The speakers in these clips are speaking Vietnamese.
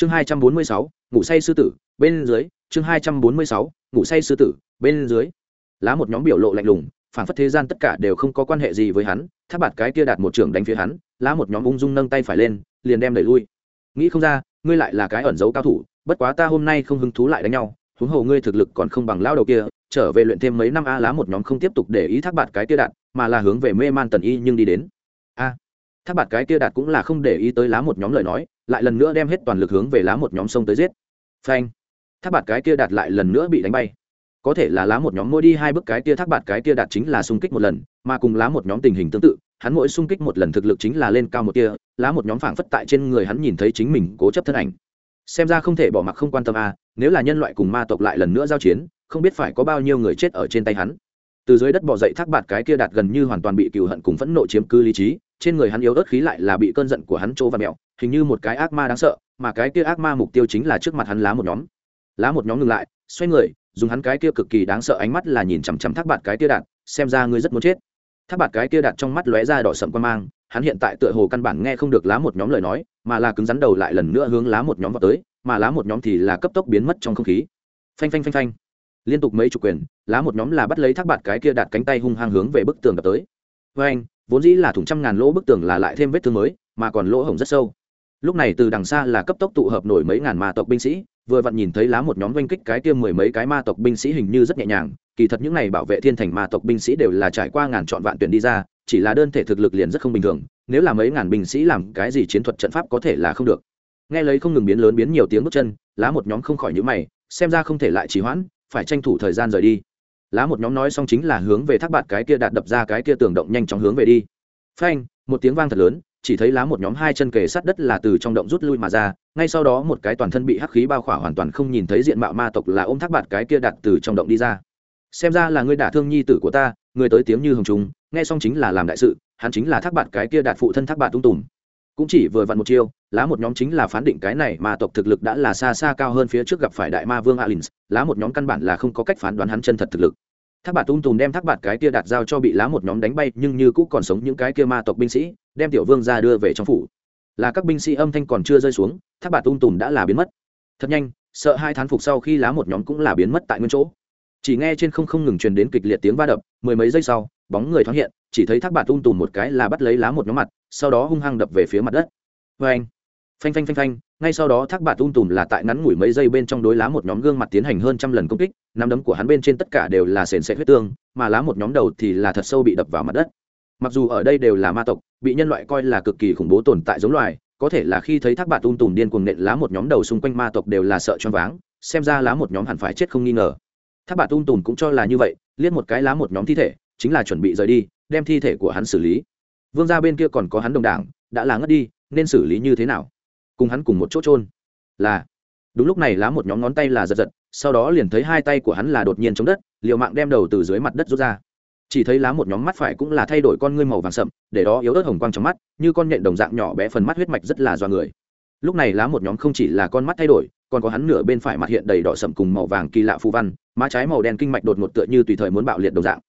chương hai trăm bốn mươi sáu, ngủ say sư tử, bên dưới. Chương hai trăm bốn mươi sáu, ngủ say sư tử, bên dưới. Lá một nhóm biểu lộ lạnh lùng phản phất thế gian tất cả đều không có quan hệ gì với hắn, tháp bạt cái kia đạt một trưởng đánh phía hắn, lá một nhóm ung dung nâng tay phải lên, liền đem đẩy lui. Nghĩ không ra, ngươi lại là cái ẩn giấu cao thủ, bất quá ta hôm nay không hứng thú lại đánh nhau, huống hồ ngươi thực lực còn không bằng lao đầu kia, trở về luyện thêm mấy năm a, lá một nhóm không tiếp tục để ý thác bạt cái kia đạt, mà là hướng về mê man tần y nhưng đi đến. A thác bạt cái kia đạt cũng là không để ý tới lá một nhóm lời nói lại lần nữa đem hết toàn lực hướng về lá một nhóm sông tới giết. Phanh. Thác bạt cái kia đạt lại lần nữa bị đánh bay. Có thể là lá một nhóm mỗi đi hai bước cái kia thác bạt cái kia đạt chính là xung kích một lần, mà cùng lá một nhóm tình hình tương tự, hắn mỗi xung kích một lần thực lực chính là lên cao một kia lá một nhóm phảng phất tại trên người hắn nhìn thấy chính mình cố chấp thân ảnh. Xem ra không thể bỏ mặc không quan tâm a, nếu là nhân loại cùng ma tộc lại lần nữa giao chiến, không biết phải có bao nhiêu người chết ở trên tay hắn. Từ dưới đất bỏ dậy thác bạt cái kia đạt gần như hoàn toàn bị cừu hận cùng phẫn nộ chiếm cư lý trí, trên người hắn yếu ớt khí lại là bị cơn giận của hắn trô và mẹo hình như một cái ác ma đáng sợ, mà cái kia ác ma mục tiêu chính là trước mặt hắn lá một nhóm. Lá một nhóm ngừng lại, xoay người, dùng hắn cái kia cực kỳ đáng sợ ánh mắt là nhìn chằm chằm thác bạt cái kia đạt xem ra ngươi rất muốn chết. Thác bạt cái kia đạt trong mắt lóe ra đỏ sậm quan mang, hắn hiện tại tựa hồ căn bản nghe không được lá một nhóm lời nói, mà là cứng rắn đầu lại lần nữa hướng lá một nhóm vào tới, mà lá một nhóm thì là cấp tốc biến mất trong không khí. Phanh phanh phanh phanh. Liên tục mấy chục quyền, lá một nhóm là bắt lấy thác bạt cái kia đạt cánh tay hung hăng hướng về bức tường đập tới. Với anh vốn dĩ là thủng trăm ngàn lỗ bức tường là lại thêm vết thương mới, mà còn lỗ hổng rất sâu lúc này từ đằng xa là cấp tốc tụ hợp nổi mấy ngàn ma tộc binh sĩ, vừa vặn nhìn thấy lá một nhóm doanh kích cái kia mười mấy cái ma tộc binh sĩ hình như rất nhẹ nhàng. Kỳ thật những này bảo vệ thiên thành ma tộc binh sĩ đều là trải qua ngàn trọn vạn tuyển đi ra, chỉ là đơn thể thực lực liền rất không bình thường, nếu là mấy ngàn binh sĩ làm cái gì chiến thuật trận pháp có thể là không được. Nghe lấy không ngừng biến lớn biến nhiều tiếng bước chân, lá một nhóm không khỏi nhữ mày, xem ra không thể lại trì hoãn, phải tranh thủ thời gian rời đi. Lá một nhóm nói xong chính là hướng về thác bạt cái kia đạt đập ra cái kia tường động nhanh chóng hướng về đi. Phanh, một tiếng vang thật lớn chỉ thấy lá một nhóm hai chân kề sát đất là từ trong động rút lui mà ra, ngay sau đó một cái toàn thân bị hắc khí bao khỏa hoàn toàn không nhìn thấy diện mạo ma tộc là ôm thác bạt cái kia đặt từ trong động đi ra. Xem ra là ngươi đả thương nhi tử của ta người tới tiếng như hồng trùng, nghe xong chính là làm đại sự, hắn chính là thác bạt cái kia đạt phụ thân thác bạt tung tùng cũng chỉ vừa vặn một chiêu, lá một nhóm chính là phán định cái này mà tộc thực lực đã là xa xa cao hơn phía trước gặp phải đại ma vương alins, lá một nhóm căn bản là không có cách phán đoán hắn chân thật thực lực thác bạt tung tùm đem thác bạt cái kia đạt giao cho bị lá một nhóm đánh bay, nhưng như cũ còn sống những cái kia ma tộc binh sĩ, đem tiểu vương ra đưa về trong phủ. Là các binh sĩ âm thanh còn chưa rơi xuống, thác bạt tung tùm đã là biến mất. Thật nhanh, sợ hai thán phục sau khi lá một nhóm cũng là biến mất tại nguyên chỗ. Chỉ nghe trên không không ngừng truyền đến kịch liệt tiếng va đập, mười mấy giây sau, bóng người thoáng hiện, chỉ thấy thác bạt tung tùm một cái là bắt lấy lá một nhóm mặt, sau đó hung hăng đập về phía mặt đất. Vê anh phanh phanh phanh phanh ngay sau đó thác bạt tung tùm là tại ngắn ngủi mấy giây bên trong đối lá một nhóm gương mặt tiến hành hơn trăm lần công kích, nắm đấm của hắn bên trên tất cả đều là sền sệt huyết tương, mà lá một nhóm đầu thì là thật sâu bị đập vào mặt đất. Mặc dù ở đây đều là ma tộc, bị nhân loại coi là cực kỳ khủng bố tồn tại giống loài, có thể là khi thấy thác bạt tung tùm điên cuồng nện lá một nhóm đầu xung quanh ma tộc đều là sợ choáng váng, xem ra lá một nhóm hẳn phải chết không nghi ngờ. Thác bạt tung tùm cũng cho là như vậy, liếc một cái lá một nhóm thi thể, chính là chuẩn bị rời đi, đem thi thể của hắn xử lý. Vương gia bên kia còn có hắn đồng đảng, đã là ngất đi, nên xử lý như thế nào? Cùng hắn cùng một chỗ trôn là, đúng lúc này lá một nhóm ngón tay là giật giật, sau đó liền thấy hai tay của hắn là đột nhiên chống đất, liều mạng đem đầu từ dưới mặt đất rút ra. Chỉ thấy lá một nhóm mắt phải cũng là thay đổi con ngươi màu vàng sậm, để đó yếu ớt hồng quang trong mắt, như con nhện đồng dạng nhỏ bé phần mắt huyết mạch rất là do người. Lúc này lá một nhóm không chỉ là con mắt thay đổi, còn có hắn nửa bên phải mặt hiện đầy đỏ sậm cùng màu vàng kỳ lạ phù văn, má trái màu đen kinh mạch đột ngột tựa như tùy thời muốn bạo liệt đồng dạng.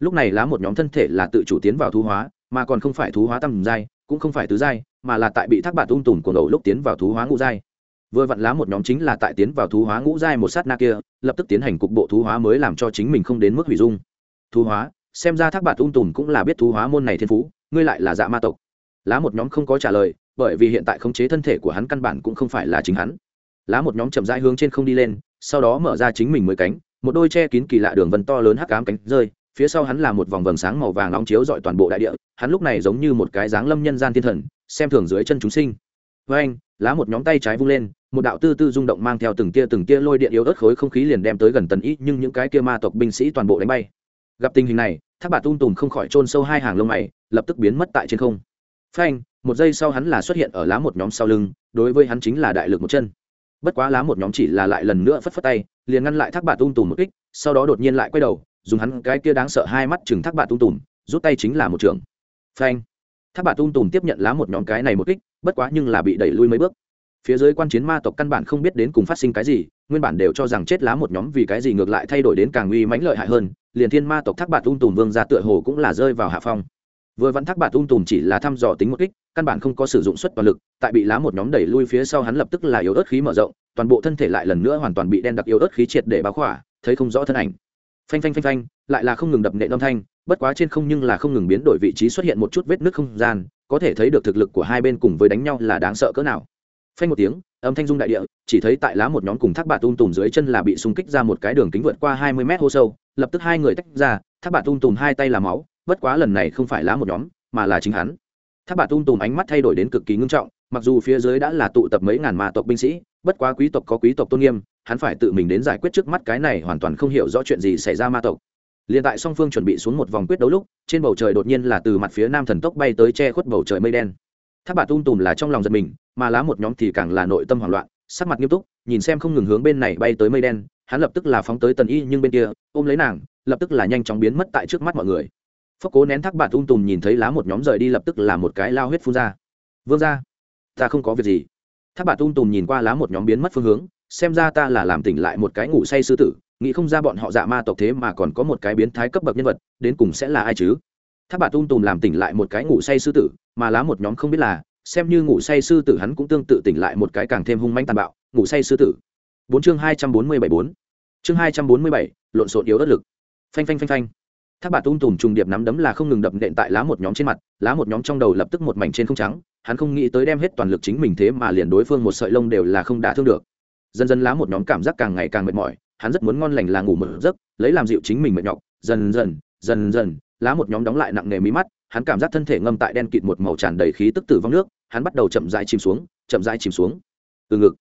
Lúc này lá một nhóm thân thể là tự chủ tiến vào thú hóa, mà còn không phải thú hóa tầm giai, cũng không phải tứ giai mà là tại bị thác bạt ung tùm của đầu lúc tiến vào thú hóa ngũ giai. Vừa vặn lá một nhóm chính là tại tiến vào thú hóa ngũ giai một sát na kia, lập tức tiến hành cục bộ thú hóa mới làm cho chính mình không đến mức hủy dung. Thú hóa, xem ra thác bạt ung tùm cũng là biết thú hóa môn này thiên phú, ngươi lại là dạ ma tộc. Lá một nhóm không có trả lời, bởi vì hiện tại khống chế thân thể của hắn căn bản cũng không phải là chính hắn. Lá một nhóm chậm rãi hướng trên không đi lên, sau đó mở ra chính mình mới cánh, một đôi che kín kỳ lạ đường vân to lớn hắc cám cánh rơi, phía sau hắn là một vòng vầng sáng màu vàng nóng chiếu dọi toàn bộ đại địa, hắn lúc này giống như một cái dáng lâm nhân gian thiên thần xem thường dưới chân chúng sinh. Với anh, lá một nhóm tay trái vung lên, một đạo tư tư rung động mang theo từng tia từng tia lôi điện yếu ớt khối không khí liền đem tới gần tần ít nhưng những cái kia ma tộc binh sĩ toàn bộ đánh bay. Gặp tình hình này tháp bà tung tùm không khỏi trôn sâu hai hàng lông mày, lập tức biến mất tại trên không. Phanh một giây sau hắn là xuất hiện ở lá một nhóm sau lưng, đối với hắn chính là đại lực một chân. Bất quá lá một nhóm chỉ là lại lần nữa phất phất tay, liền ngăn lại thác bà tung tùm một kích, sau đó đột nhiên lại quay đầu, dùng hắn cái kia đáng sợ hai mắt chừng thác bà tung tùm, rút tay chính là một trường. Phanh thác bà tung tùm tiếp nhận lá một nhóm cái này một kích, bất quá nhưng là bị đẩy lui mấy bước. Phía dưới quan chiến ma tộc căn bản không biết đến cùng phát sinh cái gì, nguyên bản đều cho rằng chết lá một nhóm vì cái gì ngược lại thay đổi đến càng uy mãnh lợi hại hơn, liền thiên ma tộc thác bạt tung tùm vương ra tựa hồ cũng là rơi vào hạ phong. Vừa vẫn thác bạt ung tùm chỉ là thăm dò tính một kích, căn bản không có sử dụng suất toàn lực, tại bị lá một nhóm đẩy lui phía sau hắn lập tức là yếu ớt khí mở rộng, toàn bộ thân thể lại lần nữa hoàn toàn bị đen đặc yếu ớt khí triệt để báo khỏa, thấy không rõ thân ảnh. Phanh phanh phanh phanh, lại là không ngừng đập nệ âm thanh bất quá trên không nhưng là không ngừng biến đổi vị trí xuất hiện một chút vết nước không gian, có thể thấy được thực lực của hai bên cùng với đánh nhau là đáng sợ cỡ nào. Phanh một tiếng, âm thanh dung đại địa, chỉ thấy tại lá một nhóm cùng thác bạt tung tùm dưới chân là bị xung kích ra một cái đường kính vượt qua hai mươi mét hô sâu, lập tức hai người tách ra, thác bạt tung tùm hai tay là máu, bất quá lần này không phải lá một nhóm, mà là chính hắn. Thác bạt tung tùm ánh mắt thay đổi đến cực kỳ ngưng trọng, mặc dù phía dưới đã là tụ tập mấy ngàn ma tộc binh sĩ, bất quá quý tộc có quý tộc tôn nghiêm, hắn phải tự mình đến giải quyết trước mắt cái này hoàn toàn không hiểu rõ chuyện gì xảy ra ma tộc liền tại song phương chuẩn bị xuống một vòng quyết đấu lúc trên bầu trời đột nhiên là từ mặt phía nam thần tốc bay tới che khuất bầu trời mây đen. Tháp bạt tung tùm là trong lòng giật mình mà lá một nhóm thì càng là nội tâm hoảng loạn sắc mặt nghiêm túc nhìn xem không ngừng hướng bên này bay tới mây đen hắn lập tức là phóng tới tần y nhưng bên kia ôm lấy nàng lập tức là nhanh chóng biến mất tại trước mắt mọi người. Phốc cố nén thác bạt tung tùm nhìn thấy lá một nhóm rời đi lập tức là một cái lao huyết phun ra. Vương gia, ta không có việc gì. Thác bạt tung tùm nhìn qua lá một nhóm biến mất phương hướng xem ra ta là làm tỉnh lại một cái ngủ say sư tử nghĩ không ra bọn họ dạ ma tộc thế mà còn có một cái biến thái cấp bậc nhân vật, đến cùng sẽ là ai chứ? Tháp bà tung tùm làm tỉnh lại một cái ngủ say sư tử, mà lá một nhóm không biết là, xem như ngủ say sư tử hắn cũng tương tự tỉnh lại một cái càng thêm hung manh tàn bạo, ngủ say sư tử. Bốn chương hai trăm bốn mươi bảy bốn. Chương hai trăm bốn mươi bảy, lộn xộn yếu đất lực. Phanh phanh phanh phanh. Tháp bà tung tùm trùng điệp nắm đấm là không ngừng đập nện tại lá một nhóm trên mặt, lá một nhóm trong đầu lập tức một mảnh trên không trắng, hắn không nghĩ tới đem hết toàn lực chính mình thế mà liền đối phương một sợi lông đều là không đả thương được dần dần lá một nhóm cảm giác càng ngày càng mệt mỏi, hắn rất muốn ngon lành là ngủ một giấc, lấy làm dịu chính mình mệt nhọc, dần dần dần dần, lá một nhóm đóng lại nặng nề mí mắt, hắn cảm giác thân thể ngâm tại đen kịt một màu tràn đầy khí tức tử vong nước, hắn bắt đầu chậm rãi chìm xuống, chậm rãi chìm xuống. Từ ngực,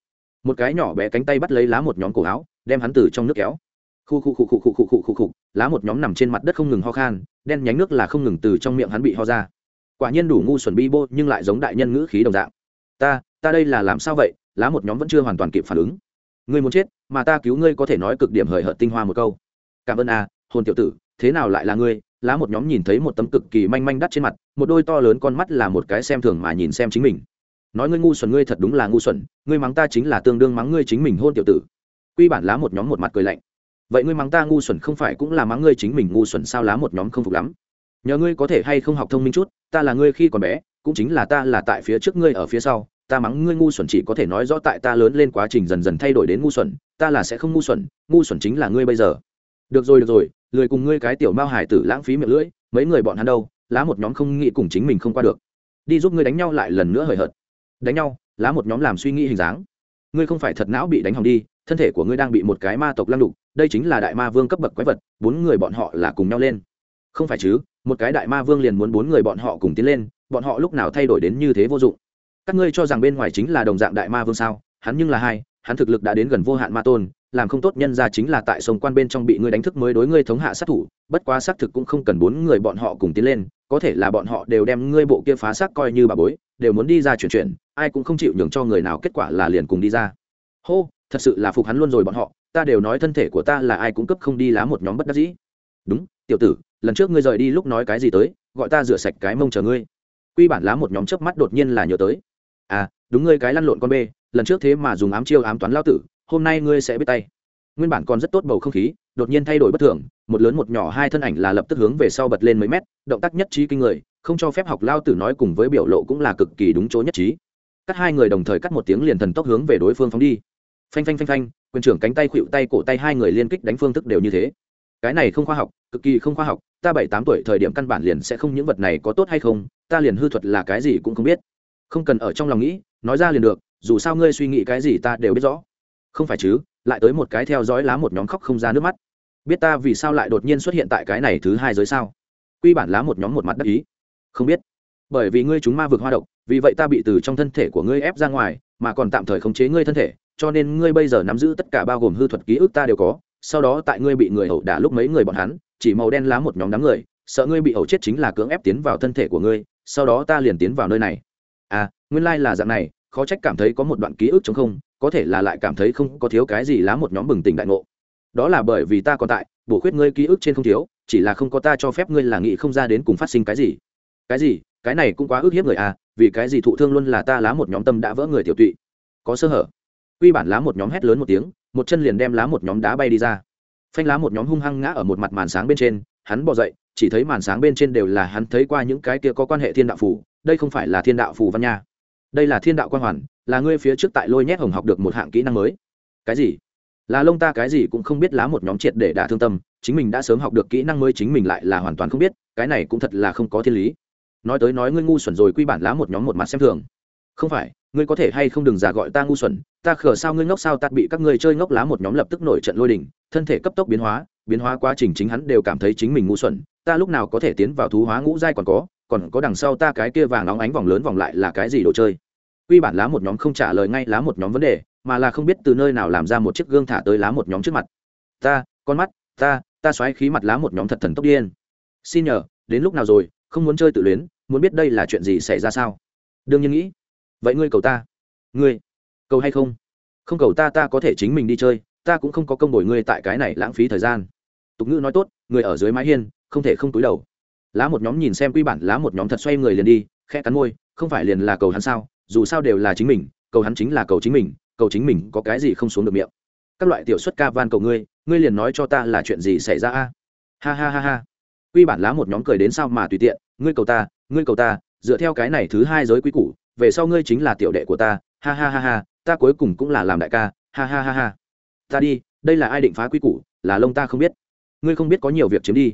một cái nhỏ bé cánh tay bắt lấy lá một nhóm cổ áo, đem hắn từ trong nước kéo. Khu khu khu khu khu khu khu khu khu, lá một nhóm nằm trên mặt đất không ngừng ho khan, đen nhánh nước là không ngừng từ trong miệng hắn bị ho ra. Quả nhiên đủ ngu xuẩn bi bô, nhưng lại giống đại nhân ngữ khí đồng dạng. Ta ta đây là làm sao vậy? Lá một nhóm vẫn chưa hoàn toàn kịp phản ứng ngươi muốn chết, mà ta cứu ngươi có thể nói cực điểm hời hợt tinh hoa một câu. Cảm ơn a, hồn tiểu tử, thế nào lại là ngươi? Lá một nhóm nhìn thấy một tấm cực kỳ manh manh đắt trên mặt, một đôi to lớn con mắt là một cái xem thường mà nhìn xem chính mình. Nói ngươi ngu xuẩn, ngươi thật đúng là ngu xuẩn, ngươi mắng ta chính là tương đương mắng ngươi chính mình hôn tiểu tử. Quy bản lá một nhóm một mặt cười lạnh. Vậy ngươi mắng ta ngu xuẩn không phải cũng là mắng ngươi chính mình ngu xuẩn sao? Lá một nhóm không phục lắm. Nhờ ngươi có thể hay không học thông minh chút, ta là ngươi khi còn bé, cũng chính là ta là tại phía trước ngươi ở phía sau ta mắng ngươi ngu xuẩn chỉ có thể nói rõ tại ta lớn lên quá trình dần dần thay đổi đến ngu xuẩn, ta là sẽ không ngu xuẩn ngu xuẩn chính là ngươi bây giờ. Được rồi được rồi, lười cùng ngươi cái tiểu mao hải tử lãng phí miệng lưỡi, mấy người bọn hắn đâu, lá một nhóm không nghĩ cùng chính mình không qua được. Đi giúp ngươi đánh nhau lại lần nữa hời hợt. Đánh nhau, lá một nhóm làm suy nghĩ hình dáng. Ngươi không phải thật não bị đánh hỏng đi, thân thể của ngươi đang bị một cái ma tộc lăng đục, đây chính là đại ma vương cấp bậc quái vật, bốn người bọn họ là cùng nhau lên. Không phải chứ, một cái đại ma vương liền muốn bốn người bọn họ cùng tiến lên, bọn họ lúc nào thay đổi đến như thế vô dụng các ngươi cho rằng bên ngoài chính là đồng dạng đại ma vương sao? Hắn nhưng là hai, hắn thực lực đã đến gần vô hạn ma tôn, làm không tốt nhân ra chính là tại sông quan bên trong bị ngươi đánh thức mới đối ngươi thống hạ sát thủ, bất quá xác thực cũng không cần bốn người bọn họ cùng tiến lên, có thể là bọn họ đều đem ngươi bộ kia phá xác coi như bà bối, đều muốn đi ra chuyển chuyển, ai cũng không chịu nhường cho người nào kết quả là liền cùng đi ra. Hô, thật sự là phục hắn luôn rồi bọn họ, ta đều nói thân thể của ta là ai cũng cấp không đi lá một nhóm bất đắc dĩ. Đúng, tiểu tử, lần trước ngươi rời đi lúc nói cái gì tới, gọi ta rửa sạch cái mông chờ ngươi. Quy bản lá một nhóm chớp mắt đột nhiên là nhớ tới à đúng ngươi cái lăn lộn con bê, lần trước thế mà dùng ám chiêu ám toán lao tử, hôm nay ngươi sẽ biết tay. Nguyên bản còn rất tốt bầu không khí, đột nhiên thay đổi bất thường, một lớn một nhỏ hai thân ảnh là lập tức hướng về sau bật lên mấy mét, động tác nhất trí kinh người, không cho phép học lao tử nói cùng với biểu lộ cũng là cực kỳ đúng chỗ nhất trí. Cắt hai người đồng thời cắt một tiếng liền thần tốc hướng về đối phương phóng đi. Phanh phanh phanh phanh, quyền trưởng cánh tay khuỵu tay cổ tay hai người liên kích đánh phương thức đều như thế. Cái này không khoa học, cực kỳ không khoa học, ta bảy tám tuổi thời điểm căn bản liền sẽ không những vật này có tốt hay không, ta liền hư thuật là cái gì cũng không biết không cần ở trong lòng nghĩ, nói ra liền được, dù sao ngươi suy nghĩ cái gì ta đều biết rõ. Không phải chứ, lại tới một cái theo dõi lá một nhóm khóc không ra nước mắt. Biết ta vì sao lại đột nhiên xuất hiện tại cái này thứ hai giới sao? Quy bản lá một nhóm một mặt đắc ý. Không biết. Bởi vì ngươi chúng ma vực hoa độc, vì vậy ta bị từ trong thân thể của ngươi ép ra ngoài, mà còn tạm thời khống chế ngươi thân thể, cho nên ngươi bây giờ nắm giữ tất cả bao gồm hư thuật ký ức ta đều có. Sau đó tại ngươi bị người ẩu đả lúc mấy người bọn hắn, chỉ màu đen lá một nhóm đám người, sợ ngươi bị ẩu chết chính là cưỡng ép tiến vào thân thể của ngươi, sau đó ta liền tiến vào nơi này à nguyên lai、like、là dạng này, khó trách cảm thấy có một đoạn ký ức chống không, có thể là lại cảm thấy không có thiếu cái gì lá một nhóm bừng tỉnh đại ngộ. Đó là bởi vì ta còn tại, bổ khuyết ngươi ký ức trên không thiếu, chỉ là không có ta cho phép ngươi là nghĩ không ra đến cùng phát sinh cái gì. Cái gì? Cái này cũng quá ức hiếp người à vì cái gì thụ thương luôn là ta lá một nhóm tâm đã vỡ người tiểu tụy? Có sơ hở. Quy bản lá một nhóm hét lớn một tiếng, một chân liền đem lá một nhóm đá bay đi ra. Phanh lá một nhóm hung hăng ngã ở một mặt màn sáng bên trên, hắn bỏ dậy, chỉ thấy màn sáng bên trên đều là hắn thấy qua những cái kia có quan hệ thiên đạo phù đây không phải là thiên đạo phù văn nha. Đây là thiên đạo quan hoàn, là ngươi phía trước tại lôi nhét hồng học được một hạng kỹ năng mới. Cái gì? Là lông ta cái gì cũng không biết, lá một nhóm triệt để đả thương tâm, chính mình đã sớm học được kỹ năng mới chính mình lại là hoàn toàn không biết, cái này cũng thật là không có thiên lý. Nói tới nói ngươi ngu xuẩn rồi quy bản lá một nhóm một mặt xem thường. Không phải, ngươi có thể hay không đừng giả gọi ta ngu xuẩn, ta khở sao ngươi ngốc sao tạt bị các ngươi chơi ngốc lá một nhóm lập tức nổi trận lôi đình, thân thể cấp tốc biến hóa biến hóa quá trình chính hắn đều cảm thấy chính mình ngu xuẩn, ta lúc nào có thể tiến vào thú hóa ngũ giai còn có còn có đằng sau ta cái kia vàng óng ánh vòng lớn vòng lại là cái gì đồ chơi? Quy bản lá một nhóm không trả lời ngay lá một nhóm vấn đề, mà là không biết từ nơi nào làm ra một chiếc gương thả tới lá một nhóm trước mặt. Ta, con mắt, ta ta xoáy khí mặt lá một nhóm thật thần tốc điên. Xin nhờ, đến lúc nào rồi, không muốn chơi tự luyến, muốn biết đây là chuyện gì xảy ra sao? Đương nhiên nghĩ. Vậy ngươi cầu ta. Ngươi, cầu hay không? Không cầu ta ta có thể chính mình đi chơi, ta cũng không có công bồi ngươi tại cái này lãng phí thời gian. Tục ngữ nói tốt, người ở dưới mái hiên, không thể không túi đầu lá một nhóm nhìn xem quy bản lá một nhóm thật xoay người liền đi, khẽ cắn môi, không phải liền là cầu hắn sao, dù sao đều là chính mình, cầu hắn chính là cầu chính mình, cầu chính mình có cái gì không xuống được miệng. Các loại tiểu xuất ca van cầu ngươi ngươi liền nói cho ta là chuyện gì xảy ra a? Ha ha ha ha. Quy bản lá một nhóm cười đến sao mà tùy tiện, ngươi cầu ta, ngươi cầu ta, dựa theo cái này thứ hai giới quý củ, về sau ngươi chính là tiểu đệ của ta, ha ha ha ha, ta cuối cùng cũng là làm đại ca, ha ha ha ha. Ta đi, đây là ai định phá quy củ, là lông ta không biết. Ngươi không biết có nhiều việc chiếm đi.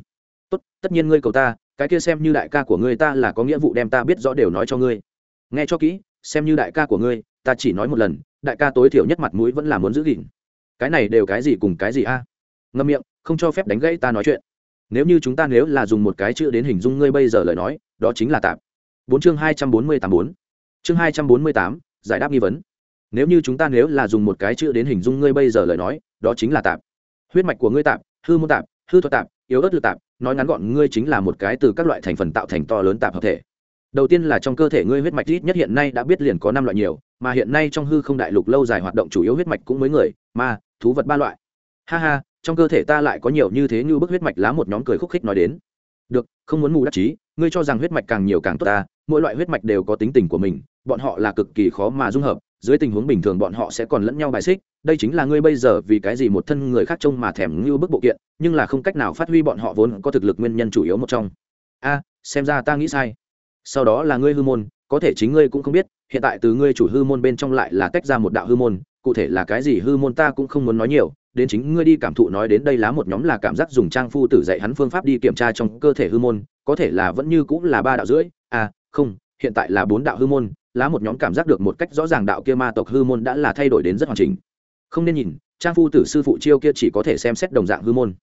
Tốt, tất nhiên ngươi cầu ta cái kia xem như đại ca của ngươi ta là có nghĩa vụ đem ta biết rõ đều nói cho ngươi. Nghe cho kỹ, xem như đại ca của ngươi, ta chỉ nói một lần, đại ca tối thiểu nhất mặt mũi vẫn là muốn giữ gìn. Cái này đều cái gì cùng cái gì a? Ngâm miệng, không cho phép đánh gãy ta nói chuyện. Nếu như chúng ta nếu là dùng một cái chữ đến hình dung ngươi bây giờ lời nói, đó chính là tạp bốn chương hai trăm bốn mươi tám bốn. Chương hai trăm bốn mươi tám, giải đáp nghi vấn. Nếu như chúng ta nếu là dùng một cái chữ đến hình dung ngươi bây giờ lời nói, đó chính là tạp huyết mạch của ngươi tạp hư môn tạp hư thuật tạp yếu ớt lực tạp, nói ngắn gọn, ngươi chính là một cái từ các loại thành phần tạo thành to lớn tạp hợp thể. Đầu tiên là trong cơ thể ngươi huyết mạch ít nhất hiện nay đã biết liền có năm loại nhiều, mà hiện nay trong hư không đại lục lâu dài hoạt động chủ yếu huyết mạch cũng mới người, ma, thú vật ba loại. Ha ha, trong cơ thể ta lại có nhiều như thế như bức huyết mạch lá một nhóm cười khúc khích nói đến. Được, không muốn mù đắc chí, ngươi cho rằng huyết mạch càng nhiều càng tốt ta, mỗi loại huyết mạch đều có tính tình của mình, bọn họ là cực kỳ khó mà dung hợp dưới tình huống bình thường bọn họ sẽ còn lẫn nhau bài xích, đây chính là ngươi bây giờ vì cái gì một thân người khác trông mà thèm như bức bộ kiện, nhưng là không cách nào phát huy bọn họ vốn có thực lực nguyên nhân chủ yếu một trong. A, xem ra ta nghĩ sai. Sau đó là ngươi hư môn, có thể chính ngươi cũng không biết, hiện tại từ ngươi chủ hư môn bên trong lại là tách ra một đạo hư môn, cụ thể là cái gì hư môn ta cũng không muốn nói nhiều, đến chính ngươi đi cảm thụ nói đến đây lá một nhóm là cảm giác dùng trang phu tử dạy hắn phương pháp đi kiểm tra trong cơ thể hư môn, có thể là vẫn như cũng là ba đạo rưỡi à không, hiện tại là bốn đạo hư môn lá một nhóm cảm giác được một cách rõ ràng đạo kia ma tộc hư môn đã là thay đổi đến rất hoàn chỉnh. Không nên nhìn, trang phu tử sư phụ chiêu kia chỉ có thể xem xét đồng dạng hư môn.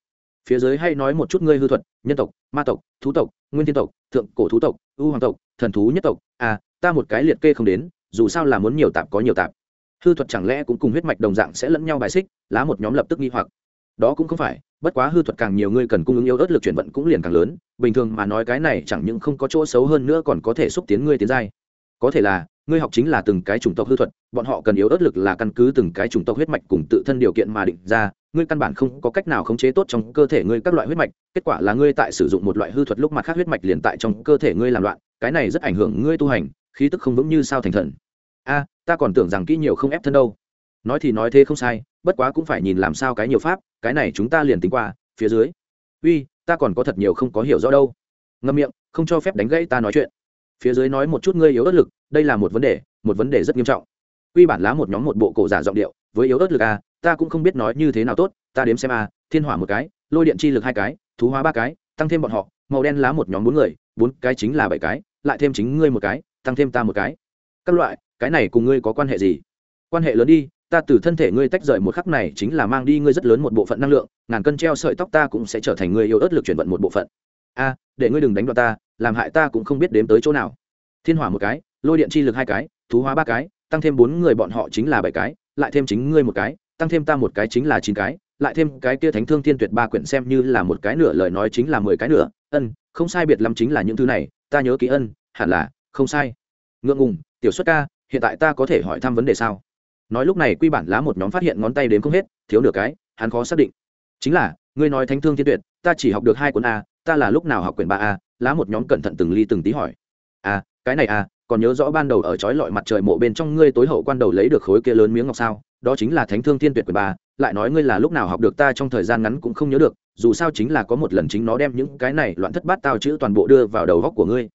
Phía dưới hay nói một chút ngươi hư thuật, nhân tộc, ma tộc, thú tộc, nguyên thiên tộc, thượng cổ thú tộc, ưu hoàng tộc, thần thú nhất tộc. À ta một cái liệt kê không đến, dù sao là muốn nhiều tạp có nhiều tạp. Hư thuật chẳng lẽ cũng cùng huyết mạch đồng dạng sẽ lẫn nhau bài xích, lá một nhóm lập tức nghi hoặc. Đó cũng không phải, bất quá hư thuật càng nhiều ngươi cần cung ứng yếu ớt lực chuyển vận cũng liền càng lớn. Bình thường mà nói cái này chẳng những không có chỗ xấu hơn nữa còn có thể xúc tiến ngươi tiến giai có thể là, ngươi học chính là từng cái chủng tộc hư thuật, bọn họ cần yếu ớt lực là căn cứ từng cái chủng tộc huyết mạch cùng tự thân điều kiện mà định ra, ngươi căn bản không có cách nào khống chế tốt trong cơ thể ngươi các loại huyết mạch, kết quả là ngươi tại sử dụng một loại hư thuật lúc mặt khác huyết mạch liền tại trong cơ thể ngươi làm loạn, cái này rất ảnh hưởng ngươi tu hành, khí tức không vững như sao thành thần. A, ta còn tưởng rằng kỹ nhiều không ép thân đâu. Nói thì nói thế không sai, bất quá cũng phải nhìn làm sao cái nhiều pháp, cái này chúng ta liền tính qua, phía dưới. Uy, ta còn có thật nhiều không có hiểu rõ đâu. Ngâm miệng, không cho phép đánh gãy ta nói chuyện phía dưới nói một chút ngươi yếu ớt lực, đây là một vấn đề, một vấn đề rất nghiêm trọng. Quy bản lá một nhóm một bộ cổ giả giọng điệu, với yếu ớt lực a, ta cũng không biết nói như thế nào tốt, ta đếm xem a, thiên hỏa một cái, lôi điện chi lực hai cái, thú hóa ba cái, tăng thêm bọn họ, màu đen lá một nhóm bốn người, bốn cái chính là bảy cái, lại thêm chính ngươi một cái, tăng thêm ta một cái. Các loại, cái này cùng ngươi có quan hệ gì? Quan hệ lớn đi, ta từ thân thể ngươi tách rời một khắc này chính là mang đi ngươi rất lớn một bộ phận năng lượng, ngàn cân treo sợi tóc ta cũng sẽ trở thành ngươi yêu ớt lực chuyển vận một bộ phận a, để ngươi đừng đánh đoạn ta, làm hại ta cũng không biết đếm tới chỗ nào. Thiên hỏa một cái, lôi điện chi lực hai cái, thú hóa ba cái, tăng thêm bốn người bọn họ chính là bảy cái, lại thêm chính ngươi một cái, tăng thêm ta một cái chính là chín cái, lại thêm cái kia thánh thương thiên tuyệt ba quyển xem như là một cái nửa, lời nói chính là mười cái nửa. Ân, không sai biệt lắm chính là những thứ này, ta nhớ kỹ ân, hẳn là, không sai. Ngượng ngùng, tiểu xuất ca, hiện tại ta có thể hỏi thăm vấn đề sao? Nói lúc này quy bản lá một nhóm phát hiện ngón tay đến không hết, thiếu nửa cái, hắn khó xác định. Chính là ngươi nói thánh thương thiên tuyệt ta chỉ học được hai cuốn a ta là lúc nào học quyển ba a lá một nhóm cẩn thận từng ly từng tí hỏi. A à, cái này a còn nhớ rõ ban đầu ở trói lọi mặt trời mộ bên trong ngươi tối hậu quan đầu lấy được khối kia lớn miếng ngọc sao đó chính là thánh thương thiên tuyệt quyển ba lại nói ngươi là lúc nào học được ta trong thời gian ngắn cũng không nhớ được dù sao chính là có một lần chính nó đem những cái này loạn thất bát tao chữ toàn bộ đưa vào đầu góc của ngươi.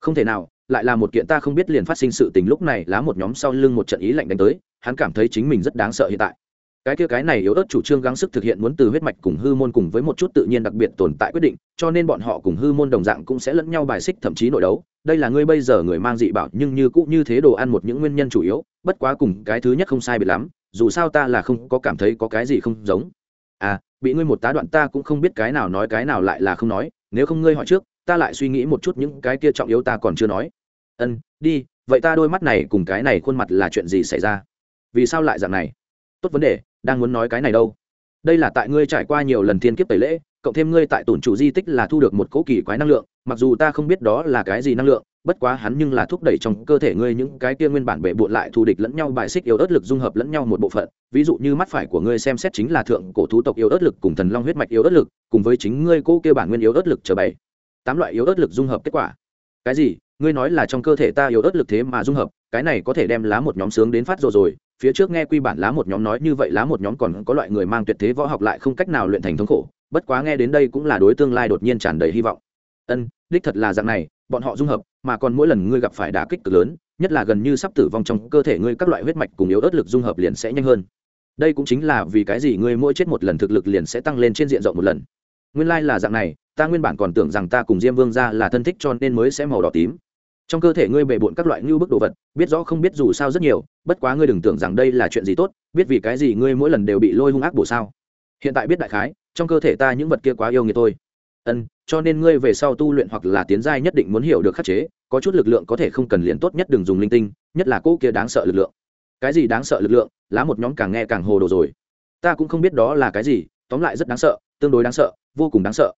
Không thể nào lại là một kiện ta không biết liền phát sinh sự tình lúc này lá một nhóm sau lưng một trận ý lạnh đánh tới hắn cảm thấy chính mình rất đáng sợ hiện tại cái kia cái này yếu ớt chủ trương gắng sức thực hiện muốn từ huyết mạch cùng hư môn cùng với một chút tự nhiên đặc biệt tồn tại quyết định, cho nên bọn họ cùng hư môn đồng dạng cũng sẽ lẫn nhau bài xích thậm chí nội đấu. Đây là ngươi bây giờ người mang dị bảo, nhưng như cũng như thế đồ ăn một những nguyên nhân chủ yếu, bất quá cùng cái thứ nhất không sai biệt lắm, dù sao ta là không có cảm thấy có cái gì không giống. À bị ngươi một tá đoạn ta cũng không biết cái nào nói cái nào lại là không nói, nếu không ngươi hỏi trước, ta lại suy nghĩ một chút những cái kia trọng yếu ta còn chưa nói. Ân, đi, vậy ta đôi mắt này cùng cái này khuôn mặt là chuyện gì xảy ra? Vì sao lại dạng này? Tốt vấn đề đang muốn nói cái này đâu. Đây là tại ngươi trải qua nhiều lần thiên kiếp tẩy lễ, cộng thêm ngươi tại tổn chủ di tích là thu được một cỗ kỳ quái năng lượng, mặc dù ta không biết đó là cái gì năng lượng, bất quá hắn nhưng là thúc đẩy trong cơ thể ngươi những cái kia nguyên bản bệ bộn lại thù địch lẫn nhau bài xích yếu ớt lực dung hợp lẫn nhau một bộ phận, ví dụ như mắt phải của ngươi xem xét chính là thượng cổ thú tộc yếu ớt lực cùng thần long huyết mạch yếu ớt lực, cùng với chính ngươi cỗ kia bản nguyên yếu ớt lực trở bảy tám loại yếu ớt lực dung hợp kết quả. Cái gì? Ngươi nói là trong cơ thể ta yếu ớt lực thế mà dung hợp, cái này có thể đem lá một nhóm sướng đến phát rồi rồi phía trước nghe quy bản lá một nhóm nói như vậy lá một nhóm còn có loại người mang tuyệt thế võ học lại không cách nào luyện thành thống khổ, bất quá nghe đến đây cũng là đối tương lai đột nhiên tràn đầy hy vọng. Ân, đích thật là dạng này, bọn họ dung hợp, mà còn mỗi lần ngươi gặp phải đả kích cực lớn, nhất là gần như sắp tử vong trong cơ thể ngươi các loại huyết mạch cùng yếu ớt lực dung hợp liền sẽ nhanh hơn. Đây cũng chính là vì cái gì ngươi mỗi chết một lần thực lực liền sẽ tăng lên trên diện rộng một lần. Nguyên lai là dạng này, ta nguyên bản còn tưởng rằng ta cùng diêm vương ra là thân thích cho nên mới sẽ màu đỏ tím trong cơ thể ngươi bề bộn các loại ngưu bức đồ vật, biết rõ không biết dù sao rất nhiều, bất quá ngươi đừng tưởng rằng đây là chuyện gì tốt, biết vì cái gì ngươi mỗi lần đều bị lôi hung ác bổ sao? Hiện tại biết đại khái, trong cơ thể ta những vật kia quá yêu nghiệt tôi ân, cho nên ngươi về sau tu luyện hoặc là tiến giai nhất định muốn hiểu được khắc chế, có chút lực lượng có thể không cần liền tốt nhất đừng dùng linh tinh, nhất là cô kia đáng sợ lực lượng. Cái gì đáng sợ lực lượng? Lá một nhóm càng nghe càng hồ đồ rồi. Ta cũng không biết đó là cái gì, tóm lại rất đáng sợ, tương đối đáng sợ, vô cùng đáng sợ.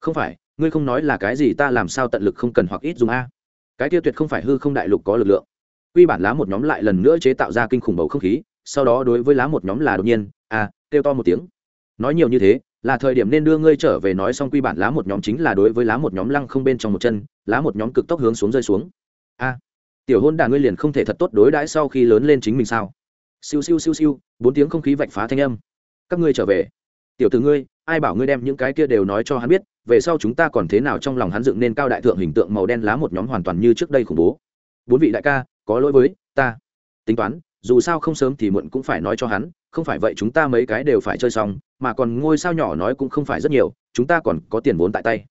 Không phải, ngươi không nói là cái gì ta làm sao tận lực không cần hoặc ít dùng a? Cái tiêu tuyệt không phải hư không đại lục có lực lượng. Quy bản lá một nhóm lại lần nữa chế tạo ra kinh khủng bầu không khí, sau đó đối với lá một nhóm là đột nhiên à kêu to một tiếng. Nói nhiều như thế, là thời điểm nên đưa ngươi trở về nói xong quy bản lá một nhóm chính là đối với lá một nhóm lăng không bên trong một chân, lá một nhóm cực tốc hướng xuống rơi xuống. A tiểu hôn đà ngươi liền không thể thật tốt đối đãi sau khi lớn lên chính mình sao? Siêu siêu siêu siêu, bốn tiếng không khí vạch phá thanh âm. Các ngươi trở về. Tiểu từ ngươi, ai bảo ngươi đem những cái kia đều nói cho hắn biết về sau chúng ta còn thế nào trong lòng hắn dựng nên cao đại thượng hình tượng màu đen lá một nhóm hoàn toàn như trước đây khủng bố. Bốn vị đại ca, có lỗi với ta. Tính toán, dù sao không sớm thì muộn cũng phải nói cho hắn, không phải vậy chúng ta mấy cái đều phải chơi xong, mà còn ngôi sao nhỏ nói cũng không phải rất nhiều, chúng ta còn có tiền vốn tại tay.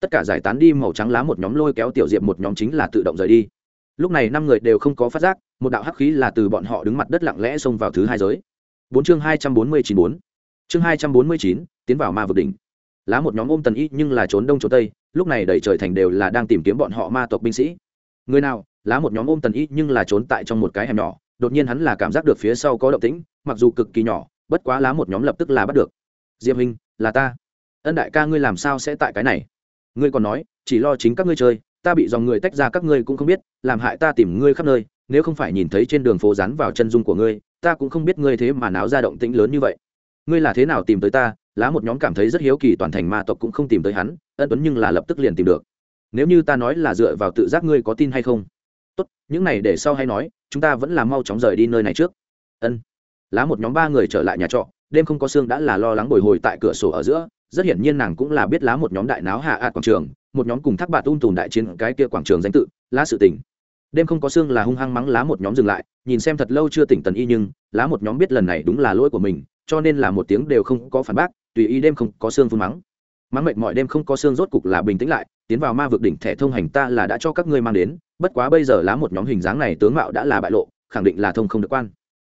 Tất cả giải tán đi, màu trắng lá một nhóm lôi kéo tiểu diệp một nhóm chính là tự động rời đi. Lúc này năm người đều không có phát giác, một đạo hắc khí là từ bọn họ đứng mặt đất lặng lẽ xông vào thứ hai giới. Bốn chương hai trăm bốn mươi chín bốn. Chương hai trăm bốn mươi chín, tiến vào ma vực đỉnh lá một nhóm ôm tần y nhưng là trốn đông trốn tây, lúc này đầy trời thành đều là đang tìm kiếm bọn họ ma tộc binh sĩ. Người nào? Lá một nhóm ôm tần y nhưng là trốn tại trong một cái hẻm nhỏ, đột nhiên hắn là cảm giác được phía sau có động tĩnh, mặc dù cực kỳ nhỏ, bất quá lá một nhóm lập tức là bắt được. Diệp hình là ta. Ân đại ca ngươi làm sao sẽ tại cái này? Ngươi còn nói, chỉ lo chính các ngươi chơi, ta bị dòng người tách ra các ngươi cũng không biết, làm hại ta tìm ngươi khắp nơi, nếu không phải nhìn thấy trên đường phố rán vào chân dung của ngươi, ta cũng không biết ngươi thế mà náo ra động tĩnh lớn như vậy. Ngươi là thế nào tìm tới ta lá một nhóm cảm thấy rất hiếu kỳ, toàn thành ma tộc cũng không tìm tới hắn, ân tuấn nhưng là lập tức liền tìm được. Nếu như ta nói là dựa vào tự giác ngươi có tin hay không? Tốt, những này để sau hay nói, chúng ta vẫn là mau chóng rời đi nơi này trước. Ân. Lá một nhóm ba người trở lại nhà trọ, đêm không có xương đã là lo lắng bồi hồi tại cửa sổ ở giữa, rất hiển nhiên nàng cũng là biết lá một nhóm đại náo hạ ạt quảng trường, một nhóm cùng thác bạt tung tùn đại chiến cái kia quảng trường danh tự, lá sự tỉnh đêm không có xương là hung hăng mắng lá một nhóm dừng lại, nhìn xem thật lâu chưa tỉnh tần y nhưng, lá một nhóm biết lần này đúng là lỗi của mình, cho nên là một tiếng đều không có phản bác tùy ý đêm không có xương phun mắng. Mắng mệt mọi đêm không có xương rốt cục là bình tĩnh lại, tiến vào ma vực đỉnh thẻ thông hành ta là đã cho các ngươi mang đến, bất quá bây giờ lá một nhóm hình dáng này tướng mạo đã là bại lộ, khẳng định là thông không được quan.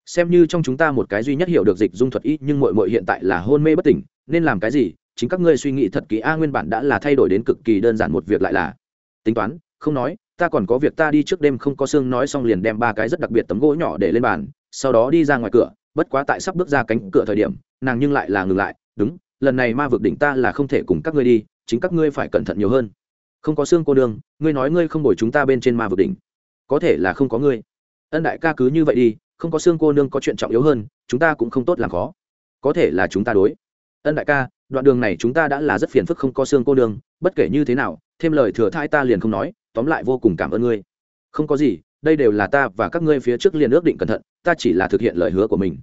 Xem như trong chúng ta một cái duy nhất hiểu được dịch dung thuật ít nhưng mội mội hiện tại là hôn mê bất tỉnh, nên làm cái gì? Chính các ngươi suy nghĩ thật kỳ a, nguyên bản đã là thay đổi đến cực kỳ đơn giản một việc lại là. Tính toán, không nói, ta còn có việc ta đi trước đêm không có xương nói xong liền đem ba cái rất đặc biệt tấm gỗ nhỏ để lên bàn, sau đó đi ra ngoài cửa, bất quá tại sắp bước ra cánh cửa thời điểm, nàng nhưng lại là ngừng lại đúng, lần này ma vực đỉnh ta là không thể cùng các ngươi đi, chính các ngươi phải cẩn thận nhiều hơn. Không có xương cô đương, ngươi nói ngươi không đổi chúng ta bên trên ma vực đỉnh. Có thể là không có ngươi. Ân đại ca cứ như vậy đi, không có xương cô nương có chuyện trọng yếu hơn, chúng ta cũng không tốt làm khó. Có thể là chúng ta đối. Ân đại ca, đoạn đường này chúng ta đã là rất phiền phức không có xương cô nương, bất kể như thế nào, thêm lời thừa thai ta liền không nói, tóm lại vô cùng cảm ơn ngươi. Không có gì, đây đều là ta và các ngươi phía trước liền ước định cẩn thận, ta chỉ là thực hiện lời hứa của mình.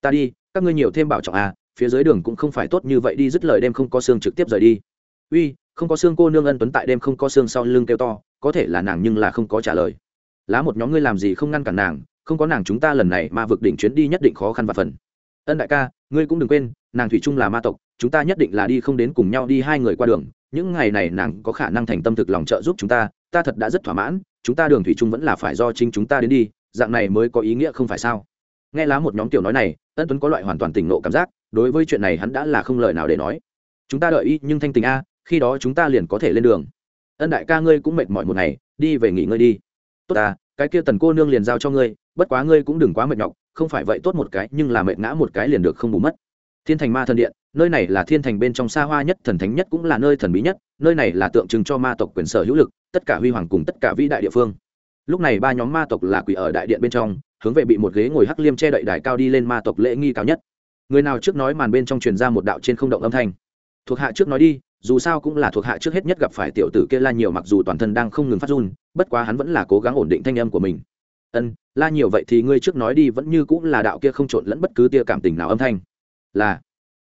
Ta đi, các ngươi nhiều thêm bảo trọng à phía dưới đường cũng không phải tốt như vậy đi, dứt lời đêm không có xương trực tiếp rời đi. Uy, không có xương cô nương ân tuấn tại đêm không có xương sau lưng kêu to, có thể là nàng nhưng là không có trả lời. Lá một nhóm ngươi làm gì không ngăn cản nàng, không có nàng chúng ta lần này ma vực đỉnh chuyến đi nhất định khó khăn và phần. Ân đại ca, ngươi cũng đừng quên, nàng thủy chung là ma tộc, chúng ta nhất định là đi không đến cùng nhau đi hai người qua đường, những ngày này nàng có khả năng thành tâm thực lòng trợ giúp chúng ta ta thật đã rất thỏa mãn, chúng ta đường thủy chung vẫn là phải do chính chúng ta đến đi, dạng này mới có ý nghĩa không phải sao? Nghe lá một nhóm tiểu nói này, ân tuấn có loại hoàn toàn tỉnh nộ cảm giác đối với chuyện này hắn đã là không lời nào để nói. Chúng ta đợi y, nhưng thanh tình a, khi đó chúng ta liền có thể lên đường. Ân đại ca ngươi cũng mệt mỏi một ngày, đi về nghỉ ngơi đi. Tốt ta, cái kia tần cô nương liền giao cho ngươi, bất quá ngươi cũng đừng quá mệt nhọc, không phải vậy tốt một cái, nhưng là mệt ngã một cái liền được không bù mất. Thiên thành ma thần điện, nơi này là thiên thành bên trong xa hoa nhất, thần thánh nhất cũng là nơi thần bí nhất, nơi này là tượng trưng cho ma tộc quyền sở hữu lực, tất cả huy hoàng cùng tất cả vĩ đại địa phương. Lúc này ba nhóm ma tộc là quỷ ở đại điện bên trong, hướng về bị một ghế ngồi hắc liêm che đậy đài cao đi lên ma tộc lễ nghi cao nhất người nào trước nói màn bên trong truyền ra một đạo trên không động âm thanh? Thuộc hạ trước nói đi, dù sao cũng là thuộc hạ trước hết nhất gặp phải tiểu tử kia la nhiều mặc dù toàn thân đang không ngừng phát run, bất quá hắn vẫn là cố gắng ổn định thanh âm của mình. Ân, la nhiều vậy thì ngươi trước nói đi vẫn như cũng là đạo kia không trộn lẫn bất cứ tia cảm tình nào âm thanh. Là,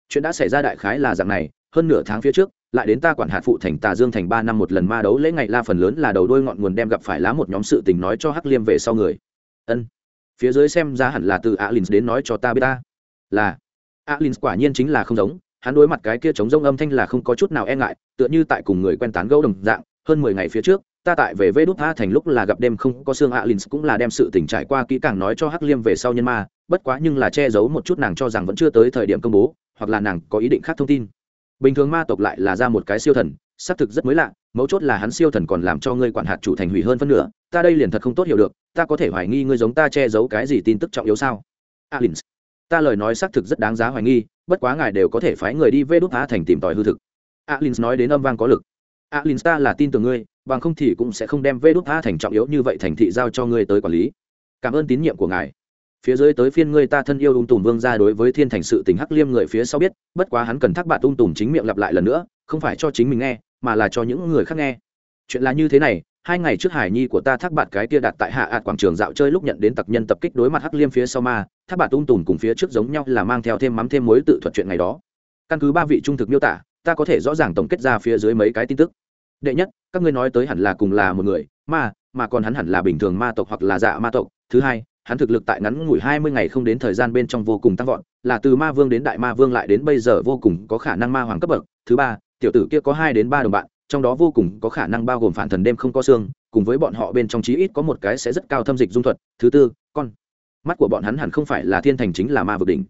chuyện đã xảy ra đại khái là dạng này, hơn nửa tháng phía trước, lại đến ta quản hạt phụ thành tà dương thành ba năm một lần ma đấu lễ ngày la phần lớn là đầu đôi ngọn nguồn đem gặp phải lá một nhóm sự tình nói cho hắc liêm về sau người. Ân, phía dưới xem ra hẳn là từ alin đến nói cho ta biết ta. Là alin quả nhiên chính là không giống, hắn đối mặt cái kia chống rông âm thanh là không có chút nào e ngại, tựa như tại cùng người quen tán gẫu đồng dạng, hơn mười ngày phía trước, ta tại về vê đút tha thành lúc là gặp đêm không có xương alin cũng là đem sự tình trải qua kỹ càng nói cho hắc liêm về sau nhân ma, bất quá nhưng là che giấu một chút nàng cho rằng vẫn chưa tới thời điểm công bố, hoặc là nàng có ý định khác thông tin. Bình thường ma tộc lại là ra một cái siêu thần, xác thực rất mới lạ, mấu chốt là hắn siêu thần còn làm cho ngươi quản hạt chủ thành hủy hơn phân nửa, ta đây liền thật không tốt hiểu được, ta có thể hoài nghi ngươi giống ta che giấu cái gì tin tức trọng yếu sao? Alin ta lời nói xác thực rất đáng giá hoài nghi, bất quá ngài đều có thể phái người đi vê đốt phá thành tìm tòi hư thực. Alin nói đến âm vang có lực. Alin ta là tin tưởng ngươi, bằng không thì cũng sẽ không đem vê đốt phá thành trọng yếu như vậy thành thị giao cho ngươi tới quản lý. Cảm ơn tín nhiệm của ngài. Phía dưới tới phiên ngươi ta thân yêu ung tùm vương ra đối với thiên thành sự tình hắc liêm người phía sau biết, bất quá hắn cần thắc bạn ung tùm chính miệng lặp lại lần nữa, không phải cho chính mình nghe, mà là cho những người khác nghe. Chuyện là như thế này hai ngày trước hải nhi của ta thác bạt cái kia đặt tại hạ ạt quảng trường dạo chơi lúc nhận đến tặc nhân tập kích đối mặt hắc liêm phía sau ma thác bạt ung tùm cùng phía trước giống nhau là mang theo thêm mắm thêm mối tự thuật chuyện ngày đó. Căn cứ ba vị trung thực miêu tả ta có thể rõ ràng tổng kết ra phía dưới mấy cái tin tức. Đệ nhất các ngươi nói tới hẳn là cùng là một người ma mà còn hắn hẳn là bình thường ma tộc hoặc là dạ ma tộc. Thứ hai hắn thực lực tại ngắn ngủi hai mươi ngày không đến thời gian bên trong vô cùng tăng vọt, là từ ma vương đến đại ma vương lại đến bây giờ vô cùng có khả năng ma hoàng cấp bậc. Thứ ba, tiểu tử kia có hai đến ba đồng bạn, trong đó vô cùng có khả năng bao gồm phản thần đêm không có xương, cùng với bọn họ bên trong chí ít có một cái sẽ rất cao thâm dịch dung thuật. Thứ tư, con mắt của bọn hắn hẳn không phải là thiên thành chính là ma vực đỉnh.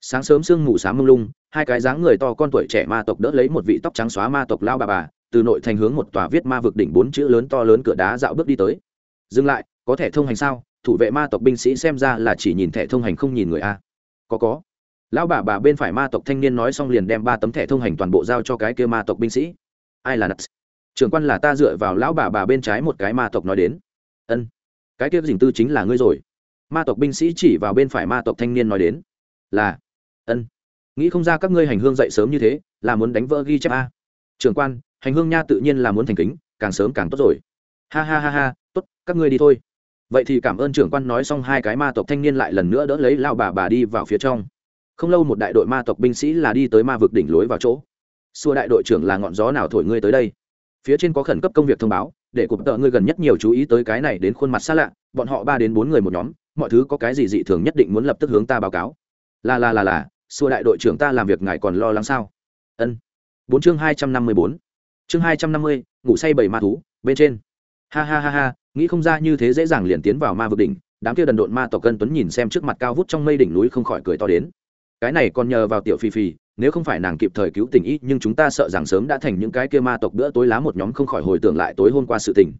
Sáng sớm sương mù sáng mông lung, hai cái dáng người to con tuổi trẻ ma tộc đỡ lấy một vị tóc trắng xóa ma tộc lao bà bà, từ nội thành hướng một tòa viết ma vực đỉnh bốn chữ lớn to lớn cửa đá dạo bước đi tới. Dừng lại, có thể thông hành sao? thủ vệ ma tộc binh sĩ xem ra là chỉ nhìn thẻ thông hành không nhìn người a có có lão bà bà bên phải ma tộc thanh niên nói xong liền đem ba tấm thẻ thông hành toàn bộ giao cho cái kia ma tộc binh sĩ ai là nuts trưởng quan là ta dựa vào lão bà bà bên trái một cái ma tộc nói đến. Ân, cái kia dình tư chính là ngươi rồi. Ma tộc binh sĩ chỉ vào bên phải ma tộc thanh niên nói đến. Là, ân. Nghĩ không ra các ngươi hành hương dậy sớm như thế, là muốn đánh vỡ ghi chép a. Trưởng quan, hành hương nha tự nhiên là muốn thành kính, càng sớm càng tốt rồi. Ha ha ha ha, tốt, các ngươi đi thôi. Vậy thì cảm ơn trưởng quan nói xong hai cái ma tộc thanh niên lại lần nữa đỡ lấy lao bà bà đi vào phía trong. Không lâu một đại đội ma tộc binh sĩ là đi tới ma vực đỉnh lối vào chỗ xua đại đội trưởng là ngọn gió nào thổi ngươi tới đây? Phía trên có khẩn cấp công việc thông báo, để cụp tợ ngươi gần nhất nhiều chú ý tới cái này đến khuôn mặt xa lạ, bọn họ ba đến bốn người một nhóm, mọi thứ có cái gì dị thường nhất định muốn lập tức hướng ta báo cáo. Là là là là xua đại đội trưởng ta làm việc ngài còn lo lắng sao? Ân. Bốn chương hai trăm năm mươi bốn. Chương hai trăm năm mươi, ngủ say bảy ma thú, bên trên. Ha ha ha ha, nghĩ không ra như thế dễ dàng liền tiến vào ma vực đỉnh, đám kia đần độn ma tộc cân tuấn nhìn xem trước mặt cao vút trong mây đỉnh núi không khỏi cười to đến cái này còn nhờ vào tiểu phi phi nếu không phải nàng kịp thời cứu tình ý, nhưng chúng ta sợ rằng sớm đã thành những cái kia ma tộc bữa tối lá một nhóm không khỏi hồi tưởng lại tối hôm qua sự tình.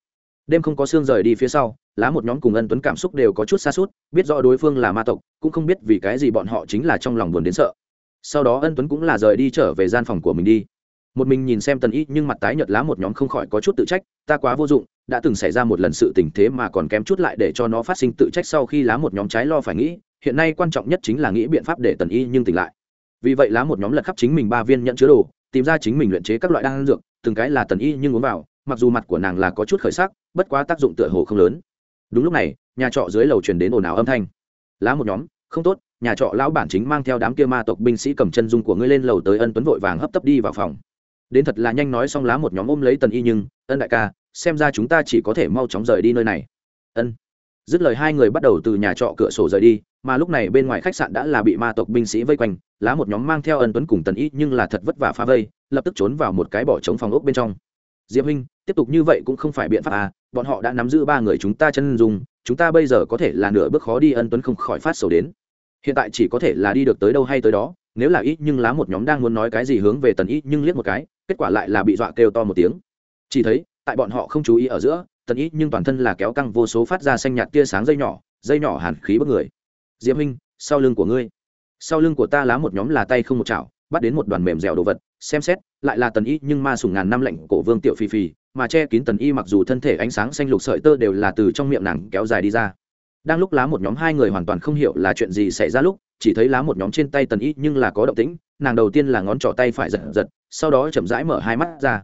Đêm không có xương rời đi phía sau, lá một nhóm cùng ân tuấn cảm xúc đều có chút xa suốt, biết rõ đối phương là ma tộc, cũng không biết vì cái gì bọn họ chính là trong lòng buồn đến sợ. Sau đó ân tuấn cũng là rời đi trở về gian phòng của mình đi. Một mình nhìn xem tần ý, nhưng mặt tái nhợt lá một nhóm không khỏi có chút tự trách, ta quá vô dụng, đã từng xảy ra một lần sự tình thế mà còn kém chút lại để cho nó phát sinh tự trách sau khi lá một nhóm trái lo phải nghĩ hiện nay quan trọng nhất chính là nghĩ biện pháp để tần y nhưng tỉnh lại. Vì vậy lá một nhóm lật khắp chính mình ba viên nhận chứa đồ, tìm ra chính mình luyện chế các loại đan dược, từng cái là tần y nhưng uống vào, mặc dù mặt của nàng là có chút khởi sắc, bất quá tác dụng tựa hồ không lớn. Đúng lúc này, nhà trọ dưới lầu truyền đến ồn ào âm thanh. Lá một nhóm, không tốt, nhà trọ lão bản chính mang theo đám kia ma tộc binh sĩ cầm chân dung của ngươi lên lầu tới ân tuấn vội vàng hấp tấp đi vào phòng. Đến thật là nhanh nói xong lá một nhóm ôm lấy tần y nhưng, ân đại ca, xem ra chúng ta chỉ có thể mau chóng rời đi nơi này. Ân dứt lời hai người bắt đầu từ nhà trọ cửa sổ rời đi, mà lúc này bên ngoài khách sạn đã là bị ma tộc binh sĩ vây quanh, lá một nhóm mang theo ân tuấn cùng tần y nhưng là thật vất vả phá vây, lập tức trốn vào một cái bỏ trống phòng ốc bên trong. Diệp huynh, tiếp tục như vậy cũng không phải biện pháp à bọn họ đã nắm giữ ba người chúng ta chân dùng chúng ta bây giờ có thể là nửa bước khó đi ân tuấn không khỏi phát sầu đến. Hiện tại chỉ có thể là đi được tới đâu hay tới đó, nếu là ít nhưng lá một nhóm đang muốn nói cái gì hướng về tần ít nhưng liếc một cái, kết quả lại là bị dọa kêu to một tiếng. Chỉ thấy, tại bọn họ không chú ý ở giữa tần ý nhưng toàn thân là kéo căng vô số phát ra xanh nhạt tia sáng dây nhỏ dây nhỏ hàn khí bức người. Diễm huynh, sau lưng của ngươi. Sau lưng của ta lá một nhóm là tay không một chảo, bắt đến một đoàn mềm dẻo đồ vật, xem xét, lại là tần y nhưng ma sùng ngàn năm lạnh cổ vương tiểu phi phi mà che kín tần y mặc dù thân thể ánh sáng xanh lục sợi tơ đều là từ trong miệng nàng kéo dài đi ra. Đang lúc lá một nhóm hai người hoàn toàn không hiểu là chuyện gì xảy ra lúc, chỉ thấy lá một nhóm trên tay tần y nhưng là có động tĩnh, nàng đầu tiên là ngón trỏ tay phải giật giật, sau đó chậm rãi mở hai mắt ra.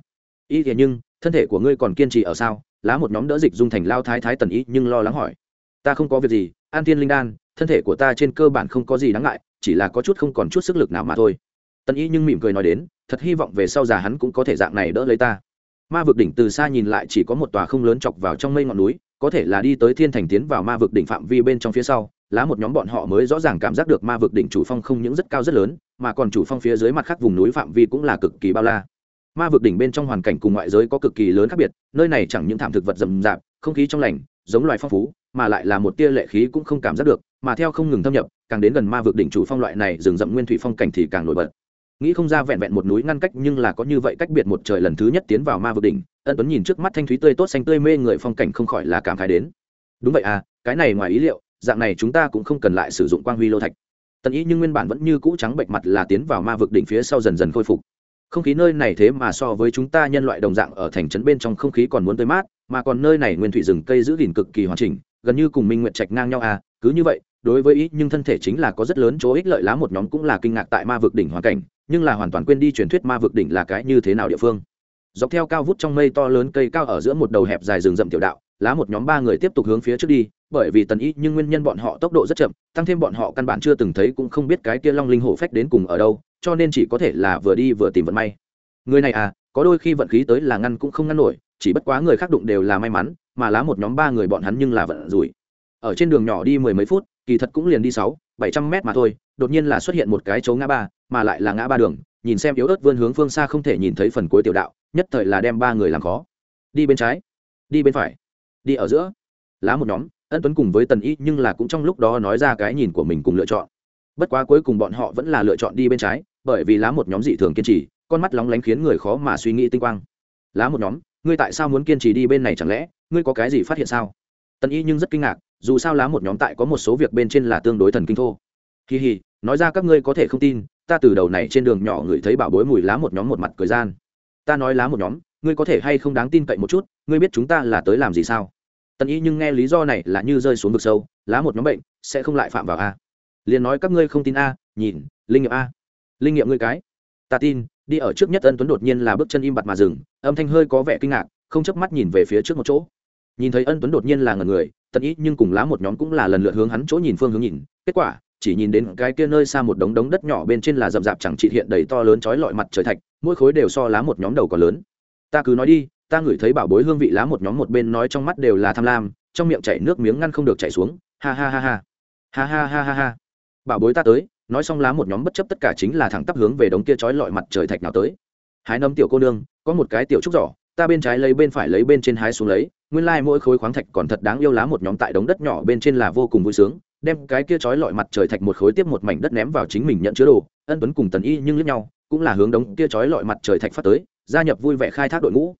Y thế nhưng, thân thể của ngươi còn kiên trì ở sao? Lá một nhóm đỡ dịch dung thành lao thái thái tần y nhưng lo lắng hỏi. Ta không có việc gì, an tiên linh đan, thân thể của ta trên cơ bản không có gì đáng ngại, chỉ là có chút không còn chút sức lực nào mà thôi. Tần y nhưng mỉm cười nói đến, thật hy vọng về sau già hắn cũng có thể dạng này đỡ lấy ta. Ma vực đỉnh từ xa nhìn lại chỉ có một tòa không lớn chọc vào trong mây ngọn núi, có thể là đi tới thiên thành tiến vào ma vực đỉnh phạm vi bên trong phía sau, lá một nhóm bọn họ mới rõ ràng cảm giác được ma vực đỉnh chủ phong không những rất cao rất lớn, mà còn chủ phong phía dưới mặt khác vùng núi phạm vi cũng là cực kỳ bao la ma vực đỉnh bên trong hoàn cảnh cùng ngoại giới có cực kỳ lớn khác biệt, nơi này chẳng những thảm thực vật rậm rạp, không khí trong lành, giống loài phong phú, mà lại là một tia lệ khí cũng không cảm giác được, mà theo không ngừng thâm nhập, càng đến gần ma vực đỉnh chủ phong loại này, rừng rậm nguyên thủy phong cảnh thì càng nổi bật. Nghĩ không ra vẹn vẹn một núi ngăn cách nhưng là có như vậy cách biệt một trời lần thứ nhất tiến vào ma vực đỉnh, ân tuấn nhìn trước mắt thanh thúy tươi tốt xanh tươi mê người phong cảnh không khỏi là cảm khái đến. Đúng vậy à cái này ngoài ý liệu, dạng này chúng ta cũng không cần lại sử dụng quang huy lô thạch. Tần ý nhưng nguyên bản vẫn như cũ trắng bệnh mặt là tiến vào ma vực đỉnh phía sau dần dần khôi phục không khí nơi này thế mà so với chúng ta nhân loại đồng dạng ở thành trấn bên trong không khí còn muốn tươi mát, mà còn nơi này nguyên thủy rừng cây giữ gìn cực kỳ hoàn chỉnh, gần như cùng minh nguyện trạch ngang nhau à cứ như vậy, đối với ý, nhưng thân thể chính là có rất lớn chỗ ích lợi lá một nhóm cũng là kinh ngạc tại ma vực đỉnh hoàn cảnh, nhưng là hoàn toàn quên đi truyền thuyết ma vực đỉnh là cái như thế nào địa phương. Dọc theo cao vút trong mây to lớn cây cao ở giữa một đầu hẹp dài rừng rậm tiểu đạo, lá một nhóm ba người tiếp tục hướng phía trước đi, bởi vì tần ý, nhưng nguyên nhân bọn họ tốc độ rất chậm, tăng thêm bọn họ căn bản chưa từng thấy cũng không biết cái kia long linh hổ phách đến cùng ở đâu cho nên chỉ có thể là vừa đi vừa tìm vận may. Người này à có đôi khi vận khí tới là ngăn cũng không ngăn nổi, chỉ bất quá người khác đụng đều là may mắn, mà lá một nhóm ba người bọn hắn nhưng là vận rủi. Ở trên đường nhỏ đi mười mấy phút, kỳ thật cũng liền đi sáu, bảy trăm mét mà thôi, đột nhiên là xuất hiện một cái chỗ ngã ba, mà lại là ngã ba đường, nhìn xem yếu ớt vươn hướng phương xa không thể nhìn thấy phần cuối tiểu đạo, nhất thời là đem ba người làm khó. Đi bên trái, đi bên phải, đi ở giữa. Lá một nhóm, ân tuấn cùng với tần y nhưng là cũng trong lúc đó nói ra cái nhìn của mình cùng lựa chọn bất quá cuối cùng bọn họ vẫn là lựa chọn đi bên trái, bởi vì lá một nhóm dị thường kiên trì, con mắt lóng lánh khiến người khó mà suy nghĩ tinh quang. Lá một nhóm, ngươi tại sao muốn kiên trì đi bên này chẳng lẽ, ngươi có cái gì phát hiện sao? Tần y nhưng rất kinh ngạc, dù sao lá một nhóm tại có một số việc bên trên là tương đối thần kinh thô. Kỳ hì nói ra các ngươi có thể không tin, ta từ đầu này trên đường nhỏ ngửi thấy bảo bối mùi lá một nhóm một mặt cười gian. Ta nói lá một nhóm, ngươi có thể hay không đáng tin cậy một chút, ngươi biết chúng ta là tới làm gì sao? Tần y nhưng nghe lý do này là như rơi xuống vực sâu, lá một nhóm bệnh sẽ không lại phạm vào a liền nói các ngươi không tin a, nhìn, linh nghiệm a. Linh nghiệm ngươi cái. Ta tin, đi ở trước nhất ân tuấn đột nhiên là bước chân im bặt mà dừng, âm thanh hơi có vẻ kinh ngạc, không chớp mắt nhìn về phía trước một chỗ. Nhìn thấy ân tuấn đột nhiên là ngần người tận ý nhưng cùng lá một nhóm cũng là lần lượt hướng hắn chỗ nhìn phương hướng nhìn, kết quả, chỉ nhìn đến cái kia nơi xa một đống đống đất nhỏ bên trên là rậm rạp chẳng trị hiện đầy to lớn chói lọi mặt trời thạch, mỗi khối đều so lá một nhóm đầu còn lớn. Ta cứ nói đi, ta ngửi thấy bảo bối hương vị lá một nhóm một bên nói trong mắt đều là tham lam, trong miệng chảy nước miếng ngăn không được chảy xuống, ha ha ha ha. Ha ha ha ha ha bảo bối ta tới, nói xong lá một nhóm bất chấp tất cả chính là thẳng tắp hướng về đống kia chói lọi mặt trời thạch nào tới. Hái nấm tiểu cô nương, có một cái tiểu trúc giỏ, ta bên trái lấy bên phải lấy bên trên hái xuống lấy, nguyên lai mỗi khối khoáng thạch còn thật đáng yêu lá một nhóm tại đống đất nhỏ bên trên là vô cùng vui sướng, đem cái kia chói lọi mặt trời thạch một khối tiếp một mảnh đất ném vào chính mình nhận chứa đồ, ân tuấn cùng tần y nhưng lướt nhau, cũng là hướng đống kia chói lọi mặt trời thạch phát tới, gia nhập vui vẻ khai thác đội ngũ.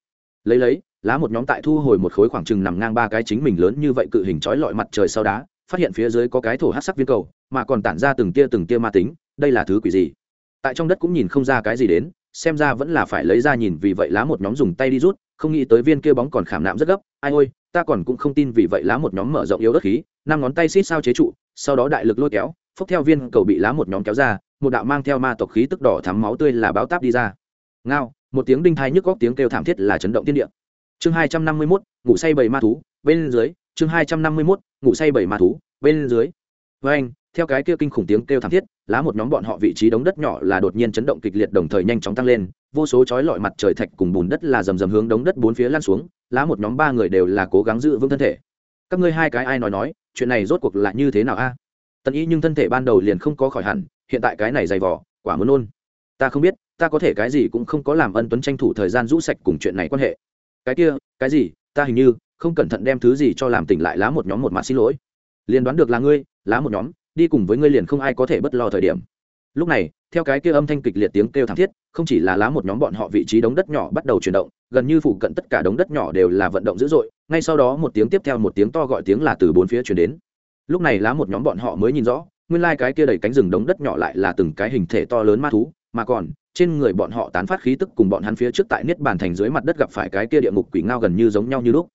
Lấy lấy, lá một nhóm tại thu hồi một khối khoảng chừng nằm ngang ba cái chính mình lớn như vậy cự hình chói lọi mặt trời sau đá, phát hiện phía dưới có cái thổ hát sắc viên cầu mà còn tản ra từng tia từng tia ma tính, đây là thứ quỷ gì? Tại trong đất cũng nhìn không ra cái gì đến, xem ra vẫn là phải lấy ra nhìn, vì vậy lá một nhóm dùng tay đi rút, không nghĩ tới viên kia bóng còn khảm nạm rất gấp, ai ôi, ta còn cũng không tin vì vậy lá một nhóm mở rộng yếu đất khí, năm ngón tay xít sao chế trụ, sau đó đại lực lôi kéo, phốc theo viên cầu bị lá một nhóm kéo ra, một đạo mang theo ma tộc khí tức đỏ thắm máu tươi là báo táp đi ra. Ngao, một tiếng đinh thai nhức góc tiếng kêu thảm thiết là chấn động tiên địa. Chương hai trăm năm mươi mốt, ngủ say bảy ma thú, bên dưới, chương hai trăm năm mươi mốt, ngủ say bảy ma thú, bên dưới. Với anh theo cái kia kinh khủng tiếng kêu thảm thiết, lá một nhóm bọn họ vị trí đống đất nhỏ là đột nhiên chấn động kịch liệt đồng thời nhanh chóng tăng lên, vô số chói lọi mặt trời thạch cùng bùn đất là rầm rầm hướng đống đất bốn phía lan xuống, lá một nhóm ba người đều là cố gắng giữ vững thân thể. Các ngươi hai cái ai nói nói, chuyện này rốt cuộc là như thế nào a? Tần y nhưng thân thể ban đầu liền không có khỏi hẳn, hiện tại cái này dày vỏ quả muốn ôn ta không biết, ta có thể cái gì cũng không có làm ân tuấn tranh thủ thời gian rũ sạch cùng chuyện này quan hệ. Cái kia, cái gì, ta hình như không cẩn thận đem thứ gì cho làm tỉnh lại lá một nhóm một mặt xin lỗi. Liền đoán được là ngươi, lá một nhóm đi cùng với ngươi liền không ai có thể bất lo thời điểm. Lúc này, theo cái kia âm thanh kịch liệt tiếng kêu thảm thiết, không chỉ là lá một nhóm bọn họ vị trí đống đất nhỏ bắt đầu chuyển động, gần như phụ cận tất cả đống đất nhỏ đều là vận động dữ dội, ngay sau đó một tiếng tiếp theo một tiếng to gọi tiếng là từ bốn phía chuyển đến. Lúc này lá một nhóm bọn họ mới nhìn rõ, nguyên lai、like、cái kia đầy cánh rừng đống đất nhỏ lại là từng cái hình thể to lớn ma thú, mà còn, trên người bọn họ tán phát khí tức cùng bọn hắn phía trước tại niết bàn thành dưới mặt đất gặp phải cái kia địa ngục quỷ ngao gần như giống nhau như lúc.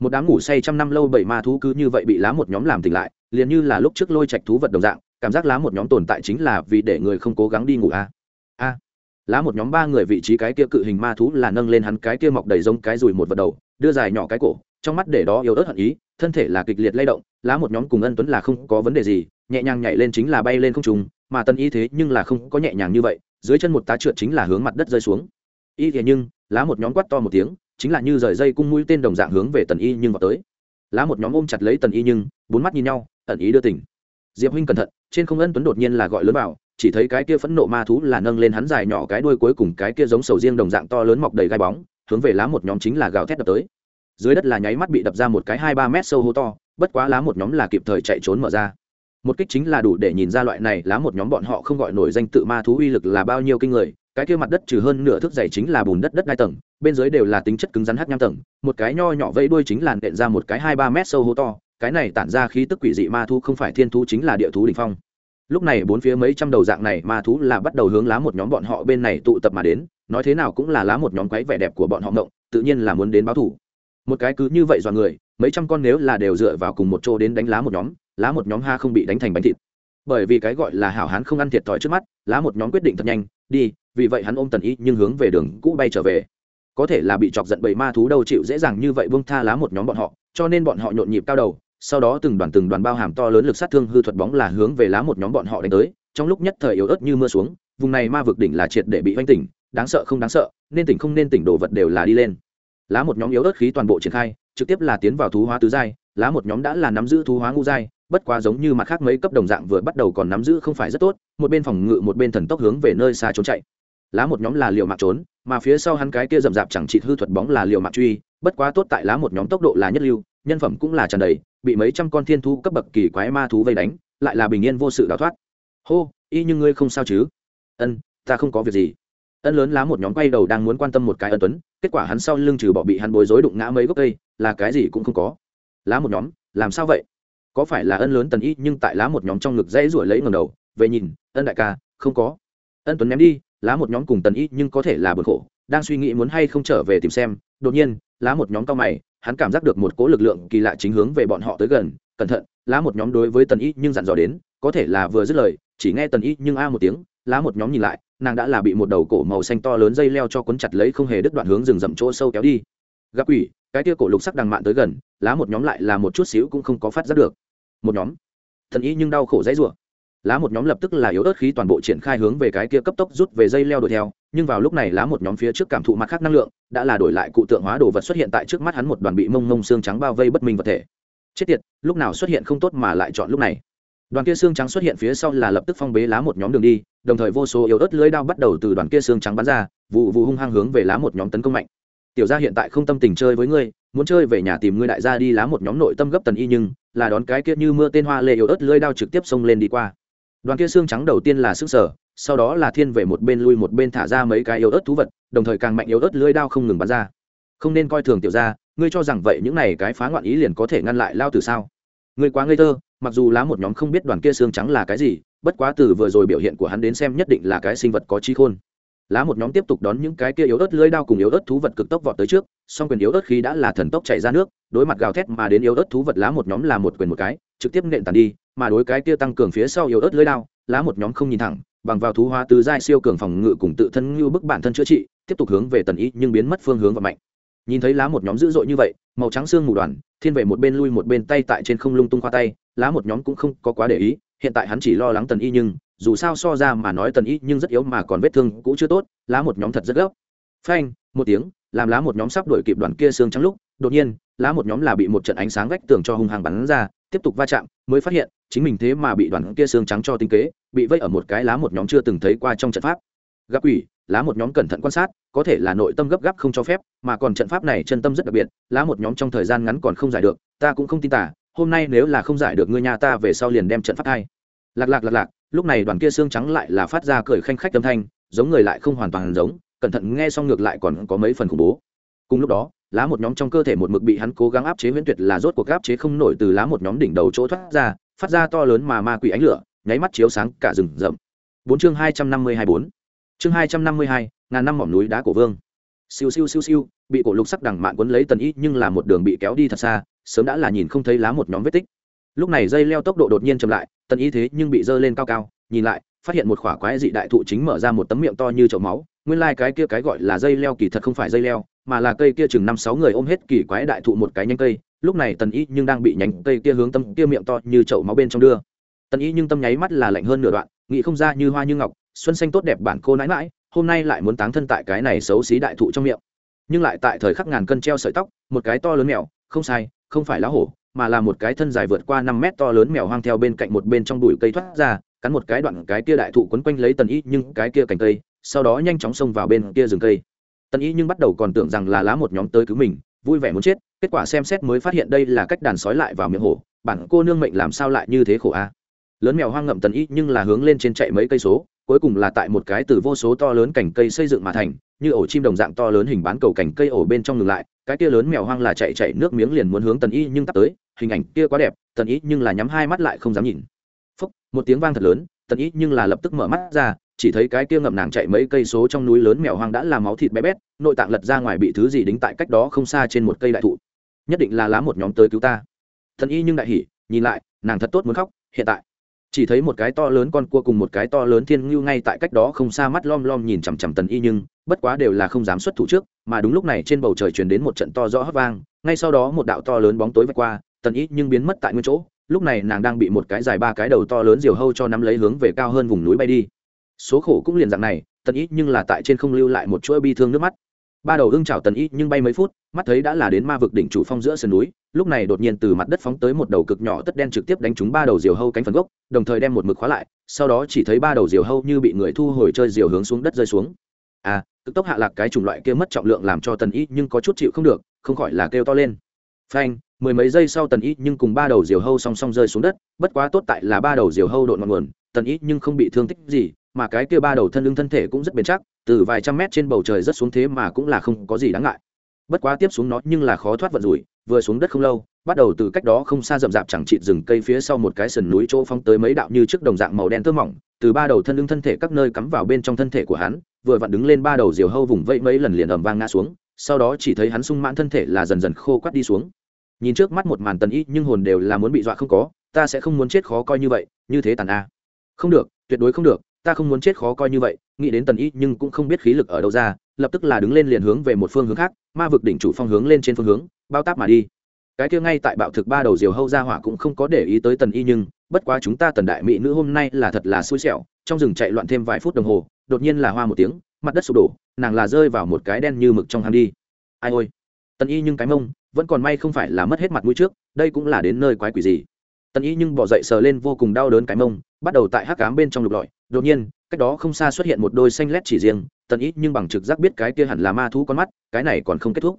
Một đám ngủ say trăm năm lâu bảy ma thú cứ như vậy bị lá một nhóm làm tỉnh lại liền như là lúc trước lôi trạch thú vật đồng dạng, cảm giác lá một nhóm tồn tại chính là vì để người không cố gắng đi ngủ a a. Lá một nhóm ba người vị trí cái kia cự hình ma thú là nâng lên hắn cái kia mọc đầy giống cái rùi một vật đầu, đưa dài nhỏ cái cổ, trong mắt để đó yếu ớt hận ý, thân thể là kịch liệt lay động, lá một nhóm cùng ân tuấn là không có vấn đề gì, nhẹ nhàng nhảy lên chính là bay lên không trùng mà tân y thế nhưng là không có nhẹ nhàng như vậy, dưới chân một tá trượt chính là hướng mặt đất rơi xuống. Y thế nhưng, lá một nhóm quát to một tiếng, chính là như rời dây cung mũi tên đồng dạng hướng về tần y nhưng vào tới. Lá một nhóm ôm chặt lấy tần y nhưng, bốn mắt nhìn nhau ẩn ý đưa tình. diệp huynh cẩn thận, trên không ân tuấn đột nhiên là gọi lớn vào, chỉ thấy cái kia phẫn nộ ma thú là nâng lên hắn dài nhỏ cái đuôi cuối cùng cái kia giống sầu riêng đồng dạng to lớn mọc đầy gai bóng, hướng về lá một nhóm chính là gào thét đập tới dưới đất là nháy mắt bị đập ra một cái hai ba mét sâu hố to, bất quá lá một nhóm là kịp thời chạy trốn mở ra một kích chính là đủ để nhìn ra loại này lá một nhóm bọn họ không gọi nổi danh tự ma thú uy lực là bao nhiêu kinh người, cái kia mặt đất trừ hơn nửa thước dày chính là bùn đất đất hai tầng, bên dưới đều là tính chất cứng rắn hắc nham tầng, một cái nho nhỏ vẫy đuôi chính là nện ra một cái hai ba mét sâu hố to cái này tản ra khí tức quỷ dị ma thú không phải thiên thú chính là địa thú đ ỉ n h phong. Lúc này bốn phía mấy trăm đầu dạng này ma thú là bắt đầu hướng lá một nhóm bọn họ bên này tụ tập mà đến, nói thế nào cũng là lá một nhóm quái vẻ đẹp của bọn họ ngộng, tự nhiên là muốn đến báo thủ một cái cứ như vậy dọa người, mấy trăm con nếu là đều dựa vào cùng một chỗ đến đánh lá một nhóm, lá một nhóm ha không bị đánh thành bánh thịt. Bởi vì cái gọi là hảo hán không ăn thiệt thòi trước mắt, lá một nhóm quyết định thật nhanh, đi, vì vậy hắn ôm tần ý nhưng hướng về đường cũ bay trở về. Có thể là bị chọc giận bầy ma thú đâu chịu dễ dàng như vậy vương tha lá một nhóm bọn họ, cho nên bọn họ nhộn nhịp cao đầu sau đó từng đoàn từng đoàn bao hàm to lớn lực sát thương hư thuật bóng là hướng về lá một nhóm bọn họ đánh tới, trong lúc nhất thời yếu ớt như mưa xuống, vùng này ma vực đỉnh là triệt để bị oanh tỉnh, đáng sợ không đáng sợ, nên tỉnh không nên tỉnh đồ vật đều là đi lên. Lá một nhóm yếu ớt khí toàn bộ triển khai, trực tiếp là tiến vào thú hóa tứ giai, lá một nhóm đã là nắm giữ thú hóa ngũ giai, bất quá giống như mặt khác mấy cấp đồng dạng vừa bắt đầu còn nắm giữ không phải rất tốt, một bên phòng ngự một bên thần tốc hướng về nơi xa trốn chạy. Lá một nhóm là liệu mạng trốn, mà phía sau hắn cái kia rậm rạp chẳng trị hư thuật bóng là liệu mạng truy, bất quá tốt tại lá một nhóm tốc độ là nhất lưu, nhân phẩm cũng là tràn đầy bị mấy trăm con thiên thú cấp bậc kỳ quái ma thú vây đánh, lại là bình yên vô sự đào thoát. Hô, y như ngươi không sao chứ? Ân, ta không có việc gì. Ân lớn lá một nhóm quay đầu đang muốn quan tâm một cái ân tuấn, kết quả hắn sau lưng trừ bỏ bị hắn bối rối đụng ngã mấy gốc cây, là cái gì cũng không có. Lá một nhóm, làm sao vậy? Có phải là ân lớn tần y nhưng tại lá một nhóm trong ngực dãy ruổi lấy ngầm đầu, về nhìn, ân đại ca, không có. Ân tuấn ném đi, lá một nhóm cùng tần y nhưng có thể là bực khổ đang suy nghĩ muốn hay không trở về tìm xem, đột nhiên, lá một nhóm cao mày, hắn cảm giác được một cỗ lực lượng kỳ lạ chính hướng về bọn họ tới gần, cẩn thận, lá một nhóm đối với tần y nhưng dặn dò đến, có thể là vừa dứt lời, chỉ nghe tần y nhưng a một tiếng, lá một nhóm nhìn lại, nàng đã là bị một đầu cổ màu xanh to lớn dây leo cho cuốn chặt lấy không hề đứt đoạn hướng rừng rậm chỗ sâu kéo đi. Gặp quỷ, cái tia cổ lục sắc đằng mạn tới gần, lá một nhóm lại là một chút xíu cũng không có phát giác được. Một nhóm. Thần y nhưng đau khổ dãy rủa. Lá một nhóm lập tức là yếu ớt khí toàn bộ triển khai hướng về cái kia cấp tốc rút về dây leo đuổi theo nhưng vào lúc này lá một nhóm phía trước cảm thụ mặt khác năng lượng, đã là đổi lại cụ tượng hóa đồ vật xuất hiện tại trước mắt hắn một đoàn bị mông mông xương trắng bao vây bất minh vật thể. Chết tiệt, lúc nào xuất hiện không tốt mà lại chọn lúc này. Đoàn kia xương trắng xuất hiện phía sau là lập tức phong bế lá một nhóm đường đi, đồng thời vô số yếu ớt lưới đao bắt đầu từ đoàn kia xương trắng bắn ra, vụ vụ hung hăng hướng về lá một nhóm tấn công mạnh. Tiểu gia hiện tại không tâm tình chơi với ngươi, muốn chơi về nhà tìm ngươi đại gia đi. Lá một nhóm nội tâm gấp tần y nhưng là đón cái kia như mưa tên hoa lê yếu ớt lưới đao trực tiếp xông lên đi qua. Đoàn kia xương trắng đầu tiên là sức sở sau đó là thiên về một bên lui một bên thả ra mấy cái yếu ớt thú vật, đồng thời càng mạnh yếu ớt lưỡi đao không ngừng bắn ra. Không nên coi thường tiểu ra ngươi cho rằng vậy những này cái phá ngoạn ý liền có thể ngăn lại lao từ sao? Ngươi quá ngây thơ, mặc dù lá một nhóm không biết đoàn kia xương trắng là cái gì, bất quá từ vừa rồi biểu hiện của hắn đến xem nhất định là cái sinh vật có trí khôn. Lá một nhóm tiếp tục đón những cái kia yếu ớt lưỡi đao cùng yếu ớt thú vật cực tốc vọt tới trước, song quyền yếu ớt khí đã là thần tốc chạy ra nước, đối mặt gào thét mà đến yếu ớt thú vật lá một nhóm là một quyền một cái, trực tiếp nện tàn đi, mà đối cái kia tăng cường phía sau yếu ớt lưỡi đao, lá một nhóm không nhìn thẳng bằng vào thú hóa tứ giai siêu cường phòng ngự cùng tự thân như bức bản thân chữa trị, tiếp tục hướng về tần ý nhưng biến mất phương hướng và mạnh nhìn thấy lá một nhóm dữ dội như vậy, màu trắng xương mù đoàn, thiên về một bên lui một bên tay tại trên không lung tung qua tay, lá một nhóm cũng không có quá để ý, hiện tại hắn chỉ lo lắng tần y nhưng, dù sao so ra mà nói tần y nhưng rất yếu mà còn vết thương cũng chưa tốt, lá một nhóm thật rất gấp. Phanh, một tiếng, làm lá một nhóm sắp đuổi kịp đoàn kia xương trắng lúc, đột nhiên, lá một nhóm là bị một trận ánh sáng vách tường cho hung hăng bắn ra, tiếp tục va chạm, mới phát hiện, chính mình thế mà bị đoàn kia xương trắng cho tinh kế bị vây ở một cái lá một nhóm chưa từng thấy qua trong trận pháp. Gặp ủy lá một nhóm cẩn thận quan sát, có thể là nội tâm gấp gáp không cho phép, mà còn trận pháp này chân tâm rất đặc biệt, lá một nhóm trong thời gian ngắn còn không giải được, ta cũng không tin tả, hôm nay nếu là không giải được ngươi nhà ta về sau liền đem trận pháp hai lạc lạc lạc lạc, lúc này đoàn kia xương trắng lại là phát ra cười khanh khách âm thanh, giống người lại không hoàn toàn giống, cẩn thận nghe xong ngược lại còn có mấy phần khủng bố. Cùng lúc đó, lá một nhóm trong cơ thể một mực bị hắn cố gắng áp chế huyễn tuyệt là rốt cuộc áp chế không nổi từ lá một nhóm đỉnh đầu chỗ thoát ra, phát ra to lớn mà ma quỷ ánh lửa nháy mắt chiếu sáng cả rừng rậm. Bốn chương hai trăm năm mươi hai bốn. Chương hai trăm năm mươi hai, ngàn năm mỏm núi đá cổ vương. Siêu siêu siêu siêu, bị cổ lục sắc đằng mạn quấn lấy tần ý nhưng là một đường bị kéo đi thật xa, sớm đã là nhìn không thấy lá một nhóm vết tích. Lúc này dây leo tốc độ đột nhiên chậm lại, tần ý thế nhưng bị dơ lên cao cao, nhìn lại, phát hiện một khỏa quái dị đại thụ chính mở ra một tấm miệng to như chậu máu, nguyên lai、like、cái kia cái gọi là dây leo kỳ thật không phải dây leo, mà là cây kia chừng năm sáu người ôm hết kỳ quái đại thụ một cái nhánh cây. Lúc này tần ý nhưng đang bị nhánh cây kia hướng tâm kia miệng to như chậu máu bên trong đưa tần Y nhưng tâm nháy mắt là lạnh hơn nửa đoạn, nghĩ không ra như hoa như ngọc, xuân xanh tốt đẹp bản cô nãi mãi, hôm nay lại muốn táng thân tại cái này xấu xí đại thụ trong miệng. Nhưng lại tại thời khắc ngàn cân treo sợi tóc, một cái to lớn mèo, không sai, không phải lá hổ, mà là một cái thân dài vượt qua năm mét to lớn mèo hoang theo bên cạnh một bên trong bụi cây thoát ra, cắn một cái đoạn cái kia đại thụ quấn quanh lấy tần y nhưng cái kia cành cây, sau đó nhanh chóng xông vào bên kia rừng cây. Tần y nhưng bắt đầu còn tưởng rằng là lá một nhóm tới cứu mình, vui vẻ muốn chết, kết quả xem xét mới phát hiện đây là cách đàn sói lại vào miệng hổ, bản cô nương mệnh làm sao lại như thế khổ a? Lớn mèo hoang ngậm tần y nhưng là hướng lên trên chạy mấy cây số, cuối cùng là tại một cái từ vô số to lớn cành cây xây dựng mà thành, như ổ chim đồng dạng to lớn hình bán cầu cành cây ổ bên trong ngừng lại, cái kia lớn mèo hoang là chạy chạy nước miếng liền muốn hướng tần y nhưng tắt tới, hình ảnh kia quá đẹp, tần y nhưng là nhắm hai mắt lại không dám nhìn. Phúc, một tiếng vang thật lớn, tần y nhưng là lập tức mở mắt ra, chỉ thấy cái kia ngậm nàng chạy mấy cây số trong núi lớn mèo hoang đã làm máu thịt bé bét, nội tạng lật ra ngoài bị thứ gì đính tại cách đó không xa trên một cây đại thụ. Nhất định là lá một nhóm tới cứu ta. Tần y nhưng đại hỉ, nhìn lại, nàng thật tốt muốn khóc, hiện tại chỉ thấy một cái to lớn con cua cùng một cái to lớn thiên ngưu ngay tại cách đó không xa mắt lom lom nhìn chằm chằm tần y nhưng, bất quá đều là không dám xuất thủ trước, mà đúng lúc này trên bầu trời truyền đến một trận to rõ hấp vang, ngay sau đó một đạo to lớn bóng tối vạch qua, tần y nhưng biến mất tại nguyên chỗ, lúc này nàng đang bị một cái dài ba cái đầu to lớn diều hâu cho nắm lấy hướng về cao hơn vùng núi bay đi. Số khổ cũng liền dạng này, tần y nhưng là tại trên không lưu lại một chuỗi bi thương nước mắt ba đầu ưng chảo tần y nhưng bay mấy phút, mắt thấy đã là đến ma vực đỉnh chủ phong giữa sườn núi, lúc này đột nhiên từ mặt đất phóng tới một đầu cực nhỏ tất đen trực tiếp đánh trúng ba đầu diều hâu cánh phần gốc, đồng thời đem một mực khóa lại, sau đó chỉ thấy ba đầu diều hâu như bị người thu hồi chơi diều hướng xuống đất rơi xuống. À cực tốc hạ lạc cái chủng loại kia mất trọng lượng làm cho tần y nhưng có chút chịu không được, không khỏi là kêu to lên. Phanh, mười mấy giây sau tần y nhưng cùng ba đầu diều hâu song song rơi xuống đất, bất quá tốt tại là ba đầu diều hâu đột ngọn nguồn, tần y nhưng không bị thương tích gì, mà cái kia ba đầu thân lưng thân thể cũng rất bền chắc từ vài trăm mét trên bầu trời rất xuống thế mà cũng là không có gì đáng ngại. Bất quá tiếp xuống nó nhưng là khó thoát vận rủi, vừa xuống đất không lâu, bắt đầu từ cách đó không xa rậm rạp chẳng chịt rừng cây phía sau một cái sườn núi chỗ phong tới mấy đạo như trước đồng dạng màu đen tơ mỏng, từ ba đầu thân lưng thân thể các nơi cắm vào bên trong thân thể của hắn, vừa vặn đứng lên ba đầu diều hâu vùng vẫy mấy lần liền ầm vang ngã xuống, sau đó chỉ thấy hắn sung mãn thân thể là dần dần khô quắt đi xuống. Nhìn trước mắt một màn tần ý nhưng hồn đều là muốn bị dọa không có, ta sẽ không muốn chết khó coi như vậy, như thế tàn a. Không được, tuyệt đối không được ta không muốn chết khó coi như vậy, nghĩ đến tần y nhưng cũng không biết khí lực ở đâu ra, lập tức là đứng lên liền hướng về một phương hướng khác, ma vực đỉnh chủ phong hướng lên trên phương hướng, bao táp mà đi. Cái kia ngay tại bạo thực ba đầu diều hâu ra hỏa cũng không có để ý tới tần y nhưng, bất quá chúng ta tần đại mỹ nữ hôm nay là thật là xui xẻo, trong rừng chạy loạn thêm vài phút đồng hồ, đột nhiên là hoa một tiếng, mặt đất sụp đổ, nàng là rơi vào một cái đen như mực trong hang đi. Ai ôi! Tần y nhưng cái mông, vẫn còn may không phải là mất hết mặt mũi trước, đây cũng là đến nơi quái quỷ gì. Tần y nhưng bỏ dậy sờ lên vô cùng đau đớn cái mông, bắt đầu tại hắc cám bên trong lục lọi đột nhiên cách đó không xa xuất hiện một đôi xanh lét chỉ riêng tần ít nhưng bằng trực giác biết cái kia hẳn là ma thú con mắt cái này còn không kết thúc.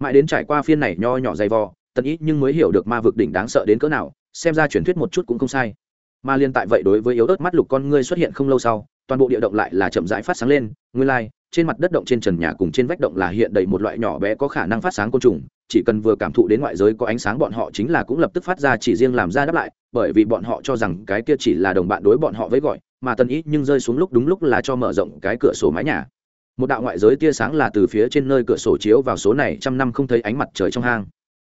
Mãi đến trải qua phiên này nho nhỏ dày vò tần ít nhưng mới hiểu được ma vực đỉnh đáng sợ đến cỡ nào xem ra truyền thuyết một chút cũng không sai. Ma liên tại vậy đối với yếu ớt mắt lục con ngươi xuất hiện không lâu sau toàn bộ địa động lại là chậm rãi phát sáng lên nguyên lai、like, trên mặt đất động trên trần nhà cùng trên vách động là hiện đầy một loại nhỏ bé có khả năng phát sáng côn trùng chỉ cần vừa cảm thụ đến ngoại giới có ánh sáng bọn họ chính là cũng lập tức phát ra chỉ riêng làm ra đáp lại bởi vì bọn họ cho rằng cái kia chỉ là đồng bạn đối bọn họ với gọi mà tần ý nhưng rơi xuống lúc đúng lúc là cho mở rộng cái cửa sổ mái nhà. Một đạo ngoại giới tia sáng là từ phía trên nơi cửa sổ chiếu vào số này trăm năm không thấy ánh mặt trời trong hang.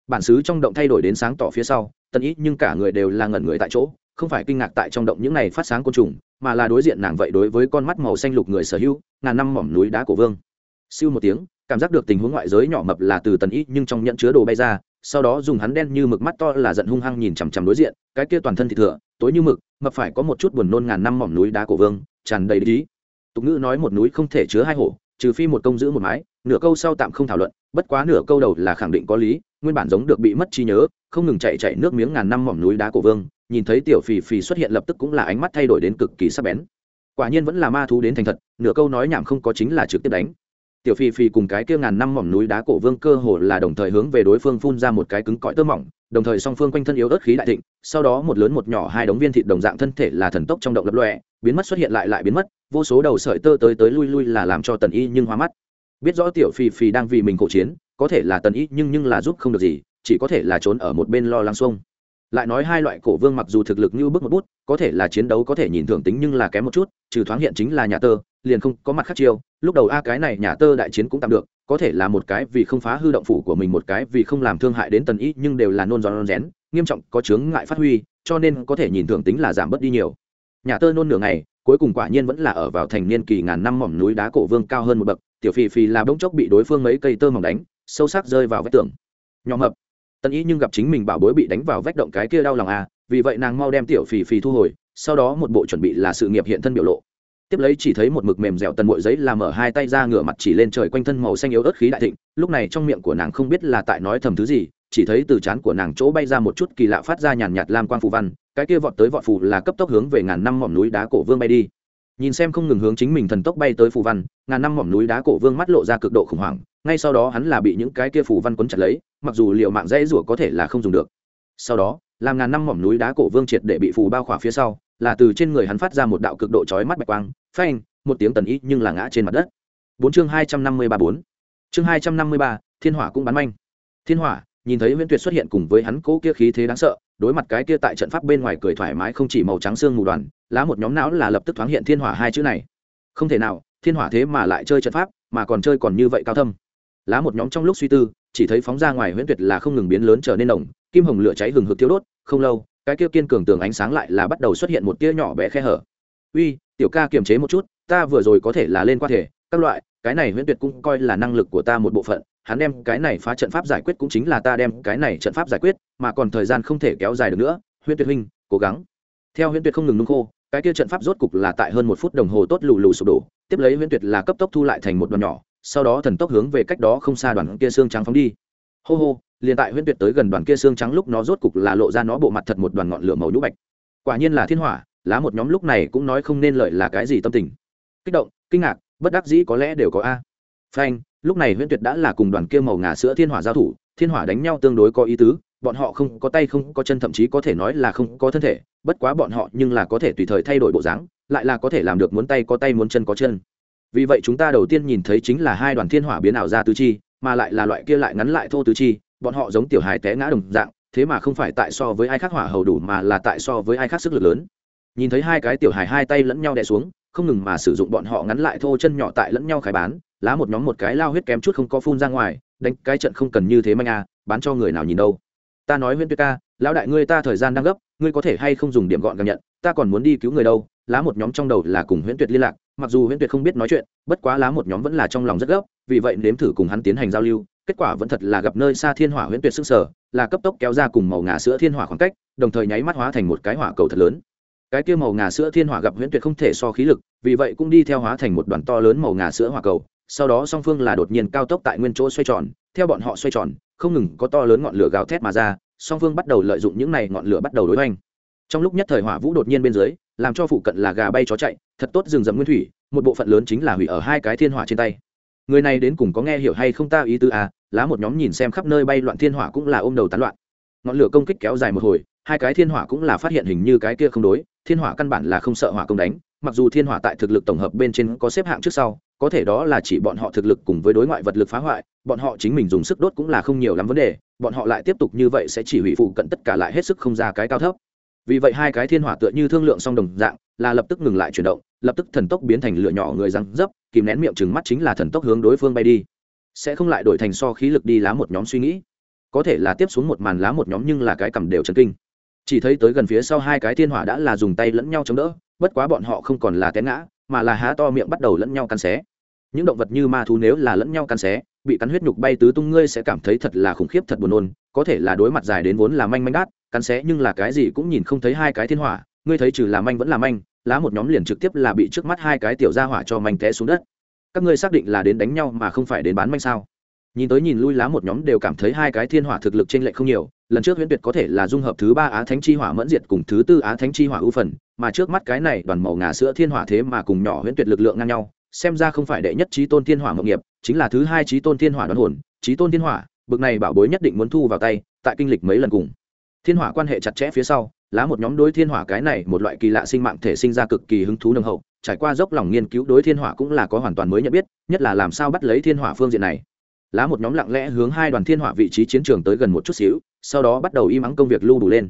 Bản xứ trong động thay đổi đến sáng tỏ phía sau tần ý nhưng cả người đều là ngẩn người tại chỗ, không phải kinh ngạc tại trong động những này phát sáng côn trùng, mà là đối diện nàng vậy đối với con mắt màu xanh lục người sở hữu, ngàn năm mỏm núi đá cổ vương. Siêu một tiếng, cảm giác được tình huống ngoại giới nhỏ mập là từ tần ý nhưng trong nhận chứa đồ bay ra, sau đó dùng hắn đen như mực mắt to là giận hung hăng nhìn chằm chằm đối diện, cái kia toàn thân thì thừa, tối như mực mập phải có một chút buồn nôn ngàn năm mỏm núi đá cổ vương, tràn đầy lý tục ngữ nói một núi không thể chứa hai hổ, trừ phi một công giữ một mái, nửa câu sau tạm không thảo luận, bất quá nửa câu đầu là khẳng định có lý, nguyên bản giống được bị mất trí nhớ, không ngừng chạy chạy nước miếng ngàn năm mỏm núi đá cổ vương, nhìn thấy tiểu phì phì xuất hiện lập tức cũng là ánh mắt thay đổi đến cực kỳ sắc bén. Quả nhiên vẫn là ma thú đến thành thật, nửa câu nói nhảm không có chính là trực tiếp đánh. Tiểu phi phi cùng cái kia ngàn năm mỏm núi đá cổ vương cơ hồ là đồng thời hướng về đối phương phun ra một cái cứng cõi tơ mỏng đồng thời song phương quanh thân yếu ớt khí đại thịnh, sau đó một lớn một nhỏ hai đống viên thịt đồng dạng thân thể là thần tốc trong động lập lòe, biến mất xuất hiện lại lại biến mất, vô số đầu sợi tơ tới tới lui lui là làm cho tần y nhưng hoa mắt. Biết rõ tiểu phi phi đang vì mình cổ chiến, có thể là tần y nhưng nhưng là giúp không được gì, chỉ có thể là trốn ở một bên lo lắng xuông. Lại nói hai loại cổ vương mặc dù thực lực như bước một bút, có thể là chiến đấu có thể nhìn thường tính nhưng là kém một chút, trừ thoáng hiện chính là nhà tơ, liền không có mặt khác chiêu, lúc đầu a cái này nhà tơ đại chiến cũng tạm được có thể là một cái vì không phá hư động phủ của mình, một cái vì không làm thương hại đến tần ý nhưng đều là nôn giòn nôn rén, nghiêm trọng, có chướng ngại phát huy, cho nên có thể nhìn thường tính là giảm bớt đi nhiều. Nhà tơ nôn nửa ngày, cuối cùng quả nhiên vẫn là ở vào thành niên kỳ ngàn năm mỏm núi đá cổ vương cao hơn một bậc, tiểu phì phì là bỗng chốc bị đối phương mấy cây tơ mỏng đánh, sâu sắc rơi vào vách tường. Nhỏ mập tần ý nhưng gặp chính mình bảo bối bị đánh vào vách động cái kia đau lòng à vì vậy nàng mau đem tiểu phì phì thu hồi, sau đó một bộ chuẩn bị là sự nghiệp hiện thân biểu lộ tiếp lấy chỉ thấy một mực mềm dẻo tần mội giấy làm mở hai tay ra ngửa mặt chỉ lên trời quanh thân màu xanh yếu ớt khí đại thịnh, lúc này trong miệng của nàng không biết là tại nói thầm thứ gì, chỉ thấy từ trán của nàng chỗ bay ra một chút kỳ lạ phát ra nhàn nhạt lam quang phù văn, cái kia vọt tới vọt phù là cấp tốc hướng về ngàn năm mỏm núi đá cổ vương bay đi. Nhìn xem không ngừng hướng chính mình thần tốc bay tới phù văn, ngàn năm mỏm núi đá cổ vương mắt lộ ra cực độ khủng hoảng, ngay sau đó hắn là bị những cái kia phù văn quấn chặt lấy, mặc dù liệu mạng dễ rủa có thể là không dùng được. Sau đó, làm ngàn năm mỏm núi đá cổ vương triệt để bị phù bao khỏa phía sau, là từ trên người hắn phát ra một đạo cực độ chói mắt bạch quang phanh, một tiếng tần ý nhưng là ngã trên mặt đất. Bốn chương hai trăm năm mươi ba bốn. Chương hai trăm năm mươi ba, thiên hỏa cũng bắn manh. Thiên hỏa, nhìn thấy viễn tuyệt xuất hiện cùng với hắn cố kia khí thế đáng sợ, đối mặt cái kia tại trận pháp bên ngoài cười thoải mái không chỉ màu trắng xương mù đoàn, lá một nhóm não là lập tức thoáng hiện thiên hỏa hai chữ này. Không thể nào, thiên hỏa thế mà lại chơi trận pháp, mà còn chơi còn như vậy cao thâm. Lá một nhóm trong lúc suy tư, chỉ thấy phóng ra ngoài huyễn tuyệt là không ngừng biến lớn trở nên nồng, kim hồng lửa cháy hừng hực thiếu đốt, không lâu, cái kia kiên cường tường ánh sáng lại là bắt đầu xuất hiện một tia nhỏ bé khe hở uy, tiểu ca kiềm chế một chút, ta vừa rồi có thể là lên qua thể, các loại, cái này huyễn tuyệt cũng coi là năng lực của ta một bộ phận, hắn đem cái này phá trận pháp giải quyết cũng chính là ta đem cái này trận pháp giải quyết, mà còn thời gian không thể kéo dài được nữa, huyễn tuyệt huynh, cố gắng. Theo huyễn tuyệt không ngừng nung khô, cái kia trận pháp rốt cục là tại hơn một phút đồng hồ tốt lù lù sụp đổ, tiếp lấy huyễn tuyệt là cấp tốc thu lại thành một đoàn nhỏ, sau đó thần tốc hướng về cách đó không xa đoàn kia xương trắng phóng đi. Hô hô, liền tại huyễn tuyệt tới gần đoàn kia xương trắng lúc nó rốt cục là lộ ra nó bộ mặt thật một đoàn ngọn lửa màu nhũ bạch. Quả nhiên là thiên hỏa lá một nhóm lúc này cũng nói không nên lợi là cái gì tâm tình. Kích động, kinh ngạc, bất đắc dĩ có lẽ đều có a. Phanh, lúc này huyễn tuyệt đã là cùng đoàn kia màu ngà sữa thiên hỏa giao thủ, thiên hỏa đánh nhau tương đối có ý tứ, bọn họ không có tay không có chân thậm chí có thể nói là không có thân thể, bất quá bọn họ nhưng là có thể tùy thời thay đổi bộ dáng, lại là có thể làm được muốn tay có tay muốn chân có chân. Vì vậy chúng ta đầu tiên nhìn thấy chính là hai đoàn thiên hỏa biến ảo ra tứ chi, mà lại là loại kia lại ngắn lại thô tứ chi, bọn họ giống tiểu hài té ngã đồng dạng, thế mà không phải tại so với ai khác hỏa hầu đủ mà là tại so với ai khác sức lực lớn nhìn thấy hai cái tiểu hài hai tay lẫn nhau đè xuống, không ngừng mà sử dụng bọn họ ngắn lại thô chân nhỏ tại lẫn nhau khai bán, lá một nhóm một cái lao huyết kém chút không có phun ra ngoài, đánh cái trận không cần như thế manh à bán cho người nào nhìn đâu. Ta nói huyễn tuyệt ca, lão đại ngươi ta thời gian đang gấp, ngươi có thể hay không dùng điểm gọn gàng nhận, ta còn muốn đi cứu người đâu. Lá một nhóm trong đầu là cùng huyễn tuyệt liên lạc, mặc dù huyễn tuyệt không biết nói chuyện, bất quá lá một nhóm vẫn là trong lòng rất gấp, vì vậy nếm thử cùng hắn tiến hành giao lưu, kết quả vẫn thật là gặp nơi xa thiên hỏa huyễn tuyệt sức sở là cấp tốc kéo ra cùng màu ngà sữa thiên hỏa khoảng cách, đồng thời nháy mắt hóa thành một cái hỏa cầu thật lớn cái kia màu ngà sữa thiên hỏa gặp huyễn tuyệt không thể so khí lực, vì vậy cũng đi theo hóa thành một đoàn to lớn màu ngà sữa hỏa cầu, sau đó song phương là đột nhiên cao tốc tại nguyên chỗ xoay tròn, theo bọn họ xoay tròn, không ngừng có to lớn ngọn lửa gào thét mà ra, song phương bắt đầu lợi dụng những này ngọn lửa bắt đầu đối hoành. Trong lúc nhất thời hỏa vũ đột nhiên bên dưới, làm cho phụ cận là gà bay chó chạy, thật tốt rừng rậm nguyên thủy, một bộ phận lớn chính là hủy ở hai cái thiên hỏa trên tay. Người này đến cùng có nghe hiểu hay không ta ý tứ à lá một nhóm nhìn xem khắp nơi bay loạn thiên hỏa cũng là ôm đầu tán loạn. Ngọn lửa công kích kéo dài một hồi, hai cái thiên hỏa cũng là phát hiện hình như cái kia không đối thiên hỏa căn bản là không sợ hỏa công đánh, mặc dù thiên hỏa tại thực lực tổng hợp bên trên có xếp hạng trước sau, có thể đó là chỉ bọn họ thực lực cùng với đối ngoại vật lực phá hoại, bọn họ chính mình dùng sức đốt cũng là không nhiều lắm vấn đề, bọn họ lại tiếp tục như vậy sẽ chỉ hủy phụ cận tất cả lại hết sức không ra cái cao thấp. Vì vậy hai cái thiên hỏa tựa như thương lượng song đồng dạng, là lập tức ngừng lại chuyển động, lập tức thần tốc biến thành lửa nhỏ người răng dấp, kìm nén miệng trừng mắt chính là thần tốc hướng đối phương bay đi. Sẽ không lại đổi thành so khí lực đi lá một nhóm suy nghĩ. Có thể là tiếp xuống một màn lá một nhóm nhưng là cái cầm đều chấn kinh chỉ thấy tới gần phía sau hai cái thiên hỏa đã là dùng tay lẫn nhau chống đỡ, bất quá bọn họ không còn là té ngã, mà là há to miệng bắt đầu lẫn nhau cắn xé. Những động vật như ma thú nếu là lẫn nhau cắn xé, bị cắn huyết nhục bay tứ tung, ngươi sẽ cảm thấy thật là khủng khiếp, thật buồn nôn, có thể là đối mặt dài đến vốn là manh manh đát, cắn xé nhưng là cái gì cũng nhìn không thấy hai cái thiên hỏa, ngươi thấy trừ là manh vẫn là manh, lá một nhóm liền trực tiếp là bị trước mắt hai cái tiểu ra hỏa cho manh té xuống đất. Các ngươi xác định là đến đánh nhau mà không phải đến bán manh sao? Nhìn tới nhìn lui, lá một nhóm đều cảm thấy hai cái thiên hỏa thực lực trên lệ không nhiều lần trước huyễn tuyệt có thể là dung hợp thứ ba á thánh chi hỏa mẫn diệt cùng thứ tư á thánh chi hỏa ưu phần, mà trước mắt cái này đoàn màu ngà sữa thiên hỏa thế mà cùng nhỏ huyễn tuyệt lực lượng ngang nhau, xem ra không phải đệ nhất trí tôn thiên hỏa mộng nghiệp, chính là thứ hai trí tôn thiên hỏa đoán hồn trí tôn thiên hỏa, bực này bảo bối nhất định muốn thu vào tay, tại kinh lịch mấy lần cùng. Thiên hỏa quan hệ chặt chẽ phía sau, lá một nhóm đối thiên hỏa cái này một loại kỳ lạ sinh mạng thể sinh ra cực kỳ hứng thú nồng hậu, trải qua dốc lòng nghiên cứu đối thiên hỏa cũng là có hoàn toàn mới nhận biết, nhất là làm sao bắt lấy thiên hỏa phương diện này. Lá một nhóm lặng lẽ hướng hai đoàn thiên hỏa vị trí chiến trường tới gần một chút xíu sau đó bắt đầu im ắng công việc lưu đủ lên.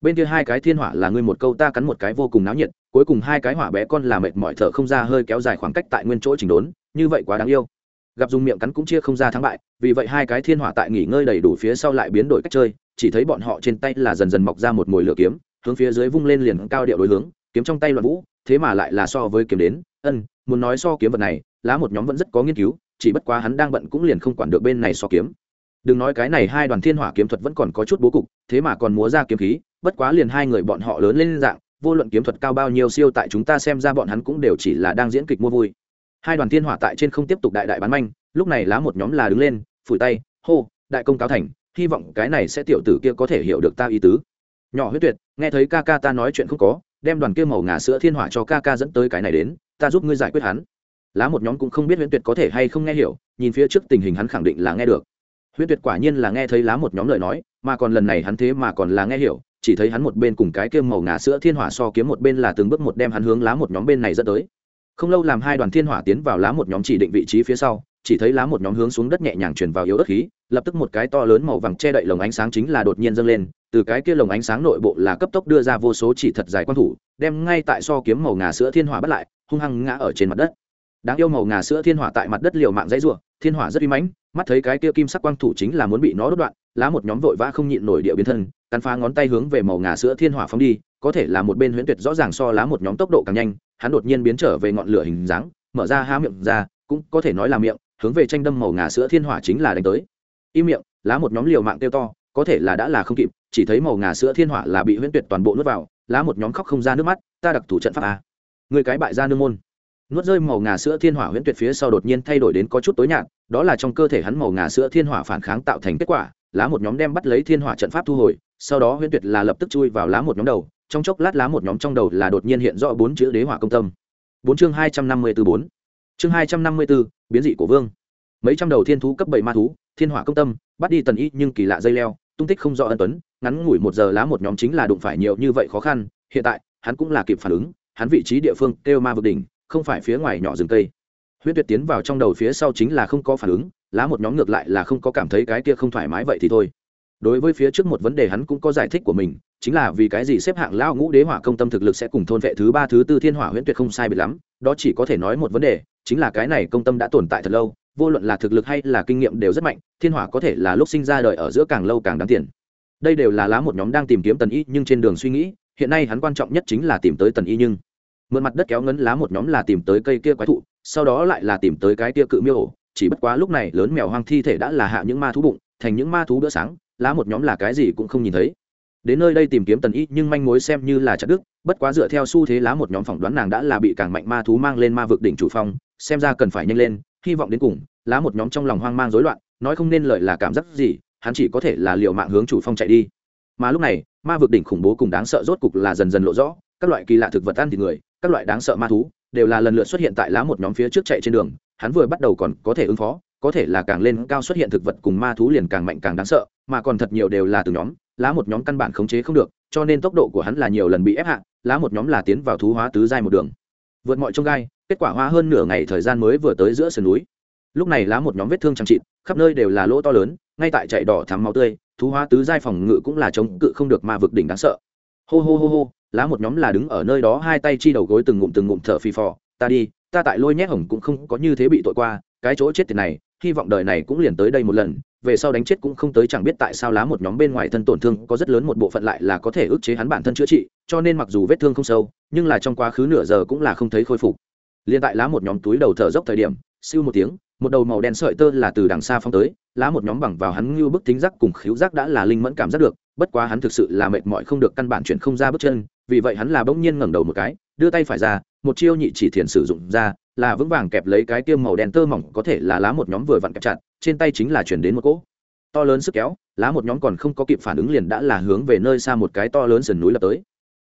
Bên kia hai cái thiên hỏa là ngươi một câu ta cắn một cái vô cùng náo nhiệt, cuối cùng hai cái hỏa bé con là mệt mỏi thở không ra hơi kéo dài khoảng cách tại nguyên chỗ chỉnh đốn, như vậy quá đáng yêu. Gặp dùng miệng cắn cũng chia không ra thắng bại, vì vậy hai cái thiên hỏa tại nghỉ ngơi đầy đủ phía sau lại biến đổi cách chơi, chỉ thấy bọn họ trên tay là dần dần mọc ra một mồi lửa kiếm, hướng phía dưới vung lên liền cao điệu đối hướng, kiếm trong tay loạn vũ, thế mà lại là so với kiếm đến, ân, muốn nói so kiếm vật này, lá một nhóm vẫn rất có nghiên cứu, chỉ bất quá hắn đang bận cũng liền không quản được bên này so kiếm đừng nói cái này hai đoàn thiên hỏa kiếm thuật vẫn còn có chút bố cục, thế mà còn múa ra kiếm khí, bất quá liền hai người bọn họ lớn lên dạng, vô luận kiếm thuật cao bao nhiêu siêu tại chúng ta xem ra bọn hắn cũng đều chỉ là đang diễn kịch mua vui. Hai đoàn thiên hỏa tại trên không tiếp tục đại đại bán manh, lúc này lá một nhóm là đứng lên, phủi tay, hô, đại công cáo thành, hy vọng cái này sẽ tiểu tử kia có thể hiểu được ta ý tứ. Nhỏ huyết tuyệt, nghe thấy ca ca ta nói chuyện không có, đem đoàn kia màu ngà sữa thiên hỏa cho ca ca dẫn tới cái này đến, ta giúp ngươi giải quyết hắn. Lá một nhóm cũng không biết huyễn tuyệt có thể hay không nghe hiểu, nhìn phía trước tình hình hắn khẳng định là nghe được huyễn tuyệt quả nhiên là nghe thấy lá một nhóm lời nói, mà còn lần này hắn thế mà còn là nghe hiểu, chỉ thấy hắn một bên cùng cái kia màu ngà sữa thiên hỏa so kiếm một bên là từng bước một đem hắn hướng lá một nhóm bên này dẫn tới. Không lâu làm hai đoàn thiên hỏa tiến vào lá một nhóm chỉ định vị trí phía sau, chỉ thấy lá một nhóm hướng xuống đất nhẹ nhàng truyền vào yếu ớt khí, lập tức một cái to lớn màu vàng che đậy lồng ánh sáng chính là đột nhiên dâng lên, từ cái kia lồng ánh sáng nội bộ là cấp tốc đưa ra vô số chỉ thật dài quan thủ, đem ngay tại so kiếm màu ngà sữa thiên hỏa bắt lại, hung hăng ngã ở trên mặt đất. Đáng yêu màu ngà sữa thiên hỏa tại mặt đất liều mạng dãy rủa thiên hỏa rất uy mãnh, mắt thấy cái kia kim sắc quang thủ chính là muốn bị nó đốt đoạn, lá một nhóm vội vã không nhịn nổi địa biến thân, cắn phá ngón tay hướng về màu ngà sữa thiên hỏa phóng đi, có thể là một bên huyễn tuyệt rõ ràng so lá một nhóm tốc độ càng nhanh, hắn đột nhiên biến trở về ngọn lửa hình dáng, mở ra há miệng ra, cũng có thể nói là miệng, hướng về tranh đâm màu ngà sữa thiên hỏa chính là đánh tới. Im miệng, lá một nhóm liều mạng kêu to, có thể là đã là không kịp, chỉ thấy màu ngà sữa thiên hỏa là bị huyễn tuyệt toàn bộ nuốt vào, lá một nhóm khóc không ra nước mắt, ta đặc thủ trận pháp a. Người cái bại ra nương môn nuốt rơi màu ngà sữa thiên hỏa huyễn tuyệt phía sau đột nhiên thay đổi đến có chút tối nhạt, đó là trong cơ thể hắn màu ngà sữa thiên hỏa phản kháng tạo thành kết quả, lá một nhóm đem bắt lấy thiên hỏa trận pháp thu hồi, sau đó huyễn tuyệt là lập tức chui vào lá một nhóm đầu, trong chốc lát lá một nhóm trong đầu là đột nhiên hiện rõ bốn chữ đế hỏa công tâm. Bốn chương hai trăm năm mươi tư bốn. Chương hai trăm năm mươi tư, biến dị của vương. Mấy trăm đầu thiên thú cấp bảy ma thú, thiên hỏa công tâm, bắt đi tần y nhưng kỳ lạ dây leo, tung tích không rõ ân tuấn, ngắn ngủi một giờ lá một nhóm chính là đụng phải nhiều như vậy khó khăn, hiện tại, hắn cũng là kịp phản ứng, hắn vị trí địa phương kêu ma vực đỉnh không phải phía ngoài nhỏ rừng cây. Huyết tuyệt tiến vào trong đầu phía sau chính là không có phản ứng, lá một nhóm ngược lại là không có cảm thấy cái kia không thoải mái vậy thì thôi. Đối với phía trước một vấn đề hắn cũng có giải thích của mình, chính là vì cái gì xếp hạng lao ngũ đế hỏa công tâm thực lực sẽ cùng thôn vệ thứ ba, thứ tư thiên hỏa huyễn tuyệt không sai biệt lắm, đó chỉ có thể nói một vấn đề, chính là cái này công tâm đã tồn tại thật lâu, vô luận là thực lực hay là kinh nghiệm đều rất mạnh, thiên hỏa có thể là lúc sinh ra đời ở giữa càng lâu càng đáng tiền. Đây đều là lá một nhóm đang tìm kiếm tần y nhưng trên đường suy nghĩ, hiện nay hắn quan trọng nhất chính là tìm tới tần y nhưng mượn mặt đất kéo ngấn lá một nhóm là tìm tới cây kia quái thụ, sau đó lại là tìm tới cái kia cự miêu ổ. Chỉ bất quá lúc này lớn mèo hoang thi thể đã là hạ những ma thú bụng, thành những ma thú bữa sáng, lá một nhóm là cái gì cũng không nhìn thấy. Đến nơi đây tìm kiếm tần y, nhưng manh mối xem như là chặt đức bất quá dựa theo xu thế lá một nhóm phỏng đoán nàng đã là bị càng mạnh ma thú mang lên ma vực đỉnh chủ phong, xem ra cần phải nhanh lên, hy vọng đến cùng, lá một nhóm trong lòng hoang mang rối loạn, nói không nên lợi là cảm giác gì, hắn chỉ có thể là liệu mạng hướng chủ phong chạy đi. Mà lúc này, ma vực đỉnh khủng bố cùng đáng sợ rốt cục là dần dần lộ rõ, các loại kỳ lạ thực vật ăn thịt người các loại đáng sợ ma thú đều là lần lượt xuất hiện tại lá một nhóm phía trước chạy trên đường, hắn vừa bắt đầu còn có thể ứng phó, có thể là càng lên cao xuất hiện thực vật cùng ma thú liền càng mạnh càng đáng sợ, mà còn thật nhiều đều là từ nhóm, lá một nhóm căn bản khống chế không được, cho nên tốc độ của hắn là nhiều lần bị ép hạ, lá một nhóm là tiến vào thú hóa tứ giai một đường. Vượt mọi trông gai, kết quả hóa hơn nửa ngày thời gian mới vừa tới giữa sườn núi. Lúc này lá một nhóm vết thương chẳng trị khắp nơi đều là lỗ to lớn, ngay tại chạy đỏ thắm máu tươi, thú hóa tứ giai phòng ngự cũng là chống cự không được ma vực đỉnh đáng sợ. Hô hô hô hô lá một nhóm là đứng ở nơi đó hai tay chi đầu gối từng ngụm từng ngụm thở phì phò. Ta đi, ta tại lôi nhét hồng cũng không có như thế bị tội qua, cái chỗ chết tiền này, hy vọng đời này cũng liền tới đây một lần, về sau đánh chết cũng không tới chẳng biết tại sao lá một nhóm bên ngoài thân tổn thương có rất lớn một bộ phận lại là có thể ức chế hắn bản thân chữa trị, cho nên mặc dù vết thương không sâu, nhưng là trong quá khứ nửa giờ cũng là không thấy khôi phục. Liền tại lá một nhóm túi đầu thở dốc thời điểm, siêu một tiếng, một đầu màu đen sợi tơ là từ đằng xa phong tới, lá một nhóm bằng vào hắn như bức tính giác cùng khiếu giác đã là linh mẫn cảm giác được, bất quá hắn thực sự là mệt mỏi không được căn bản chuyển không ra bước chân vì vậy hắn là bỗng nhiên ngẩng đầu một cái, đưa tay phải ra, một chiêu nhị chỉ thiền sử dụng ra, là vững vàng kẹp lấy cái tiêm màu đen tơ mỏng, có thể là lá một nhóm vừa vặn kẹp chặt, trên tay chính là chuyển đến một cỗ. To lớn sức kéo, lá một nhóm còn không có kịp phản ứng liền đã là hướng về nơi xa một cái to lớn sườn núi lập tới.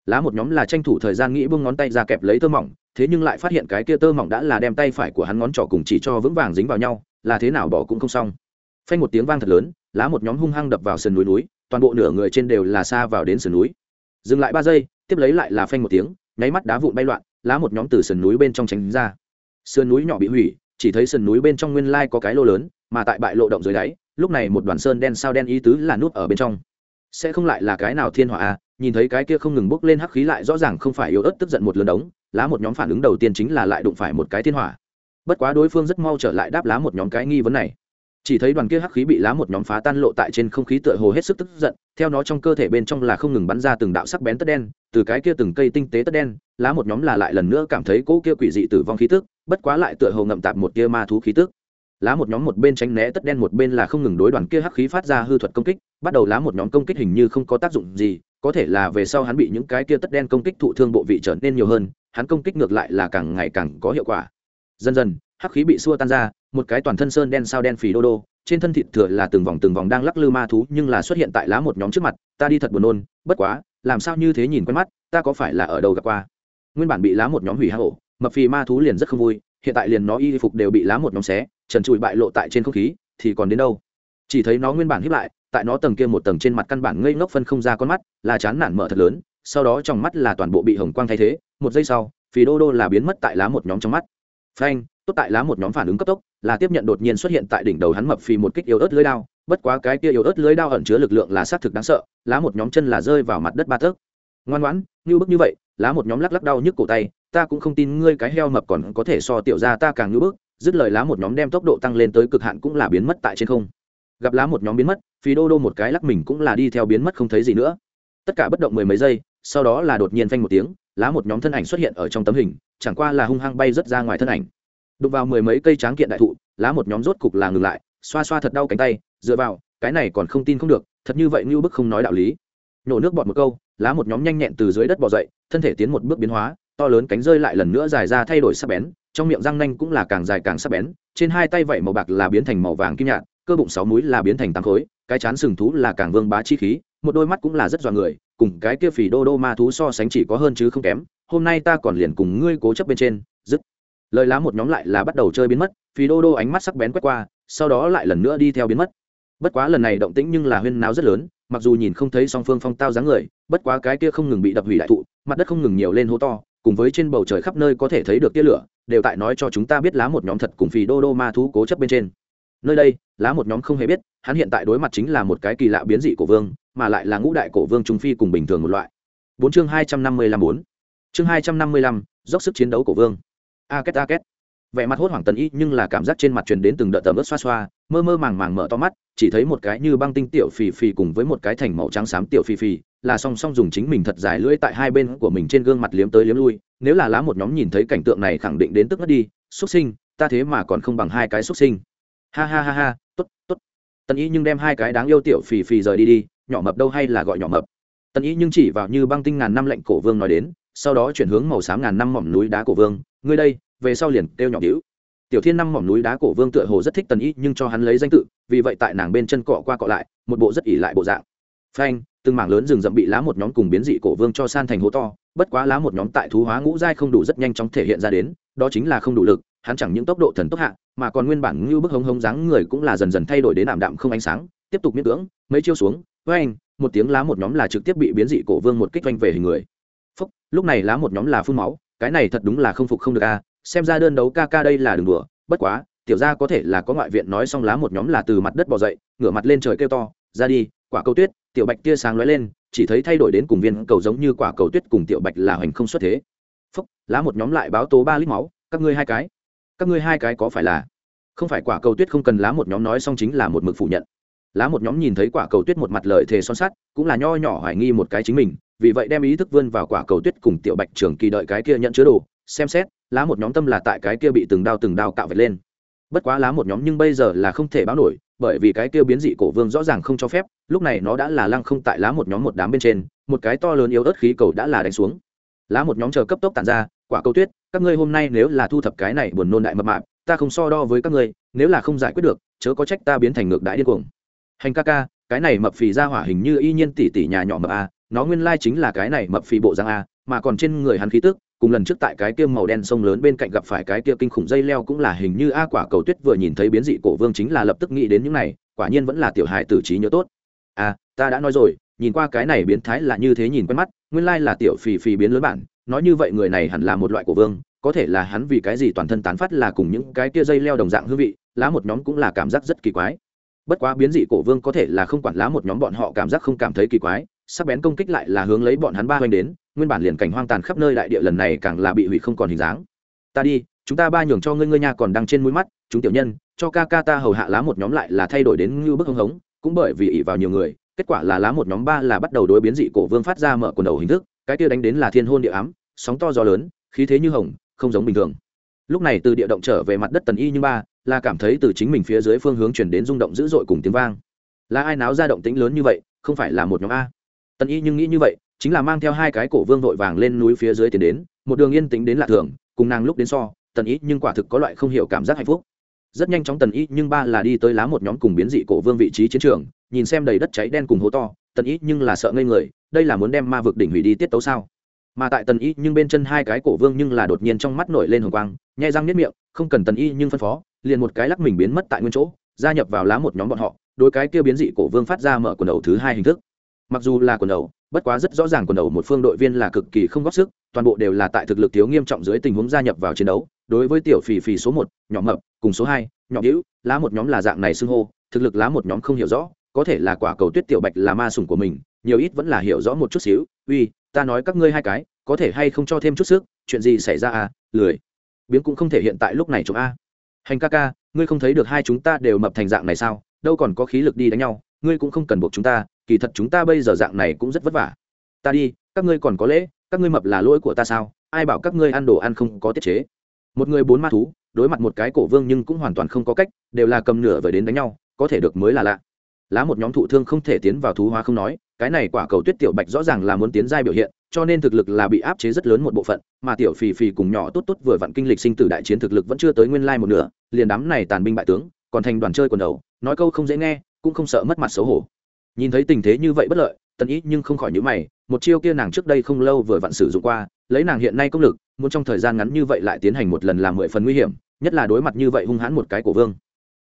Lá một nhóm là tranh thủ thời gian nghĩ buông ngón tay ra kẹp lấy tơ mỏng, thế nhưng lại phát hiện cái kia tơ mỏng đã là đem tay phải của hắn ngón trỏ cùng chỉ cho vững vàng dính vào nhau, là thế nào bỏ cũng không xong. Phanh một tiếng vang thật lớn, lá một nhóm hung hăng đập vào sườn núi núi, toàn bộ nửa người trên đều là xa vào đến sườn núi. Dừng lại ba giây tiếp lấy lại là phanh một tiếng, nháy mắt đá vụn bay loạn, lá một nhóm từ sườn núi bên trong tránh ra. Sườn núi nhỏ bị hủy, chỉ thấy sườn núi bên trong nguyên lai có cái lô lớn, mà tại bại lộ động dưới đáy, lúc này một đoàn sơn đen sao đen ý tứ là nút ở bên trong. Sẽ không lại là cái nào thiên hỏa à nhìn thấy cái kia không ngừng bốc lên hắc khí lại rõ ràng không phải yếu ớt tức giận một lớn đống, lá một nhóm phản ứng đầu tiên chính là lại đụng phải một cái thiên hỏa. Bất quá đối phương rất mau trở lại đáp lá một nhóm cái nghi vấn này chỉ thấy đoàn kia hắc khí bị lá một nhóm phá tan lộ tại trên không khí tựa hồ hết sức tức giận, theo nó trong cơ thể bên trong là không ngừng bắn ra từng đạo sắc bén tất đen, từ cái kia từng cây tinh tế tất đen, lá một nhóm là lại lần nữa cảm thấy cỗ kia quỷ dị tử vong khí tức, bất quá lại tựa hồ ngậm tạp một kia ma thú khí tức. Lá một nhóm một bên tránh né tất đen một bên là không ngừng đối đoàn kia hắc khí phát ra hư thuật công kích, bắt đầu lá một nhóm công kích hình như không có tác dụng gì, có thể là về sau hắn bị những cái kia tất đen công kích thụ thương bộ vị trở nên nhiều hơn, hắn công kích ngược lại là càng ngày càng có hiệu quả. Dần dần hắc khí bị xua tan ra, một cái toàn thân sơn đen sao đen phì đô đô, trên thân thịt thừa là từng vòng từng vòng đang lắc lư ma thú, nhưng là xuất hiện tại lá một nhóm trước mặt, ta đi thật buồn nôn, bất quá, làm sao như thế nhìn quen mắt, ta có phải là ở đâu gặp qua? Nguyên bản bị lá một nhóm hủy hạ hổ mập phì ma thú liền rất không vui, hiện tại liền nó y phục đều bị lá một nhóm xé, trần trụi bại lộ tại trên không khí, thì còn đến đâu? Chỉ thấy nó nguyên bản hiếp lại, tại nó tầng kia một tầng trên mặt căn bản ngây ngốc phân không ra con mắt, là chán nản mở thật lớn, sau đó trong mắt là toàn bộ bị hồng quang thay thế, một giây sau, phì đô đô là biến mất tại lá một nhóm trong mắt. Phanh! Tốt tại lá một nhóm phản ứng cấp tốc, là tiếp nhận đột nhiên xuất hiện tại đỉnh đầu hắn mập phì một kích yếu ớt lưới đao, bất quá cái kia yếu ớt lưới đao ẩn chứa lực lượng là xác thực đáng sợ, lá một nhóm chân là rơi vào mặt đất ba tấc ngoan ngoãn, như bức như vậy, lá một nhóm lắc lắc đau nhức cổ tay, ta cũng không tin ngươi cái heo mập còn có thể so tiểu ra ta càng như bức, dứt lời lá một nhóm đem tốc độ tăng lên tới cực hạn cũng là biến mất tại trên không. Gặp lá một nhóm biến mất phí đô đô một cái lắc mình cũng là đi theo biến mất không thấy gì nữa. Tất cả bất động mười mấy giây, sau đó là đột nhiên phanh một tiếng, lá một nhóm thân ảnh xuất hiện ở trong tấm hình, chẳng qua là hung hăng bay rớt ra ngoài thân ảnh đụng vào mười mấy cây tráng kiện đại thụ, lá một nhóm rốt cục là ngừng lại, xoa xoa thật đau cánh tay, dựa vào, cái này còn không tin không được, thật như vậy như bức không nói đạo lý. Nhổ nước bọt một câu, lá một nhóm nhanh nhẹn từ dưới đất bò dậy, thân thể tiến một bước biến hóa, to lớn cánh rơi lại lần nữa dài ra thay đổi sắc bén, trong miệng răng nanh cũng là càng dài càng sắc bén, trên hai tay vẩy màu bạc là biến thành màu vàng kim nhạt, cơ bụng sáu múi là biến thành tám khối, cái chán sừng thú là càng vương bá chi khí, một đôi mắt cũng là rất dọa người, cùng cái kia phì đô đô ma thú so sánh chỉ có hơn chứ không kém, hôm nay ta còn liền cùng ngươi cố chấp bên trên, dứt lời lá một nhóm lại là bắt đầu chơi biến mất, phí đô đô ánh mắt sắc bén quét qua, sau đó lại lần nữa đi theo biến mất. Bất quá lần này động tĩnh nhưng là huyên náo rất lớn, mặc dù nhìn không thấy song phương phong tao dáng người, bất quá cái kia không ngừng bị đập hủy đại thụ, mặt đất không ngừng nhiều lên hố to, cùng với trên bầu trời khắp nơi có thể thấy được tia lửa, đều tại nói cho chúng ta biết lá một nhóm thật cùng phì đô đô ma thú cố chấp bên trên. Nơi đây, lá một nhóm không hề biết, hắn hiện tại đối mặt chính là một cái kỳ lạ biến dị cổ vương, mà lại là ngũ đại cổ vương trung phi cùng bình thường một loại. Bốn chương hai trăm năm mươi lăm bốn. Chương hai trăm năm mươi lăm, dốc sức chiến đấu cổ vương a két a két. Vẻ mặt hốt hoảng tần y nhưng là cảm giác trên mặt truyền đến từng đợt tầm ớt xoa xoa, mơ mơ màng màng mở to mắt, chỉ thấy một cái như băng tinh tiểu phì phì cùng với một cái thành màu trắng xám tiểu phì phì, là song song dùng chính mình thật dài lưỡi tại hai bên của mình trên gương mặt liếm tới liếm lui, nếu là lá một nhóm nhìn thấy cảnh tượng này khẳng định đến tức mất đi, xuất sinh, ta thế mà còn không bằng hai cái xuất sinh. Ha ha ha ha, tốt tốt. Tần y nhưng đem hai cái đáng yêu tiểu phì phì rời đi đi, nhỏ mập đâu hay là gọi nhỏ mập. Tần y nhưng chỉ vào như băng tinh ngàn năm lệnh cổ vương nói đến sau đó chuyển hướng màu xám ngàn năm mỏm núi đá cổ vương, ngươi đây, về sau liền kêu nhỏ hữu tiểu thiên năm mỏm núi đá cổ vương tựa hồ rất thích tần y, nhưng cho hắn lấy danh tự, vì vậy tại nàng bên chân cọ qua cọ lại, một bộ rất ỉ lại bộ dạng. Phanh, từng mảng lớn rừng rậm bị lá một nhóm cùng biến dị cổ vương cho san thành hố to, bất quá lá một nhóm tại thú hóa ngũ giai không đủ rất nhanh chóng thể hiện ra đến, đó chính là không đủ lực, hắn chẳng những tốc độ thần tốc hạ, mà còn nguyên bản như bức hống hống dáng người cũng là dần dần thay đổi đến ảm đạm không ánh sáng, tiếp tục miễn cưỡng, mấy chiêu xuống với anh một tiếng lá một nhóm là trực tiếp bị biến dị cổ vương một kích oanh về hình người lúc này lá một nhóm là phun máu, cái này thật đúng là không phục không được a, xem ra đơn đấu ca ca đây là đường đùa, bất quá, tiểu ra có thể là có ngoại viện nói xong lá một nhóm là từ mặt đất bỏ dậy, ngửa mặt lên trời kêu to, ra đi, quả cầu tuyết, tiểu bạch tia sáng lóe lên, chỉ thấy thay đổi đến cùng viên cầu giống như quả cầu tuyết cùng tiểu bạch là hoành không xuất thế. Phúc, lá một nhóm lại báo tố ba lít máu, các ngươi hai cái, các ngươi hai cái có phải là, không phải quả cầu tuyết không cần lá một nhóm nói xong chính là một mực phủ nhận lá một nhóm nhìn thấy quả cầu tuyết một mặt lợi thề son sắt, cũng là nho nhỏ hoài nghi một cái chính mình, vì vậy đem ý thức vươn vào quả cầu tuyết cùng tiểu bạch trường kỳ đợi cái kia nhận chứa đồ, xem xét, lá một nhóm tâm là tại cái kia bị từng đao từng đao cạo vệt lên. Bất quá lá một nhóm nhưng bây giờ là không thể báo nổi, bởi vì cái kia biến dị cổ vương rõ ràng không cho phép, lúc này nó đã là lăng không tại lá một nhóm một đám bên trên, một cái to lớn yếu ớt khí cầu đã là đánh xuống. Lá một nhóm chờ cấp tốc tàn ra, quả cầu tuyết, các ngươi hôm nay nếu là thu thập cái này buồn nôn đại mập mạp, ta không so đo với các ngươi, nếu là không giải quyết được, chớ có trách ta biến thành ngược đại điên cuồng hành ca ca, cái này mập phì ra hỏa hình như y nhiên tỷ tỷ nhà nhỏ mập a, nó nguyên lai chính là cái này mập phì bộ giang a, mà còn trên người hắn khí tức, cùng lần trước tại cái kia màu đen sông lớn bên cạnh gặp phải cái kia kinh khủng dây leo cũng là hình như a quả cầu tuyết vừa nhìn thấy biến dị cổ vương chính là lập tức nghĩ đến những này, quả nhiên vẫn là tiểu hài tử trí nhớ tốt. À ta đã nói rồi, nhìn qua cái này biến thái là như thế nhìn quen mắt, nguyên lai là tiểu phì phì biến lớn bản, nói như vậy người này hẳn là một loại cổ vương, có thể là hắn vì cái gì toàn thân tán phát là cùng những cái kia dây leo đồng dạng hương vị, lá một nhóm cũng là cảm giác rất kỳ quái bất quá biến dị cổ vương có thể là không quản lá một nhóm bọn họ cảm giác không cảm thấy kỳ quái, sắc bén công kích lại là hướng lấy bọn hắn ba hoành đến, nguyên bản liền cảnh hoang tàn khắp nơi đại địa lần này càng là bị hủy không còn hình dáng. Ta đi, chúng ta ba nhường cho ngươi ngươi nhà còn đang trên mũi mắt, chúng tiểu nhân, cho ca ca ta hầu hạ lá một nhóm lại là thay đổi đến như bức hưng hống, cũng bởi vì ỉ vào nhiều người, kết quả là lá một nhóm ba là bắt đầu đối biến dị cổ vương phát ra mở quần đầu hình thức, cái kia đánh đến là thiên hôn địa ám, sóng to gió lớn, khí thế như hồng, không giống bình thường. Lúc này từ địa động trở về mặt đất tần y như ba là cảm thấy từ chính mình phía dưới phương hướng chuyển đến rung động dữ dội cùng tiếng vang. Là ai náo ra động tĩnh lớn như vậy, không phải là một nhóm a. Tần y nhưng nghĩ như vậy, chính là mang theo hai cái cổ vương vội vàng lên núi phía dưới tiến đến, một đường yên tĩnh đến lạ thường, cùng nàng lúc đến so, tần y nhưng quả thực có loại không hiểu cảm giác hạnh phúc. Rất nhanh chóng tần y nhưng ba là đi tới lá một nhóm cùng biến dị cổ vương vị trí chiến trường, nhìn xem đầy đất cháy đen cùng hố to, tần y nhưng là sợ ngây người, đây là muốn đem ma vực đỉnh hủy đi tiết tấu sao? Mà tại tần y nhưng bên chân hai cái cổ vương nhưng là đột nhiên trong mắt nổi lên hồng quang nhai răng nếp miệng, không cần tần y nhưng phân phó liền một cái lắc mình biến mất tại nguyên chỗ, gia nhập vào lá một nhóm bọn họ, đôi cái kia biến dị cổ vương phát ra mở quần đầu thứ hai hình thức. Mặc dù là quần đầu, bất quá rất rõ ràng quần đầu một phương đội viên là cực kỳ không góp sức, toàn bộ đều là tại thực lực thiếu nghiêm trọng dưới tình huống gia nhập vào chiến đấu, đối với tiểu phì phì số một, nhỏ mập, cùng số hai, nhỏ hữu, lá một nhóm là dạng này xưng hô, thực lực lá một nhóm không hiểu rõ, có thể là quả cầu tuyết tiểu bạch là ma sủng của mình, nhiều ít vẫn là hiểu rõ một chút xíu, uy, ta nói các ngươi hai cái, có thể hay không cho thêm chút sức, chuyện gì xảy ra à lười. Biến cũng không thể hiện tại lúc này chúng a hành ca ca, ngươi không thấy được hai chúng ta đều mập thành dạng này sao? Đâu còn có khí lực đi đánh nhau, ngươi cũng không cần buộc chúng ta, kỳ thật chúng ta bây giờ dạng này cũng rất vất vả. Ta đi, các ngươi còn có lễ, các ngươi mập là lỗi của ta sao? Ai bảo các ngươi ăn đồ ăn không có tiết chế? Một người bốn ma thú, đối mặt một cái cổ vương nhưng cũng hoàn toàn không có cách, đều là cầm nửa vời đến đánh nhau, có thể được mới là lạ. Lá một nhóm thụ thương không thể tiến vào thú hóa không nói, cái này quả cầu tuyết tiểu bạch rõ ràng là muốn tiến giai biểu hiện cho nên thực lực là bị áp chế rất lớn một bộ phận, mà tiểu phì phì cùng nhỏ tốt tốt vừa vặn kinh lịch sinh tử đại chiến thực lực vẫn chưa tới nguyên lai một nửa, liền đám này tàn binh bại tướng, còn thành đoàn chơi quần đầu, nói câu không dễ nghe, cũng không sợ mất mặt xấu hổ. Nhìn thấy tình thế như vậy bất lợi, tần ý nhưng không khỏi nhữ mày, một chiêu kia nàng trước đây không lâu vừa vặn sử dụng qua, lấy nàng hiện nay công lực, muốn trong thời gian ngắn như vậy lại tiến hành một lần làm mười phần nguy hiểm, nhất là đối mặt như vậy hung hãn một cái của vương.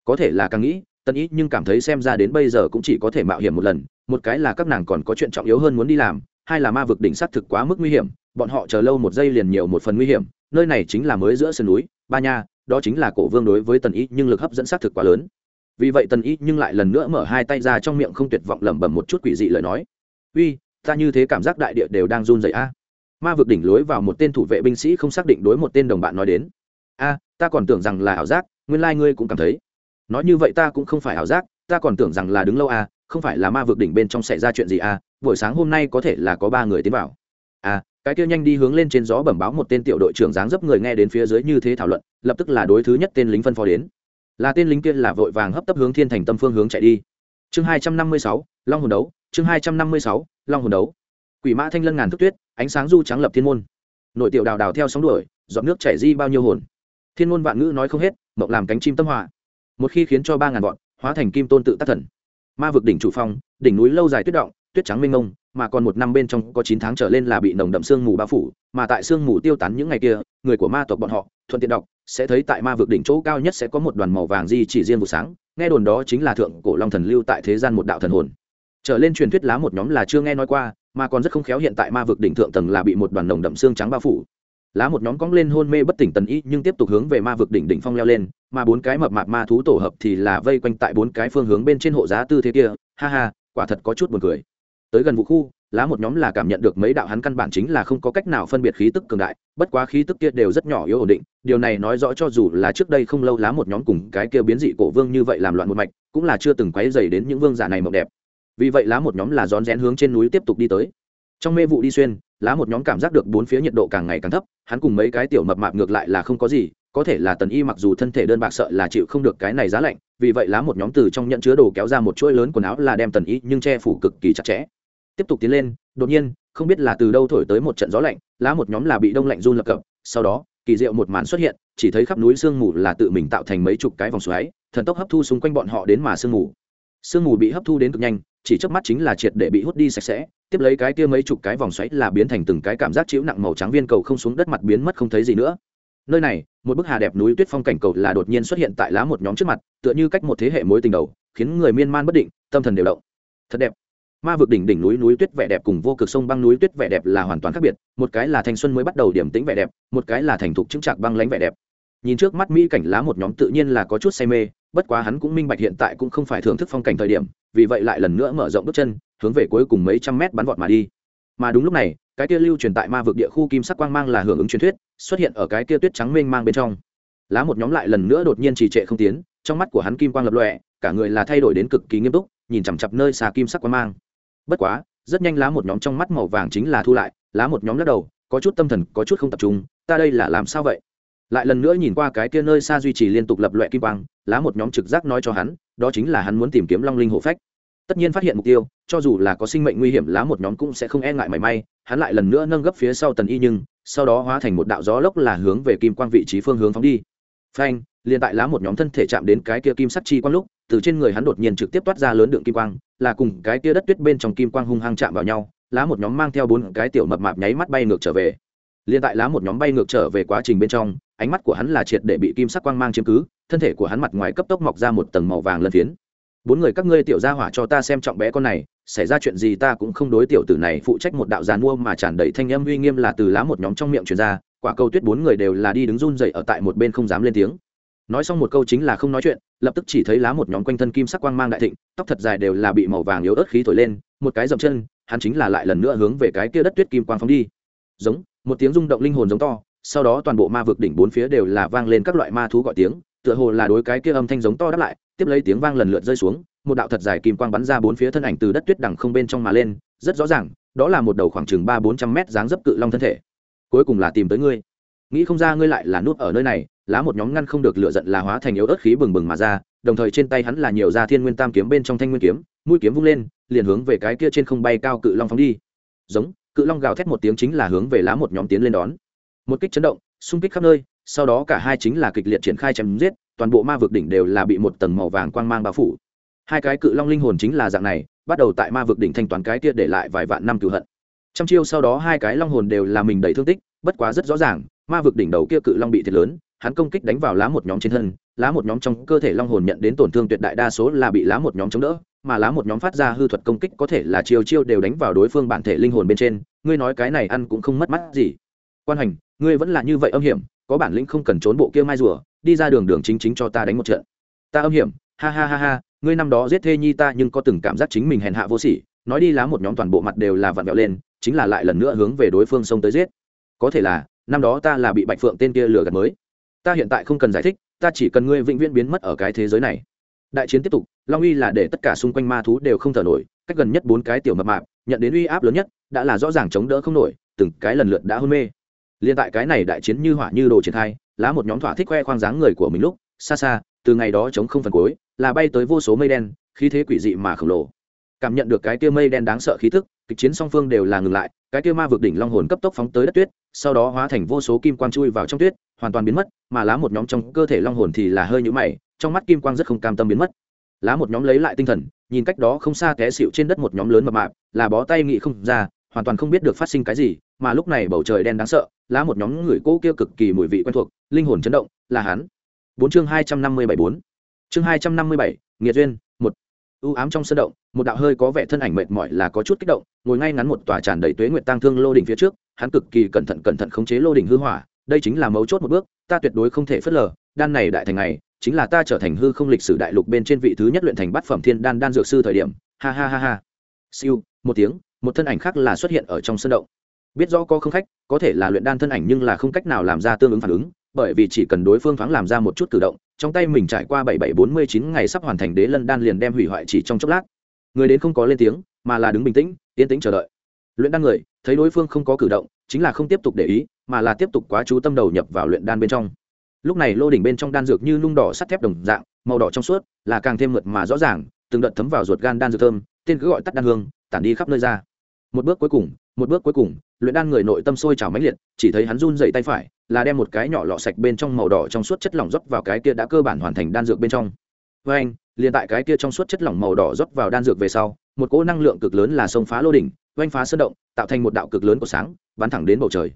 Có thể là càng nghĩ, tần ý nhưng cảm thấy xem ra đến bây giờ cũng chỉ có thể mạo hiểm một lần, một cái là các nàng còn có chuyện trọng yếu hơn muốn đi làm hai là ma vực đỉnh sát thực quá mức nguy hiểm, bọn họ chờ lâu một giây liền nhiều một phần nguy hiểm, nơi này chính là mới giữa sườn núi, ba nha, đó chính là cổ vương đối với tần ý nhưng lực hấp dẫn sát thực quá lớn. Vì vậy tần ý nhưng lại lần nữa mở hai tay ra trong miệng không tuyệt vọng lẩm bẩm một chút quỷ dị lời nói. Uy, ta như thế cảm giác đại địa đều đang run dậy a. Ma vực đỉnh lối vào một tên thủ vệ binh sĩ không xác định đối một tên đồng bạn nói đến. A, ta còn tưởng rằng là ảo giác, nguyên lai ngươi cũng cảm thấy. Nói như vậy ta cũng không phải ảo giác, ta còn tưởng rằng là đứng lâu a, không phải là ma vực đỉnh bên trong xảy ra chuyện gì a buổi sáng hôm nay có thể là có ba người tiến vào. À, cái kia nhanh đi hướng lên trên gió bẩm báo một tên tiểu đội trưởng dáng dấp người nghe đến phía dưới như thế thảo luận lập tức là đối thứ nhất tên lính phân phó đến. Là tên lính kia là vội vàng hấp tấp hướng thiên thành tâm phương hướng chạy đi. Chương hai trăm năm mươi sáu long hồn đấu chương hai trăm năm mươi sáu long hồn đấu. Quỷ mã thanh lân ngàn thức tuyết ánh sáng du trắng lập thiên môn. Nội tiểu đào đào theo sóng đuổi dọn nước chảy di bao nhiêu hồn. Thiên môn vạn ngữ nói không hết mộng làm cánh chim tâm họa. Một khi khiến cho ba ngàn bọn hóa thành kim tôn tự tác thần. Ma vực đỉnh chủ phong đỉnh núi lâu dài tuyết động tuyết trắng mênh mông, mà còn một năm bên trong có chín tháng trở lên là bị nồng đậm sương mù bao phủ, mà tại sương mù tiêu tán những ngày kia, người của ma tộc bọn họ, thuận tiện đọc, sẽ thấy tại ma vực đỉnh chỗ cao nhất sẽ có một đoàn màu vàng di chỉ riêng vụ sáng, nghe đồn đó chính là thượng cổ long thần lưu tại thế gian một đạo thần hồn. Trở lên truyền thuyết lá một nhóm là chưa nghe nói qua, mà còn rất không khéo hiện tại ma vực đỉnh thượng tầng là bị một đoàn nồng đậm xương trắng bao phủ. Lá một nhóm cong lên hôn mê bất tỉnh tần y, nhưng tiếp tục hướng về ma vực đỉnh đỉnh phong leo lên, mà bốn cái mập mạp ma thú tổ hợp thì là vây quanh tại bốn cái phương hướng bên trên hộ giá tư thế kia. Ha ha, quả thật có chút buồn cười tới gần vụ khu, lá một nhóm là cảm nhận được mấy đạo hắn căn bản chính là không có cách nào phân biệt khí tức cường đại, bất quá khí tức kia đều rất nhỏ yếu ổn định. Điều này nói rõ cho dù là trước đây không lâu lá một nhóm cùng cái kia biến dị cổ vương như vậy làm loạn một mạch, cũng là chưa từng quấy dày đến những vương giả này mộng đẹp. Vì vậy lá một nhóm là rón rén hướng trên núi tiếp tục đi tới. Trong mê vụ đi xuyên, lá một nhóm cảm giác được bốn phía nhiệt độ càng ngày càng thấp, hắn cùng mấy cái tiểu mập mạp ngược lại là không có gì, có thể là tần y mặc dù thân thể đơn bạc sợ là chịu không được cái này giá lạnh, vì vậy lá một nhóm từ trong nhận chứa đồ kéo ra một chuỗi lớn quần áo là đem tần y nhưng che phủ cực kỳ chặt chẽ tiếp tục tiến lên, đột nhiên, không biết là từ đâu thổi tới một trận gió lạnh, lá một nhóm là bị đông lạnh run lập cập, sau đó, kỳ diệu một màn xuất hiện, chỉ thấy khắp núi sương mù là tự mình tạo thành mấy chục cái vòng xoáy, thần tốc hấp thu xung quanh bọn họ đến mà sương mù. Sương mù bị hấp thu đến cực nhanh, chỉ chớp mắt chính là triệt để bị hút đi sạch sẽ, tiếp lấy cái kia mấy chục cái vòng xoáy là biến thành từng cái cảm giác chịu nặng màu trắng viên cầu không xuống đất mặt biến mất không thấy gì nữa. Nơi này, một bức hà đẹp núi tuyết phong cảnh cầu là đột nhiên xuất hiện tại lá một nhóm trước mặt, tựa như cách một thế hệ mối tình đầu, khiến người miên man bất định, tâm thần đều động. Thật đẹp ma vực đỉnh đỉnh núi núi tuyết vẻ đẹp cùng vô cực sông băng núi tuyết vẻ đẹp là hoàn toàn khác biệt, một cái là thanh xuân mới bắt đầu điểm tĩnh vẻ đẹp, một cái là thành thục chứng trạc băng lánh vẻ đẹp. Nhìn trước mắt mỹ cảnh lá một nhóm tự nhiên là có chút say mê, bất quá hắn cũng minh bạch hiện tại cũng không phải thưởng thức phong cảnh thời điểm, vì vậy lại lần nữa mở rộng bước chân, hướng về cuối cùng mấy trăm mét bắn vọt mà đi. Mà đúng lúc này, cái kia lưu truyền tại ma vực địa khu kim sắc quang mang là hưởng ứng truyền thuyết, xuất hiện ở cái kia tuyết trắng mênh mang bên trong. Lá một nhóm lại lần nữa đột nhiên trì trệ không tiến, trong mắt của hắn kim quang lập lọe cả người là thay đổi đến cực kỳ nghiêm túc, nhìn chằm chặp nơi xa kim sắc quang mang bất quá, rất nhanh lá một nhóm trong mắt màu vàng chính là thu lại, lá một nhóm lắc đầu, có chút tâm thần, có chút không tập trung, ta đây là làm sao vậy? Lại lần nữa nhìn qua cái kia nơi xa duy trì liên tục lập loại kim quang, lá một nhóm trực giác nói cho hắn, đó chính là hắn muốn tìm kiếm long linh hộ phách. Tất nhiên phát hiện mục tiêu, cho dù là có sinh mệnh nguy hiểm, lá một nhóm cũng sẽ không e ngại mảy may, hắn lại lần nữa nâng gấp phía sau tần y nhưng, sau đó hóa thành một đạo gió lốc là hướng về kim quang vị trí phương hướng phóng đi. Phanh, liền tại lá một nhóm thân thể chạm đến cái kia kim sắt chi quang lúc từ trên người hắn đột nhiên trực tiếp toát ra lớn đường kim quang, là cùng cái kia đất tuyết bên trong kim quang hung hăng chạm vào nhau, lá một nhóm mang theo bốn cái tiểu mập mạp nháy mắt bay ngược trở về. Liền tại lá một nhóm bay ngược trở về quá trình bên trong, ánh mắt của hắn là triệt để bị kim sắc quang mang chiếm cứ, thân thể của hắn mặt ngoài cấp tốc mọc ra một tầng màu vàng lân phiến. Bốn người các ngươi tiểu gia hỏa cho ta xem trọng bé con này, xảy ra chuyện gì ta cũng không đối tiểu tử này phụ trách một đạo giàn mua mà tràn đầy thanh âm uy nghiêm là từ lá một nhóm trong miệng truyền ra, quả cầu tuyết bốn người đều là đi đứng run dậy ở tại một bên không dám lên tiếng nói xong một câu chính là không nói chuyện, lập tức chỉ thấy lá một nhóm quanh thân kim sắc quang mang đại thịnh, tóc thật dài đều là bị màu vàng yếu ớt khí thổi lên, một cái dậm chân, hắn chính là lại lần nữa hướng về cái kia đất tuyết kim quang phóng đi. Giống, một tiếng rung động linh hồn giống to, sau đó toàn bộ ma vực đỉnh bốn phía đều là vang lên các loại ma thú gọi tiếng, tựa hồ là đối cái kia âm thanh giống to đáp lại, tiếp lấy tiếng vang lần lượt rơi xuống, một đạo thật dài kim quang bắn ra bốn phía thân ảnh từ đất tuyết đằng không bên trong mà lên, rất rõ ràng, đó là một đầu khoảng chừng ba bốn trăm mét dáng dấp cự long thân thể. Cuối cùng là tìm tới ngươi. Nghĩ không ra ngươi lại là nút ở nơi này lá một nhóm ngăn không được lựa giận là hóa thành yếu ớt khí bừng bừng mà ra, đồng thời trên tay hắn là nhiều da thiên nguyên tam kiếm bên trong thanh nguyên kiếm, mũi kiếm vung lên, liền hướng về cái kia trên không bay cao cự long phóng đi. Giống, cự long gào thét một tiếng chính là hướng về lá một nhóm tiến lên đón. Một kích chấn động, xung kích khắp nơi, sau đó cả hai chính là kịch liệt triển khai chém giết, toàn bộ ma vực đỉnh đều là bị một tầng màu vàng quang mang bao phủ. Hai cái cự long linh hồn chính là dạng này, bắt đầu tại ma vực đỉnh thanh toán cái kia để lại vài vạn năm cửu hận. Trăm chiêu sau đó hai cái long hồn đều là mình đầy thương tích, bất quá rất rõ ràng, ma vực đỉnh đầu kia cự long bị thiệt lớn hắn công kích đánh vào lá một nhóm trên thân, lá một nhóm trong cơ thể long hồn nhận đến tổn thương tuyệt đại đa số là bị lá một nhóm chống đỡ, mà lá một nhóm phát ra hư thuật công kích có thể là chiêu chiêu đều đánh vào đối phương bản thể linh hồn bên trên, ngươi nói cái này ăn cũng không mất mắt gì. Quan hành, ngươi vẫn là như vậy âm hiểm, có bản lĩnh không cần trốn bộ kia mai rùa, đi ra đường đường chính chính cho ta đánh một trận. Ta âm hiểm, ha ha ha ha, ngươi năm đó giết thê nhi ta nhưng có từng cảm giác chính mình hèn hạ vô sỉ, nói đi lá một nhóm toàn bộ mặt đều là vặn vẹo lên, chính là lại lần nữa hướng về đối phương xông tới giết. Có thể là, năm đó ta là bị bạch phượng tên kia lừa gạt mới ta hiện tại không cần giải thích, ta chỉ cần ngươi vĩnh viễn biến mất ở cái thế giới này. Đại chiến tiếp tục, long uy là để tất cả xung quanh ma thú đều không thở nổi, cách gần nhất bốn cái tiểu mập mạp, nhận đến uy áp lớn nhất, đã là rõ ràng chống đỡ không nổi, từng cái lần lượt đã hôn mê. Liên tại cái này đại chiến như hỏa như đồ triển khai, lá một nhóm thỏa thích khoe khoang dáng người của mình lúc, xa xa, từ ngày đó chống không phần cuối, là bay tới vô số mây đen, khí thế quỷ dị mà khổng lồ. Cảm nhận được cái kia mây đen đáng sợ khí thức kịch chiến song phương đều là ngừng lại, cái kia ma vực đỉnh long hồn cấp tốc phóng tới đất tuyết, sau đó hóa thành vô số kim quang chui vào trong tuyết hoàn toàn biến mất, mà lá một nhóm trong cơ thể long hồn thì là hơi nhũ mày, trong mắt kim quang rất không cam tâm biến mất. Lá một nhóm lấy lại tinh thần, nhìn cách đó không xa té xịu trên đất một nhóm lớn mập mạp, là bó tay nghị không ra, hoàn toàn không biết được phát sinh cái gì, mà lúc này bầu trời đen đáng sợ, lá một nhóm người cỗ kia cực kỳ mùi vị quen thuộc, linh hồn chấn động, là hắn. Bốn chương hai trăm năm mươi bảy bốn. Chương hai trăm năm mươi bảy, nghiệt duyên, một. U ám trong sân động, một đạo hơi có vẻ thân ảnh mệt mỏi là có chút kích động, ngồi ngay ngắn một tòa tràn đầy tuế nguyệt tang thương lô đỉnh phía trước, hắn cực kỳ cẩn thận cẩn thận khống chế lô đỉnh hư hỏa đây chính là mấu chốt một bước, ta tuyệt đối không thể phớt lờ, đan này đại thành này chính là ta trở thành hư không lịch sử đại lục bên trên vị thứ nhất luyện thành bát phẩm thiên đan đan dược sư thời điểm. Ha ha ha ha. Siêu, một tiếng, một thân ảnh khác là xuất hiện ở trong sân động. Biết rõ có không khách, có thể là luyện đan thân ảnh nhưng là không cách nào làm ra tương ứng phản ứng, bởi vì chỉ cần đối phương thoáng làm ra một chút cử động, trong tay mình trải qua bảy bảy bốn mươi chín ngày sắp hoàn thành đế lân đan liền đem hủy hoại chỉ trong chốc lát. Người đến không có lên tiếng, mà là đứng bình tĩnh, yên tĩnh chờ đợi. Luyện đan người, thấy đối phương không có cử động, chính là không tiếp tục để ý mà là tiếp tục quá chú tâm đầu nhập vào luyện đan bên trong. Lúc này lô đỉnh bên trong đan dược như nung đỏ sắt thép đồng dạng, màu đỏ trong suốt, là càng thêm mượt mà rõ ràng, từng đợt thấm vào ruột gan đan dược thơm, tên cứ gọi tắt đan hương, tản đi khắp nơi ra. Một bước cuối cùng, một bước cuối cùng, luyện đan người nội tâm sôi trào mãnh liệt, chỉ thấy hắn run dậy tay phải, là đem một cái nhỏ lọ sạch bên trong màu đỏ trong suốt chất lỏng rót vào cái kia đã cơ bản hoàn thành đan dược bên trong. Với anh, liền tại cái kia trong suốt chất lỏng màu đỏ rót vào đan dược về sau, một cỗ năng lượng cực lớn là sông phá lô đỉnh oanh phá sơn động, tạo thành một đạo cực lớn của sáng, bắn thẳng đến bầu trời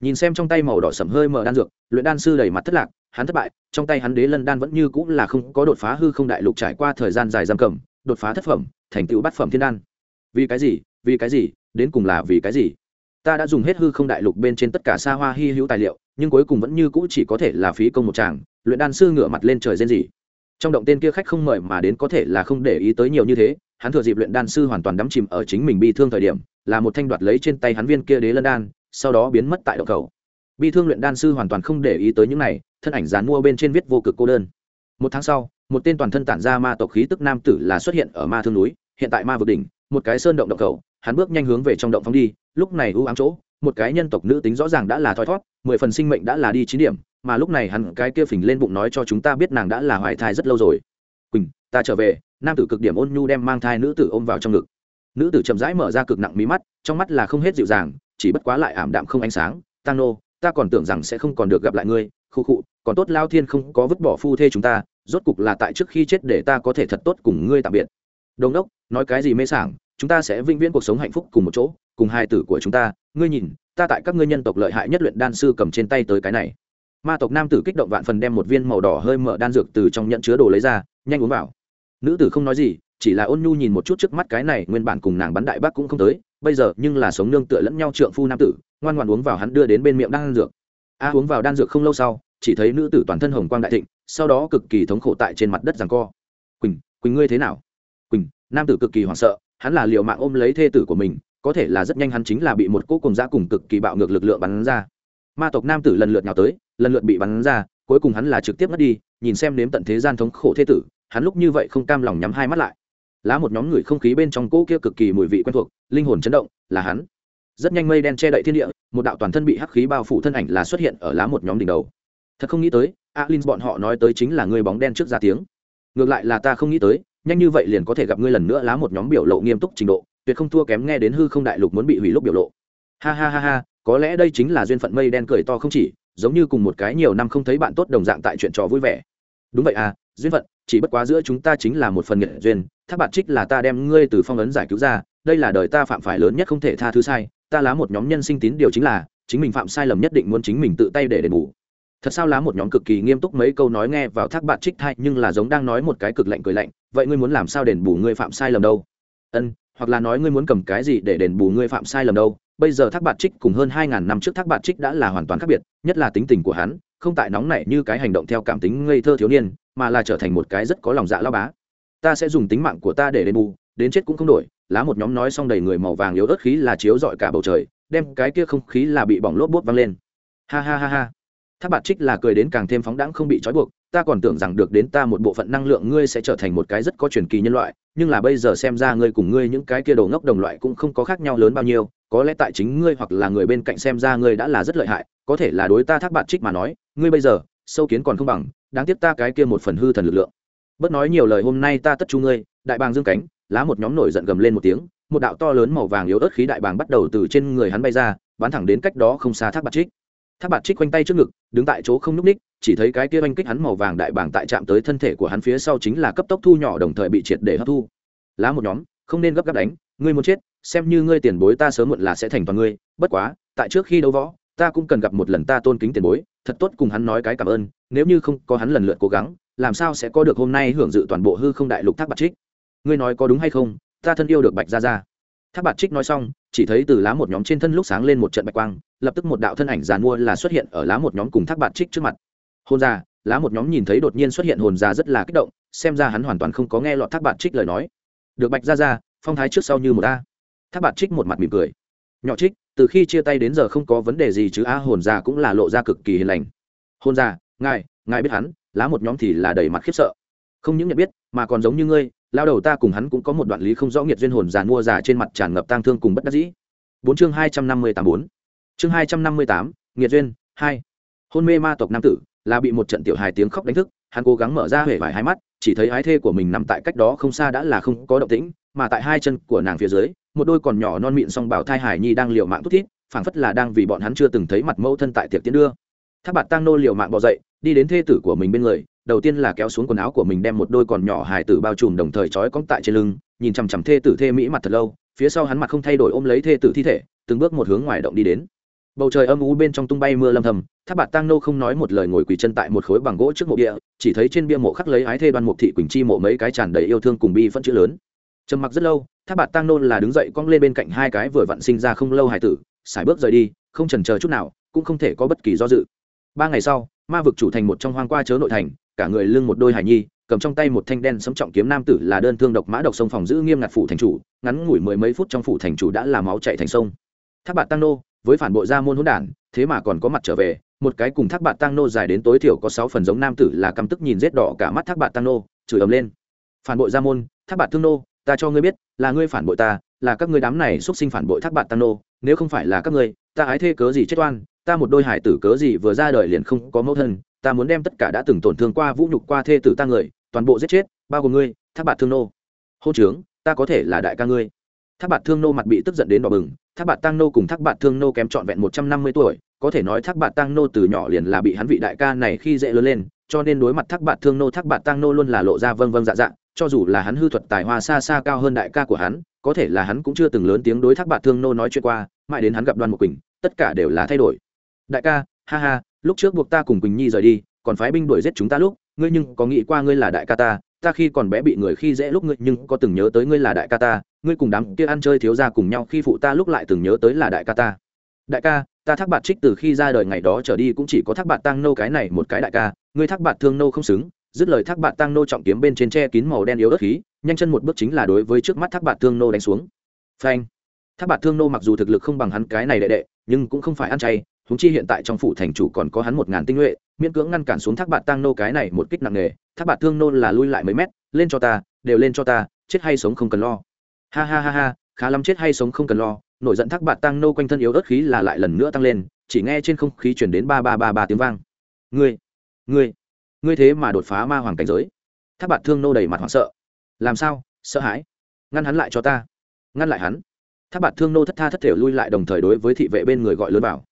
nhìn xem trong tay màu đỏ sẫm hơi mở đan dược, luyện đan sư đầy mặt thất lạc, hắn thất bại, trong tay hắn đế lân đan vẫn như cũng là không có đột phá hư không đại lục trải qua thời gian dài giam cầm, đột phá thất phẩm, thành tựu bát phẩm thiên đan. Vì cái gì? Vì cái gì? Đến cùng là vì cái gì? Ta đã dùng hết hư không đại lục bên trên tất cả xa hoa hy hữu tài liệu, nhưng cuối cùng vẫn như cũ chỉ có thể là phí công một chàng luyện đan sư ngửa mặt lên trời rên gì trong động tên kia khách không mời mà đến có thể là không để ý tới nhiều như thế, hắn thừa dịp luyện đan sư hoàn toàn đắm chìm ở chính mình bi thương thời điểm, là một thanh đoạt lấy trên tay hắn viên kia đế lân đan sau đó biến mất tại động cầu bi thương luyện đan sư hoàn toàn không để ý tới những này, thân ảnh dán mua bên trên viết vô cực cô đơn. Một tháng sau, một tên toàn thân tản ra ma tộc khí tức nam tử là xuất hiện ở ma thương núi, hiện tại ma vực đỉnh, một cái sơn động động cầu hắn bước nhanh hướng về trong động phóng đi, lúc này ưu ám chỗ, một cái nhân tộc nữ tính rõ ràng đã là thoi thót, mười phần sinh mệnh đã là đi chín điểm, mà lúc này hắn cái kia phình lên bụng nói cho chúng ta biết nàng đã là hoài thai rất lâu rồi. Quỳnh, ta trở về, nam tử cực điểm ôn nhu đem mang thai nữ tử ôm vào trong ngực nữ tử chậm rãi mở ra cực nặng mí mắt, trong mắt là không hết dịu dàng, chỉ bất quá lại ảm đạm không ánh sáng. Tang nô, ta còn tưởng rằng sẽ không còn được gặp lại ngươi, khu khụ còn tốt lao thiên không có vứt bỏ phu thê chúng ta, rốt cục là tại trước khi chết để ta có thể thật tốt cùng ngươi tạm biệt. Đồng đốc, nói cái gì mê sảng, chúng ta sẽ vĩnh viễn cuộc sống hạnh phúc cùng một chỗ, cùng hai tử của chúng ta. Ngươi nhìn, ta tại các ngươi nhân tộc lợi hại nhất luyện đan sư cầm trên tay tới cái này. Ma tộc nam tử kích động vạn phần đem một viên màu đỏ hơi mở đan dược từ trong nhận chứa đồ lấy ra, nhanh uống vào. Nữ tử không nói gì chỉ là ôn nhu nhìn một chút trước mắt cái này, nguyên bản cùng nàng bắn đại bác cũng không tới, bây giờ nhưng là sống nương tựa lẫn nhau trượng phu nam tử, ngoan ngoan uống vào hắn đưa đến bên miệng đan dược. A, uống vào đan dược không lâu sau, chỉ thấy nữ tử toàn thân hồng quang đại thịnh, sau đó cực kỳ thống khổ tại trên mặt đất rằng co. Quỳnh quỳnh ngươi thế nào? Quỳnh nam tử cực kỳ hoảng sợ, hắn là liều mạng ôm lấy thê tử của mình, có thể là rất nhanh hắn chính là bị một cỗ cùng giã cùng cực kỳ bạo ngược lực lượng bắn ra. Ma tộc nam tử lần lượt nhào tới, lần lượt bị bắn ra, cuối cùng hắn là trực tiếp mất đi, nhìn xem nếm tận thế gian thống khổ thê tử, hắn lúc như vậy không cam lòng nhắm hai mắt lại lá một nhóm người không khí bên trong cỗ kia cực kỳ mùi vị quen thuộc, linh hồn chấn động, là hắn. Rất nhanh mây đen che đậy thiên địa, một đạo toàn thân bị hắc khí bao phủ thân ảnh là xuất hiện ở lá một nhóm đỉnh đầu. Thật không nghĩ tới, alin bọn họ nói tới chính là người bóng đen trước ra tiếng. Ngược lại là ta không nghĩ tới, nhanh như vậy liền có thể gặp ngươi lần nữa lá một nhóm biểu lộ nghiêm túc trình độ, tuyệt không thua kém nghe đến hư không đại lục muốn bị hủy lúc biểu lộ. Ha ha ha ha, có lẽ đây chính là duyên phận mây đen cười to không chỉ, giống như cùng một cái nhiều năm không thấy bạn tốt đồng dạng tại chuyện trò vui vẻ. Đúng vậy à duyên phận chỉ bất quá giữa chúng ta chính là một phần nghệ duyên, thác bạt trích là ta đem ngươi từ phong ấn giải cứu ra, đây là đời ta phạm phải lớn nhất không thể tha thứ sai, ta lá một nhóm nhân sinh tín điều chính là, chính mình phạm sai lầm nhất định muốn chính mình tự tay để đền bù. Thật sao lá một nhóm cực kỳ nghiêm túc mấy câu nói nghe vào thác bạn trích thay nhưng là giống đang nói một cái cực lạnh cười lạnh, vậy ngươi muốn làm sao đền bù ngươi phạm sai lầm đâu? Ân, hoặc là nói ngươi muốn cầm cái gì để đền bù ngươi phạm sai lầm đâu? Bây giờ thác bạn trích cùng hơn hai ngàn năm trước thác bạn trích đã là hoàn toàn khác biệt, nhất là tính tình của hắn không tại nóng nảy như cái hành động theo cảm tính ngây thơ thiếu niên, mà là trở thành một cái rất có lòng dạ lao bá. Ta sẽ dùng tính mạng của ta để đền bù, đến chết cũng không đổi, lá một nhóm nói xong đầy người màu vàng yếu ớt khí là chiếu rọi cả bầu trời, đem cái kia không khí là bị bỏng lốp bốt văng lên. Ha ha ha ha. Thác bạt trích là cười đến càng thêm phóng đãng không bị trói buộc, ta còn tưởng rằng được đến ta một bộ phận năng lượng ngươi sẽ trở thành một cái rất có truyền kỳ nhân loại, nhưng là bây giờ xem ra ngươi cùng ngươi những cái kia đồ ngốc đồng loại cũng không có khác nhau lớn bao nhiêu, có lẽ tại chính ngươi hoặc là người bên cạnh xem ra ngươi đã là rất lợi hại, có thể là đối ta thác bạt trích mà nói ngươi bây giờ, sâu kiến còn không bằng, đáng tiếc ta cái kia một phần hư thần lực lượng. Bất nói nhiều lời, hôm nay ta tất chu ngươi, đại bàng dương cánh, lá một nhóm nổi giận gầm lên một tiếng, một đạo to lớn màu vàng yếu ớt khí đại bàng bắt đầu từ trên người hắn bay ra, bắn thẳng đến cách đó không xa thác bạc trích. Thác bạc trích quanh tay trước ngực, đứng tại chỗ không n ú c ních, chỉ thấy cái kia oanh kích hắn màu vàng đại bàng tại chạm tới thân thể của hắn phía sau chính là cấp tốc thu nhỏ đồng thời bị triệt để hấp thu. Lá một nhóm, không nên gấp gáp đánh, ngươi muốn chết, xem như ngươi tiền bối ta sớm muộn là sẽ thành toàn ngươi, bất quá, tại trước khi đấu võ ta cũng cần gặp một lần ta tôn kính tiền bối, thật tốt cùng hắn nói cái cảm ơn, nếu như không có hắn lần lượt cố gắng, làm sao sẽ có được hôm nay hưởng dự toàn bộ hư không đại lục thác bạc trích? Ngươi nói có đúng hay không? Ta thân yêu được bạch ra ra thác bạc trích nói xong, chỉ thấy từ lá một nhóm trên thân lúc sáng lên một trận bạch quang, lập tức một đạo thân ảnh giàn mua là xuất hiện ở lá một nhóm cùng thác bạc trích trước mặt. Hôn ra lá một nhóm nhìn thấy đột nhiên xuất hiện hồn ra rất là kích động, xem ra hắn hoàn toàn không có nghe lọt thác bạc trích lời nói. Được bạch ra ra phong thái trước sau như một a. Thác bạc trích một mặt mỉm cười. Nhỏ trích từ khi chia tay đến giờ không có vấn đề gì chứ a hồn già cũng là lộ ra cực kỳ hiền lành. Hồn già, ngài ngài biết hắn, lá một nhóm thì là đầy mặt khiếp sợ. Không những nhận biết, mà còn giống như ngươi, lao đầu ta cùng hắn cũng có một đoạn lý không rõ nghiệt duyên hồn già mua già trên mặt tràn ngập tang thương cùng bất đắc dĩ. Bốn chương hai trăm năm mươi tám bốn. Chương hai trăm năm mươi tám, nghiệt duyên, hai. Hôn mê ma tộc nam tử, là bị một trận tiểu hài tiếng khóc đánh thức, hắn cố gắng mở ra hể vải hai mắt, chỉ thấy ái thê của mình nằm tại cách đó không xa đã là không có động tĩnh, mà tại hai chân của nàng phía dưới một đôi còn nhỏ non mịn song bảo thai hải nhi đang liều mạng thút thít, phảng phất là đang vì bọn hắn chưa từng thấy mặt mẫu thân tại tiệc tiến đưa. Tháp bạt tăng nô liều mạng bỏ dậy, đi đến thê tử của mình bên người, đầu tiên là kéo xuống quần áo của mình đem một đôi còn nhỏ hải tử bao trùm đồng thời trói cong tại trên lưng, nhìn chằm chằm thê tử thê mỹ mặt thật lâu, phía sau hắn mặt không thay đổi ôm lấy thê tử thi thể, từng bước một hướng ngoài động đi đến. Bầu trời âm u bên trong tung bay mưa lâm thầm, tháp bạt tăng nô không nói một lời ngồi quỳ chân tại một khối bằng gỗ trước mộ địa chỉ thấy trên bia mộ khắc lấy ái thê đoan mục thị quỳnh chi mộ mấy cái tràn đầy yêu thương cùng bi phân chữ lớn trầm mặc rất lâu, tháp bạt tăng nô là đứng dậy cong lên bên cạnh hai cái vừa vặn sinh ra không lâu hải tử sải bước rời đi, không trần chờ chút nào, cũng không thể có bất kỳ do dự. Ba ngày sau, ma vực chủ thành một trong hoang qua chớ nội thành, cả người lưng một đôi hải nhi, cầm trong tay một thanh đen sấm trọng kiếm nam tử là đơn thương độc mã độc sông phòng giữ nghiêm ngặt phủ thành chủ, ngắn ngủi mười mấy phút trong phủ thành chủ đã làm máu chạy thành sông. Tháp bạt tăng nô, với phản bội gia môn hỗn đản, thế mà còn có mặt trở về, một cái cùng thác bạt tăng nô dài đến tối thiểu có sáu phần giống nam tử là căm tức nhìn rết đỏ cả mắt thác bạt tăng nô, chửi ầm lên. Phản bội gia môn thác bạt thương nô ta cho ngươi biết, là ngươi phản bội ta, là các ngươi đám này xuất sinh phản bội thác bạn tăng nô, nếu không phải là các ngươi, ta ái thê cớ gì chết oan, ta một đôi hải tử cớ gì vừa ra đời liền không có mẫu thân, ta muốn đem tất cả đã từng tổn thương qua vũ nhục qua thê tử ta người, toàn bộ giết chết, bao gồm ngươi, thác bạn thương nô. Hô trướng, ta có thể là đại ca ngươi. Thác bạn thương nô mặt bị tức giận đến đỏ bừng, thác bạn tăng nô cùng thác bạn thương nô kém trọn vẹn một trăm năm mươi tuổi, có thể nói thác bạn tăng nô từ nhỏ liền là bị hắn vị đại ca này khi dễ lớn lên, cho nên đối mặt thác bạt thương nô, thác bạt tăng nô luôn là lộ ra vâng vâng dạ dạ cho dù là hắn hư thuật tài hoa xa xa cao hơn đại ca của hắn, có thể là hắn cũng chưa từng lớn tiếng đối thác bạc thương nô nói chuyện qua, mãi đến hắn gặp đoan một quỳnh, tất cả đều là thay đổi. Đại ca, ha ha, lúc trước buộc ta cùng quỳnh nhi rời đi, còn phái binh đuổi giết chúng ta lúc, ngươi nhưng có nghĩ qua ngươi là đại ca ta ta khi còn bé bị người khi dễ lúc ngươi nhưng có từng nhớ tới ngươi là đại ca ta, ngươi cùng đám kia ăn chơi thiếu ra cùng nhau khi phụ ta lúc lại từng nhớ tới là đại ca ta. Đại ca, ta thác bạt trích từ khi ra đời ngày đó trở đi cũng chỉ có thác bạt tăng nô cái này một cái đại ca, ngươi thác bạt thương nô không xứng dứt lời thác bạt tăng nô trọng kiếm bên trên tre kín màu đen yếu ớt khí, nhanh chân một bước chính là đối với trước mắt thác bạt thương nô đánh xuống. Phanh. Thác bạt thương nô mặc dù thực lực không bằng hắn cái này đệ đệ, nhưng cũng không phải ăn chay húng chi hiện tại trong phủ thành chủ còn có hắn một ngàn tinh nhuệ, miễn cưỡng ngăn cản xuống thác bạt tăng nô cái này một kích nặng nề, thác bạt thương nô là lui lại mấy mét, lên cho ta, đều lên cho ta, chết hay sống không cần lo. Ha ha ha ha, khá lắm chết hay sống không cần lo, nổi giận thác bạt tăng nô quanh thân yếu ớt khí là lại lần nữa tăng lên, chỉ nghe trên không khí chuyển đến ba ba ba ba tiếng vang. Ngươi ngươi ngươi thế mà đột phá ma hoàng cảnh giới. Thác bạt thương nô đầy mặt hoảng sợ. Làm sao? Sợ hãi. Ngăn hắn lại cho ta. Ngăn lại hắn. Thác bạt thương nô thất tha thất thể lui lại đồng thời đối với thị vệ bên người gọi lớn vào.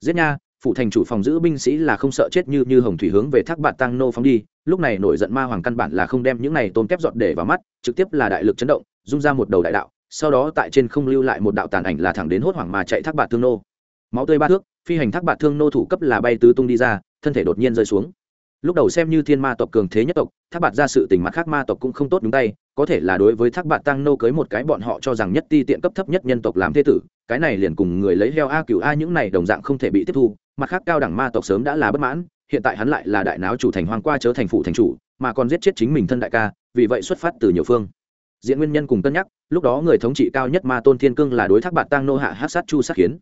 Giết nha phụ thành chủ phòng giữ binh sĩ là không sợ chết như như hồng thủy hướng về thác bạt tăng nô phóng đi. Lúc này nổi giận ma hoàng căn bản là không đem những này tôn kép giọt để vào mắt, trực tiếp là đại lực chấn động dung ra một đầu đại đạo, sau đó tại trên không lưu lại một đạo tàn ảnh là thẳng đến hốt hoảng mà chạy thác bạt thương nô. Máu tươi ba thước, phi hành thác bạt thương nô thủ cấp là bay tứ tung đi ra, thân thể đột nhiên rơi xuống lúc đầu xem như thiên ma tộc cường thế nhất tộc, thác bạt ra sự tình mặt khác ma tộc cũng không tốt đúng tay, có thể là đối với thác bạt tăng nô cưới một cái bọn họ cho rằng nhất ti tiện cấp thấp nhất nhân tộc làm thế tử, cái này liền cùng người lấy heo a cựu a những này đồng dạng không thể bị tiếp thu, mặt khác cao đẳng ma tộc sớm đã là bất mãn, hiện tại hắn lại là đại náo chủ thành hoang qua chớ thành phụ thành chủ, mà còn giết chết chính mình thân đại ca, vì vậy xuất phát từ nhiều phương. Diễn nguyên nhân cùng cân nhắc, lúc đó người thống trị cao nhất ma tôn thiên cương là đối thác bạt tăng nô hạ hát sát chu sát khiến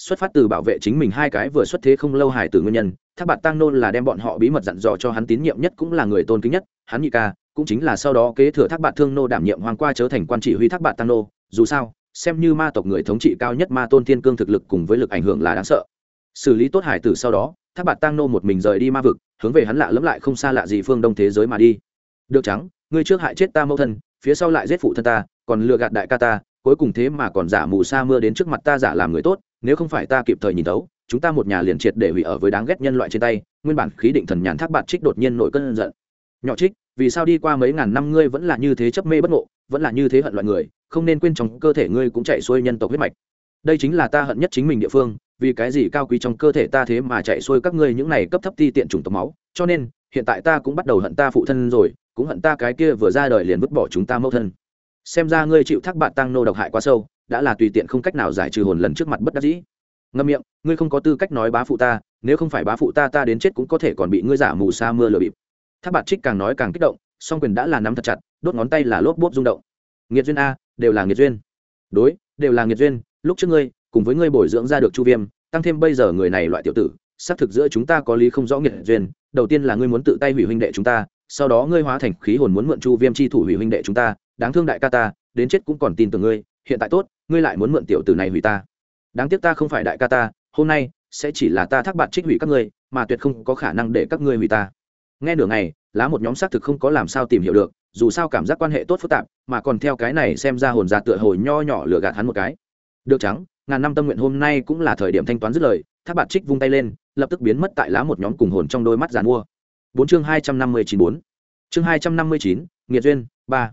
xuất phát từ bảo vệ chính mình hai cái vừa xuất thế không lâu hài từ nguyên nhân, thác bạt tăng nôn là đem bọn họ bí mật dặn dò cho hắn tín nhiệm nhất cũng là người tôn kính nhất, hắn nhị ca, cũng chính là sau đó kế thừa thác bạt thương nô đảm nhiệm hoàng qua trở thành quan chỉ huy thác bạt tăng nô. Dù sao, xem như ma tộc người thống trị cao nhất ma tôn thiên cương thực lực cùng với lực ảnh hưởng là đáng sợ. Xử lý tốt hải tử sau đó, thác bạt tăng nô một mình rời đi ma vực, hướng về hắn lạ lẫm lại không xa lạ gì phương đông thế giới mà đi. Được trắng ngươi trước hại chết ta mẫu thân, phía sau lại giết phụ thân ta, còn lừa gạt đại ca ta, cuối cùng thế mà còn giả mù sa mưa đến trước mặt ta giả làm người tốt nếu không phải ta kịp thời nhìn tấu chúng ta một nhà liền triệt để hủy ở với đáng ghét nhân loại trên tay, nguyên bản khí định thần nhàn thác bạt trích đột nhiên nổi cơn giận. Nhỏ trích, vì sao đi qua mấy ngàn năm ngươi vẫn là như thế chấp mê bất ngộ, vẫn là như thế hận loại người, không nên quên trong cơ thể ngươi cũng chạy xuôi nhân tộc huyết mạch. Đây chính là ta hận nhất chính mình địa phương, vì cái gì cao quý trong cơ thể ta thế mà chạy xuôi các ngươi những này cấp thấp ti tiện chủng tộc máu, cho nên, hiện tại ta cũng bắt đầu hận ta phụ thân rồi, cũng hận ta cái kia vừa ra đời liền vứt bỏ chúng ta mẫu thân xem ra ngươi chịu thác bạn tăng nô độc hại quá sâu, đã là tùy tiện không cách nào giải trừ hồn lần trước mặt bất đắc dĩ. Ngâm miệng, ngươi không có tư cách nói bá phụ ta, nếu không phải bá phụ ta ta đến chết cũng có thể còn bị ngươi giả mù sa mưa lừa bịp. Thác bạn trích càng nói càng kích động, song quyền đã là nắm thật chặt, đốt ngón tay là lốp bốp rung động. Nghiệt duyên a, đều là nghiệt duyên. Đối, đều là nghiệt duyên, lúc trước ngươi, cùng với ngươi bồi dưỡng ra được chu viêm, tăng thêm bây giờ người này loại tiểu tử, xác thực giữa chúng ta có lý không rõ nghiệt duyên, đầu tiên là ngươi muốn tự tay hủy huynh đệ chúng ta sau đó ngươi hóa thành khí hồn muốn mượn chu viêm chi thủ hủy huynh đệ chúng ta, đáng thương đại ca ta, đến chết cũng còn tin tưởng ngươi, hiện tại tốt, ngươi lại muốn mượn tiểu tử này hủy ta. Đáng tiếc ta không phải đại ca ta, hôm nay sẽ chỉ là ta thác bạn trích hủy các ngươi, mà tuyệt không có khả năng để các ngươi hủy ta. Nghe nửa ngày, lá một nhóm xác thực không có làm sao tìm hiểu được, dù sao cảm giác quan hệ tốt phức tạp, mà còn theo cái này xem ra hồn ra tựa hồi nho nhỏ lừa gạt hắn một cái. Được trắng ngàn năm tâm nguyện hôm nay cũng là thời điểm thanh toán dứt lời, thác bạt trích vung tay lên, lập tức biến mất tại lá một nhóm cùng hồn trong đôi mắt giàn mua bốn chương hai trăm năm mươi chín bốn. Chương hai trăm năm mươi chín, nghiệt duyên, ba.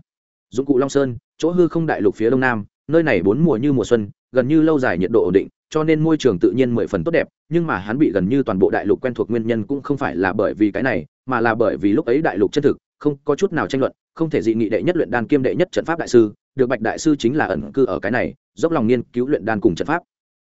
Dụng cụ long sơn, chỗ hư không đại lục phía đông nam, nơi này bốn mùa như mùa xuân, gần như lâu dài nhiệt độ ổn định, cho nên môi trường tự nhiên mười phần tốt đẹp, nhưng mà hắn bị gần như toàn bộ đại lục quen thuộc nguyên nhân cũng không phải là bởi vì cái này, mà là bởi vì lúc ấy đại lục chân thực, không có chút nào tranh luận, không thể dị nghị đệ nhất luyện đan kiêm đệ nhất trận pháp đại sư, được bạch đại sư chính là ẩn cư ở cái này, dốc lòng nghiên cứu luyện đan cùng trận pháp.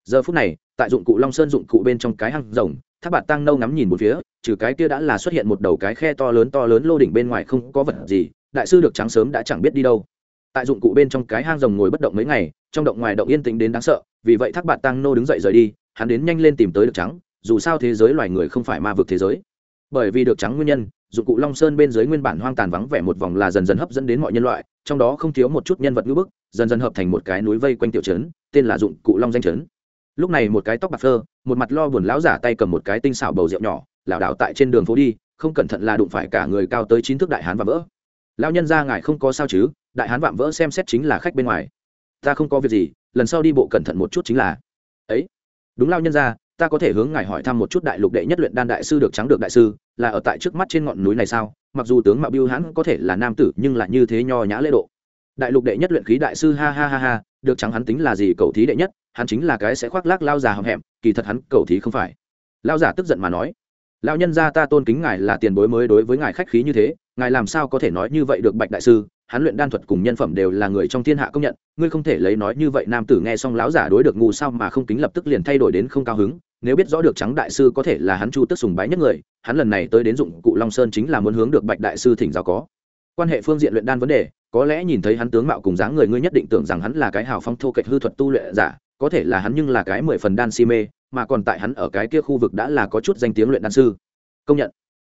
Giờ phút này, tại dụng cụ long sơn dụng cụ bên trong cái hang rồng tháp bạt tăng nâu ngắm nhìn một phía trừ cái kia đã là xuất hiện một đầu cái khe to lớn to lớn lô đỉnh bên ngoài không có vật gì, đại sư được trắng sớm đã chẳng biết đi đâu. Tại dụng cụ bên trong cái hang rồng ngồi bất động mấy ngày, trong động ngoài động yên tĩnh đến đáng sợ, vì vậy thác bạt tăng nô đứng dậy rời đi, hắn đến nhanh lên tìm tới được trắng, dù sao thế giới loài người không phải ma vực thế giới. Bởi vì được trắng nguyên nhân, dụng cụ long sơn bên dưới nguyên bản hoang tàn vắng vẻ một vòng là dần dần hấp dẫn đến mọi nhân loại, trong đó không thiếu một chút nhân vật ngữ bức, dần dần hợp thành một cái núi vây quanh tiểu trấn, tên là dụng cụ long danh trấn. Lúc này một cái tóc bạc phơ, một mặt lo buồn lão giả tay cầm một cái tinh xảo bầu rượu nhỏ lảo đảo tại trên đường phố đi, không cẩn thận là đụng phải cả người cao tới chín thước đại hán và vỡ. Lão nhân ra ngài không có sao chứ, đại hán vạm vỡ xem xét chính là khách bên ngoài. Ta không có việc gì, lần sau đi bộ cẩn thận một chút chính là. Ấy, đúng lao nhân ra, ta có thể hướng ngài hỏi thăm một chút đại lục đệ nhất luyện đan đại sư được trắng được đại sư, là ở tại trước mắt trên ngọn núi này sao? Mặc dù tướng mạo biêu hãn có thể là nam tử, nhưng là như thế nho nhã lễ độ. Đại lục đệ nhất luyện khí đại sư, ha ha ha ha, được trắng hắn tính là gì cầu thí đệ nhất, hắn chính là cái sẽ khoác lác lao già hậm hẹm, kỳ thật hắn cầu thí không phải. Lao giả tức giận mà nói lão nhân gia ta tôn kính ngài là tiền bối mới đối với ngài khách khí như thế, ngài làm sao có thể nói như vậy được bạch đại sư? Hắn luyện đan thuật cùng nhân phẩm đều là người trong thiên hạ công nhận, ngươi không thể lấy nói như vậy nam tử nghe xong lão giả đối được ngu sao mà không kính lập tức liền thay đổi đến không cao hứng. Nếu biết rõ được trắng đại sư có thể là hắn chu tức sùng bái nhất người, hắn lần này tới đến dụng cụ long sơn chính là muốn hướng được bạch đại sư thỉnh giáo có. Quan hệ phương diện luyện đan vấn đề, có lẽ nhìn thấy hắn tướng mạo cùng dáng người, ngươi nhất định tưởng rằng hắn là cái hào phong thô kệch hư thuật tu luyện giả có thể là hắn nhưng là cái mười phần đan si mê, mà còn tại hắn ở cái kia khu vực đã là có chút danh tiếng luyện đan sư. Công nhận.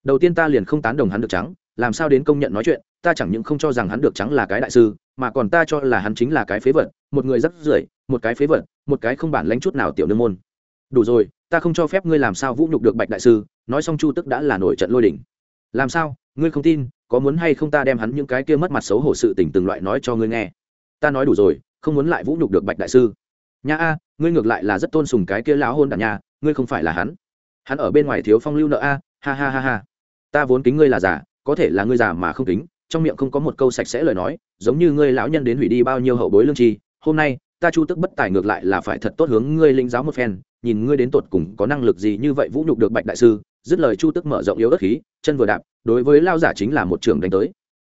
Đầu tiên ta liền không tán đồng hắn được trắng làm sao đến công nhận nói chuyện? Ta chẳng những không cho rằng hắn được trắng là cái đại sư, mà còn ta cho là hắn chính là cái phế vật, một người rất rưởi, một cái phế vật, một cái không bản lãnh chút nào tiểu nương môn. Đủ rồi, ta không cho phép ngươi làm sao vũ nhục được bạch đại sư, nói xong chu tức đã là nổi trận lôi đỉnh làm sao? Ngươi không tin, có muốn hay không ta đem hắn những cái kia mất mặt xấu hổ sự tình từng loại nói cho ngươi nghe? Ta nói đủ rồi, không muốn lại vũ nhục được bạch đại sư nha, a, ngươi ngược lại là rất tôn sùng cái kia lão hôn đản nha, ngươi không phải là hắn. Hắn ở bên ngoài thiếu phong lưu nợ, a, ha ha ha ha. Ta vốn kính ngươi là giả, có thể là ngươi giả mà không kính, trong miệng không có một câu sạch sẽ lời nói, giống như ngươi lão nhân đến hủy đi bao nhiêu hậu bối lương tri, hôm nay, ta chu tức bất tài ngược lại là phải thật tốt hướng ngươi linh giáo một phen, nhìn ngươi đến tột cùng có năng lực gì như vậy vũ nhục được bạch đại sư, dứt lời chu tức mở rộng yếu đất khí, chân vừa đạp, đối với lao giả chính là một trường đánh tới.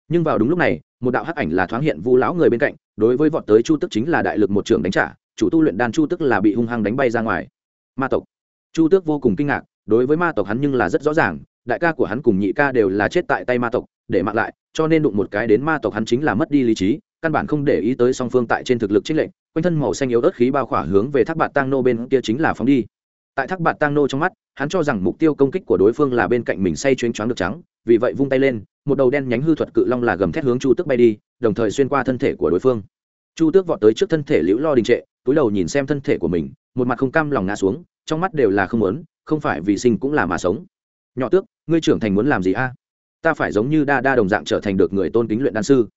Nhưng vào đúng lúc này, một đạo hắc ảnh là thoáng hiện vu lão người bên cạnh, đối với vọt tới chu tức chính là đại lực một trường đánh trả chủ tu luyện đan chu tức là bị hung hăng đánh bay ra ngoài. Ma tộc. Chu tước vô cùng kinh ngạc, đối với ma tộc hắn nhưng là rất rõ ràng, đại ca của hắn cùng nhị ca đều là chết tại tay ma tộc, để mặc lại, cho nên đụng một cái đến ma tộc hắn chính là mất đi lý trí, căn bản không để ý tới song phương tại trên thực lực trích lệnh quanh thân màu xanh yếu ớt khí bao khỏa hướng về thác bạt tang nô bên kia chính là phóng đi. Tại thác bạt tang nô trong mắt, hắn cho rằng mục tiêu công kích của đối phương là bên cạnh mình say chuyến choáng được trắng, vì vậy vung tay lên, một đầu đen nhánh hư thuật cự long là gầm thét hướng chu tước bay đi, đồng thời xuyên qua thân thể của đối phương. Chu tước vọt tới trước thân thể liễu lo đình trệ túi đầu nhìn xem thân thể của mình, một mặt không cam lòng ngã xuống, trong mắt đều là không muốn, không phải vì sinh cũng là mà sống. Nhỏ tước, ngươi trưởng thành muốn làm gì a? Ta phải giống như đa đa đồng dạng trở thành được người tôn kính luyện đan sư.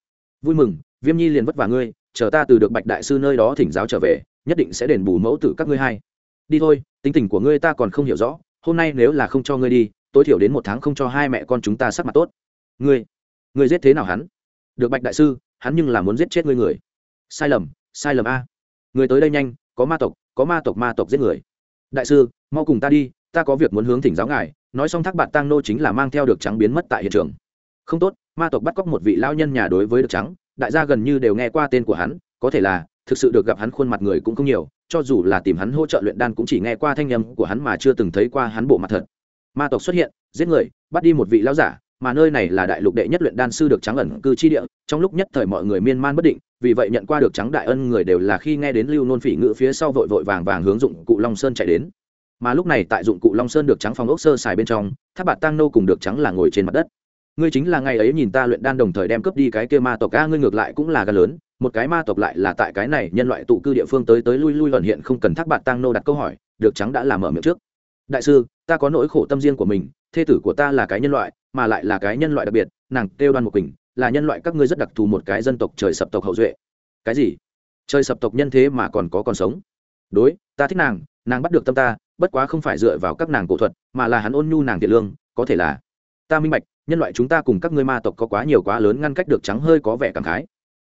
Vui mừng, viêm nhi liền vất vả ngươi, chờ ta từ được bạch đại sư nơi đó thỉnh giáo trở về, nhất định sẽ đền bù mẫu tử các ngươi hai. Đi thôi, tính tình của ngươi ta còn không hiểu rõ, hôm nay nếu là không cho ngươi đi, tối thiểu đến một tháng không cho hai mẹ con chúng ta sắc mặt tốt. Ngươi ngươi giết thế nào hắn? Được bạch đại sư, hắn nhưng là muốn giết chết ngươi người. Sai lầm sai lầm a người tới đây nhanh, có ma tộc, có ma tộc ma tộc giết người. Đại sư, mau cùng ta đi, ta có việc muốn hướng thỉnh giáo ngài, nói xong thác bạt tang nô chính là mang theo được trắng biến mất tại hiện trường. Không tốt, ma tộc bắt cóc một vị lao nhân nhà đối với được trắng, đại gia gần như đều nghe qua tên của hắn, có thể là, thực sự được gặp hắn khuôn mặt người cũng không nhiều, cho dù là tìm hắn hỗ trợ luyện đan cũng chỉ nghe qua thanh â m của hắn mà chưa từng thấy qua hắn bộ mặt thật. Ma tộc xuất hiện, giết người, bắt đi một vị lao giả mà nơi này là đại lục đệ nhất luyện đan sư được trắng ẩn cư chi địa, trong lúc nhất thời mọi người miên man bất định, vì vậy nhận qua được trắng đại ân người đều là khi nghe đến lưu nôn phỉ ngự phía sau vội vội vàng vàng hướng dụng cụ long sơn chạy đến. Mà lúc này tại dụng cụ long sơn được trắng phòng ốc sơ xài bên trong, tháp bạt tăng nô cùng được trắng là ngồi trên mặt đất. Ngươi chính là ngày ấy nhìn ta luyện đan đồng thời đem cướp đi cái kia ma tộc a, ngươi ngược lại cũng là gan lớn, một cái ma tộc lại là tại cái này nhân loại tụ cư địa phương tới tới lui lui luận hiện không cần thác bạt tăng nô đặt câu hỏi, được trắng đã làm mở miệng trước. Đại sư, ta có nỗi khổ tâm riêng của mình, thê tử của ta là cái nhân loại mà lại là cái nhân loại đặc biệt, nàng kêu đoan một quỳnh, là nhân loại các ngươi rất đặc thù một cái dân tộc trời sập tộc hậu duệ. Cái gì? Trời sập tộc nhân thế mà còn có còn sống? Đối, ta thích nàng nàng bắt được tâm ta, bất quá không phải dựa vào các nàng cổ thuật, mà là hắn ôn nhu nàng thiện lương, có thể là. Ta minh bạch, nhân loại chúng ta cùng các ngươi ma tộc có quá nhiều quá lớn ngăn cách được trắng hơi có vẻ cảm khái.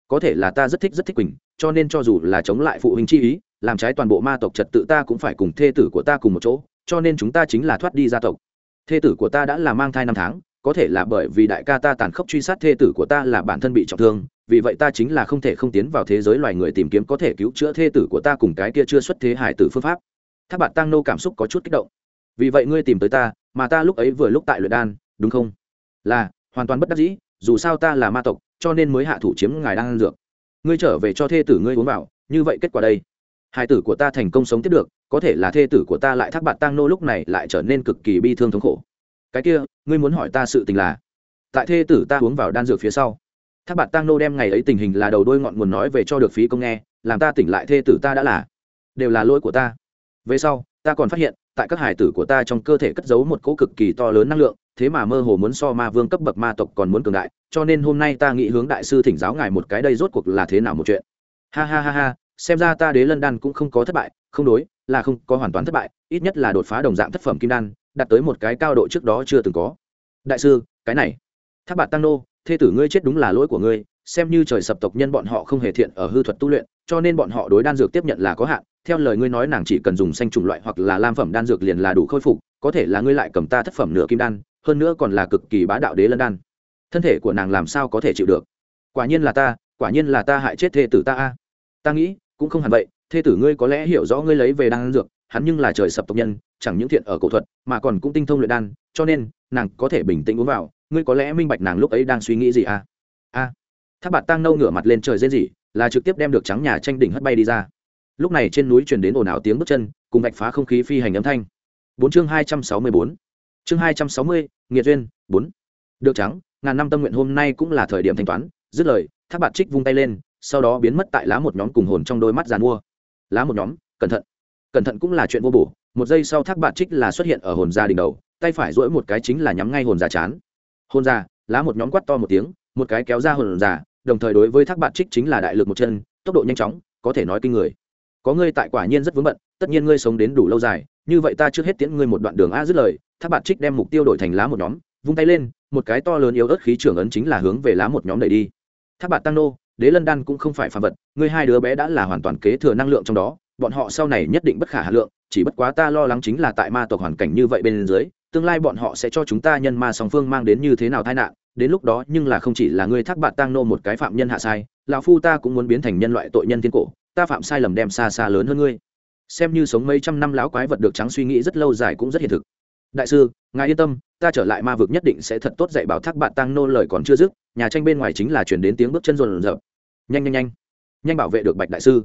Có thể là ta rất thích rất thích quỳnh, cho nên cho dù là chống lại phụ huynh chi ý, làm trái toàn bộ ma tộc trật tự ta cũng phải cùng thê tử của ta cùng một chỗ, cho nên chúng ta chính là thoát đi gia tộc. Thê tử của ta đã là mang thai năm tháng có thể là bởi vì đại ca ta tàn khốc truy sát thê tử của ta là bản thân bị trọng thương, vì vậy ta chính là không thể không tiến vào thế giới loài người tìm kiếm có thể cứu chữa thê tử của ta cùng cái kia chưa xuất thế hải tử phương pháp. Tháp bạn tăng nô cảm xúc có chút kích động. Vì vậy ngươi tìm tới ta, mà ta lúc ấy vừa lúc tại luyện đan, đúng không? Là, hoàn toàn bất đắc dĩ, dù sao ta là ma tộc, cho nên mới hạ thủ chiếm ngài đang ăn dược. Ngươi trở về cho thê tử ngươi uống vào, như vậy kết quả đây. Hải tử của ta thành công sống tiếp được, có thể là thê tử của ta lại thác bạn tăng nô lúc này lại trở nên cực kỳ bi thương thống khổ cái kia, ngươi muốn hỏi ta sự tình là? Tại thê tử ta uống vào đan dược phía sau. Thác bạn tăng nô đem ngày ấy tình hình là đầu đôi ngọn nguồn nói về cho được phí công nghe, làm ta tỉnh lại thê tử ta đã là. Đều là lỗi của ta. Về sau, ta còn phát hiện, tại các hải tử của ta trong cơ thể cất giấu một cỗ cực kỳ to lớn năng lượng, thế mà mơ hồ muốn so ma vương cấp bậc ma tộc còn muốn cường đại, cho nên hôm nay ta nghĩ hướng đại sư thỉnh giáo ngài một cái đây rốt cuộc là thế nào một chuyện. Ha ha ha ha, xem ra ta đế lân đan cũng không có thất bại, không đối, là không có hoàn toàn thất bại, ít nhất là đột phá đồng dạng thất phẩm kim đan đạt tới một cái cao độ trước đó chưa từng có. Đại sư, cái này. Tháp bạt tăng nô, thê tử ngươi chết đúng là lỗi của ngươi, xem như trời sập tộc nhân bọn họ không hề thiện ở hư thuật tu luyện, cho nên bọn họ đối đan dược tiếp nhận là có hạn, theo lời ngươi nói nàng chỉ cần dùng xanh chủng loại hoặc là lam phẩm đan dược liền là đủ khôi phục, có thể là ngươi lại cầm ta thất phẩm nửa kim đan, hơn nữa còn là cực kỳ bá đạo đế lân đan. Thân thể của nàng làm sao có thể chịu được? Quả nhiên là ta, quả nhiên là ta hại chết thê tử ta a. Ta nghĩ, cũng không hẳn vậy, thê tử ngươi có lẽ hiểu rõ ngươi lấy về đan dược hắn nhưng là trời sập tộc nhân, chẳng những thiện ở cổ thuật, mà còn cũng tinh thông luyện đan, cho nên, nàng có thể bình tĩnh uống vào. Ngươi có lẽ minh bạch nàng lúc ấy đang suy nghĩ gì à? a a. Tháp bạt tăng nâu ngửa mặt lên trời rên rỉ, là trực tiếp đem được trắng nhà tranh đỉnh hất bay đi ra. Lúc này trên núi truyền đến ồn ào tiếng bước chân, cùng vạch phá không khí phi hành âm thanh. Bốn chương hai trăm sáu mươi bốn. Chương hai trăm sáu mươi, nghiệt duyên, bốn. Được trắng, ngàn năm tâm nguyện hôm nay cũng là thời điểm thanh toán. Dứt lời tháp bạt trích vung tay lên, sau đó biến mất tại lá một nhóm cùng hồn trong đôi mắt giàn mua. Lá một nhóm, cẩn thận cẩn thận cũng là chuyện vô bổ, một giây sau thác bạt trích là xuất hiện ở hồn gia đỉnh đầu, tay phải duỗi một cái chính là nhắm ngay hồn già chán. Hồn già, lá một nhóm quát to một tiếng, một cái kéo ra hồn già, đồng thời đối với thác bạt trích chính là đại lực một chân, tốc độ nhanh chóng, có thể nói kinh người. Có ngươi tại quả nhiên rất vướng bận, tất nhiên ngươi sống đến đủ lâu dài, như vậy ta trước hết tiễn ngươi một đoạn đường a dứt lời, thác bạt trích đem mục tiêu đổi thành lá một nhóm, vung tay lên, một cái to lớn yếu ớt khí trưởng ấn chính là hướng về lá một nhóm đẩy đi. Thác bạt tăng nô, đế lân đan cũng không phải phàm vật, ngươi hai đứa bé đã là hoàn toàn kế thừa năng lượng trong đó bọn họ sau này nhất định bất khả hà lượng, chỉ bất quá ta lo lắng chính là tại ma tộc hoàn cảnh như vậy bên dưới, tương lai bọn họ sẽ cho chúng ta nhân ma song phương mang đến như thế nào tai nạn, đến lúc đó nhưng là không chỉ là ngươi thác bạn tăng nô một cái phạm nhân hạ sai, lão phu ta cũng muốn biến thành nhân loại tội nhân thiên cổ, ta phạm sai lầm đem xa xa lớn hơn ngươi. Xem như sống mấy trăm năm lão quái vật được trắng suy nghĩ rất lâu dài cũng rất hiện thực. Đại sư, ngài yên tâm, ta trở lại ma vực nhất định sẽ thật tốt dạy bảo thác bạn tăng nô lời còn chưa dứt, nhà tranh bên ngoài chính là chuyển đến tiếng bước chân rồn rập. nhanh nhanh nhanh. Nhanh bảo vệ được bạch đại sư.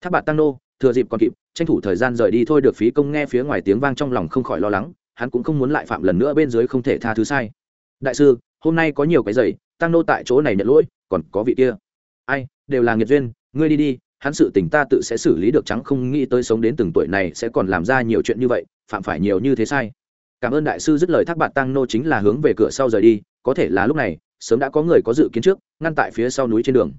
Thác bạn tăng nô thừa dịp còn kịp, tranh thủ thời gian rời đi thôi được phí công nghe phía ngoài tiếng vang trong lòng không khỏi lo lắng, hắn cũng không muốn lại phạm lần nữa bên dưới không thể tha thứ sai. Đại sư, hôm nay có nhiều cái giày, tăng nô tại chỗ này nhận lỗi, còn có vị kia. Ai, đều là nghiệt duyên, ngươi đi đi, hắn sự tình ta tự sẽ xử lý được trắng không nghĩ tới sống đến từng tuổi này sẽ còn làm ra nhiều chuyện như vậy, phạm phải nhiều như thế sai. Cảm ơn đại sư dứt lời thác bạn tăng nô chính là hướng về cửa sau rời đi, có thể là lúc này, sớm đã có người có dự kiến trước, ngăn tại phía sau núi trên đường.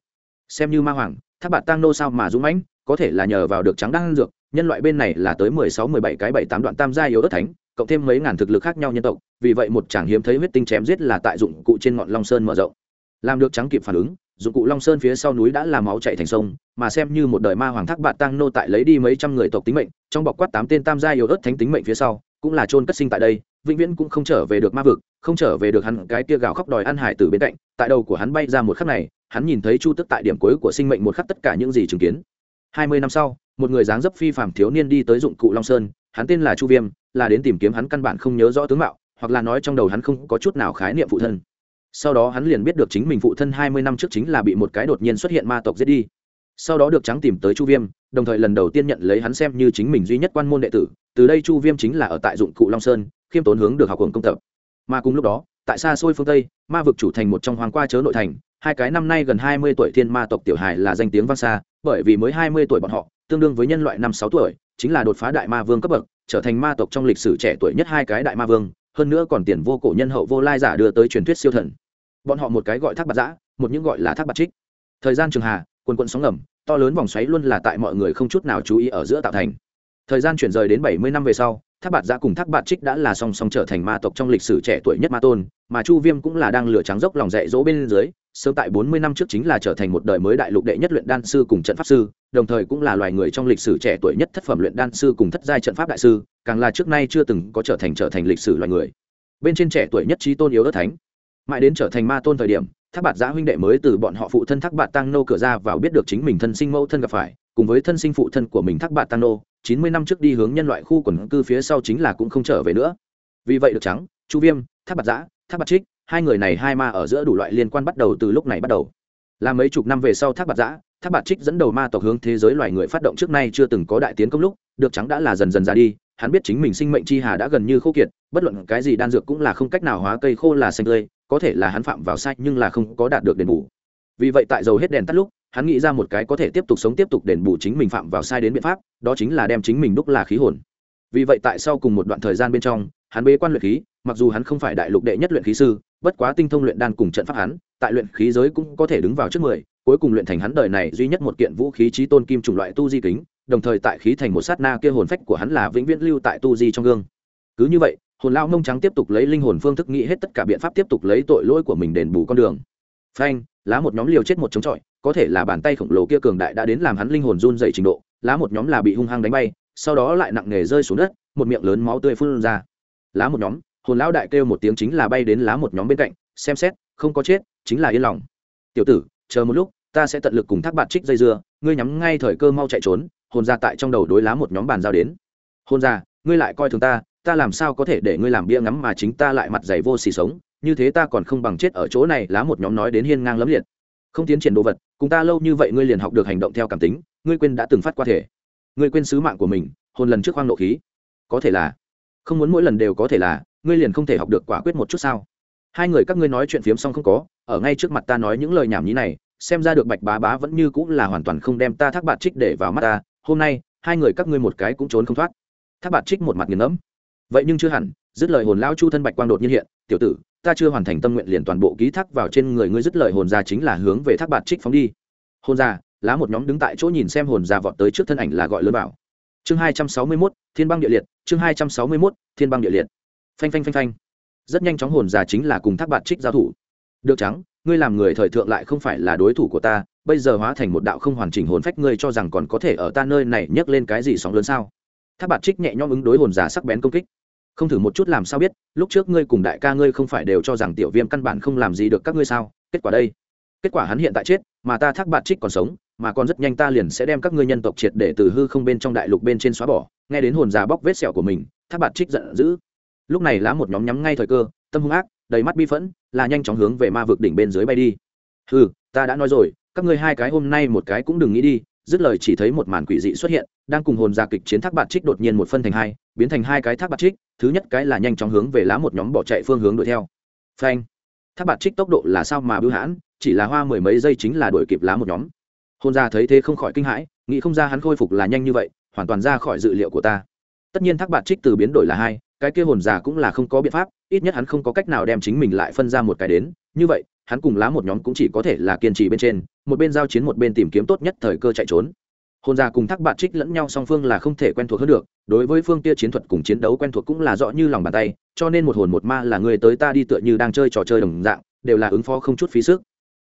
Xem như ma hoàng, thác bạn tăng nô sao mà dũng mãnh có thể là nhờ vào được trắng đan dược, nhân loại bên này là tới mười sáu, mười bảy cái bảy tám đoạn tam gia yếu ớt thánh, cộng thêm mấy ngàn thực lực khác nhau nhân tộc, vì vậy một chàng hiếm thấy huyết tinh chém giết là tại dụng cụ trên ngọn long sơn mở rộng. Làm được trắng kịp phản ứng, dụng cụ long sơn phía sau núi đã làm máu chạy thành sông, mà xem như một đời ma hoàng thác bạn tăng nô tại lấy đi mấy trăm người tộc tính mệnh, trong bọc quát tám tên tam gia yếu ớt thánh tính mệnh phía sau, cũng là chôn cất sinh tại đây, vĩnh viễn cũng không trở về được ma vực, không trở về được hắn cái kia gào khóc đòi ăn hải từ bên cạnh, tại đầu của hắn bay ra một khắc này, hắn nhìn thấy chu tức tại điểm cuối của sinh mệnh một khắc tất cả những gì chứng kiến hai mươi năm sau, một người dáng dấp phi phàm thiếu niên đi tới dụng cụ long sơn, hắn tên là chu viêm, là đến tìm kiếm hắn căn bản không nhớ rõ tướng mạo, hoặc là nói trong đầu hắn không có chút nào khái niệm phụ thân. Sau đó hắn liền biết được chính mình phụ thân hai mươi năm trước chính là bị một cái đột nhiên xuất hiện ma tộc giết đi. Sau đó được trắng tìm tới chu viêm, đồng thời lần đầu tiên nhận lấy hắn xem như chính mình duy nhất quan môn đệ tử, từ đây chu viêm chính là ở tại dụng cụ long sơn, khiêm tốn hướng được học hưởng công tập. Mà cùng lúc đó, tại xa xôi phương tây, ma vực chủ thành một trong hoàng qua chớ nội thành hai cái năm nay gần hai mươi tuổi thiên ma tộc tiểu hài là danh tiếng vang xa, bởi vì mới hai mươi tuổi bọn họ, tương đương với nhân loại năm sáu tuổi, chính là đột phá đại ma vương cấp bậc, trở thành ma tộc trong lịch sử trẻ tuổi nhất hai cái đại ma vương, hơn nữa còn tiền vô cổ nhân hậu vô lai giả đưa tới truyền thuyết siêu thần. Bọn họ một cái gọi thác bạc giã, một những gọi là thác bạc trích. Thời gian trường hà, quần quận sóng ngầm, to lớn vòng xoáy luôn là tại mọi người không chút nào chú ý ở giữa tạo thành. Thời gian chuyển rời đến bảy mươi năm về sau thác bạt giã cùng thác bạt trích đã là song song trở thành ma tộc trong lịch sử trẻ tuổi nhất ma tôn, mà chu viêm cũng là đang lửa trắng dốc lòng dạy dỗ bên dưới, sớm tại bốn mươi năm trước chính là trở thành một đời mới đại lục đệ nhất luyện đan sư cùng trận pháp sư, đồng thời cũng là loài người trong lịch sử trẻ tuổi nhất thất phẩm luyện đan sư cùng thất giai trận pháp đại sư, càng là trước nay chưa từng có trở thành trở thành lịch sử loài người. Bên trên trẻ tuổi nhất trí tôn yếu ớt thánh. Mãi đến trở thành ma tôn thời điểm, thác bạt giã huynh đệ mới từ bọn họ phụ thân thác bạt tăng nô cửa ra vào biết được chính mình thân sinh mẫu thân gặp phải cùng với thân sinh phụ thân của mình thác bạt tano chín mươi năm trước đi hướng nhân loại khu quần cư phía sau chính là cũng không trở về nữa. Vì vậy được trắng chu viêm, thác bạt giã, thác bạt trích, hai người này hai ma ở giữa đủ loại liên quan bắt đầu từ lúc này bắt đầu. Là mấy chục năm về sau thác bạt giã, thác bạt trích dẫn đầu ma tộc hướng thế giới loài người phát động trước nay chưa từng có đại tiến công lúc, được trắng đã là dần dần ra đi, hắn biết chính mình sinh mệnh chi hà đã gần như khô kiệt, bất luận cái gì đan dược cũng là không cách nào hóa cây khô là xanh tươi, có thể là hắn phạm vào sai nhưng là không có đạt được đền bù. Vì vậy tại dầu hết đèn tắt lúc hắn nghĩ ra một cái có thể tiếp tục sống tiếp tục đền bù chính mình phạm vào sai đến biện pháp, đó chính là đem chính mình đúc là khí hồn. Vì vậy tại sau cùng một đoạn thời gian bên trong, hắn bế quan luyện khí, mặc dù hắn không phải đại lục đệ nhất luyện khí sư, bất quá tinh thông luyện đan cùng trận pháp hắn, tại luyện khí giới cũng có thể đứng vào trước mười, cuối cùng luyện thành hắn đời này duy nhất một kiện vũ khí trí tôn kim chủng loại tu di kính, đồng thời tại khí thành một sát na kia hồn phách của hắn là vĩnh viễn lưu tại tu di trong gương. Cứ như vậy, hồn lao mông trắng tiếp tục lấy linh hồn phương thức nghĩ hết tất cả biện pháp tiếp tục lấy tội lỗi của mình đền bù con đường phanh, lá một nhóm liều chết một chống chọi, có thể là bàn tay khổng lồ kia cường đại đã đến làm hắn linh hồn run dày trình độ, lá một nhóm là bị hung hăng đánh bay, sau đó lại nặng nề rơi xuống đất, một miệng lớn máu tươi phun ra. Lá một nhóm, hồn lão đại kêu một tiếng chính là bay đến lá một nhóm bên cạnh, xem xét, không có chết, chính là yên lòng. Tiểu tử, chờ một lúc, ta sẽ tận lực cùng thác bạt trích dây dưa, ngươi nhắm ngay thời cơ mau chạy trốn, hồn ra tại trong đầu đối lá một nhóm bàn giao đến. Hồn ra ngươi lại coi thường ta ta làm sao có thể để ngươi làm bia ngắm mà chính ta lại mặt dày vô xì sống? Như thế ta còn không bằng chết ở chỗ này, lá một nhóm nói đến hiên ngang lấm liệt. Không tiến triển đồ vật, cùng ta lâu như vậy ngươi liền học được hành động theo cảm tính, ngươi quên đã từng phát qua thể. Ngươi quên sứ mạng của mình, hồn lần trước khoang nộ khí. Có thể là, không muốn mỗi lần đều có thể là, ngươi liền không thể học được quả quyết một chút sao? Hai người các ngươi nói chuyện phiếm xong không có, ở ngay trước mặt ta nói những lời nhảm nhí này, xem ra được bạch bá bá vẫn như cũng là hoàn toàn không đem ta thác bạt trích để vào mắt ta. Hôm nay, hai người các ngươi một cái cũng trốn không thoát. Thác bạt trích một mặt nghiền ngẫm. Vậy nhưng chưa hẳn, dứt lời hồn lao chu thân bạch quang đột nhiên hiện, tiểu tử ta chưa hoàn thành tâm nguyện liền toàn bộ ký thác vào trên người ngươi dứt lời hồn ra chính là hướng về thác bạt trích phóng đi. Hồn ra lá một nhóm đứng tại chỗ nhìn xem hồn ra vọt tới trước thân ảnh là gọi lớn bảo. Chương hai trăm sáu mươi mốt, thiên băng địa liệt, chương hai trăm sáu mươi mốt, thiên băng địa liệt. Phanh phanh phanh phanh. Rất nhanh chóng hồn già chính là cùng thác bạt trích giao thủ. Được trắng ngươi làm người thời thượng lại không phải là đối thủ của ta, bây giờ hóa thành một đạo không hoàn chỉnh hồn phách, ngươi cho rằng còn có thể ở ta nơi này nhấc lên cái gì sóng lớn sao? Thác bạt trích nhẹ nhõm ứng đối hồn già sắc bén công kích không thử một chút làm sao biết, lúc trước ngươi cùng đại ca ngươi không phải đều cho rằng tiểu viêm căn bản không làm gì được các ngươi sao? Kết quả đây. Kết quả hắn hiện tại chết, mà ta thác bạt trích còn sống, mà còn rất nhanh ta liền sẽ đem các ngươi nhân tộc triệt để từ hư không bên trong đại lục bên trên xóa bỏ. Nghe đến hồn già bóc vết sẹo của mình, thác bạt trích giận dữ. Lúc này lá một nhóm nhắm ngay thời cơ, tâm hung ác, đầy mắt bi phẫn, là nhanh chóng hướng về ma vực đỉnh bên dưới bay đi. Ừ ta đã nói rồi, các ngươi hai cái hôm nay một cái cũng đừng nghĩ đi dứt lời chỉ thấy một màn quỷ dị xuất hiện, đang cùng hồn gia kịch chiến thác bạt trích đột nhiên một phân thành hai, biến thành hai cái thác bạt trích, thứ nhất cái là nhanh chóng hướng về lá một nhóm bỏ chạy phương hướng đuổi theo. Phanh! Thác bạt trích tốc độ là sao mà bưu hãn, chỉ là hoa mười mấy giây chính là đuổi kịp lá một nhóm. Hồn gia thấy thế không khỏi kinh hãi, nghĩ không ra hắn khôi phục là nhanh như vậy, hoàn toàn ra khỏi dự liệu của ta. Tất nhiên thác bạt trích từ biến đổi là hai, cái kia hồn già cũng là không có biện pháp, ít nhất hắn không có cách nào đem chính mình lại phân ra một cái đến, như vậy hắn cùng lá một nhóm cũng chỉ có thể là kiên trì bên trên, một bên giao chiến một bên tìm kiếm tốt nhất thời cơ chạy trốn. Hồn già cùng thác bạn trích lẫn nhau song phương là không thể quen thuộc hơn được, đối với phương kia chiến thuật cùng chiến đấu quen thuộc cũng là rõ như lòng bàn tay, cho nên một hồn một ma là người tới ta đi tựa như đang chơi trò chơi đồng dạng, đều là ứng phó không chút phí sức.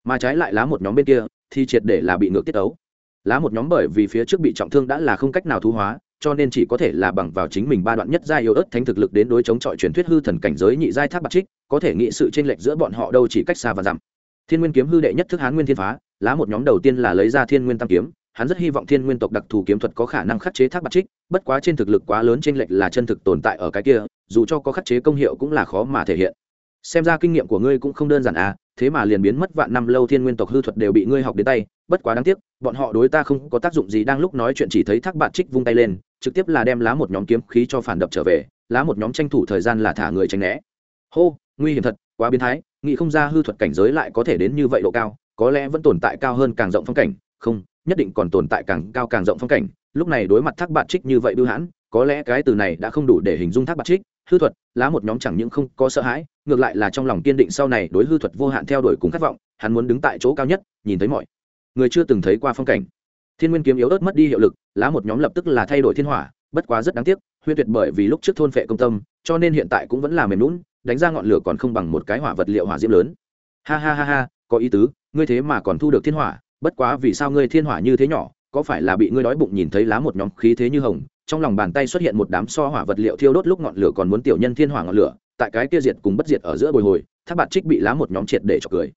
Mà trái lại lá một nhóm bên kia, thì triệt để là bị ngược tiết ấu. Lá một nhóm bởi vì phía trước bị trọng thương đã là không cách nào thu hóa cho nên chỉ có thể là bằng vào chính mình ba đoạn nhất giai yếu ớt thánh thực lực đến đối chống chọi truyền thuyết hư thần cảnh giới nhị giai tháp bạc trích, có thể nghĩ sự chênh lệch giữa bọn họ đâu chỉ cách xa và dặm thiên nguyên kiếm hư đệ nhất thức hán nguyên thiên phá, lá một nhóm đầu tiên là lấy ra thiên nguyên tam kiếm, hắn rất hy vọng thiên nguyên tộc đặc thù kiếm thuật có khả năng khắc chế thác bạc trích, bất quá trên thực lực quá lớn trên lệch là chân thực tồn tại ở cái kia, dù cho có khắc chế công hiệu cũng là khó mà thể hiện. Xem ra kinh nghiệm của ngươi cũng không đơn giản à thế mà liền biến mất vạn năm lâu thiên nguyên tộc hư thuật đều bị ngươi học đến tay, bất quá đáng tiếc, bọn họ đối ta không có tác dụng gì, đang lúc nói chuyện chỉ thấy thác bạn trích vung tay lên, trực tiếp là đem lá một nhóm kiếm khí cho phản đập trở về, lá một nhóm tranh thủ thời gian là thả người tránh né. Hô, nguy hiểm thật, quá biến thái, nghĩ không ra hư thuật cảnh giới lại có thể đến như vậy độ cao, có lẽ vẫn tồn tại cao hơn càng rộng phong cảnh, không, nhất định còn tồn tại càng cao càng rộng phong cảnh, lúc này đối mặt thác bạn trích như vậy bưu hãn, có lẽ cái từ này đã không đủ để hình dung thác bạn trích hư thuật, lá một nhóm chẳng những không có sợ hãi, ngược lại là trong lòng kiên định sau này đối hư thuật vô hạn theo đuổi cùng khát vọng, hắn muốn đứng tại chỗ cao nhất, nhìn thấy mọi người chưa từng thấy qua phong cảnh. Thiên nguyên kiếm yếu ớt mất đi hiệu lực, lá một nhóm lập tức là thay đổi thiên hỏa, bất quá rất đáng tiếc huyên tuyệt bởi vì lúc trước thôn phệ công tâm, cho nên hiện tại cũng vẫn là mềm lún đánh ra ngọn lửa còn không bằng một cái hỏa vật liệu hỏa diễm lớn. Ha ha ha ha, có ý tứ, ngươi thế mà còn thu được thiên hỏa, bất quá vì sao ngươi thiên hỏa như thế nhỏ, có phải là bị ngươi đói bụng nhìn thấy lá một nhóm khí thế như hồng trong lòng bàn tay xuất hiện một đám so hỏa vật liệu thiêu đốt lúc ngọn lửa còn muốn tiểu nhân thiên hỏa ngọn lửa, tại cái kia diệt cùng bất diệt ở giữa bồi hồi, thác bạt trích bị lá một nhóm triệt để chọc cười.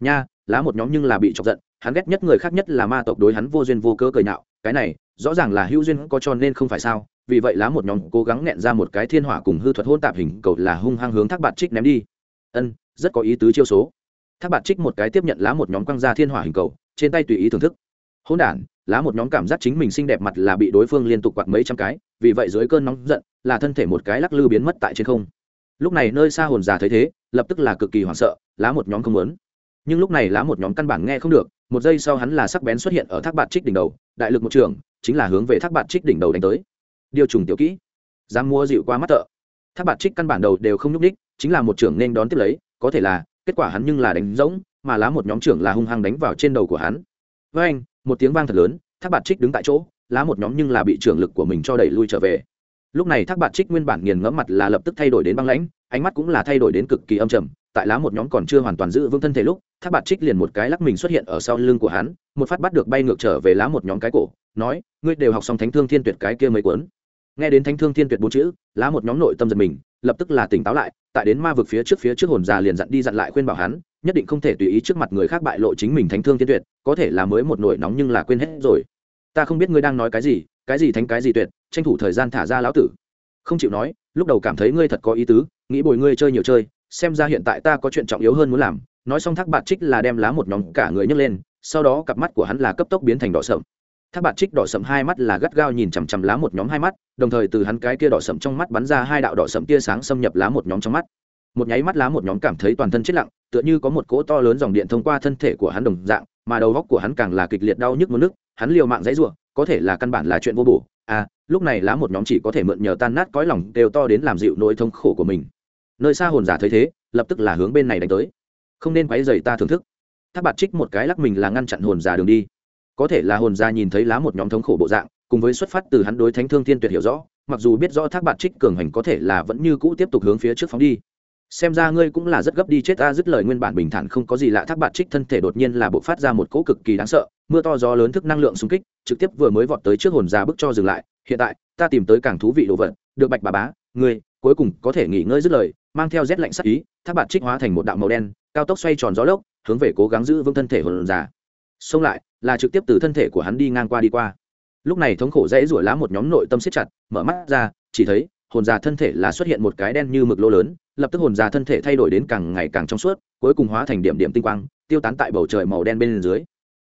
Nha, lá một nhóm nhưng là bị chọc giận, hắn ghét nhất người khác nhất là ma tộc đối hắn vô duyên vô cơ cười nhạo, cái này, rõ ràng là hữu duyên có cho nên không phải sao, vì vậy lá một nhóm cố gắng nghẹn ra một cái thiên hỏa cùng hư thuật hôn tạp hình cầu là hung hăng hướng thác bạt trích ném đi. Ân, rất có ý tứ chiêu số. Thác bạt trích một cái tiếp nhận lá một nhóm quăng ra thiên hỏa hình cầu, trên tay tùy ý thưởng thức. Hôn đản lá một nhóm cảm giác chính mình xinh đẹp mặt là bị đối phương liên tục quạt mấy trăm cái, vì vậy dưới cơn nóng giận, là thân thể một cái lắc lư biến mất tại trên không. Lúc này nơi xa hồn già thấy thế, lập tức là cực kỳ hoảng sợ, lá một nhóm không muốn. Nhưng lúc này lá một nhóm căn bản nghe không được, một giây sau hắn là sắc bén xuất hiện ở thác bạt trích đỉnh đầu, đại lực một trường, chính là hướng về thác bạt trích đỉnh đầu đánh tới. Điều trùng tiểu kỹ, dám mua dịu qua mắt thợ. Thác bạt trích căn bản đầu đều không nhúc ních chính là một trưởng nên đón tiếp lấy, có thể là, kết quả hắn nhưng là đánh rỗng, mà lá một nhóm trưởng là hung hăng đánh vào trên đầu của hắn. Với anh một tiếng vang thật lớn, thác bạt trích đứng tại chỗ, lá một nhóm nhưng là bị trưởng lực của mình cho đẩy lui trở về. Lúc này thác bạt trích nguyên bản nghiền ngẫm mặt là lập tức thay đổi đến băng lãnh, ánh mắt cũng là thay đổi đến cực kỳ âm trầm, tại lá một nhóm còn chưa hoàn toàn giữ vững thân thể lúc, thác bạt trích liền một cái lắc mình xuất hiện ở sau lưng của hắn, một phát bắt được bay ngược trở về lá một nhóm cái cổ, nói, ngươi đều học xong thánh thương thiên tuyệt cái kia mấy cuốn. Nghe đến thánh thương thiên tuyệt bốn chữ, lá một nhóm nội tâm giật mình, lập tức là tỉnh táo lại, tại đến ma vực phía trước phía trước hồn già liền dặn đi dặn lại khuyên bảo hắn nhất định không thể tùy ý trước mặt người khác bại lộ chính mình thánh thương thiên tuyệt, có thể là mới một nổi nóng nhưng là quên hết rồi. Ta không biết ngươi đang nói cái gì cái gì thánh cái gì tuyệt, tranh thủ thời gian thả ra lão tử. Không chịu nói, lúc đầu cảm thấy ngươi thật có ý tứ, nghĩ bồi ngươi chơi nhiều chơi, xem ra hiện tại ta có chuyện trọng yếu hơn muốn làm, nói xong thác bạt trích là đem lá một nhóm cả người nhấc lên, sau đó cặp mắt của hắn là cấp tốc biến thành đỏ sậm. Thác bạt trích đỏ sậm hai mắt là gắt gao nhìn chằm chằm lá một nhóm hai mắt, đồng thời từ hắn cái kia đỏ sậm trong mắt bắn ra hai đạo đỏ sậm tia sáng xâm nhập lá một nhóm trong mắt. Một nháy mắt lá một nhóm cảm thấy toàn thân chết lặng tựa như có một cỗ to lớn dòng điện thông qua thân thể của hắn đồng dạng, mà đầu góc của hắn càng là kịch liệt đau nhức một nước, hắn liều mạng dãy r u ộ có thể là căn bản là chuyện vô bổ. À lúc này lá một nhóm chỉ có thể mượn nhờ tan nát cõi lòng đều to đến làm dịu nỗi thống khổ của mình. Nơi xa hồn giả thấy thế, lập tức là hướng bên này đánh tới. Không nên quấy dày ta thưởng thức. Tháp bạt trích một cái lắc mình là ngăn chặn hồn giả đường đi. Có thể là hồn giả nhìn thấy lá một nhóm thống khổ bộ dạng, cùng với xuất phát từ hắn đối thánh thương thiên tuyệt hiểu rõ, mặc dù biết rõ thác bạt trích cường hành có thể là vẫn như cũ tiếp tục hướng phía trước phóng đi xem ra ngươi cũng là rất gấp đi chết ta, dứt lời nguyên bản bình thản không có gì lạ thác bạt trích thân thể đột nhiên là bộ phát ra một cỗ cực kỳ đáng sợ, mưa to gió lớn thức năng lượng xung kích, trực tiếp vừa mới vọt tới trước hồn ra bức cho dừng lại, hiện tại, ta tìm tới càng thú vị đồ vật, được bạch bà bá, ngươi, cuối cùng có thể nghỉ ngơi dứt lời, mang theo rét lạnh sắc ý, thác bạt trích hóa thành một đạo màu đen, cao tốc xoay tròn gió lốc, hướng về cố gắng giữ vững thân thể hồn già. Xông lại, là trực tiếp từ thân thể của hắn đi ngang qua đi qua. Lúc này thống khổ dễ rủa lá một nhóm nội tâm siết chặt, mở mắt ra, chỉ thấy hồn già thân thể là xuất hiện một cái đen như mực lỗ lớn, lập tức hồn già thân thể thay đổi đến càng ngày càng trong suốt, cuối cùng hóa thành điểm điểm tinh quang, tiêu tán tại bầu trời màu đen bên dưới.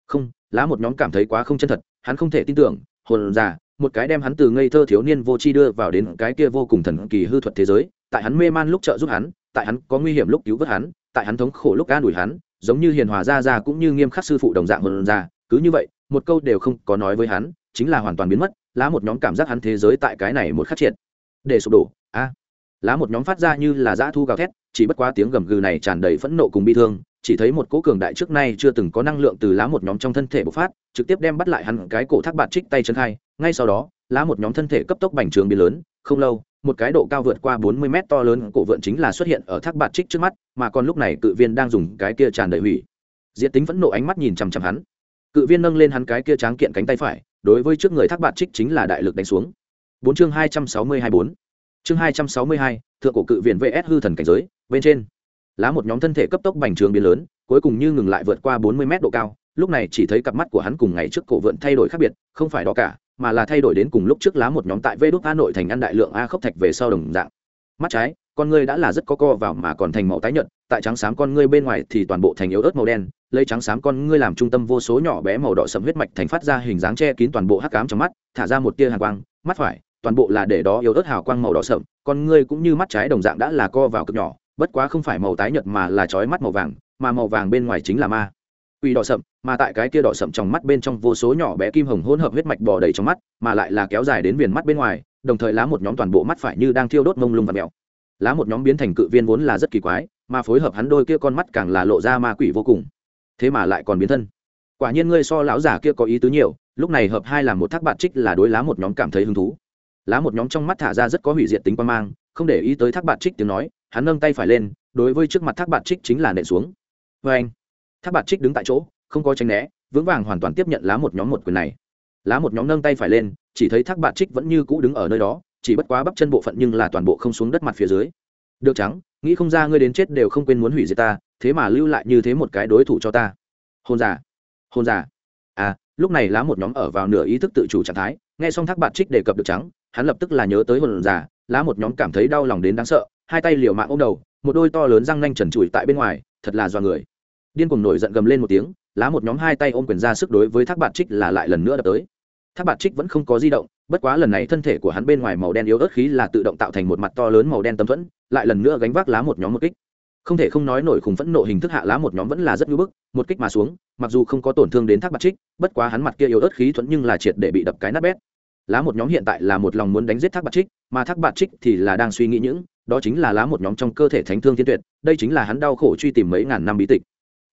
Không, lá một nhóm cảm thấy quá không chân thật, hắn không thể tin tưởng, hồn già, một cái đem hắn từ ngây thơ thiếu niên vô tri đưa vào đến cái kia vô cùng thần kỳ hư thuật thế giới, tại hắn mê man lúc trợ giúp hắn, tại hắn có nguy hiểm lúc cứu vớt hắn, tại hắn thống khổ lúc an ủi hắn, giống như hiền hòa gia gia cũng như nghiêm khắc sư phụ đồng dạng hồn già, cứ như vậy, một câu đều không có nói với hắn, chính là hoàn toàn biến mất, lá một nhóm cảm giác hắn thế giới tại cái này một khắc triệt để sụp đổ. A lá một nhóm phát ra như là dã thu gào thét, chỉ bất quá tiếng gầm gừ này tràn đầy phẫn nộ cùng bi thương, chỉ thấy một cỗ cường đại trước nay chưa từng có năng lượng từ lá một nhóm trong thân thể bộc phát, trực tiếp đem bắt lại hắn cái cổ thác bạt trích tay chân khai ngay sau đó, lá một nhóm thân thể cấp tốc bành trường biến lớn, không lâu, một cái độ cao vượt qua bốn mươi mét to lớn cổ vượn chính là xuất hiện ở thác bạt trích trước mắt, mà còn lúc này cự viên đang dùng cái kia tràn đầy hủy. Diệt tính phẫn nộ ánh mắt nhìn chằm chằm hắn. Cự viên nâng lên hắn cái kia tráng kiện cánh tay phải, đối với trước người thác bạt trích chính là đại lực đánh xuống bốn chương hai trăm sáu mươi hai bốn. Chương hai trăm sáu mươi hai, thượng cổ cự viện vs hư thần cảnh giới, bên trên. Lá một nhóm thân thể cấp tốc bành trường biến lớn, cuối cùng như ngừng lại vượt qua bốn mươi mét độ cao, lúc này chỉ thấy cặp mắt của hắn cùng ngày trước cổ vượn thay đổi khác biệt, không phải đó cả, mà là thay đổi đến cùng lúc trước lá một nhóm tại vê đốt a nội thành ăn đại lượng a khốc thạch về sau đồng dạng. Mắt trái, con ngươi đã là rất có co vào mà còn thành màu tái nhợt, tại trắng xám con ngươi bên ngoài thì toàn bộ thành yếu ớt màu đen, lấy trắng xám con ngươi làm trung tâm vô số nhỏ bé màu đỏ sẫm huyết mạch thành phát ra hình dáng che kín toàn bộ hắc ám trong mắt, thả ra một tia hàn quang, mắt phải toàn bộ là để đó yếu ớt hào quang màu đỏ sậm, con ngươi cũng như mắt trái đồng dạng đã là co vào cực nhỏ, bất quá không phải màu tái nhợt mà là chói mắt màu vàng, mà màu vàng bên ngoài chính là ma. Quỷ đỏ sậm, mà tại cái kia đỏ sậm trong mắt bên trong vô số nhỏ bé kim hồng hỗn hợp huyết mạch bò đầy trong mắt, mà lại là kéo dài đến viền mắt bên ngoài, đồng thời lá một nhóm toàn bộ mắt phải như đang thiêu đốt mông lung và mèo. Lá một nhóm biến thành cự viên vốn là rất kỳ quái, mà phối hợp hắn đôi kia con mắt càng là lộ ra ma quỷ vô cùng. Thế mà lại còn biến thân. Quả nhiên ngươi so lão già kia có ý tứ nhiều, lúc này hợp hai làm một thác bạn trích là đối lá một nhóm cảm thấy hứng thú lá một nhóm trong mắt thả ra rất có hủy diệt tính quan mang, không để ý tới thác bạt trích tiếng nói, hắn nâng tay phải lên, đối với trước mặt thác bạt trích chính là nện xuống. Vê anh, thác bạt trích đứng tại chỗ, không có tranh né, vững vàng hoàn toàn tiếp nhận lá một nhóm một quyền này. Lá một nhóm nâng tay phải lên, chỉ thấy thác bạt trích vẫn như cũ đứng ở nơi đó, chỉ bất quá bắp chân bộ phận nhưng là toàn bộ không xuống đất mặt phía dưới. Được trắng nghĩ không ra ngươi đến chết đều không quên muốn hủy diệt ta, thế mà lưu lại như thế một cái đối thủ cho ta. Hôn giả hôn giả à lúc này lá một nhóm ở vào nửa ý thức tự chủ trạng thái, nghe xong thác bạt trích đề cập được trắng hắn lập tức là nhớ tới hồn giả lá một nhóm cảm thấy đau lòng đến đáng sợ, hai tay liều mạng ôm đầu, một đôi to lớn răng nanh trần trụi tại bên ngoài, thật là do người. Điên cuồng nổi giận gầm lên một tiếng, lá một nhóm hai tay ôm quyền ra sức đối với thác bạt trích là lại lần nữa đập tới. Thác bạt trích vẫn không có di động, bất quá lần này thân thể của hắn bên ngoài màu đen yếu ớt khí là tự động tạo thành một mặt to lớn màu đen tấm thuẫn, lại lần nữa gánh vác lá một nhóm một kích. Không thể không nói nổi khủng phẫn nộ hình thức hạ lá một nhóm vẫn là rất ngưỡng bức, một kích mà xuống, mặc dù không có tổn thương đến thác bạt trích, bất quá hắn mặt kia yếu ớt khí thuẫn nhưng là triệt để bị đập cái nát bét lá một nhóm hiện tại là một lòng muốn đánh giết thác bạt trích, mà thác bạt trích thì là đang suy nghĩ những, đó chính là lá một nhóm trong cơ thể thánh thương thiên tuyệt, đây chính là hắn đau khổ truy tìm mấy ngàn năm bí tịch.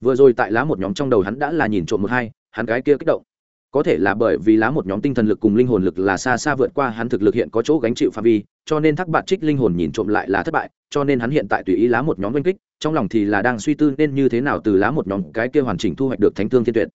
Vừa rồi tại lá một nhóm trong đầu hắn đã là nhìn trộm một hai, hắn cái kia kích động. Có thể là bởi vì lá một nhóm tinh thần lực cùng linh hồn lực là xa xa vượt qua hắn thực lực hiện có chỗ gánh chịu phạm vi, cho nên thác bạt trích linh hồn nhìn trộm lại là thất bại, cho nên hắn hiện tại tùy ý lá một nhóm oanh kích, trong lòng thì là đang suy tư nên như thế nào từ lá một nhóm cái kia hoàn chỉnh thu hoạch được thánh thương thiên tuyệt.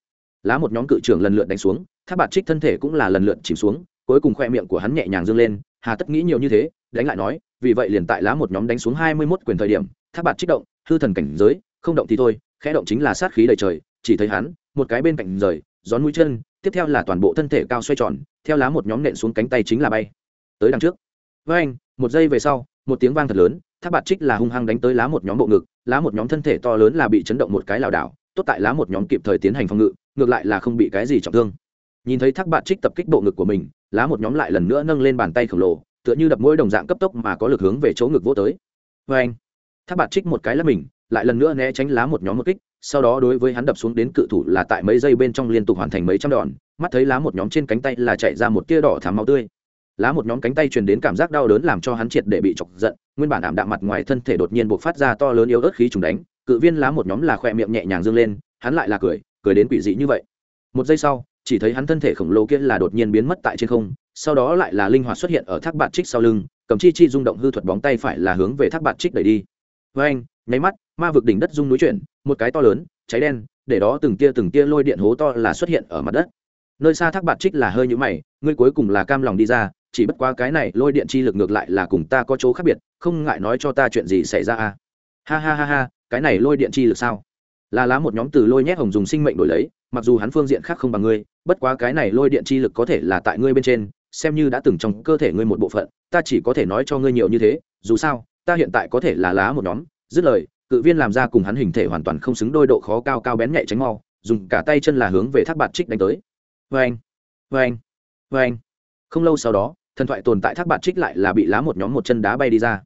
Lá một nhóm cự trưởng lần lượt đánh xuống, thác bạt trích thân thể cũng là lần lượt chìm xuống cuối cùng khoe miệng của hắn nhẹ nhàng dâng lên, hà tất nghĩ nhiều như thế, đánh lại nói, vì vậy liền tại lá một nhóm đánh xuống hai mươi mốt quyền thời điểm, thác bạt trích động, hư thần cảnh giới, không động thì thôi, khẽ động chính là sát khí đầy trời, chỉ thấy hắn, một cái bên cạnh rời, gión mũi chân, tiếp theo là toàn bộ thân thể cao xoay tròn, theo lá một nhóm nện xuống cánh tay chính là bay. Tới đằng trước, với anh, một giây về sau, một tiếng vang thật lớn, thác bạt trích là hung hăng đánh tới lá một nhóm bộ ngực, lá một nhóm thân thể to lớn là bị chấn động một cái lảo đảo, tốt tại lá một nhóm kịp thời tiến hành phòng ngự, ngược lại là không bị cái gì trọng thương. Nhìn thấy thác bạt trích tập kích bộ ngực của mình lá một nhóm lại lần nữa nâng lên bàn tay khổng lồ, tựa như đập mũi đồng dạng cấp tốc mà có lực hướng về chỗ ngực vô tới. Vê anh, tháp bạt trích một cái là mình, lại lần nữa né tránh lá một nhóm một kích, sau đó đối với hắn đập xuống đến cự thủ là tại mấy giây bên trong liên tục hoàn thành mấy trăm đòn, mắt thấy lá một nhóm trên cánh tay là chạy ra một tia đỏ thám máu tươi. Lá một nhóm cánh tay truyền đến cảm giác đau đớn làm cho hắn triệt để bị chọc giận, nguyên bản ảm đạm mặt ngoài thân thể đột nhiên buộc phát ra to lớn yếu ớt khí trùng đánh, cự viên lá một nhóm là khỏe miệng nhẹ nhàng dương lên, hắn lại là cười cười đến quỷ dị như vậy. Một giây sau chỉ thấy hắn thân thể khổng lồ kia là đột nhiên biến mất tại trên không, sau đó lại là linh hoạt xuất hiện ở thác bạt trích sau lưng, cầm chi chi rung động hư thuật bóng tay phải là hướng về thác bạt trích đẩy đi. Với anh, nháy mắt, ma vực đỉnh đất rung núi chuyển, một cái to lớn, cháy đen, để đó từng tia từng tia lôi điện hố to là xuất hiện ở mặt đất. Nơi xa thác bạt trích là hơi nhũ mày, ngươi cuối cùng là cam lòng đi ra, chỉ bất qua cái này lôi điện chi lực ngược lại là cùng ta có chỗ khác biệt, không ngại nói cho ta chuyện gì xảy ra à? Ha ha ha ha, cái này lôi điện chi lực sao? Là lá một nhóm từ lôi nhét hồng dùng sinh mệnh đổi lấy mặc dù hắn phương diện khác không bằng ngươi, bất quá cái này lôi điện chi lực có thể là tại ngươi bên trên, xem như đã từng trong cơ thể ngươi một bộ phận, ta chỉ có thể nói cho ngươi nhiều như thế, dù sao, ta hiện tại có thể là lá một nhóm. Dứt lời, cự viên làm ra cùng hắn hình thể hoàn toàn không xứng đôi độ khó cao cao bén nhạy tránh mau, dùng cả tay chân là hướng về thác bạt trích đánh tới. Vê anh vê anh vê anh không lâu sau đó, thần thoại tồn tại thác bạt trích lại là bị lá một nhóm một chân đá bay đi ra.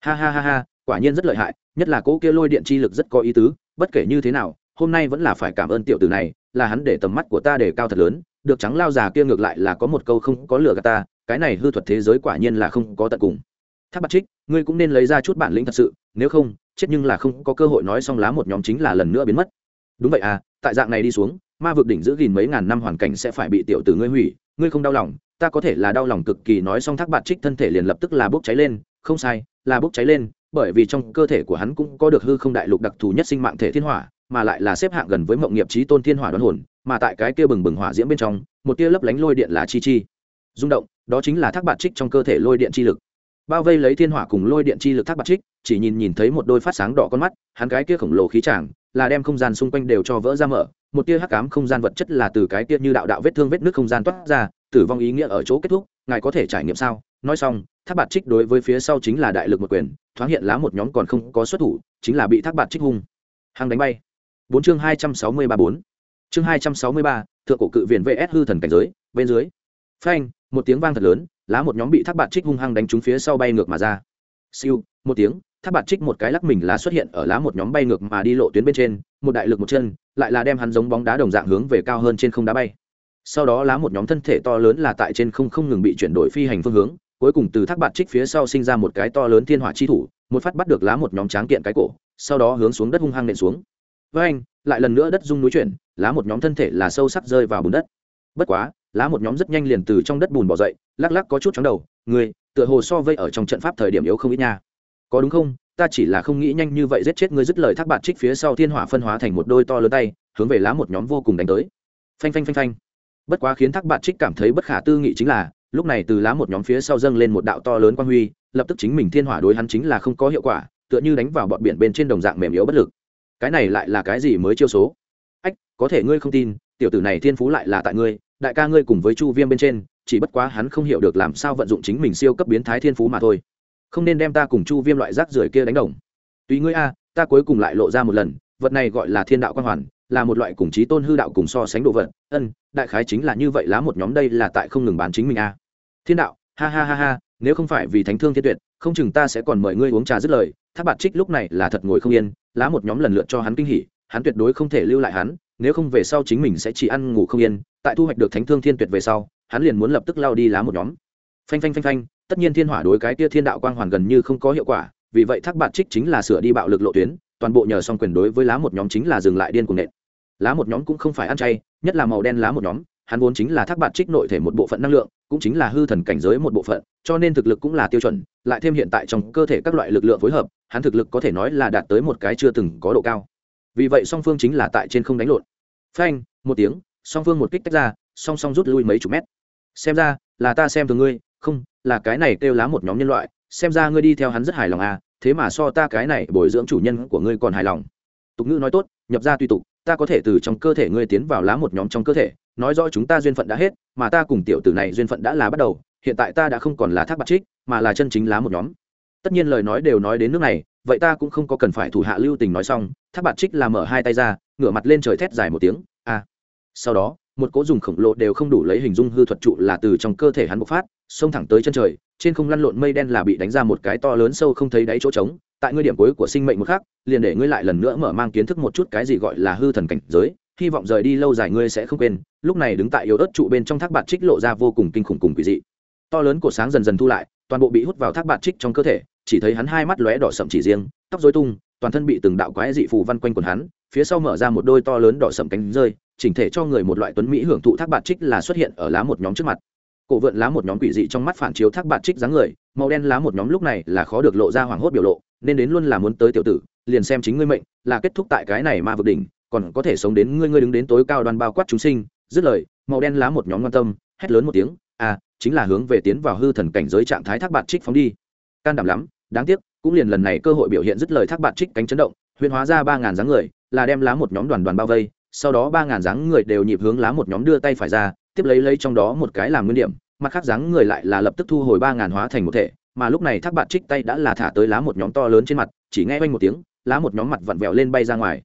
Ha ha ha ha, quả nhiên rất lợi hại, nhất là cỗ kia lôi điện chi lực rất có ý tứ, bất kể như thế nào, hôm nay vẫn là phải cảm ơn tiểu tử này là hắn để tầm mắt của ta để cao thật lớn, được trắng lao già kia ngược lại là có một câu không có lửa gạt ta, cái này hư thuật thế giới quả nhiên là không có tận cùng. Tháp bạc trích, ngươi cũng nên lấy ra chút bản lĩnh thật sự, nếu không, chết nhưng là không có cơ hội nói xong lá một nhóm chính là lần nữa biến mất. Đúng vậy à tại dạng này đi xuống, ma vực đỉnh giữ gìn mấy ngàn năm hoàn cảnh sẽ phải bị tiểu tử ngươi hủy, ngươi không đau lòng, ta có thể là đau lòng cực kỳ nói xong thác bạt trích thân thể liền lập tức là bốc cháy lên, không sai, là bốc cháy lên, bởi vì trong cơ thể của hắn cũng có được hư không đại lục đặc thù nhất sinh mạng thể thiên hỏa mà lại là xếp hạng gần với mộng nghiệp trí tôn thiên hỏa đoán hồn, mà tại cái kia bừng bừng hỏa diễm bên trong, một tia lấp lánh lôi điện là chi chi. Rung động, đó chính là thác bạt trích trong cơ thể lôi điện chi lực. Bao vây lấy thiên hỏa cùng lôi điện chi lực thác bạt trích, chỉ nhìn nhìn thấy một đôi phát sáng đỏ con mắt, hắn cái kia khổng lồ khí tràng là đem không gian xung quanh đều cho vỡ ra mở, một tia hắc cám không gian vật chất là từ cái tia như đạo đạo vết thương vết nước không gian toát ra, tử vong ý nghĩa ở chỗ kết thúc, ngài có thể trải nghiệm sao? Nói xong, thác bạt trích đối với phía sau chính là đại lực một quyền, thoáng hiện lá một nhóm còn không có xuất thủ, chính là bị thác bạt trích hung. Hăng đánh bay bốn chương hai trăm sáu mươi ba bốn. Chương hai trăm sáu mươi ba, thượng cổ cự viện vs hư thần cảnh giới, bên dưới. Phanh, một tiếng vang thật lớn, lá một nhóm bị thác bạt trích hung hăng đánh trúng phía sau bay ngược mà ra. Siêu, một tiếng tháp bạt trích một cái lắc mình lá xuất hiện ở lá một nhóm bay ngược mà đi lộ tuyến bên trên, một đại lực một chân, lại là đem hắn giống bóng đá đồng dạng hướng về cao hơn trên không đá bay. Sau đó lá một nhóm thân thể to lớn là tại trên không không ngừng bị chuyển đổi phi hành phương hướng, cuối cùng từ thác bạt trích phía sau sinh ra một cái to lớn thiên hỏa chi thủ, một phát bắt được lá một nhóm tráng kiện cái cổ, sau đó hướng xuống đất hung hăng nện xuống với anh, lại lần nữa đất rung núi chuyển, lá một nhóm thân thể là sâu sắc rơi vào bùn đất. Bất quá, lá một nhóm rất nhanh liền từ trong đất bùn bỏ dậy, lắc lắc có chút chóng đầu người tựa hồ so vây ở trong trận pháp thời điểm yếu không ít nha. Có đúng không? Ta chỉ là không nghĩ nhanh như vậy giết chết ngươi. Dứt lời thác bạt trích phía sau thiên hỏa phân hóa thành một đôi to lớn tay, hướng về lá một nhóm vô cùng đánh tới. Phanh phanh phanh phanh. Bất quá khiến thác bạt trích cảm thấy bất khả tư nghị chính là, lúc này từ lá một nhóm phía sau dâng lên một đạo to lớn quang huy, lập tức chính mình thiên hỏa đối hắn chính là không có hiệu quả, tựa như đánh vào bọn biển bên trên đồng dạng mềm yếu bất lực cái này lại là cái gì mới chiêu số? Ách, có thể ngươi không tin, tiểu tử này thiên phú lại là tại ngươi, đại ca ngươi cùng với chu viêm bên trên, chỉ bất quá hắn không hiểu được làm sao vận dụng chính mình siêu cấp biến thái thiên phú mà thôi. Không nên đem ta cùng chu viêm loại rác rưởi kia đánh đồng. Tùy ngươi a, ta cuối cùng lại lộ ra một lần, vật này gọi là thiên đạo quan hoàn, là một loại cùng trí tôn hư đạo cùng so sánh đồ vật. Ân, đại khái chính là như vậy lá một nhóm đây là tại không ngừng bán chính mình a. Thiên đạo, ha ha ha ha, nếu không phải vì thánh thương thiên tuyệt không chừng ta sẽ còn mời ngươi uống trà dứt lời. Thác bạt trích lúc này là thật ngồi không yên, lá một nhóm lần lượt cho hắn kinh hỉ, hắn tuyệt đối không thể lưu lại hắn, nếu không về sau chính mình sẽ chỉ ăn ngủ không yên. Tại thu hoạch được thánh thương thiên tuyệt về sau, hắn liền muốn lập tức lao đi lá một nhóm. Phanh phanh phanh phanh, tất nhiên thiên hỏa đối cái kia thiên đạo quang hoàn gần như không có hiệu quả, vì vậy thác bạt trích chính là sửa đi bạo lực lộ tuyến, toàn bộ nhờ song quyền đối với lá một nhóm chính là dừng lại điên cuồng nện. Lá một nhóm cũng không phải ăn chay, nhất là màu đen lá một nhóm hắn vốn chính là thác bạt trích nội thể một bộ phận năng lượng, cũng chính là hư thần cảnh giới một bộ phận, cho nên thực lực cũng là tiêu chuẩn, lại thêm hiện tại trong cơ thể các loại lực lượng phối hợp, hắn thực lực có thể nói là đạt tới một cái chưa từng có độ cao. Vì vậy song phương chính là tại trên không đánh lộn. Phanh, một tiếng, song phương một kích tách ra, song song rút lui mấy chục mét. Xem ra, là ta xem thường ngươi, không, là cái này kêu lá một nhóm nhân loại, xem ra ngươi đi theo hắn rất hài lòng à thế mà so ta cái này bồi dưỡng chủ nhân của ngươi còn hài lòng. Tục ngữ nói tốt, nhập ra tùy tục ta có thể từ trong cơ thể ngươi tiến vào lá một nhóm trong cơ thể, nói rõ chúng ta duyên phận đã hết, mà ta cùng tiểu tử này duyên phận đã là bắt đầu, hiện tại ta đã không còn là thác bạc trích, mà là chân chính lá một nhóm. Tất nhiên lời nói đều nói đến nước này, vậy ta cũng không có cần phải thủ hạ lưu tình nói xong, thác bạc trích là mở hai tay ra, ngửa mặt lên trời thét dài một tiếng a sau đó, một cỗ dùng khổng lồ đều không đủ lấy hình dung hư thuật trụ là từ trong cơ thể hắn bộc phát, xông thẳng tới chân trời, trên không lăn lộn mây đen là bị đánh ra một cái to lớn sâu không thấy đáy chỗ trống tại ngươi điểm cuối của sinh mệnh một khác liền để ngươi lại lần nữa mở mang kiến thức một chút cái gì gọi là hư thần cảnh giới, hy vọng rời đi lâu dài ngươi sẽ không quên, lúc này đứng tại yếu ớt trụ bên trong thác bạt trích lộ ra vô cùng kinh khủng cùng quỷ dị. To lớn của sáng dần dần thu lại, toàn bộ bị hút vào thác bạt trích trong cơ thể, chỉ thấy hắn hai mắt lóe đỏ sậm chỉ riêng, tóc dối tung, toàn thân bị từng đạo quái dị phù văn quanh quần hắn, phía sau mở ra một đôi to lớn đỏ sậm cánh rơi, chỉnh thể cho người một loại tuấn mỹ hưởng thụ thác bạt trích là xuất hiện ở lá một nhóm trước mặt. Cổ vượn lá một nhóm quỷ dị trong mắt phản chiếu thác bạt trích dáng người, màu đen lá một nhóm lúc này là khó được lộ ra hoảng hốt biểu lộ nên đến luôn là muốn tới tiểu tử, liền xem chính ngươi mệnh, là kết thúc tại cái này ma vực đỉnh, còn có thể sống đến ngươi ngươi đứng đến tối cao đoàn bao quát chúng sinh. Dứt lời, màu đen lá một nhóm quan tâm, hét lớn một tiếng à chính là hướng về tiến vào hư thần cảnh giới trạng thái thác bạt trích phóng đi. Can đảm lắm, đáng tiếc, cũng liền lần này cơ hội biểu hiện dứt lời thác bạt trích cánh chấn động, huyền hóa ra ba ngàn dáng người, là đem lá một nhóm đoàn đoàn bao vây, sau đó ba ngàn dáng người đều nhịp hướng lá một nhóm đưa tay phải ra, tiếp lấy lấy trong đó một cái làm nguyên điểm, mặt khác dáng người lại là lập tức thu hồi ba ngàn hóa thành một thể mà lúc này thác bạt trích tay đã là thả tới lá một nhóm to lớn trên mặt, chỉ nghe oanh một tiếng, lá một nhóm mặt vặn vẹo lên bay ra ngoài.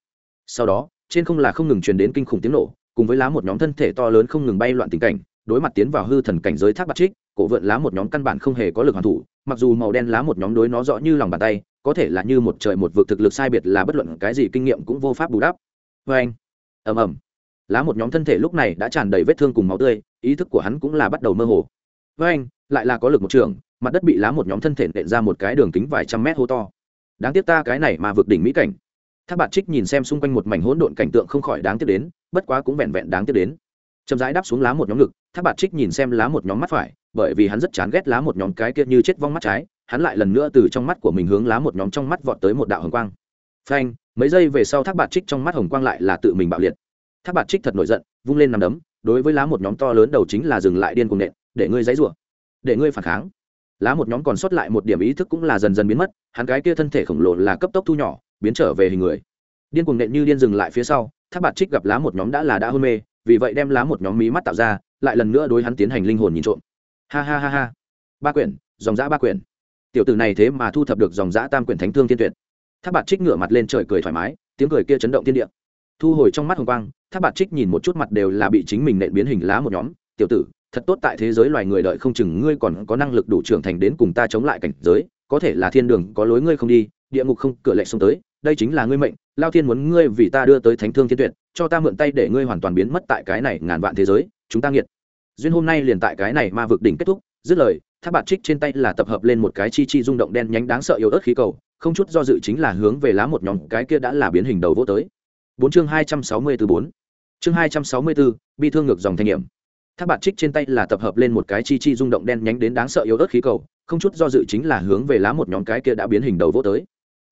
Sau đó, trên không là không ngừng truyền đến kinh khủng tiếng nổ, cùng với lá một nhóm thân thể to lớn không ngừng bay loạn tình cảnh, đối mặt tiến vào hư thần cảnh giới thác bạt trích, cổ vượn lá một nhóm căn bản không hề có lực hoàn thủ, mặc dù màu đen lá một nhóm đối nó rõ như lòng bàn tay, có thể là như một trời một vực thực lực sai biệt là bất luận cái gì kinh nghiệm cũng vô pháp bù đắp. Vê anh ầm ầm. Lá một nhóm thân thể lúc này đã tràn đầy vết thương cùng máu tươi, ý thức của hắn cũng là bắt đầu mơ hồ với anh, lại là có lực một trường, mặt đất bị lá một nhóm thân thể nện ra một cái đường kính vài trăm mét hô to. Đáng tiếc ta cái này mà vượt đỉnh mỹ cảnh. Tháp bạt trích nhìn xem xung quanh một mảnh hỗn độn cảnh tượng không khỏi đáng tiếc đến, bất quá cũng vẹn vẹn đáng tiếc đến. Chậm rãi đáp xuống lá một nhóm ngực tháp bạt trích nhìn xem lá một nhóm mắt phải, bởi vì hắn rất chán ghét lá một nhóm cái kia như chết vong mắt trái, hắn lại lần nữa từ trong mắt của mình hướng lá một nhóm trong mắt vọt tới một đạo hồng quang. Phanh, mấy giây về sau tháp bạt trích trong mắt hồng quang lại là tự mình bạo liệt. Tháp bạt trích thật nổi giận, vung lên nằm đấm, đối với lá một nhóm to lớn đầu chính là dừng lại điên cuồng nện để ngươi dãy rủa, để ngươi phản kháng. Lá một nhóm còn sót lại một điểm ý thức cũng là dần dần biến mất, hắn cái kia thân thể khổng lồ là cấp tốc thu nhỏ, biến trở về hình người. Điên cuồng nện như điên dừng lại phía sau, thác bạt trích gặp lá một nhóm đã là đã hôn mê, vì vậy đem lá một nhóm mí mắt tạo ra, lại lần nữa đối hắn tiến hành linh hồn nhìn trộm. Ha ha ha ha. Ba quyển, dòng dã ba quyển. Tiểu tử này thế mà thu thập được dòng dã tam quyển thánh thương thiên tuyệt. Thác bạt trích ngửa mặt lên trời cười thoải mái, tiếng cười kia chấn động thiên địa. Thu hồi trong mắt hồng quang, thác bạt trích nhìn một chút mặt đều là bị chính mình nện biến hình lá một nhóm. Tiểu tử thật tốt tại thế giới loài người đợi không chừng ngươi còn có năng lực đủ trưởng thành đến cùng ta chống lại cảnh giới, có thể là thiên đường, có lối ngươi không đi, địa ngục không, cửa lệ xông tới, đây chính là ngươi mệnh, lao thiên muốn ngươi vì ta đưa tới thánh thương thiên tuyệt, cho ta mượn tay để ngươi hoàn toàn biến mất tại cái này ngàn vạn thế giới, chúng ta nghiệt. Duyên hôm nay liền tại cái này ma vực đỉnh kết thúc, dứt lời tháp bạt trích trên tay là tập hợp lên một cái chi chi rung động đen nhánh đáng sợ yếu ớt khí cầu, không chút do dự chính là hướng về lá một nhóm cái kia đã là biến hình đầu vô tới. Bốn chương hai trăm sáu mươi bốn. Chương hai trăm sáu mươi bốn bi thương ngược dòng thanh nghiệm thác bạt trích trên tay là tập hợp lên một cái chi chi rung động đen nhánh đến đáng sợ yếu ớt khí cầu, không chút do dự chính là hướng về lá một nhóm cái kia đã biến hình đầu vô tới.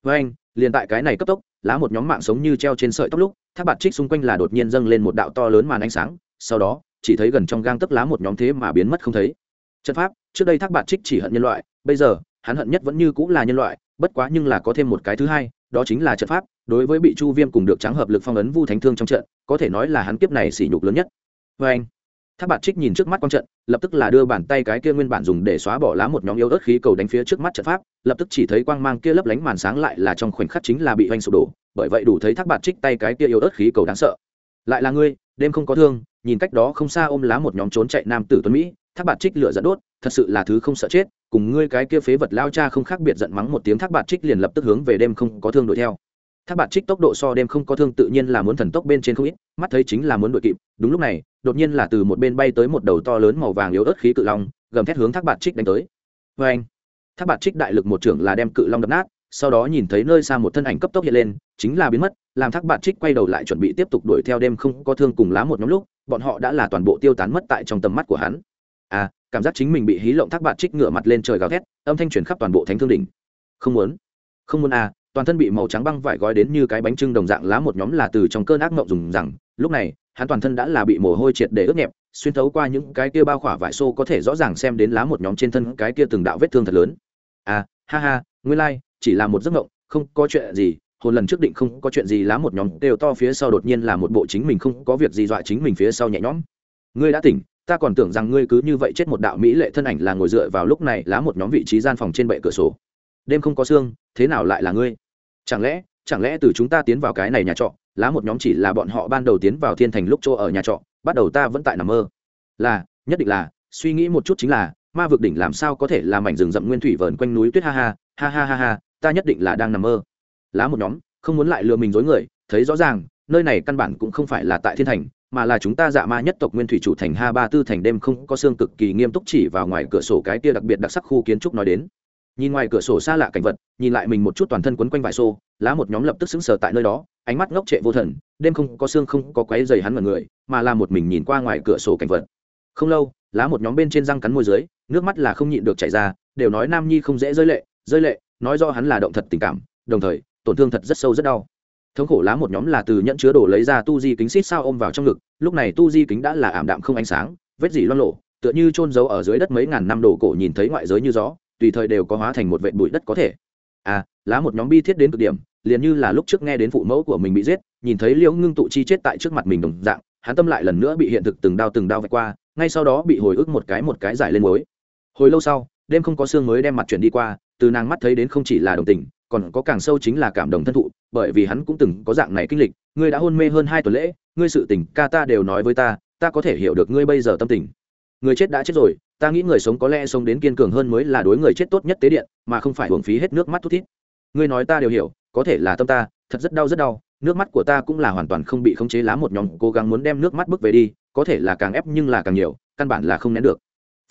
Với anh, liền tại cái này cấp tốc, lá một nhóm mạng sống như treo trên sợi tóc lúc thác bạt trích xung quanh là đột nhiên dâng lên một đạo to lớn màn ánh sáng, sau đó, chỉ thấy gần trong gang tấc lá một nhóm thế mà biến mất không thấy. Trận pháp, trước đây thác bạt trích chỉ hận nhân loại, bây giờ, hắn hận nhất vẫn như cũng là nhân loại, bất quá nhưng là có thêm một cái thứ hai, đó chính là trận pháp, đối với bị chu viêm cùng được trắng hợp lực phong ấn vu thánh thương trong trận, có thể nói là hắn kiếp này sỉ nhục lớn nhất. Vê anh thác bạt trích nhìn trước mắt quang trận, lập tức là đưa bàn tay cái kia nguyên bản dùng để xóa bỏ lá một nhóm yếu ớt khí cầu đánh phía trước mắt trận pháp, lập tức chỉ thấy quang mang kia lấp lánh màn sáng lại là trong khoảnh khắc chính là bị oanh sụp đổ, bởi vậy đủ thấy thác bạt trích tay cái kia yếu ớt khí cầu đáng sợ. Lại là ngươi, đêm không có thương, nhìn cách đó không xa ôm lá một nhóm trốn chạy nam tử tuấn mỹ, thác bạt trích lửa dẫn đốt, thật sự là thứ không sợ chết, cùng ngươi cái kia phế vật lao cha không khác biệt giận mắng một tiếng thác bạt trích liền lập tức hướng về đêm không có thương đuổi theo. Thác bạt trích tốc độ so đêm không có thương tự nhiên là muốn thần tốc bên trên không ít, mắt thấy chính là muốn đuổi kịp, đúng lúc này đột nhiên là từ một bên bay tới một đầu to lớn màu vàng yếu ớt khí cự long, gầm thét hướng thác bạt trích đánh tới. Vê anh, thác bạt trích đại lực một trưởng là đem cự long đập nát, sau đó nhìn thấy nơi xa một thân ảnh cấp tốc hiện lên, chính là biến mất, làm thác bạt trích quay đầu lại chuẩn bị tiếp tục đuổi theo đêm không có thương cùng lá một nhóm lúc, bọn họ đã là toàn bộ tiêu tán mất tại trong tầm mắt của hắn. À cảm giác chính mình bị hí lộng thác bạt trích ngửa mặt lên trời gào thét, âm thanh truyền khắp toàn bộ thánh thương đỉnh. Không muốn không muốn à toàn thân bị màu trắng băng vải gói đến như cái bánh trưng đồng dạng lá một nhóm là từ trong cơn ác mộng dùng rằng. Lúc này hắn toàn thân đã là bị mồ hôi triệt để ướt nhẹp xuyên thấu qua những cái kia bao khỏa vải xô có thể rõ ràng xem đến lá một nhóm trên thân cái kia từng đạo vết thương thật lớn. À ha ha nguyên lai、like, chỉ là một giấc mộng không có chuyện gì hồn lần trước định không có chuyện gì lá một nhóm đều to phía sau đột nhiên là một bộ chính mình không có việc gì dọa chính mình phía sau nhẹ nhõm. Ngươi đã tỉnh ta còn tưởng rằng ngươi cứ như vậy chết một đạo mỹ lệ thân ảnh là ngồi dựa vào lúc này lá một nhóm vị trí gian phòng trên bệ cửa sổ. Đêm không có xương thế nào lại là ngươi? Chẳng lẽ chẳng lẽ từ chúng ta tiến vào cái này nhà trọ lá một nhóm chỉ là bọn họ ban đầu tiến vào thiên thành lúc chỗ ở nhà trọ, bắt đầu ta vẫn tại nằm mơ. Là, nhất định là, suy nghĩ một chút chính là, ma vực đỉnh làm sao có thể làm mảnh rừng rậm nguyên thủy vờn quanh núi tuyết ha ha ha ha ha ha, ta nhất định là đang nằm mơ. Lá một nhóm, không muốn lại lừa mình dối người, thấy rõ ràng, nơi này căn bản cũng không phải là tại thiên thành, mà là chúng ta dạ ma nhất tộc nguyên thủy chủ thành ha ba tư thành đêm không có xương cực kỳ nghiêm túc chỉ vào ngoài cửa sổ cái kia đặc biệt đặc sắc khu kiến trúc nói đến. Nhìn ngoài cửa sổ xa lạ cảnh vật, nhìn lại mình một chút toàn thân quấn quanh vải xô, lá một nhóm lập tức xứng sờ tại nơi đó ánh mắt ngốc trệ vô thần, đêm không có xương không có quáy dày hắn mọi người, mà là một mình nhìn qua ngoài cửa sổ cảnh vật. Không lâu, lá một nhóm bên trên răng cắn môi dưới, nước mắt là không nhịn được chảy ra, đều nói nam nhi không dễ rơi lệ rơi lệ, nói do hắn là động thật tình cảm, đồng thời, tổn thương thật rất sâu rất đau. Thống khổ lá một nhóm là từ nhận chứa đồ lấy ra tu di kính xít sao ôm vào trong ngực, lúc này tu di kính đã là ảm đạm không ánh sáng, vết dỉ loan lộ tựa như trôn giấu ở dưới đất mấy ngàn năm đồ cổ nhìn thấy ngoại giới như gió, tùy thời đều có hóa thành một vệ bụi đất có thể. À lá một nhóm bi thiết đến cực điểm liền như là lúc trước nghe đến phụ mẫu của mình bị giết, nhìn thấy liễu ngưng tụ chi chết tại trước mặt mình đồng dạng, hắn tâm lại lần nữa bị hiện thực từng đau từng đau vạch qua, ngay sau đó bị hồi ức một cái một cái giải lên mối hồi lâu sau, đêm không có xương mới đem mặt chuyển đi qua, từ nàng mắt thấy đến không chỉ là đồng tình, còn có càng sâu chính là cảm động thân thụ, bởi vì hắn cũng từng có dạng này kinh lịch, ngươi đã hôn mê hơn hai tuần lễ, ngươi sự tình ca ta đều nói với ta ta có thể hiểu được ngươi bây giờ tâm tình. Người chết đã chết rồi, ta nghĩ người sống có lẽ sống đến kiên cường hơn mới là đối người chết tốt nhất tế điện, mà không phải hưởng phí hết nước mắt thút thít. Ngươi nói ta đều hiểu có thể là tâm ta, thật rất đau rất đau. Nước mắt của ta cũng là hoàn toàn không bị khống chế, lá một nhóm cố gắng muốn đem nước mắt bước về đi, có thể là càng ép nhưng là càng nhiều, căn bản là không nén được.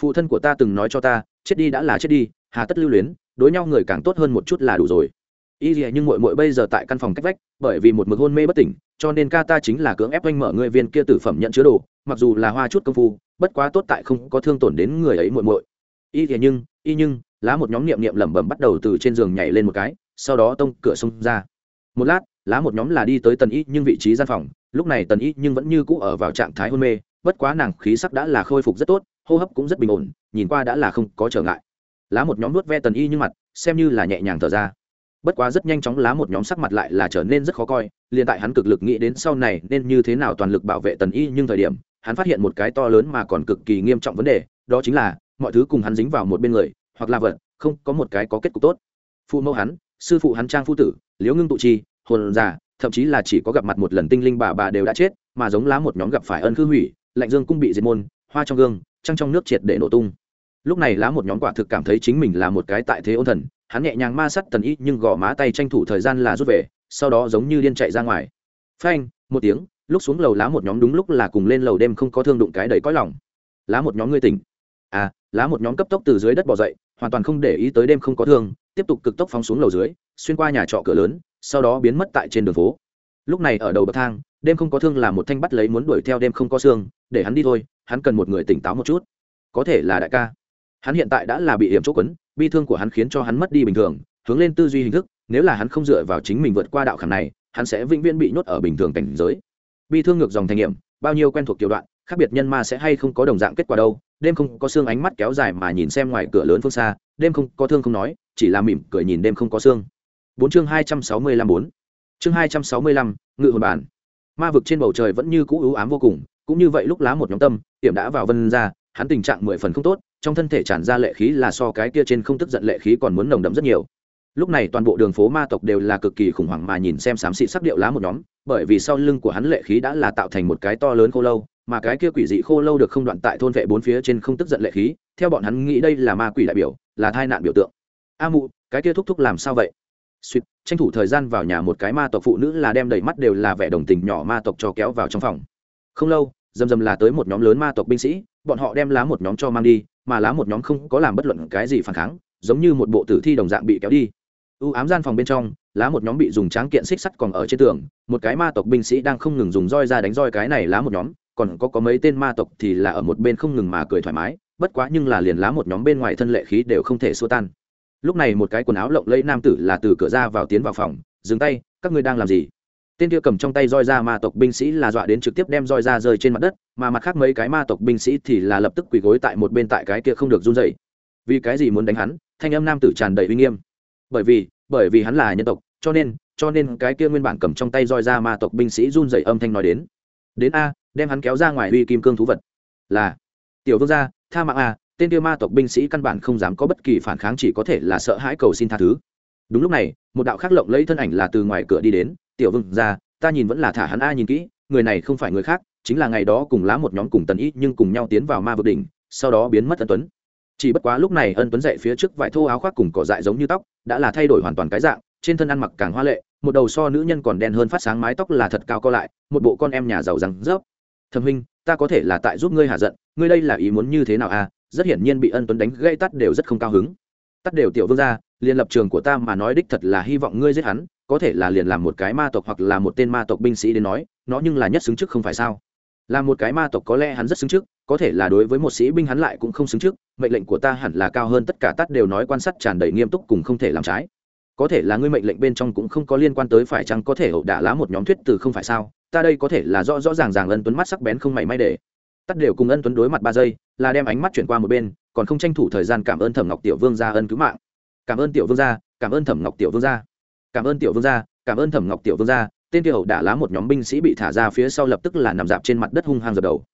Phụ thân của ta từng nói cho ta, chết đi đã là chết đi, hà tất lưu luyến, đối nhau người càng tốt hơn một chút là đủ rồi. Y gì nhưng muội muội bây giờ tại căn phòng cách vách, bởi vì một mực hôn mê bất tỉnh, cho nên ca ta chính là cưỡng ép oanh mở người viên kia tử phẩm nhận chứa đồ, mặc dù là hoa chút công phu, bất quá tốt tại không có thương tổn đến người ấy muội muội. Y thì nhưng, y nhưng, lá một nhóm niệm niệm lẩm bẩm bắt đầu từ trên giường nhảy lên một cái sau đó tông cửa xông ra. Một lát, lá một nhóm là đi tới tần y nhưng vị trí gian phòng, lúc này tần y nhưng vẫn như cũ ở vào trạng thái hôn mê, bất quá nàng khí sắc đã là khôi phục rất tốt, hô hấp cũng rất bình ổn, nhìn qua đã là không có trở ngại. Lá một nhóm nuốt ve tần y nhưng mặt, xem như là nhẹ nhàng thở ra. Bất quá rất nhanh chóng lá một nhóm sắc mặt lại là trở nên rất khó coi, liền tại hắn cực lực nghĩ đến sau này nên như thế nào toàn lực bảo vệ tần y nhưng thời điểm, hắn phát hiện một cái to lớn mà còn cực kỳ nghiêm trọng vấn đề, đó chính là mọi thứ cùng hắn dính vào một bên người, hoặc là vật, không có một cái có kết cục tốt. Phụ mẫu hắn sư phụ hắn trang phu tử, liễu ngưng tụ chi, hồn già, thậm chí là chỉ có gặp mặt một lần tinh linh bà bà đều đã chết, mà giống lá một nhóm gặp phải ân khư hủy, lạnh dương cũng bị diệt môn, hoa trong gương, trăng trong nước triệt để nổ tung. Lúc này lá một nhóm quả thực cảm thấy chính mình là một cái tại thế ôn thần, hắn nhẹ nhàng ma sắt tần ít nhưng gõ má tay tranh thủ thời gian là rút về, sau đó giống như điên chạy ra ngoài. Phanh, một tiếng, lúc xuống lầu lá một nhóm đúng lúc là cùng lên lầu đêm không có thương đụng cái đầy cõi lòng. Lá một nhóm ngươi tỉnh. À lá một nhóm cấp tốc từ dưới đất bỏ dậy, hoàn toàn không để ý tới đêm không có thương tiếp tục cực tốc phóng xuống lầu dưới, xuyên qua nhà trọ cửa lớn, sau đó biến mất tại trên đường phố. Lúc này ở đầu bậc thang, đêm không có thương là một thanh bắt lấy muốn đuổi theo đêm không có xương, để hắn đi thôi, hắn cần một người tỉnh táo một chút. Có thể là đại ca. Hắn hiện tại đã là bị hiểm chỗ quấn, bi thương của hắn khiến cho hắn mất đi bình thường, hướng lên tư duy hình thức, nếu là hắn không dựa vào chính mình vượt qua đạo khảm này, hắn sẽ vĩnh viễn bị nhốt ở bình thường cảnh giới. Bi thương ngược dòng thành nghiệm, bao nhiêu quen thuộc tiểu đoạn khác biệt nhân ma sẽ hay không có đồng dạng kết quả đâu, đêm không có xương ánh mắt kéo dài mà nhìn xem ngoài cửa lớn phương xa, đêm không có thương không nói, chỉ là mỉm cười nhìn đêm không có xương. Bốn chương hai trăm sáu mươi lăm bốn. Chương hai trăm sáu mươi lăm, ngự hồn bản. Ma vực trên bầu trời vẫn như cũ ưu ám vô cùng, cũng như vậy lúc lá một nhóm tâm, tiệm đã vào vân ra, hắn tình trạng mười phần không tốt, trong thân thể tràn ra lệ khí là so cái kia trên không tức giận lệ khí còn muốn nồng đậm rất nhiều. Lúc này toàn bộ đường phố ma tộc đều là cực kỳ khủng hoảng mà nhìn xem xám xịt sắc điệu lá một nhóm, bởi vì sau lưng của hắn lệ khí đã là tạo thành một cái to lớn khô lâu mà cái kia quỷ dị khô lâu được không đoạn tại thôn vệ bốn phía trên không tức giận lệ khí, theo bọn hắn nghĩ đây là ma quỷ đại biểu, là tai nạn biểu tượng. A mụ, cái kia thúc thúc làm sao vậy? Suýt tranh thủ thời gian vào nhà một cái ma tộc phụ nữ là đem đầy mắt đều là vẻ đồng tình nhỏ ma tộc cho kéo vào trong phòng. Không lâu, dầm dầm là tới một nhóm lớn ma tộc binh sĩ, bọn họ đem lá một nhóm cho mang đi, mà lá một nhóm không có làm bất luận cái gì phản kháng, giống như một bộ tử thi đồng dạng bị kéo đi. U ám gian phòng bên trong, lá một nhóm bị dùng tráng kiện xích sắt còn ở trên tường, một cái ma tộc binh sĩ đang không ngừng dùng roi ra đánh roi cái này lá một nhóm còn có có mấy tên ma tộc thì là ở một bên không ngừng mà cười thoải mái, bất quá nhưng là liền lá một nhóm bên ngoài thân lệ khí đều không thể xua tan. Lúc này một cái quần áo lộng lẫy nam tử là từ cửa ra vào tiến vào phòng, dừng tay, các ngươi đang làm gì? Tên kia cầm trong tay roi ra ma tộc binh sĩ là dọa đến trực tiếp đem roi ra rơi trên mặt đất, mà mặt khác mấy cái ma tộc binh sĩ thì là lập tức quỳ gối tại một bên tại cái kia không được run dậy vì cái gì muốn đánh hắn? Thanh âm nam tử tràn đầy uy nghiêm. Bởi vì bởi vì hắn là nhân tộc, cho nên cho nên cái kia nguyên bản cầm trong tay roi ra ma tộc binh sĩ run dậy âm thanh nói đến. Đến a đem hắn kéo ra ngoài uy kim cương thú vật. Là, tiểu vương gia, tha mạng à tên tiêu ma tộc binh sĩ căn bản không dám có bất kỳ phản kháng, chỉ có thể là sợ hãi cầu xin tha thứ. Đúng lúc này, một đạo khác lộng lấy thân ảnh là từ ngoài cửa đi đến. Tiểu vương gia, ta nhìn vẫn là thả hắn a, nhìn kỹ, người này không phải người khác, chính là ngày đó cùng lá một nhóm cùng tần ý nhưng cùng nhau tiến vào ma vực đỉnh, sau đó biến mất ân tuấn. Chỉ bất quá lúc này ân tuấn dậy phía trước vải thô áo khoác cùng cỏ dại giống như tóc, đã là thay đổi hoàn toàn cái dạng, trên thân ăn mặc càng hoa lệ, một đầu so nữ nhân còn đen hơn phát sáng mái tóc là thật cao co lại, một bộ con em nhà giàu răng rớp thẩm huynh, ta có thể là tại giúp ngươi hạ giận, ngươi đây là ý muốn như thế nào à? rất hiển nhiên bị ân tuấn đánh gây tắt đều rất không cao hứng. Tắt đều tiểu vương ra liền lập trường của ta mà nói đích thật là hy vọng ngươi giết hắn, có thể là liền làm một cái ma tộc hoặc là một tên ma tộc binh sĩ đến nói, nó nhưng là nhất xứng trước không phải sao? Là một cái ma tộc có lẽ hắn rất xứng trước, có thể là đối với một sĩ binh hắn lại cũng không xứng trước, mệnh lệnh của ta hẳn là cao hơn tất cả tắt đều nói quan sát tràn đầy nghiêm túc cùng không thể làm trái. Có thể là ngươi mệnh lệnh bên trong cũng không có liên quan tới phải chăng có thể hậu đả lá một nhóm thuyết từ không phải sao? Ta đây có thể là rõ rõ ràng ràng ân tuấn mắt sắc bén không mảy may để. Tắt đều cùng ân tuấn đối mặt ba giây, là đem ánh mắt chuyển qua một bên, còn không tranh thủ thời gian cảm ơn thẩm ngọc tiểu vương gia ân cứu mạng. Cảm ơn tiểu vương gia, cảm ơn thẩm ngọc tiểu vương gia. Cảm ơn tiểu vương gia, cảm ơn thẩm ngọc tiểu vương gia. Tên tiểu đã đả lá một nhóm binh sĩ bị thả ra phía sau lập tức là nằm dạp trên mặt đất hung hăng dập đầu.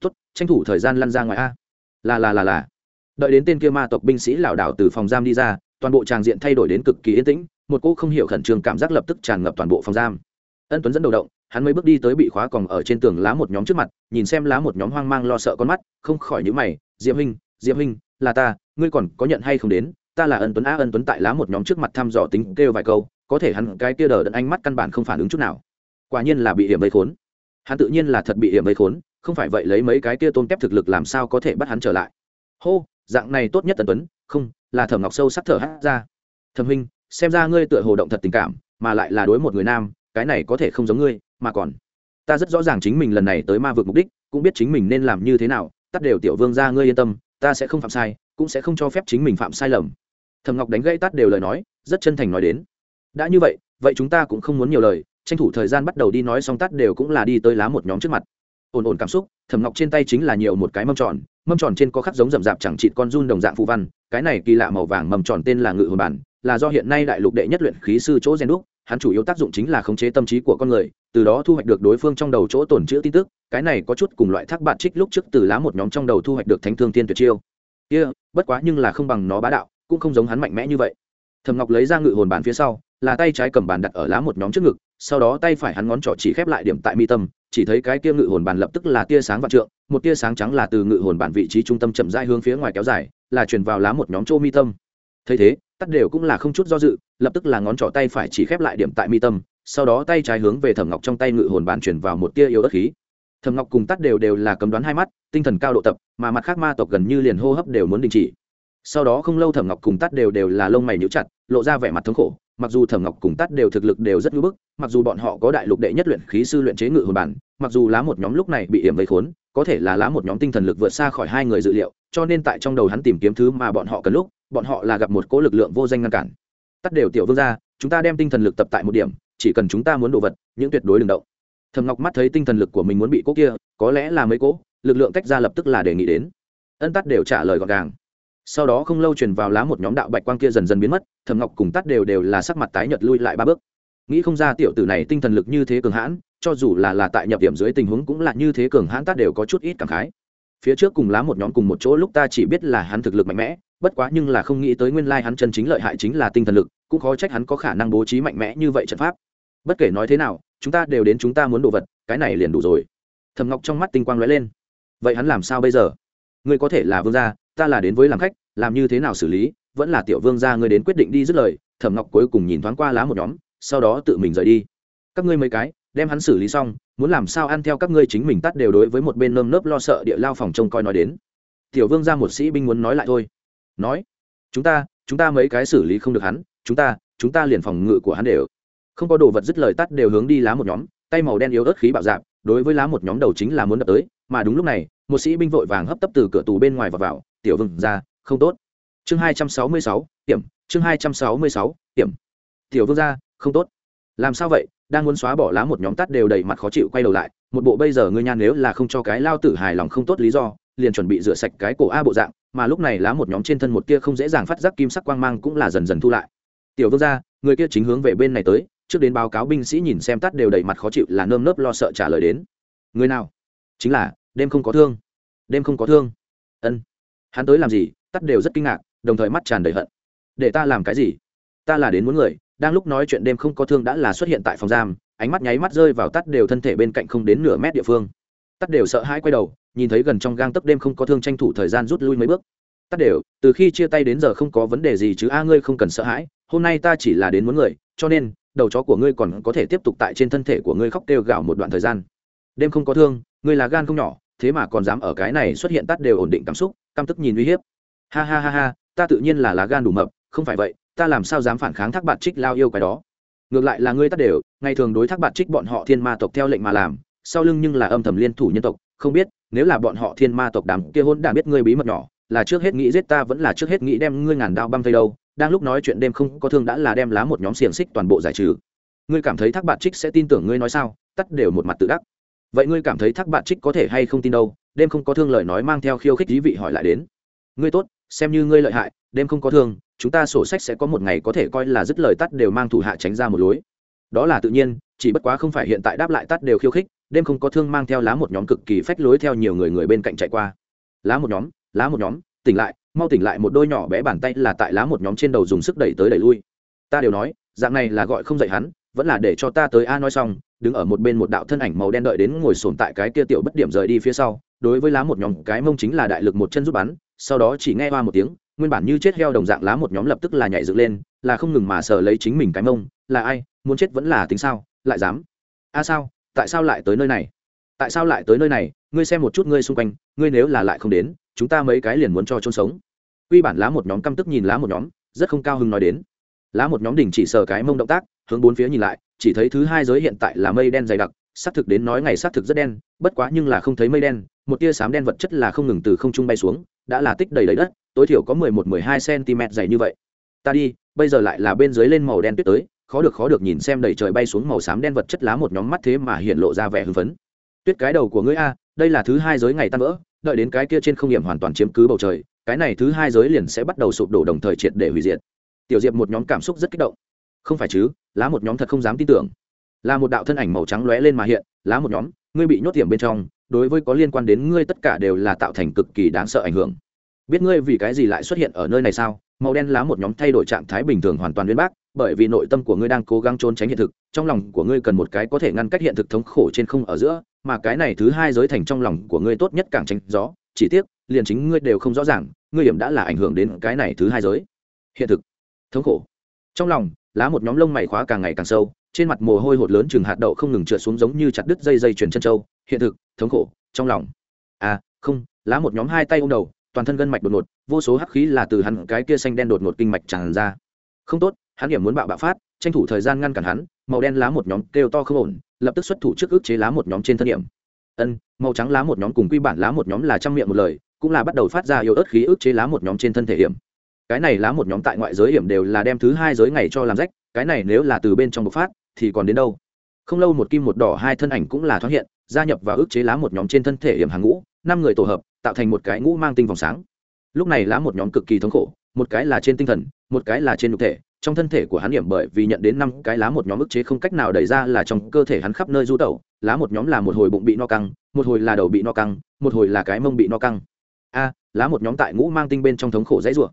Tốt, tranh thủ thời gian lăn ra ngoài a. Là là là là. Đợi đến tên kia ma tộc binh sĩ lảo đảo từ phòng giam đi ra, toàn bộ tràng diện thay đổi đến cực kỳ yên tĩnh, một cô không hiểu khẩn trương cảm giác lập tức tràn ngập toàn bộ phòng giam. Ân tuấn dẫn đầu động hắn mới bước đi tới bị khóa còng ở trên tường lá một nhóm trước mặt, nhìn xem lá một nhóm hoang mang lo sợ con mắt, không khỏi nhữ mày, diệp huynh diệp huynh, là ta, ngươi còn có nhận hay không đến? Ta là ân tuấn a ân tuấn tại lá một nhóm trước mặt thăm dò tính kêu vài câu, có thể hắn cái kia đờ đẫn ánh mắt căn bản không phản ứng chút nào. Quả nhiên là bị hiểm vây khốn. Hắn tự nhiên là thật bị hiểm vây khốn, không phải vậy lấy mấy cái kia tôn kép thực lực làm sao có thể bắt hắn trở lại. Hô, dạng này tốt nhất tần tuấn, không, là thẩm ngọc sâu sắc thở hát ra. Thẩm huynh, xem ra ngươi tựa hồ động thật tình cảm, mà lại là đối một người nam, cái này có thể không giống ngươi mà còn. Ta rất rõ ràng chính mình lần này tới ma vực mục đích, cũng biết chính mình nên làm như thế nào tắt đều tiểu vương ra ngươi yên tâm, ta sẽ không phạm sai, cũng sẽ không cho phép chính mình phạm sai lầm. Thầm ngọc đánh gãy tắt đều lời nói, rất chân thành nói đến. Đã như vậy vậy chúng ta cũng không muốn nhiều lời, tranh thủ thời gian bắt đầu đi nói xong tắt đều cũng là đi tới lá một nhóm trước mặt. Ổn ổn cảm xúc thầm ngọc trên tay chính là nhiều một cái mâm tròn mâm tròn trên có khắc giống rậm rạp chẳng chịt con run đồng dạng phù văn, cái này kỳ lạ màu vàng mầm tròn tên là ngự hồn bản, là do hiện nay đại lục đệ nhất luyện khí sư chỗ gen đúc hắn chủ yếu tác dụng chính là khống chế tâm trí của con người từ đó thu hoạch được đối phương trong đầu chỗ tổn chữa tin tức cái này có chút cùng loại thác bạn trích lúc trước từ lá một nhóm trong đầu thu hoạch được thánh thương tiên tuyệt chiêu. Kia、yeah, bất quá nhưng là không bằng nó bá đạo cũng không giống hắn mạnh mẽ như vậy. Thầm ngọc lấy ra ngự hồn bàn phía sau là tay trái cầm bàn đặt ở lá một nhóm trước ngực sau đó tay phải hắn ngón trỏ chỉ khép lại điểm tại mi tâm chỉ thấy cái kia ngự hồn bàn lập tức là tia sáng vạn trượng một tia sáng trắng là từ ngự hồn bàn vị trí trung tâm chậm rãi hướng phía ngoài kéo dài là truyền vào lá một nhóm chỗ mi tâm. Thấy thế tắt đều cũng là không chút do dự, lập tức là ngón trỏ tay phải chỉ khép lại điểm tại mi tâm, sau đó tay trái hướng về thẩm ngọc trong tay ngự hồn bàn chuyển vào một tia yếu ớt khí. Thẩm ngọc cùng tắt đều đều là cấm đoán hai mắt, tinh thần cao độ tập, mà mặt khác ma tộc gần như liền hô hấp đều muốn đình chỉ. Sau đó không lâu thẩm ngọc cùng tắt đều đều là lông mày nhíu chặt, lộ ra vẻ mặt thống khổ, mặc dù thẩm ngọc cùng tắt đều thực lực đều rất ngưỡng bức, mặc dù bọn họ có đại lục đệ nhất luyện khí sư luyện chế ngự hồn bản, mặc dù lá một nhóm lúc này bị hiểm vây khốn, có thể là lá một nhóm tinh thần lực vượt xa khỏi hai người dự liệu, cho nên tại trong đầu hắn tìm kiếm thứ mà bọn họ cần lúc bọn họ là gặp một cỗ lực lượng vô danh ngăn cản. Tắt đều tiểu vương ra chúng ta đem tinh thần lực tập tại một điểm, chỉ cần chúng ta muốn đồ vật, những tuyệt đối đừng động. Thầm ngọc mắt thấy tinh thần lực của mình muốn bị cố kia, có lẽ là mấy cố lực lượng tách ra lập tức là đề nghị đến. Ân tắt đều trả lời gọn gàng. Sau đó không lâu truyền vào lá một nhóm đạo bạch quang kia dần dần biến mất thầm ngọc cùng tắt đều đều là sắc mặt tái nhợt lui lại ba bước. Nghĩ không ra tiểu tử này tinh thần lực như thế cường hãn, cho dù là là tại nhập điểm dưới tình huống cũng là như thế cường hãn tắt đều có chút ít cảm khái. Phía trước cùng lá một nhóm cùng một chỗ, lúc ta chỉ biết là hắn thực lực mạnh mẽ bất quá nhưng là không nghĩ tới nguyên lai hắn chân chính lợi hại chính là tinh thần lực, cũng khó trách hắn có khả năng bố trí mạnh mẽ như vậy trận pháp. Bất kể nói thế nào, chúng ta đều đến chúng ta muốn đồ vật, cái này liền đủ rồi. Thầm ngọc trong mắt tinh quang lóe lên. Vậy hắn làm sao bây giờ? Ngươi có thể là vương gia, ta là đến với làm khách, làm như thế nào xử lý, vẫn là tiểu vương gia ngươi đến quyết định đi dứt lời. Thẩm ngọc cuối cùng nhìn thoáng qua lá một nhóm, sau đó tự mình rời đi. Các ngươi mấy cái, đem hắn xử lý xong, muốn làm sao ăn theo các ngươi chính mình tắt đều đối với một bên nơm nớp lo sợ địa lao phòng trông coi nói đến. Tiểu vương ra một sĩ binh muốn nói lại thôi nói, chúng ta chúng ta mấy cái xử lý không được hắn, chúng ta chúng ta liền phòng ngự của hắn đều. Không có đồ vật dứt lời tắt đều hướng đi lá một nhóm, tay màu đen yếu ớt khí bạo dạp đối với lá một nhóm đầu chính là muốn đập tới, mà đúng lúc này, một sĩ binh vội vàng hấp tấp từ cửa tù bên ngoài và vào, tiểu vương ra, không tốt. Chương hai trăm sáu mươi sáu điểm chương hai trăm sáu mươi sáu điểm tiểu vương ra, không tốt. Làm sao vậy? Đang muốn xóa bỏ lá một nhóm tắt đều đầy mặt khó chịu quay đầu lại, một bộ bây giờ ngươi nhan nếu là không cho cái lao tử hài lòng không tốt lý do, liền chuẩn bị rửa sạch cái cổ a bộ dạng mà lúc này lá một nhóm trên thân một kia không dễ dàng phát giác kim sắc quang mang cũng là dần dần thu lại. Tiểu vương gia, người kia chính hướng về bên này tới, trước đến báo cáo binh sĩ nhìn xem tắt đều đầy mặt khó chịu là nơm nớp lo sợ trả lời đến. Người nào? Chính là, đêm không có thương. Đêm không có thương. Ân. Hắn tới làm gì? Tắt đều rất kinh ngạc, đồng thời mắt tràn đầy hận. Để ta làm cái gì? Ta là đến muốn người, đang lúc nói chuyện đêm không có thương đã là xuất hiện tại phòng giam, ánh mắt nháy mắt rơi vào tắt đều thân thể bên cạnh không đến nửa mét địa phương tắt đều sợ hãi quay đầu, nhìn thấy gần trong gang tấc đêm không có thương tranh thủ thời gian rút lui mấy bước. Tắt đều, từ khi chia tay đến giờ không có vấn đề gì chứ a, ngươi không cần sợ hãi, hôm nay ta chỉ là đến muốn người, cho nên, đầu chó của ngươi còn có thể tiếp tục tại trên thân thể của ngươi khóc kêu gào một đoạn thời gian. Đêm không có thương, ngươi là gan không nhỏ, thế mà còn dám ở cái này xuất hiện tắt đều ổn định cảm xúc, căm tức nhìn uy hiếp. Ha ha ha ha, ta tự nhiên là lá gan đủ mập, không phải vậy, ta làm sao dám phản kháng thác bạn trích lao yêu cái đó? Ngược lại là ngươi tắt đều, ngày thường đối thác bạn trích bọn họ thiên ma tộc theo lệnh mà làm sau lưng nhưng là âm thầm liên thủ nhân tộc, không biết, nếu là bọn họ thiên ma tộc đám kia hôn đã biết ngươi bí mật nhỏ, là trước hết nghĩ giết ta vẫn là trước hết nghĩ đem ngươi ngàn đao băng vây đâu, đang lúc nói chuyện đêm không có thương đã là đem lá một nhóm xiềng xích toàn bộ giải trừ. Ngươi cảm thấy thác bạn trích sẽ tin tưởng ngươi nói sao? Tắt đều một mặt tự đắc. Vậy ngươi cảm thấy thác bạn trích có thể hay không tin đâu? Đêm không có thương lời nói mang theo khiêu khích dí vị hỏi lại đến. Ngươi tốt, xem như ngươi lợi hại, đêm không có thương, chúng ta sổ sách sẽ có một ngày có thể coi là dứt lời tắt đều mang thủ hạ tránh ra một lối. Đó là tự nhiên, chỉ bất quá không phải hiện tại đáp lại tắt đều khiêu khích đêm không có thương mang theo lá một nhóm cực kỳ phách lối theo nhiều người người bên cạnh chạy qua. Lá một nhóm, lá một nhóm, tỉnh lại, mau tỉnh lại một đôi nhỏ bé bàn tay là tại lá một nhóm trên đầu dùng sức đẩy tới đẩy lui. Ta đều nói, dạng này là gọi không dạy hắn, vẫn là để cho ta tới a nói xong, đứng ở một bên một đạo thân ảnh màu đen đợi đến ngồi sồn tại cái kia tiểu bất điểm rời đi phía sau, đối với lá một nhóm, cái mông chính là đại lực một chân rút bắn, sau đó chỉ nghe hoa một tiếng, nguyên bản như chết heo đồng dạng lá một nhóm lập tức là nhảy dựng lên, là không ngừng mà sờ lấy chính mình cái mông, là ai, muốn chết vẫn là tính sao, lại dám. A sao tại sao lại tới nơi này? Tại sao lại tới nơi này? Ngươi xem một chút ngươi xung quanh, ngươi nếu là lại không đến, chúng ta mấy cái liền muốn cho chôn sống. Quy bản lá một nhóm căm tức nhìn lá một nhóm, rất không cao hứng nói đến. Lá một nhóm đỉnh chỉ sờ cái mông động tác, hướng bốn phía nhìn lại, chỉ thấy thứ hai giới hiện tại là mây đen dày đặc, xác thực đến nói ngày xác thực rất đen, bất quá nhưng là không thấy mây đen, một tia sám đen vật chất là không ngừng từ không trung bay xuống, đã là tích đầy lấy đất, tối thiểu có mười một mười hai cm dày như vậy. Ta đi, bây giờ lại là bên dưới lên màu đen tuyết tới khó được khó được nhìn xem đầy trời bay xuống màu xám đen vật chất lá một nhóm mắt thế mà hiện lộ ra vẻ hưng phấn. Tuyết cái đầu của ngươi a, đây là thứ hai giới ngày tan vỡ, đợi đến cái kia trên không điểm hoàn toàn chiếm cứ bầu trời, cái này thứ hai giới liền sẽ bắt đầu sụp đổ đồng thời triệt để hủy diệt. Tiểu diệp một nhóm cảm xúc rất kích động. Không phải chứ, lá một nhóm thật không dám tin tưởng. Là một đạo thân ảnh màu trắng lóe lên mà hiện, lá một nhóm, ngươi bị nhốt tiệm bên trong, đối với có liên quan đến ngươi tất cả đều là tạo thành cực kỳ đáng sợ ảnh hưởng biết ngươi vì cái gì lại xuất hiện ở nơi này sao? Màu đen lá một nhóm thay đổi trạng thái bình thường hoàn toàn biến bác, bởi vì nội tâm của ngươi đang cố gắng trốn tránh hiện thực, trong lòng của ngươi cần một cái có thể ngăn cách hiện thực thống khổ trên không ở giữa, mà cái này thứ hai giới thành trong lòng của ngươi tốt nhất càng tránh gió chỉ tiếc, liền chính ngươi đều không rõ ràng, ngươi hiểm đã là ảnh hưởng đến cái này thứ hai giới. Hiện thực, thống khổ. Trong lòng, lá một nhóm lông mày khóa càng ngày càng sâu, trên mặt mồ hôi hột lớn chừng hạt đậu không ngừng trượt xuống giống như chặt đứt dây dây chuyển chân trâu. Hiện thực, thống khổ, trong lòng. À không, lá một nhóm hai tay ôm đầu toàn thân gân mạch đột ngột, vô số hắc khí là từ hắn cái kia xanh đen đột ngột kinh mạch tràn ra. Không tốt, hắn điểm muốn bạo bạo phát, tranh thủ thời gian ngăn cản hắn, màu đen lá một nhóm kêu to không ổn, lập tức xuất thủ trước ức chế lá một nhóm trên thân điểm. Ân, màu trắng lá một nhóm cùng quy bản lá một nhóm là trăm miệng một lời, cũng là bắt đầu phát ra yếu ớt khí ức chế lá một nhóm trên thân thể hiểm cái này lá một nhóm tại ngoại giới hiểm đều là đem thứ hai giới ngày cho làm rách, cái này nếu là từ bên trong bộc phát, thì còn đến đâu? Không lâu một kim một đỏ hai thân ảnh cũng là thoáng hiện, gia nhập và ức chế lá một nhóm trên thân thể hiểm hàng ngũ, năm người tổ hợp tạo thành một cái ngũ mang tinh vòng sáng. Lúc này lá một nhóm cực kỳ thống khổ, một cái là trên tinh thần, một cái là trên nhục thể. Trong thân thể của hắn điểm bởi vì nhận đến năm cái lá một nhóm ức chế không cách nào đẩy ra là trong cơ thể hắn khắp nơi du tẩu. Lá một nhóm là một hồi bụng bị no căng, một hồi là đầu bị no căng, một hồi là cái mông bị no căng. A, lá một nhóm tại ngũ mang tinh bên trong thống khổ dãy rủa.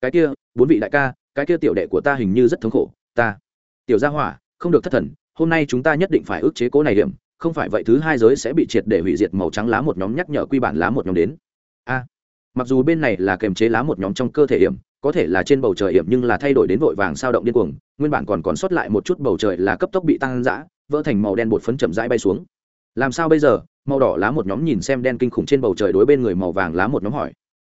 Cái kia, bốn vị đại ca, cái kia tiểu đệ của ta hình như rất thống khổ. Ta, tiểu gia hỏa, không được thất thần, hôm nay chúng ta nhất định phải ức chế cố này điểm không phải vậy thứ hai giới sẽ bị triệt để hủy diệt màu trắng lá một nhóm nhắc nhở quy bản lá một nhóm đến. A, mặc dù bên này là kềm chế lá một nhóm trong cơ thể hiểm, có thể là trên bầu trời hiểm nhưng là thay đổi đến vội vàng sao động điên cuồng, nguyên bản còn còn sót lại một chút bầu trời là cấp tốc bị tăng dã, vỡ thành màu đen bột phấn chậm rãi bay xuống. Làm sao bây giờ? Màu đỏ lá một nhóm nhìn xem đen kinh khủng trên bầu trời đối bên người màu vàng lá một nhóm hỏi.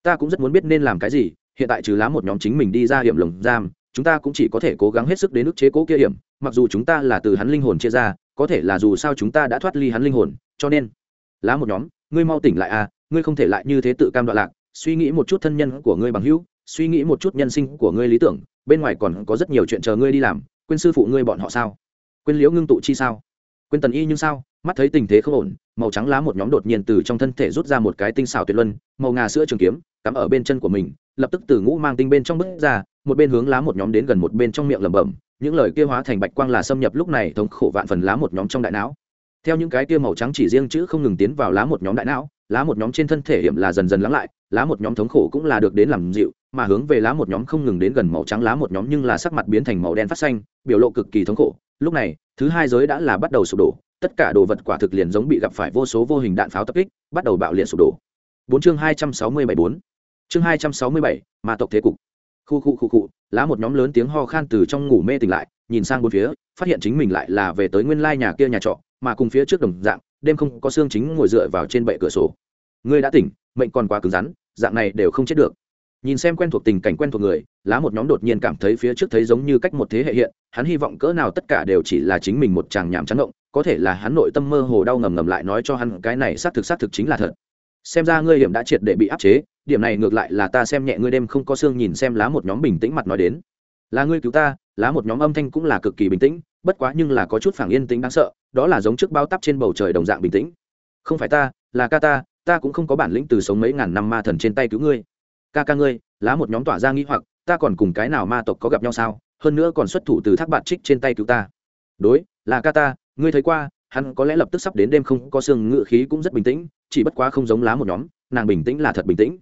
Ta cũng rất muốn biết nên làm cái gì, hiện tại trừ lá một nhóm chính mình đi ra hiểm lồng giam, chúng ta cũng chỉ có thể cố gắng hết sức đến ức chế cố kia hiểm, mặc dù chúng ta là từ hắn linh hồn chia ra có thể là dù sao chúng ta đã thoát ly hắn linh hồn, cho nên, lá một nhóm, ngươi mau tỉnh lại à ngươi không thể lại như thế tự cam đoạn lạc, suy nghĩ một chút thân nhân của ngươi bằng hữu, suy nghĩ một chút nhân sinh của ngươi lý tưởng, bên ngoài còn có rất nhiều chuyện chờ ngươi đi làm, quên sư phụ ngươi bọn họ sao? Quên liễu ngưng tụ chi sao? Quên tần y nhưng sao? Mắt thấy tình thế không ổn, màu trắng lá một nhóm đột nhiên từ trong thân thể rút ra một cái tinh xảo tuyệt luân, màu ngà sữa trường kiếm, cắm ở bên chân của mình, lập tức từ ngũ mang tinh bên trong bước ra, một bên hướng lá một nhóm đến gần một bên trong miệng lẩm bẩm những lời kia hóa thành bạch quang là xâm nhập lúc này thống khổ vạn phần lá một nhóm trong đại não. Theo những cái kia màu trắng chỉ riêng chữ không ngừng tiến vào lá một nhóm đại não, lá một nhóm trên thân thể hiểm là dần dần lắng lại, lá một nhóm thống khổ cũng là được đến làm dịu, mà hướng về lá một nhóm không ngừng đến gần màu trắng lá một nhóm nhưng là sắc mặt biến thành màu đen phát xanh, biểu lộ cực kỳ thống khổ. Lúc này, thứ hai giới đã là bắt đầu sụp đổ, tất cả đồ vật quả thực liền giống bị gặp phải vô số vô hình đạn pháo tập kích, bắt đầu bạo liệt sụp đổ. Bốn chương hai trăm sáu mươi bảy bốn. Chương hai trăm sáu mươi bảy mà tộc thế cục khu khu khu khu, lá một nhóm lớn tiếng ho khan từ trong ngủ mê tỉnh lại, nhìn sang bốn phía, phát hiện chính mình lại là về tới nguyên lai nhà kia nhà trọ, mà cùng phía trước đồng dạng, đêm không có xương chính ngồi dựa vào trên bệ cửa sổ. Ngươi đã tỉnh, mệnh còn quá cứng rắn, dạng này đều không chết được. Nhìn xem quen thuộc tình cảnh quen thuộc người, lá một nhóm đột nhiên cảm thấy phía trước thấy giống như cách một thế hệ hiện, hắn hy vọng cỡ nào tất cả đều chỉ là chính mình một chàng nhảm trắng động có thể là hắn nội tâm mơ hồ đau ngầm ngầm lại nói cho hắn cái này xác thực xác thực chính là thật xem ra ngươi hiểm đã triệt để bị áp chế, điểm này ngược lại là ta xem nhẹ ngươi đêm không có xương nhìn xem lá một nhóm bình tĩnh mặt nói đến. Là ngươi cứu ta, lá một nhóm âm thanh cũng là cực kỳ bình tĩnh, bất quá nhưng là có chút phản yên tĩnh đáng sợ, đó là giống trước bao tắp trên bầu trời đồng dạng bình tĩnh. Không phải ta, là ca ta ta cũng không có bản lĩnh từ sống mấy ngàn năm ma thần trên tay cứu ngươi. Ca ca ngươi, lá một nhóm tỏa ra nghĩ hoặc, ta còn cùng cái nào ma tộc có gặp nhau sao? Hơn nữa còn xuất thủ từ thác bạn trích trên tay cứu ta. Đối, là ca ta, ngươi thấy qua hắn có lẽ lập tức sắp đến đêm không có xương ngự khí cũng rất bình tĩnh, chỉ bất quá không giống lá một nhóm, nàng bình tĩnh là thật bình tĩnh.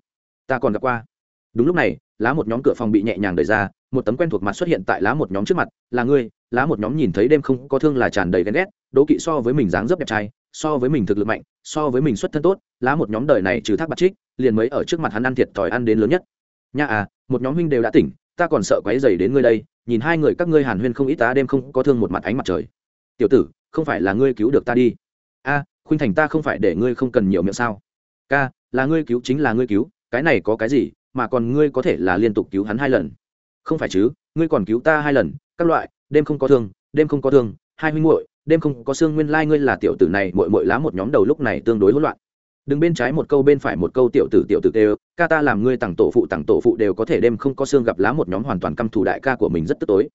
Ta còn gặp qua. Đúng lúc này, lá một nhóm cửa phòng bị nhẹ nhàng đẩy ra, một tấm quen thuộc mặt xuất hiện tại lá một nhóm trước mặt, là ngươi. Lá một nhóm nhìn thấy đêm không có thương là tràn đầy ghen ghét, đố kỵ so với mình dáng dấp đẹp trai, so với mình thực lực mạnh, so với mình xuất thân tốt, lá một nhóm đời này trừ thác bạc trích, liền mới ở trước mặt hắn ăn thiệt thòi ăn đến lớn nhất. Nha à một nhóm huynh đều đã tỉnh, ta còn sợ quấy dày đến ngươi đây, nhìn hai người các ngươi hàn huyên không ít ta đêm không có thương một mặt ánh mặt trời. Tiểu tử không phải là ngươi cứu được ta đi. A, khuynh thành ta không phải để ngươi không cần nhiều miệng sao? Ca, là ngươi cứu chính là ngươi cứu, cái này có cái gì mà còn ngươi có thể là liên tục cứu hắn hai lần? Không phải chứ, ngươi còn cứu ta hai lần, các loại, đêm không có thương, đêm không có thương, hai huynh muội, đêm không có xương nguyên lai ngươi là tiểu tử này, muội muội lá một nhóm đầu lúc này tương đối hỗn loạn. Đừng bên trái một câu bên phải một câu tiểu tử tiểu tử tê ca ta làm ngươi tặng tổ phụ, tặng tổ phụ đều có thể đêm không có xương gặp lá một nhóm hoàn toàn căm thù đại ca của mình rất tức tối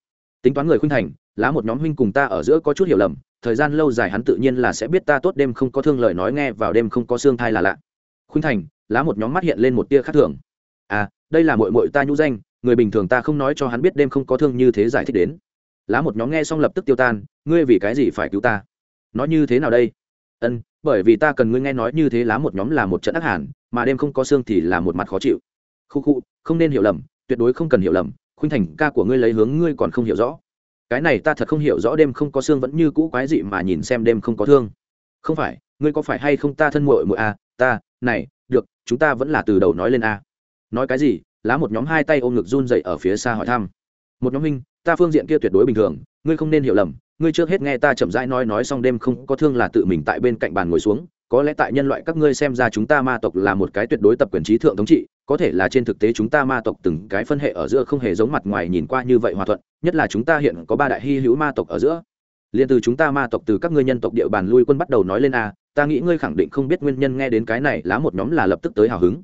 tính toán người khuynh thành, lá một nhóm huynh cùng ta ở giữa có chút hiểu lầm, thời gian lâu dài hắn tự nhiên là sẽ biết ta tốt đêm không có thương lời nói nghe vào đêm không có xương thai là lạ. Khuynh thành, lá một nhóm mắt hiện lên một tia khác thường. À đây là mội mội ta nhũ danh, người bình thường ta không nói cho hắn biết đêm không có thương như thế giải thích đến. Lá một nhóm nghe xong lập tức tiêu tan, ngươi vì cái gì phải cứu ta? Nói như thế nào đây? Ân, bởi vì ta cần ngươi nghe nói như thế lá một nhóm là một trận ác hàn, mà đêm không có xương thì là một mặt khó chịu. Khu khu, không nên hiểu lầm, tuyệt đối không cần hiểu lầm khuynh thành ca của ngươi lấy hướng ngươi còn không hiểu rõ. Cái này ta thật không hiểu rõ đêm không có xương vẫn như cũ quái dị mà nhìn xem đêm không có thương. Không phải ngươi có phải hay không ta thân muội muội a à, ta này được chúng ta vẫn là từ đầu nói lên a nói cái gì? Lá một nhóm hai tay ôm ngực run dậy ở phía xa hỏi thăm. Một nhóm huynh ta phương diện kia tuyệt đối bình thường ngươi không nên hiểu lầm ngươi trước hết nghe ta chậm rãi nói nói xong đêm không có thương là tự mình tại bên cạnh bàn ngồi xuống có lẽ tại nhân loại các ngươi xem ra chúng ta ma tộc là một cái tuyệt đối tập quyền trí thượng thống trị, có thể là trên thực tế chúng ta ma tộc từng cái phân hệ ở giữa không hề giống mặt ngoài nhìn qua như vậy hòa thuận, nhất là chúng ta hiện có ba đại hy hữu ma tộc ở giữa. Liền từ chúng ta ma tộc từ các ngươi nhân tộc địa bàn lui quân bắt đầu nói lên a, ta nghĩ ngươi khẳng định không biết nguyên nhân nghe đến cái này lá một nhóm là lập tức tới hào hứng.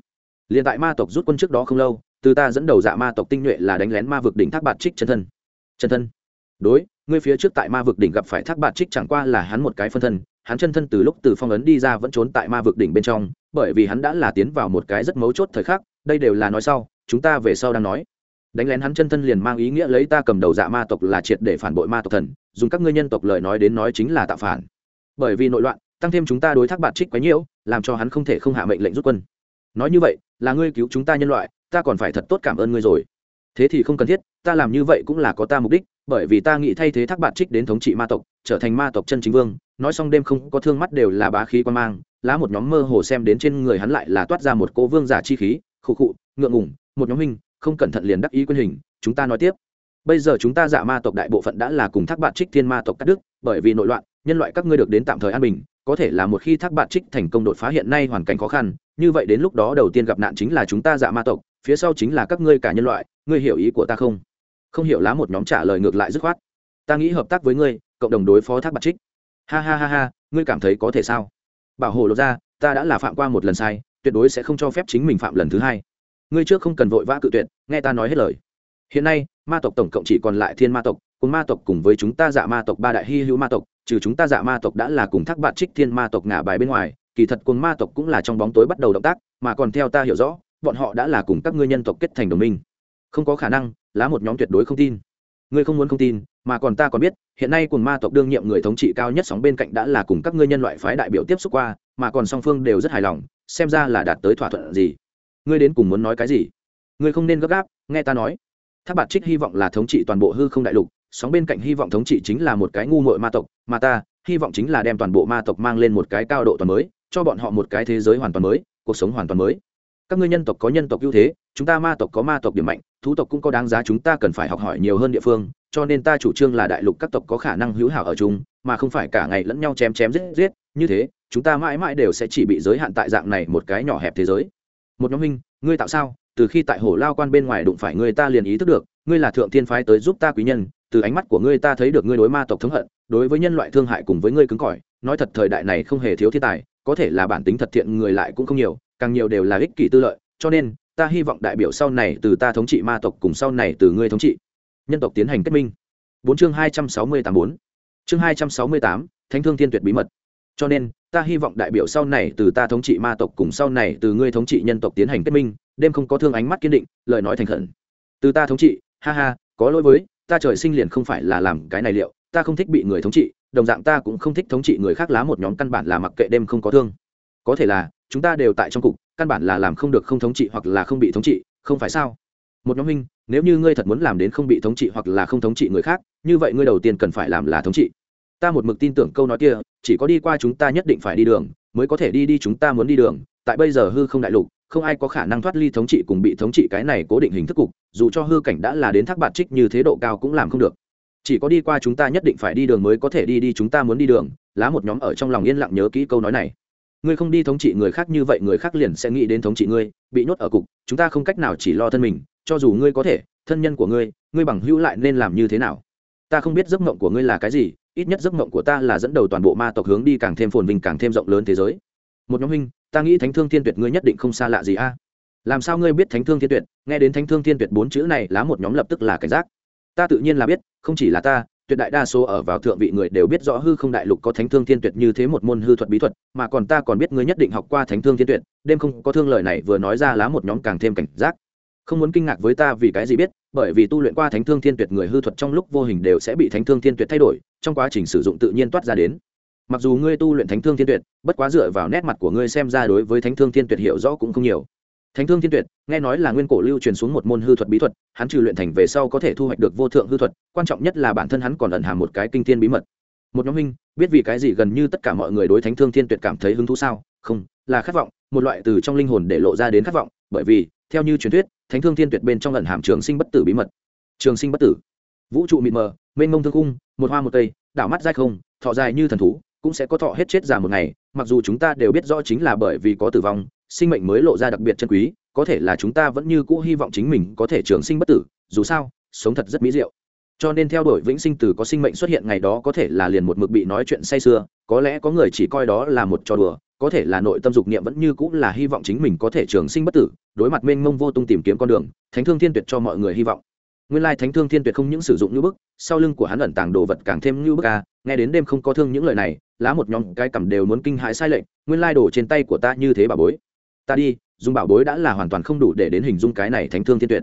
Liền tại ma tộc rút quân trước đó không lâu, từ ta dẫn đầu dạ ma tộc tinh nhuệ là đánh lén ma vực đỉnh thác bạt trích chân thân. Chân thân. Đối, ngươi phía trước tại ma vực đỉnh gặp phải thác bạt trích chẳng qua là hắn một cái phân thân hắn chân thân từ lúc từ phong ấn đi ra vẫn trốn tại ma vực đỉnh bên trong, bởi vì hắn đã là tiến vào một cái rất mấu chốt thời khắc, đây đều là nói sau, chúng ta về sau đang nói. Đánh lén hắn chân thân liền mang ý nghĩa lấy ta cầm đầu dạ ma tộc là triệt để phản bội ma tộc thần, dùng các ngươi nhân tộc lời nói đến nói chính là tạo phản. Bởi vì nội loạn, tăng thêm chúng ta đối thác bạt trích quấy nhiễu làm cho hắn không thể không hạ mệnh lệnh rút quân. Nói như vậy, là ngươi cứu chúng ta nhân loại, ta còn phải thật tốt cảm ơn ngươi rồi. Thế thì không cần thiết, ta làm như vậy cũng là có ta mục đích bởi vì ta nghĩ thay thế thác bạt trích đến thống trị ma tộc, trở thành ma tộc chân chính vương, nói xong đêm không có thương mắt đều là bá khí quan mang, lá một nhóm mơ hồ xem đến trên người hắn lại là toát ra một cô vương giả chi khí, khụ khụ, ngượng ngủng một nhóm hình không cẩn thận liền đắc ý quyên hình, chúng ta nói tiếp. Bây giờ chúng ta giả ma tộc đại bộ phận đã là cùng thác bạn trích thiên ma tộc cắt đức bởi vì nội loạn, nhân loại các ngươi được đến tạm thời an bình, có thể là một khi thác bạn trích thành công đột phá hiện nay hoàn cảnh khó khăn, như vậy đến lúc đó đầu tiên gặp nạn chính là chúng ta dạ ma tộc, phía sau chính là các ngươi cả nhân loại, ngươi hiểu ý của ta không? Không hiểu lá một nhóm trả lời ngược lại dứt khoát. Ta nghĩ hợp tác với ngươi, cộng đồng đối phó thác bạc trích. Ha ha ha ha, ngươi cảm thấy có thể sao? Bảo hộ lột ra, ta đã là phạm qua một lần sai, tuyệt đối sẽ không cho phép chính mình phạm lần thứ hai. Ngươi trước không cần vội vã cự tuyệt, nghe ta nói hết lời. Hiện nay, ma tộc tổng cộng chỉ còn lại thiên ma tộc, cùng ma tộc cùng với chúng ta dạ ma tộc ba đại hy hữu ma tộc, trừ chúng ta dạ ma tộc đã là cùng thác bạn trích thiên ma tộc ngả bài bên ngoài, kỳ thật cùng ma tộc cũng là trong bóng tối bắt đầu động tác, mà còn theo ta hiểu rõ, bọn họ đã là cùng các ngươi nhân tộc kết thành đồng minh. Không có khả năng lá một nhóm tuyệt đối không tin. Ngươi không muốn không tin, mà còn ta còn biết, hiện nay cùng ma tộc đương nhiệm người thống trị cao nhất sóng bên cạnh đã là cùng các ngươi nhân loại phái đại biểu tiếp xúc qua, mà còn song phương đều rất hài lòng, xem ra là đạt tới thỏa thuận gì. Ngươi đến cùng muốn nói cái gì? Ngươi không nên gấp gáp, nghe ta nói. Tháp bạt trích hy vọng là thống trị toàn bộ hư không đại lục, sóng bên cạnh hy vọng thống trị chính là một cái ngu muội ma tộc, mà ta hy vọng chính là đem toàn bộ ma tộc mang lên một cái cao độ toàn mới, cho bọn họ một cái thế giới hoàn toàn mới, cuộc sống hoàn toàn mới. Các ngươi nhân tộc có nhân tộc ưu thế chúng ta ma tộc có ma tộc điểm mạnh, thú tộc cũng có đáng giá chúng ta cần phải học hỏi nhiều hơn địa phương, cho nên ta chủ trương là đại lục các tộc có khả năng hữu hảo ở chung, mà không phải cả ngày lẫn nhau chém chém giết giết, như thế, chúng ta mãi mãi đều sẽ chỉ bị giới hạn tại dạng này một cái nhỏ hẹp thế giới. Một nhóm minh ngươi tạo sao? Từ khi tại hồ lao quan bên ngoài đụng phải ngươi ta liền ý thức được, ngươi là thượng thiên phái tới giúp ta quý nhân, từ ánh mắt của ngươi ta thấy được ngươi đối ma tộc thống hận, đối với nhân loại thương hại cùng với ngươi cứng cỏi, nói thật thời đại này không hề thiếu thiên tài, có thể là bản tính thật thiện người lại cũng không nhiều, càng nhiều đều là ích kỷ tư lợi, cho nên ta hy vọng đại biểu sau này từ ta thống trị ma tộc cùng sau này từ ngươi thống trị. Nhân tộc tiến hành kết minh. Bốn chương hai trăm sáu mươi tám bốn. Chương hai trăm sáu mươi tám, thánh thương thiên tuyệt bí mật. Cho nên, ta hy vọng đại biểu sau này từ ta thống trị ma tộc cùng sau này từ ngươi thống trị nhân tộc tiến hành kết minh, đêm không có thương ánh mắt kiên định, lời nói thành khẩn. Từ ta thống trị, ha ha, có lỗi với, ta trời sinh liền không phải là làm cái này liệu, ta không thích bị người thống trị, đồng dạng ta cũng không thích thống trị người khác lá một nhóm căn bản là mặc kệ đêm không có thương. Có thể là chúng ta đều tại trong cục, căn bản là làm không được không thống trị hoặc là không bị thống trị, không phải sao? Một nhóm minh nếu như ngươi thật muốn làm đến không bị thống trị hoặc là không thống trị người khác, như vậy ngươi đầu tiên cần phải làm là thống trị. Ta một mực tin tưởng câu nói kia, chỉ có đi qua chúng ta nhất định phải đi đường, mới có thể đi đi chúng ta muốn đi đường. Tại bây giờ hư không đại lục, không ai có khả năng thoát ly thống trị cùng bị thống trị cái này cố định hình thức cục, dù cho hư cảnh đã là đến thác bạt trích như thế độ cao cũng làm không được. Chỉ có đi qua chúng ta nhất định phải đi đường mới có thể đi đi chúng ta muốn đi đường. Lá một nhóm ở trong lòng yên lặng nhớ kỹ câu nói này ngươi không đi thống trị người khác như vậy, người khác liền sẽ nghĩ đến thống trị ngươi, bị nhốt ở cục, chúng ta không cách nào chỉ lo thân mình, cho dù ngươi có thể, thân nhân của ngươi ngươi bằng hữu lại nên làm như thế nào? Ta không biết giấc mộng của ngươi là cái gì, ít nhất giấc mộng của ta là dẫn đầu toàn bộ ma tộc hướng đi càng thêm phồn vinh, càng thêm rộng lớn thế giới. Một nhóm huynh, ta nghĩ thánh thương thiên tuyệt ngươi nhất định không xa lạ gì a. Làm sao ngươi biết thánh thương thiên tuyệt? Nghe đến thánh thương thiên tuyệt bốn chữ này, lá một nhóm lập tức là cảnh giác. Ta tự nhiên là biết, không chỉ là ta tuyệt đại đa số ở vào thượng vị người đều biết rõ hư không đại lục có thánh thương thiên tuyệt như thế một môn hư thuật bí thuật, mà còn ta còn biết ngươi nhất định học qua thánh thương thiên tuyệt, đêm không có thương lời này vừa nói ra lá một nhóm càng thêm cảnh giác. Không muốn kinh ngạc với ta vì cái gì biết, bởi vì tu luyện qua thánh thương thiên tuyệt người hư thuật trong lúc vô hình đều sẽ bị thánh thương thiên tuyệt thay đổi, trong quá trình sử dụng tự nhiên toát ra đến. Mặc dù ngươi tu luyện thánh thương thiên tuyệt, bất quá dựa vào nét mặt của ngươi xem ra đối với thánh thương thiên tuyệt hiểu rõ cũng không nhiều thánh thương thiên tuyệt, nghe nói là nguyên cổ lưu truyền xuống một môn hư thuật bí thuật, hắn trừ luyện thành về sau có thể thu hoạch được vô thượng hư thuật, quan trọng nhất là bản thân hắn còn ẩn hàm một cái kinh thiên bí mật. Một nhóm huynh, biết vì cái gì gần như tất cả mọi người đối thánh thương thiên tuyệt cảm thấy hứng thú sao? Không, là khát vọng, một loại từ trong linh hồn để lộ ra đến khát vọng, bởi vì, theo như truyền thuyết, thánh thương thiên tuyệt bên trong ẩn hàm trường sinh bất tử bí mật. Trường sinh bất tử. Vũ trụ mịt mờ, mênh mông thương cung một hoa một cây đảo mắt dai không, thọ dài như thần thú, cũng sẽ có thọ hết chết già một ngày, mặc dù chúng ta đều biết rõ chính là bởi vì có tử vong sinh mệnh mới lộ ra đặc biệt chân quý, có thể là chúng ta vẫn như cũ hy vọng chính mình có thể trường sinh bất tử, dù sao, sống thật rất mỹ diệu cho nên theo đuổi vĩnh sinh từ có sinh mệnh xuất hiện ngày đó có thể là liền một mực bị nói chuyện say sưa, có lẽ có người chỉ coi đó là một trò đùa, có thể là nội tâm dục niệm vẫn như cũng là hy vọng chính mình có thể trường sinh bất tử, đối mặt mênh mông vô tung tìm kiếm con đường, thánh thương thiên tuyệt cho mọi người hy vọng nguyên lai thánh thương thiên tuyệt không những sử dụng như bức, sau lưng của hắn ẩn tàng đồ vật càng thêm như bức à? nghe đến đêm không có thương những lời này, lá một nhóm cái cầm đều muốn kinh hãi sai lệnh nguyên lai đồ trên tay của ta như thế bà bối ta đi dùng bảo bối đã là hoàn toàn không đủ để đến hình dung cái này thánh thương thiên tuyệt.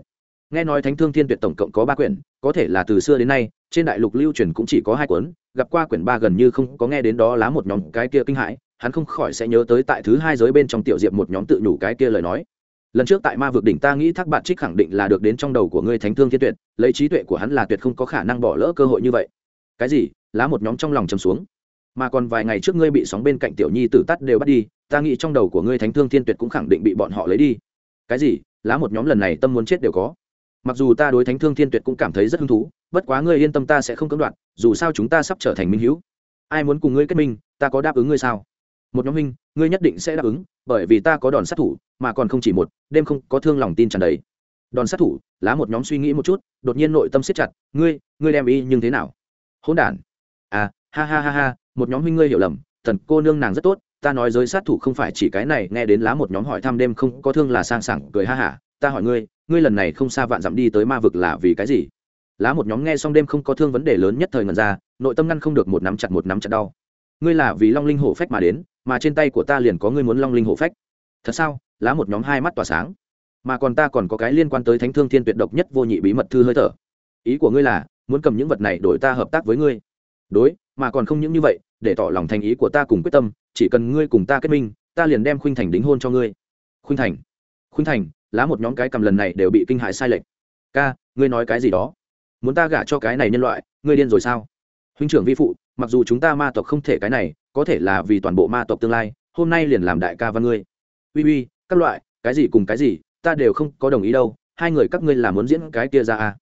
Nghe nói thánh thương thiên tuyệt tổng cộng có ba quyển, có thể là từ xưa đến nay, trên đại lục lưu truyền cũng chỉ có hai cuốn, gặp qua quyển ba gần như không có nghe đến đó lá một nhóm cái kia kinh hãi, hắn không khỏi sẽ nhớ tới tại thứ hai giới bên trong tiểu diệp một nhóm tự nhủ cái kia lời nói. Lần trước tại ma vực đỉnh ta nghĩ thác bạn trích khẳng định là được đến trong đầu của ngươi thánh thương thiên tuyệt, lấy trí tuệ của hắn là tuyệt không có khả năng bỏ lỡ cơ hội như vậy. Cái gì? Lá một nhóm trong lòng chầm xuống. Mà còn vài ngày trước ngươi bị sóng bên cạnh tiểu nhi tử tắt đều bắt đi ta nghĩ trong đầu của ngươi thánh thương thiên tuyệt cũng khẳng định bị bọn họ lấy đi. Cái gì? Lá một nhóm lần này tâm muốn chết đều có. Mặc dù ta đối thánh thương thiên tuyệt cũng cảm thấy rất hứng thú, bất quá ngươi yên tâm ta sẽ không cưỡng đoạt, dù sao chúng ta sắp trở thành minh hữu. Ai muốn cùng ngươi kết minh, ta có đáp ứng ngươi sao? Một nhóm minh ngươi nhất định sẽ đáp ứng, bởi vì ta có đòn sát thủ, mà còn không chỉ một, đêm không có thương lòng tin tràn đầy. Đòn sát thủ, lá một nhóm suy nghĩ một chút, đột nhiên nội tâm siết chặt, ngươi ngươi đem y nhưng thế nào? Hỗn đản. À ha ha ha ha, một nhóm huynh ngươi hiểu lầm, thần cô nương nàng rất tốt ta nói giới sát thủ không phải chỉ cái này, nghe đến lá một nhóm hỏi thăm đêm không có thương là sang sảng cười ha hả, ta hỏi ngươi ngươi lần này không xa vạn dặm đi tới ma vực là vì cái gì? Lá một nhóm nghe xong đêm không có thương vấn đề lớn nhất thời ngần ra, nội tâm ngăn không được một nắm chặt một nắm chặt đau. Ngươi là vì long linh hổ phách mà đến, mà trên tay của ta liền có ngươi muốn long linh hổ phách. Thật sao? Lá một nhóm hai mắt tỏa sáng. Mà còn ta còn có cái liên quan tới thánh thương thiên tuyệt độc nhất vô nhị bí mật thư hơi thở. Ý của ngươi là, muốn cầm những vật này đổi ta hợp tác với ngươi. Đối, mà còn không những như vậy để tỏ lòng thành ý của ta cùng quyết tâm, chỉ cần ngươi cùng ta kết minh, ta liền đem khuynh thành đính hôn cho ngươi. Khuynh thành. Khuynh thành, lá một nhóm cái cầm lần này đều bị kinh hại sai lệch. Ca, ngươi nói cái gì đó? Muốn ta gả cho cái này nhân loại, ngươi điên rồi sao? Huynh trưởng vi phụ, mặc dù chúng ta ma tộc không thể cái này, có thể là vì toàn bộ ma tộc tương lai, hôm nay liền làm đại ca văn ngươi. Uy uy, các loại, cái gì cùng cái gì, ta đều không có đồng ý đâu, hai người các ngươi là muốn diễn cái kia ra à?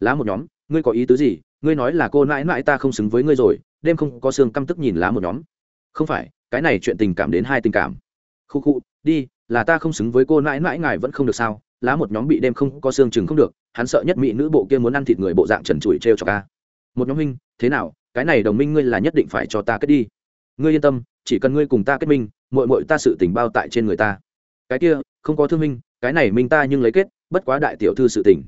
Lá một nhóm, ngươi có ý tứ gì? Ngươi nói là cô mãi mãi ta không xứng với ngươi rồi đêm không có xương căm tức nhìn lá một nhóm. Không phải, cái này chuyện tình cảm đến hai tình cảm. Khu khu, đi, là ta không xứng với cô mãi mãi ngài vẫn không được sao? Lá một nhóm bị đêm không có xương chừng không được, hắn sợ nhất mỹ nữ bộ kia muốn ăn thịt người bộ dạng trần trụi t r e o cho ca một nhóm huynh, thế nào? Cái này đồng minh ngươi là nhất định phải cho ta kết đi. Ngươi yên tâm, chỉ cần ngươi cùng ta kết minh mội mội ta sự tình bao tại trên người ta. Cái kia, không có thương minh cái này minh ta nhưng lấy kết, bất quá đại tiểu thư sự tình.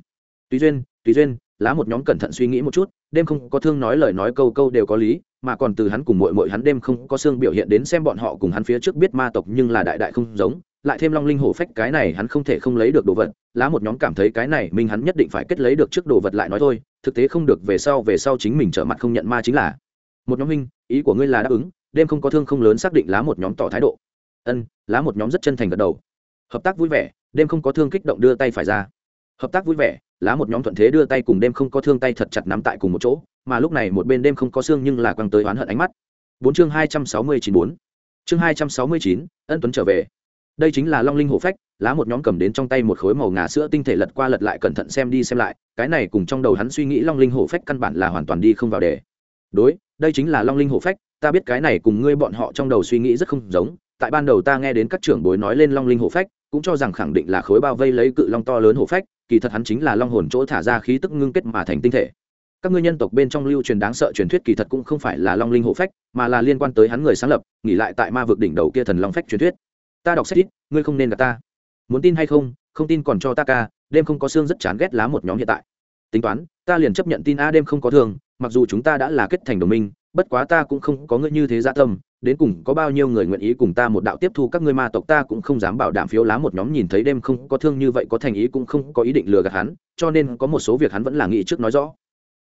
Tùy duyên tùy duyên, lá một nhóm cẩn thận suy nghĩ một chút, đêm không có thương nói lời nói câu câu đều có lý mà còn từ hắn cùng mội mội hắn đêm không có xương biểu hiện đến xem bọn họ cùng hắn phía trước biết ma tộc nhưng là đại đại không giống, lại thêm long linh hổ phách, cái này hắn không thể không lấy được đồ vật, lá một nhóm cảm thấy cái này minh hắn nhất định phải kết lấy được trước đồ vật lại nói thôi, thực tế không được về sau về sau chính mình trở mặt không nhận ma chính là. Một nhóm minh ý của ngươi là đáp ứng, đêm không có thương không lớn xác định lá một nhóm tỏ thái độ. Ân, lá một nhóm rất chân thành gật đầu. Hợp tác vui vẻ, đêm không có thương kích động đưa tay phải ra. Hợp tác vui vẻ, lá một nhóm thuận thế đưa tay cùng đêm không có thương tay thật chặt nắm tại cùng một chỗ mà lúc này một bên đêm không có xương nhưng là quăng tới oán hận ánh mắt. Bốn chương hai trăm sáu mươi chín bốn. Chương hai trăm sáu mươi chín, ân tuấn trở về. Đây chính là long linh hổ phách, lá một nhóm cầm đến trong tay một khối màu ngà sữa tinh thể lật qua lật lại cẩn thận xem đi xem lại, cái này cùng trong đầu hắn suy nghĩ long linh hổ phách căn bản là hoàn toàn đi không vào đề đối, đây chính là long linh hổ phách, ta biết cái này cùng ngươi bọn họ trong đầu suy nghĩ rất không giống, tại ban đầu ta nghe đến các trưởng bối nói lên long linh hổ phách, cũng cho rằng khẳng định là khối bao vây lấy cự long to lớn hổ phách, kỳ thật hắn chính là long hồn chỗ thả ra khí tức ngưng kết mà thành tinh thể các ngươi nhân tộc bên trong lưu truyền đáng sợ truyền thuyết kỳ thật cũng không phải là long linh hộ phách, mà là liên quan tới hắn người sáng lập, nghỉ lại tại ma vực đỉnh đầu kia thần long phách truyền thuyết. Ta đọc sách ít, ngươi không nên gặp ta. Muốn tin hay không không tin còn cho ta ca, đêm không có xương rất chán ghét lá một nhóm hiện tại. Tính toán, ta liền chấp nhận tin a đêm không có thường mặc dù chúng ta đã là kết thành đồng minh, bất quá ta cũng không có ngươi như thế gia tâm, đến cùng có bao nhiêu người nguyện ý cùng ta một đạo tiếp thu các ngươi ma tộc ta cũng không dám bảo đảm phiếu lá một nhóm nhìn thấy đêm không có thương như vậy có thành ý cũng không có ý định lừa gạt hắn, cho nên có một số việc hắn vẫn là nghĩ trước nói rõ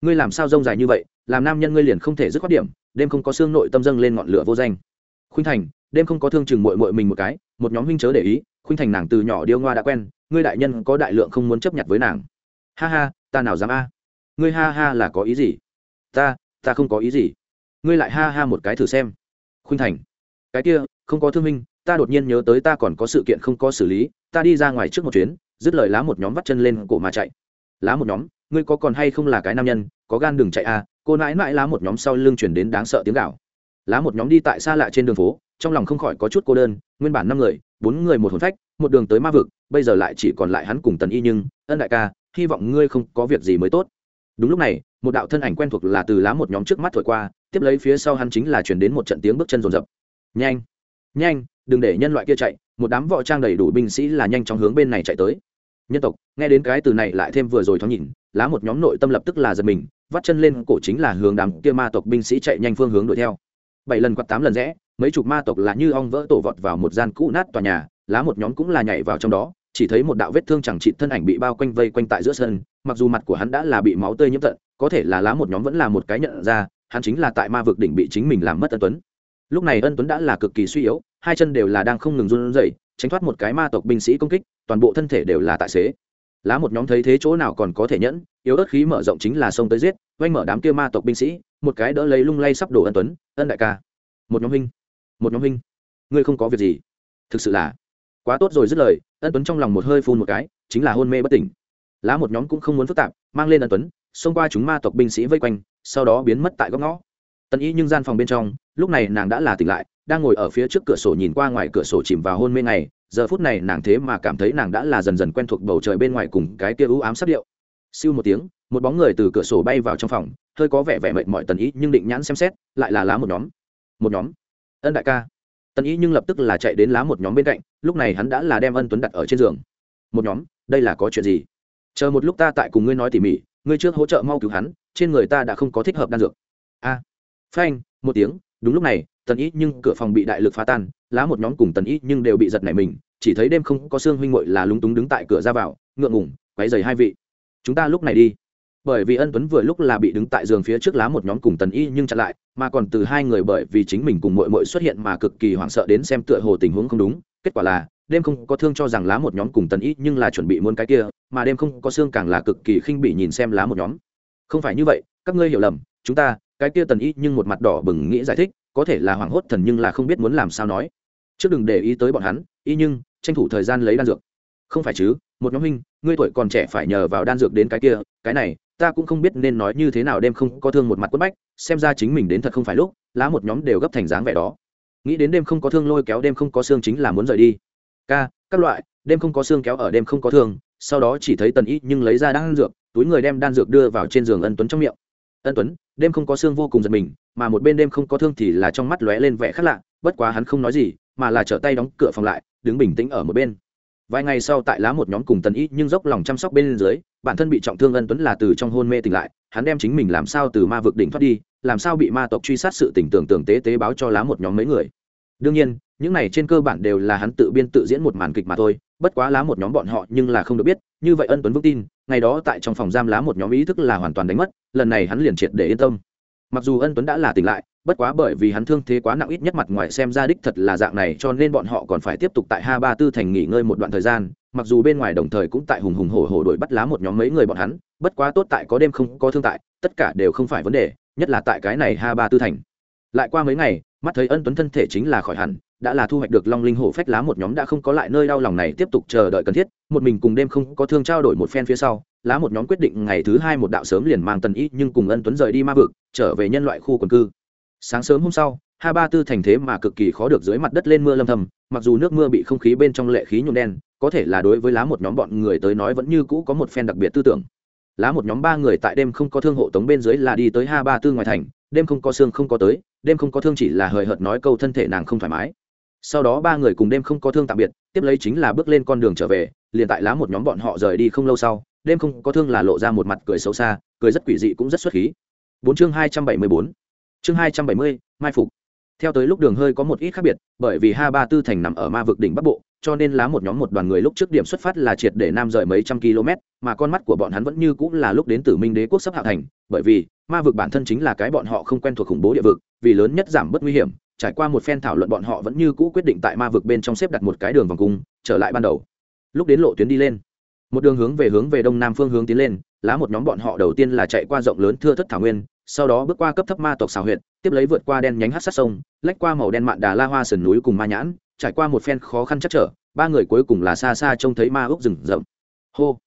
ngươi làm sao rông dài như vậy, làm nam nhân ngươi liền không thể dứt khoát điểm, đêm không có xương nội tâm dâng lên ngọn lửa vô danh. Khuynh thành, đêm không có thương chừng mội mội mình một cái, một nhóm huynh chớ để ý, khuynh thành nàng từ nhỏ điêu ngoa đã quen, ngươi đại nhân có đại lượng không muốn chấp nhận với nàng. Ha ha, ta nào dám a? Ngươi ha ha là có ý gì? Ta ta không có ý gì. Ngươi lại ha ha một cái thử xem. Khuynh thành, cái kia, không có thương minh ta đột nhiên nhớ tới ta còn có sự kiện không có xử lý, ta đi ra ngoài trước một chuyến, dứt lời lá một nhóm vắt chân lên cổ mà chạy. Lá một nhóm ngươi có còn hay không là cái nam nhân, có gan đừng chạy à cô nãi nãi lá một nhóm sau lưng chuyển đến đáng sợ tiếng gạo lá một nhóm đi tại xa lạ trên đường phố, trong lòng không khỏi có chút cô đơn, nguyên bản năm người, bốn người một hồn phách, một đường tới ma vực, bây giờ lại chỉ còn lại hắn cùng tần y nhưng, ân đại ca, hy vọng ngươi không có việc gì mới tốt. Đúng lúc này, một đạo thân ảnh quen thuộc là từ lá một nhóm trước mắt thổi qua, tiếp lấy phía sau hắn chính là chuyển đến một trận tiếng bước chân rồn rập. Nhanh nhanh, đừng để nhân loại kia chạy, một đám võ trang đầy đủ binh sĩ là nhanh chóng hướng bên này chạy tới nhân tộc, nghe đến cái từ này lại thêm vừa rồi thoáng nhìn, lá một nhóm nội tâm lập tức là giật mình, vắt chân lên cổ chính là hướng đám kia ma tộc binh sĩ chạy nhanh phương hướng đuổi theo. Bảy lần quạt tám lần rẽ, mấy chục ma tộc là như ong vỡ tổ vọt vào một gian cũ nát tòa nhà, lá một nhóm cũng là nhảy vào trong đó, chỉ thấy một đạo vết thương chẳng trị thân ảnh bị bao quanh vây quanh tại giữa sân, mặc dù mặt của hắn đã là bị máu tươi nhiễm tận, có thể là lá một nhóm vẫn là một cái nhận ra, hắn chính là tại ma vực đỉnh bị chính mình làm mất ân tuấn. Lúc này ân tuấn đã là cực kỳ suy yếu, hai chân đều là đang không ngừng run rẩy tránh thoát một cái ma tộc binh sĩ công kích, toàn bộ thân thể đều là tại xế. Lá một nhóm thấy thế chỗ nào còn có thể nhẫn, yếu ớt khí mở rộng chính là sông tới giết oanh mở đám kia ma tộc binh sĩ, một cái đỡ lấy lung lay sắp đổ ân tuấn, ân đại ca. Một nhóm huynh, một nhóm huynh, ngươi không có việc gì. Thực sự là quá tốt rồi dứt lời, ân tuấn trong lòng một hơi phun một cái, chính là hôn mê bất tỉnh. Lá một nhóm cũng không muốn phức tạp, mang lên ân tuấn, xông qua chúng ma tộc binh sĩ vây quanh, sau đó biến mất tại góc ngõ tần y nhưng gian phòng bên trong, lúc này nàng đã là tỉnh lại, đang ngồi ở phía trước cửa sổ nhìn qua ngoài cửa sổ chìm vào hôn mê ngày. Giờ phút này nàng thế mà cảm thấy nàng đã là dần dần quen thuộc bầu trời bên ngoài cùng cái kia ưu ám sắc điệu. Siêu một tiếng, một bóng người từ cửa sổ bay vào trong phòng, hơi có vẻ vẻ mệt mỏi tần ý nhưng định nhãn xem xét, lại là lá một nhóm. Một nhóm? Ân đại ca. Tần ý nhưng lập tức là chạy đến lá một nhóm bên cạnh, lúc này hắn đã là đem ân tuấn đặt ở trên giường. Một nhóm, đây là có chuyện gì? Chờ một lúc ta tại cùng ngươi nói tỉ mỉ, ngươi trước hỗ trợ mau cứu hắn, trên người ta đã không có thích hợp đan dược. A phanh, một tiếng, đúng lúc này, tần ý nhưng cửa phòng bị đại lực phá tan, lá một nhóm cùng tần ý nhưng đều bị giật nảy mình, chỉ thấy đêm không có xương huynh muội là lúng túng đứng tại cửa ra vào, ngượng ngủng quáy dày hai vị. Chúng ta lúc này đi. Bởi vì ân tuấn vừa lúc là bị đứng tại giường phía trước lá một nhóm cùng tần y nhưng chặn lại, mà còn từ hai người bởi vì chính mình cùng mội mội xuất hiện mà cực kỳ hoảng sợ đến xem tựa hồ tình huống không đúng, kết quả là, đêm không có thương cho rằng lá một nhóm cùng tần y nhưng là chuẩn bị muốn cái kia, mà đêm không có xương càng là cực kỳ khinh bị nhìn xem lá một nhóm. Không phải như vậy, các ngươi hiểu lầm, chúng ta cái kia tần y nhưng một mặt đỏ bừng nghĩ giải thích, có thể là hoảng hốt thần nhưng là không biết muốn làm sao nói. Trước đừng để ý tới bọn hắn, y nhưng, tranh thủ thời gian lấy đan dược. Không phải chứ, một nhóm huynh, ngươi tuổi còn trẻ phải nhờ vào đan dược đến cái kia, cái này, ta cũng không biết nên nói như thế nào đêm không có thương một mặt quất bách, xem ra chính mình đến thật không phải lúc, lá một nhóm đều gấp thành dáng vẻ đó. Nghĩ đến đêm không có thương lôi kéo đêm không có xương chính là muốn rời đi. Ca, các loại, đêm không có xương kéo ở đêm không có thương, sau đó chỉ thấy tần y nhưng lấy ra đan dược, túi người đem đan dược đưa vào trên giường ân tuấn trong miệng. Ân tuấn đêm không có xương vô cùng giật mình, mà một bên đêm không có thương thì là trong mắt lóe lên vẻ khác lạ, bất quá hắn không nói gì, mà là trở tay đóng cửa phòng lại, đứng bình tĩnh ở một bên. Vài ngày sau tại lá một nhóm cùng tần ý nhưng dốc lòng chăm sóc bên dưới, bản thân bị trọng thương ân tuấn là từ trong hôn mê tỉnh lại, hắn đem chính mình làm sao từ ma vực đỉnh thoát đi, làm sao bị ma tộc truy sát sự tỉnh tưởng tưởng tế tế báo cho lá một nhóm mấy người đương nhiên, những này trên cơ bản đều là hắn tự biên tự diễn một màn kịch mà thôi, bất quá lá một nhóm bọn họ nhưng là không được biết, như vậy ân tuấn vững tin, ngày đó tại trong phòng giam lá một nhóm ý thức là hoàn toàn đánh mất, lần này hắn liền triệt để yên tâm. Mặc dù ân tuấn đã là tỉnh lại, bất quá bởi vì hắn thương thế quá nặng ít nhất mặt ngoài xem ra đích thật là dạng này cho nên bọn họ còn phải tiếp tục tại ha ba tư thành nghỉ ngơi một đoạn thời gian, mặc dù bên ngoài đồng thời cũng tại hùng hùng hổ hổ đuổi bắt lá một nhóm mấy người bọn hắn, bất quá tốt tại có đêm không có thương tại, tất cả đều không phải vấn đề, nhất là tại cái này ha ba tư thành. Lại qua mấy ngày mắt thấy ân tuấn thân thể chính là khỏi hẳn, đã là thu hoạch được long linh hổ phách lá một nhóm đã không có lại nơi đau lòng này tiếp tục chờ đợi cần thiết, một mình cùng đêm không có thương trao đổi một phen phía sau, lá một nhóm quyết định ngày thứ hai một đạo sớm liền mang tần ý nhưng cùng ân tuấn rời đi ma vực, trở về nhân loại khu quần cư. Sáng sớm hôm sau hai ba tư thành thế mà cực kỳ khó được dưới mặt đất lên mưa lâm thầm, mặc dù nước mưa bị không khí bên trong lệ khí nhuộm đen, có thể là đối với lá một nhóm bọn người tới nói vẫn như cũ có một phen đặc biệt tư tưởng. Lá một nhóm ba người tại đêm không có thương hộ tống bên dưới là đi tới hai ba tư ngoài thành, đêm không có xương không có tới đêm không có thương chỉ là hời hợt nói câu thân thể nàng không thoải mái. Sau đó ba người cùng đêm không có thương tạm biệt, tiếp lấy chính là bước lên con đường trở về, liền tại lá một nhóm bọn họ rời đi không lâu sau, đêm không có thương là lộ ra một mặt cười xấu xa, cười rất quỷ dị cũng rất xuất khí. Bốn chương hai trăm bảy mươi bốn. Chương hai trăm bảy mươi, mai phục. Theo tới lúc đường hơi có một ít khác biệt, bởi vì ha ba tư thành nằm ở ma vực đỉnh bắc bộ cho nên lá một nhóm một đoàn người lúc trước điểm xuất phát là triệt để nam rời mấy trăm km, mà con mắt của bọn hắn vẫn như cũng là lúc đến từ minh đế quốc sắp hạ thành, bởi vì, ma vực bản thân chính là cái bọn họ không quen thuộc khủng bố địa vực, vì lớn nhất giảm bớt nguy hiểm, trải qua một phen thảo luận bọn họ vẫn như cũ quyết định tại ma vực bên trong xếp đặt một cái đường vòng cung, trở lại ban đầu. Lúc đến lộ tuyến đi lên, một đường hướng về hướng về đông nam phương hướng tiến lên, lá một nhóm bọn họ đầu tiên là chạy qua rộng lớn thưa thất thảo nguyên, sau đó bước qua cấp thấp ma tộc xào huyện tiếp lấy vượt qua đen nhánh hát sát sông, lách qua màu đen mạn đà la hoa sườn núi cùng ma nhãn trải qua một phen khó khăn chắc trở, ba người cuối cùng là xa xa trông thấy ma ốc rừng rậm. Hô.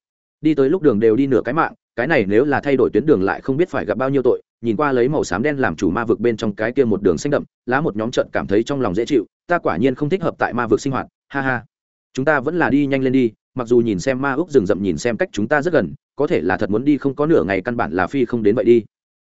Đi tới lúc đường đều đi nửa cái mạng, cái này nếu là thay đổi tuyến đường lại không biết phải gặp bao nhiêu tội, nhìn qua lấy màu xám đen làm chủ ma vực bên trong cái kia một đường xanh đậm, lá một nhóm trận cảm thấy trong lòng dễ chịu, ta quả nhiên không thích hợp tại ma vực sinh hoạt, ha ha. Chúng ta vẫn là đi nhanh lên đi, mặc dù nhìn xem ma ốc rừng rậm nhìn xem cách chúng ta rất gần, có thể là thật muốn đi không có nửa ngày căn bản là phi không đến vậy đi.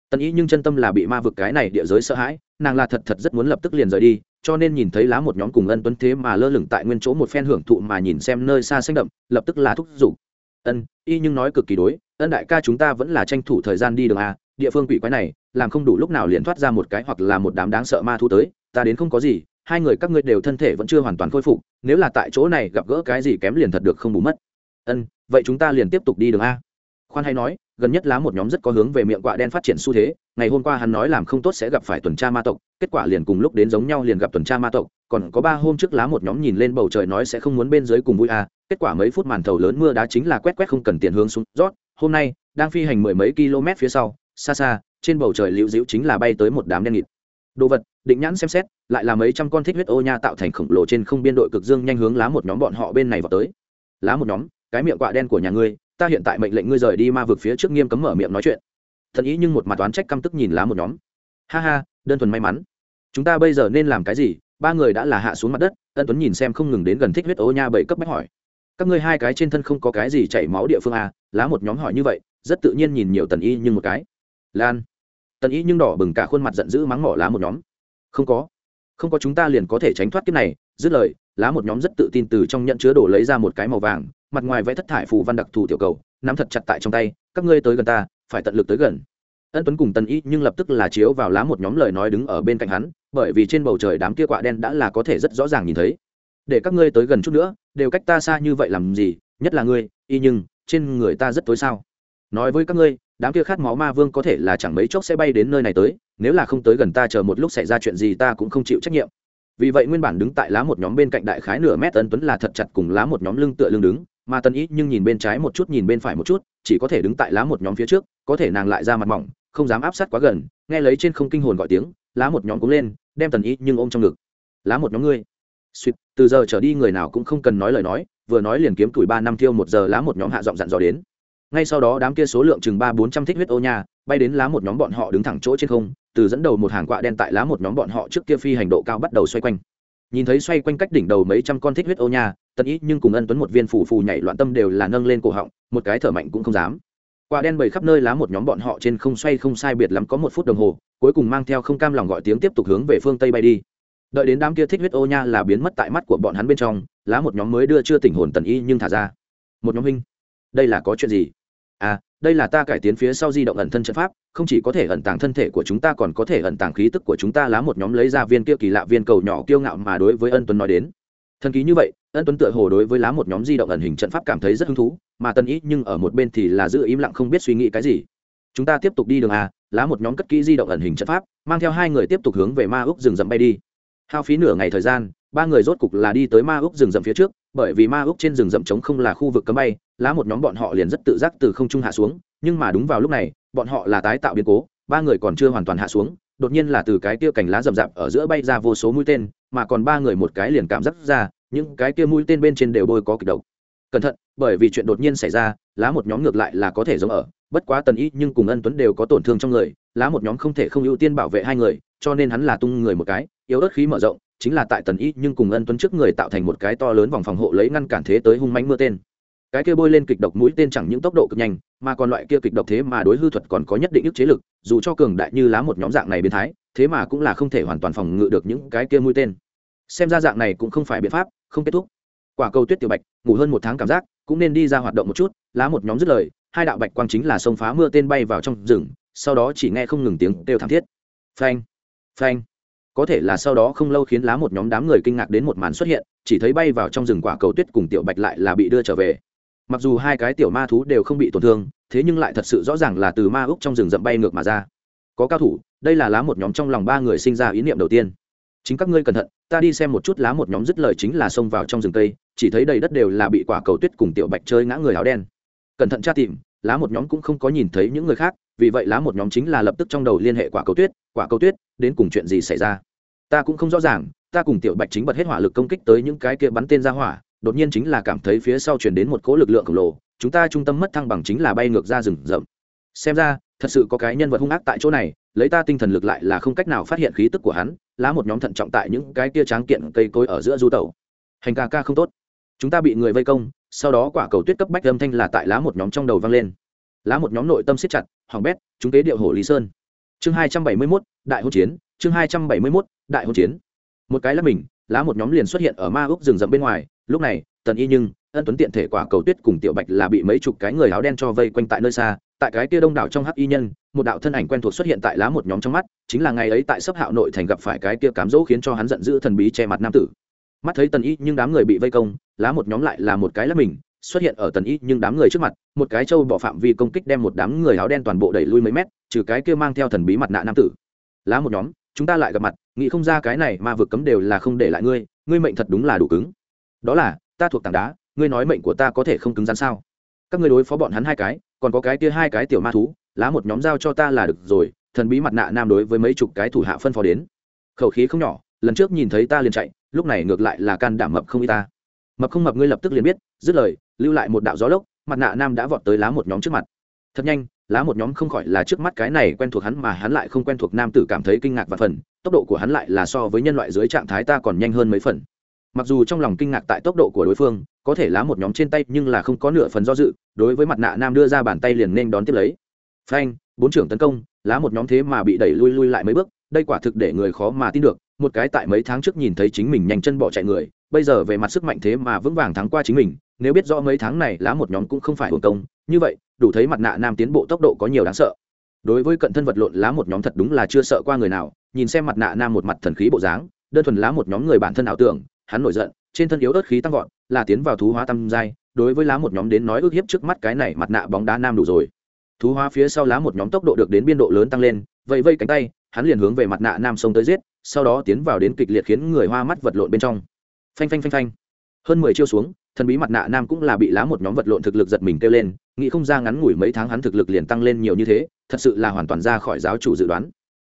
Tần ý nhưng chân tâm là bị ma vực cái này địa giới sợ hãi, nàng là thật thật rất muốn lập tức liền rời đi cho nên nhìn thấy lá một nhóm cùng ân tuấn thế mà lơ lửng tại nguyên chỗ một phen hưởng thụ mà nhìn xem nơi xa xanh đậm, lập tức là thúc giục. Ân, y nhưng nói cực kỳ đối, ân đại ca chúng ta vẫn là tranh thủ thời gian đi đường a địa phương quỷ quái này, làm không đủ lúc nào liền thoát ra một cái hoặc là một đám đáng sợ ma thu tới, ta đến không có gì, hai người các ngươi đều thân thể vẫn chưa hoàn toàn khôi phục, nếu là tại chỗ này gặp gỡ cái gì kém liền thật được không bù mất. Ân, vậy chúng ta liền tiếp tục đi đường a. Khoan hay nói gần nhất lá một nhóm rất có hướng về miệng quạ đen phát triển xu thế, ngày hôm qua hắn nói làm không tốt sẽ gặp phải tuần tra ma tộc, kết quả liền cùng lúc đến giống nhau liền gặp tuần tra ma tộc, còn có ba hôm trước lá một nhóm nhìn lên bầu trời nói sẽ không muốn bên dưới cùng vui a kết quả mấy phút màn thầu lớn mưa đá chính là quét quét không cần tiền hướng xuống rót hôm nay, đang phi hành mười mấy km phía sau, xa xa, trên bầu trời liễu diễu chính là bay tới một đám đen nghịt. Đồ vật, định nhãn xem xét, lại là mấy trăm con thích huyết ô nha tạo thành khổng lồ trên không biên đội cực dương nhanh hướng lá một nhóm bọn họ bên này vào tới. Lá một nhóm, cái miệng quạ đen của nhà ngươi ta hiện tại mệnh lệnh ngươi rời đi ma vực phía trước nghiêm cấm mở miệng nói chuyện. Thần ý nhưng một mặt toán trách căm tức nhìn lá một nhóm. Ha ha, đơn thuần may mắn. Chúng ta bây giờ nên làm cái gì? Ba người đã là hạ xuống mặt đất, ân tuấn nhìn xem không ngừng đến gần thích huyết ô nha bảy cấp bách hỏi. Các ngươi hai cái trên thân không có cái gì chảy máu địa phương à? Lá một nhóm hỏi như vậy, rất tự nhiên nhìn nhiều tần y nhưng một cái. Lan. Tần y nhưng đỏ bừng cả khuôn mặt giận dữ mắng mỏ lá một nhóm. Không có. Không có chúng ta liền có thể tránh thoát kiếp này. Dứt lời, lá một nhóm rất tự tin từ trong nhận chứa đổ lấy ra một cái màu vàng mặt ngoài vẽ thất thải phù văn đặc thù tiểu cầu, nắm thật chặt tại trong tay, các ngươi tới gần ta, phải tận lực tới gần. Ân tuấn cùng tần y nhưng lập tức là chiếu vào lá một nhóm lời nói đứng ở bên cạnh hắn, bởi vì trên bầu trời đám kia quạ đen đã là có thể rất rõ ràng nhìn thấy. Để các ngươi tới gần chút nữa, đều cách ta xa như vậy làm gì, nhất là ngươi, y nhưng, trên người ta rất tối sao. Nói với các ngươi, đám kia khát máu ma vương có thể là chẳng mấy chốc sẽ bay đến nơi này tới, nếu là không tới gần ta chờ một lúc xảy ra chuyện gì ta cũng không chịu trách nhiệm. Vì vậy nguyên bản đứng tại lá một nhóm bên cạnh đại khái nửa mét ân tuấn là thật chặt cùng lá một nhóm lưng tựa lưng đứng mà tần ý nhưng nhìn bên trái một chút nhìn bên phải một chút, chỉ có thể đứng tại lá một nhóm phía trước, có thể nàng lại ra mặt mỏng, không dám áp sát quá gần, nghe lấy trên không kinh hồn gọi tiếng, lá một nhóm cũng lên, đem tần ý nhưng ôm trong ngực. Lá một nhóm ngươi. Suýt từ giờ trở đi người nào cũng không cần nói lời nói, vừa nói liền kiếm tuổi ba năm thiêu một giờ lá một nhóm hạ giọng dặn dò đến. Ngay sau đó đám kia số lượng chừng ba bốn trăm thích huyết ô nha, bay đến lá một nhóm bọn họ đứng thẳng chỗ trên không, từ dẫn đầu một hàng quạ đen tại lá một nhóm bọn họ trước kia phi hành độ cao bắt đầu xoay quanh nhìn thấy xoay quanh cách đỉnh đầu mấy trăm con thích huyết ô nha tận ý nhưng cùng ân tuấn một viên phù phù nhảy loạn tâm đều là nâng lên cổ họng, một cái thở mạnh cũng không dám. Quả đen bầy khắp nơi lá một nhóm bọn họ trên không xoay không sai biệt lắm có một phút đồng hồ, cuối cùng mang theo không cam lòng gọi tiếng tiếp tục hướng về phương tây bay đi. Đợi đến đám kia thích huyết ô nha là biến mất tại mắt của bọn hắn bên trong, lá một nhóm mới đưa chưa tỉnh hồn tần y nhưng thả ra. Một nhóm huynh, đây là có chuyện gì? À đây là ta cải tiến phía sau di động ẩn thân trận pháp, không chỉ có thể ẩn tàng thân thể của chúng ta còn có thể ẩn tàng khí tức của chúng ta lá một nhóm lấy ra viên kia kỳ lạ viên cầu nhỏ kiêu ngạo mà đối với ân tuấn nói đến. Thần ký như vậy, ân tuấn tựa hồ đối với lá một nhóm di động ẩn hình trận pháp cảm thấy rất hứng thú, mà tân ý nhưng ở một bên thì là giữ im lặng không biết suy nghĩ cái gì. Chúng ta tiếp tục đi đường a, lá một nhóm cất kỹ di động ẩn hình trận pháp, mang theo hai người tiếp tục hướng về ma úc rừng rậm bay đi. Hao phí nửa ngày thời gian, ba người rốt cục là đi tới ma úc rừng rậm phía trước bởi vì ma úc trên rừng rậm trống không là khu vực cấm bay, lá một nhóm bọn họ liền rất tự giác từ không trung hạ xuống, nhưng mà đúng vào lúc này, bọn họ là tái tạo biến cố, ba người còn chưa hoàn toàn hạ xuống, đột nhiên là từ cái kia cành lá rậm rạp ở giữa bay ra vô số mũi tên, mà còn ba người một cái liền cảm giác ra, những cái kia mũi tên bên trên đều bôi có kịch độc. Cẩn thận, bởi vì chuyện đột nhiên xảy ra, lá một nhóm ngược lại là có thể giống ở, bất quá tần ý nhưng cùng ân tuấn đều có tổn thương trong người, lá một nhóm không thể không ưu tiên bảo vệ hai người, cho nên hắn là tung người một cái, yếu ớt khí mở rộng chính là tại tần ý nhưng cùng ân tuấn trước người tạo thành một cái to lớn vòng phòng hộ lấy ngăn cản thế tới hung mánh mưa tên. Cái kia bôi lên kịch độc mũi tên chẳng những tốc độ cực nhanh, mà còn loại kia kịch độc thế mà đối hư thuật còn có nhất định ức chế lực, dù cho cường đại như lá một nhóm dạng này biến thái, thế mà cũng là không thể hoàn toàn phòng ngự được những cái kia mũi tên. Xem ra dạng này cũng không phải biện pháp, không kết thúc. Quả cầu tuyết tiểu bạch, ngủ hơn một tháng cảm giác, cũng nên đi ra hoạt động một chút, lá một nhóm dứt lời, hai đạo bạch quang chính là sông phá mưa tên bay vào trong rừng, sau đó chỉ nghe không ngừng tiếng kêu thảm thiết. Phanh phanh có thể là sau đó không lâu khiến lá một nhóm đám người kinh ngạc đến một màn xuất hiện, chỉ thấy bay vào trong rừng quả cầu tuyết cùng tiểu bạch lại là bị đưa trở về. Mặc dù hai cái tiểu ma thú đều không bị tổn thương, thế nhưng lại thật sự rõ ràng là từ ma úc trong rừng rậm bay ngược mà ra. Có cao thủ, đây là lá một nhóm trong lòng ba người sinh ra ý niệm đầu tiên. Chính các ngươi cẩn thận, ta đi xem một chút lá một nhóm dứt lời chính là xông vào trong rừng tây chỉ thấy đầy đất đều là bị quả cầu tuyết cùng tiểu bạch chơi ngã người áo đen. Cẩn thận tra tìm, lá một nhóm cũng không có nhìn thấy những người khác vì vậy lá một nhóm chính là lập tức trong đầu liên hệ quả cầu tuyết, quả cầu tuyết, đến cùng chuyện gì xảy ra? Ta cũng không rõ ràng, ta cùng tiểu bạch chính bật hết hỏa lực công kích tới những cái kia bắn tên ra hỏa, đột nhiên chính là cảm thấy phía sau chuyển đến một cỗ lực lượng khổng lồ, chúng ta trung tâm mất thăng bằng chính là bay ngược ra rừng rậm. Xem ra, thật sự có cái nhân vật hung ác tại chỗ này, lấy ta tinh thần lực lại là không cách nào phát hiện khí tức của hắn, lá một nhóm thận trọng tại những cái kia tráng kiện cây cối ở giữa du tẩu. Hành ca ca không tốt. Chúng ta bị người vây công, sau đó quả cầu tuyết cấp bách âm thanh là tại lá một nhóm trong đầu vang lên. Lá một nhóm nội tâm siết chặt hoàng bét chúng tế điệu Hổ lý sơn. Chương hai trăm bảy mươi mốt, đại hôn chiến, chương hai trăm bảy mươi mốt, đại hôn chiến. Một cái là mình, lá một nhóm liền xuất hiện ở ma úc rừng rậm bên ngoài, lúc này, tần y nhưng, ân tuấn tiện thể quả cầu tuyết cùng tiểu bạch là bị mấy chục cái người áo đen cho vây quanh tại nơi xa, tại cái kia đông đảo trong hắc y nhân, một đạo thân ảnh quen thuộc xuất hiện tại lá một nhóm trong mắt, chính là ngày ấy tại sấp hạo nội thành gặp phải cái kia cám dỗ khiến cho hắn giận dữ thần bí che mặt nam tử. Mắt thấy tần y nhưng đám người bị vây công, lá một nhóm lại là một cái là mình xuất hiện ở tần y nhưng đám người trước mặt, một cái trâu bỏ phạm vi công kích đem một đám người áo đen toàn bộ đẩy lui mấy mét, trừ cái kia mang theo thần bí mặt nạ nam tử. Lá một nhóm, chúng ta lại gặp mặt, nghĩ không ra cái này mà vượt cấm đều là không để lại ngươi ngươi mệnh thật đúng là đủ cứng. Đó là, ta thuộc tảng đá, ngươi nói mệnh của ta có thể không cứng rắn sao? Các ngươi đối phó bọn hắn hai cái, còn có cái kia hai cái tiểu ma thú, lá một nhóm giao cho ta là được rồi, thần bí mặt nạ nam đối với mấy chục cái thủ hạ phân phó đến. Khẩu khí không nhỏ, lần trước nhìn thấy ta liền chạy, lúc này ngược lại là can đảm mập không y ta mập không mập ngươi lập tức liền biết, dứt lời, lưu lại một đạo gió lốc, mặt nạ nam đã vọt tới lá một nhóm trước mặt. Thật nhanh, lá một nhóm không khỏi là trước mắt cái này quen thuộc hắn mà hắn lại không quen thuộc nam tử cảm thấy kinh ngạc và phần, tốc độ của hắn lại là so với nhân loại dưới trạng thái ta còn nhanh hơn mấy phần. Mặc dù trong lòng kinh ngạc tại tốc độ của đối phương, có thể lá một nhóm trên tay nhưng là không có nửa phần do dự, đối với mặt nạ nam đưa ra bàn tay liền nên đón tiếp lấy. Phanh, bốn trưởng tấn công, lá một nhóm thế mà bị đẩy lui lui lại mấy bước, đây quả thực để người khó mà tin được, một cái tại mấy tháng trước nhìn thấy chính mình nhanh chân bỏ chạy người bây giờ về mặt sức mạnh thế mà vững vàng thắng qua chính mình, nếu biết rõ mấy tháng này lá một nhóm cũng không phải hưởng công, như vậy, đủ thấy mặt nạ nam tiến bộ tốc độ có nhiều đáng sợ. Đối với cận thân vật lộn lá một nhóm thật đúng là chưa sợ qua người nào, nhìn xem mặt nạ nam một mặt thần khí bộ dáng, đơn thuần lá một nhóm người bản thân ảo tưởng, hắn nổi giận, trên thân yếu ớt khí tăng vọt, là tiến vào thú hóa tam giai, đối với lá một nhóm đến nói ước hiếp trước mắt cái này mặt nạ bóng đá nam đủ rồi. Thú hóa phía sau lá một nhóm tốc độ được đến biên độ lớn tăng lên vậy vây cánh tay, hắn liền hướng về mặt nạ nam sông tới giết, sau đó tiến vào đến kịch liệt khiến người hoa mắt vật lộn bên trong phanh phanh phanh phanh. Hơn mười chiêu xuống, thần bí mặt nạ nam cũng là bị lá một nhóm vật lộn thực lực giật mình kêu lên, nghĩ không ra ngắn ngủi mấy tháng hắn thực lực liền tăng lên nhiều như thế, thật sự là hoàn toàn ra khỏi giáo chủ dự đoán.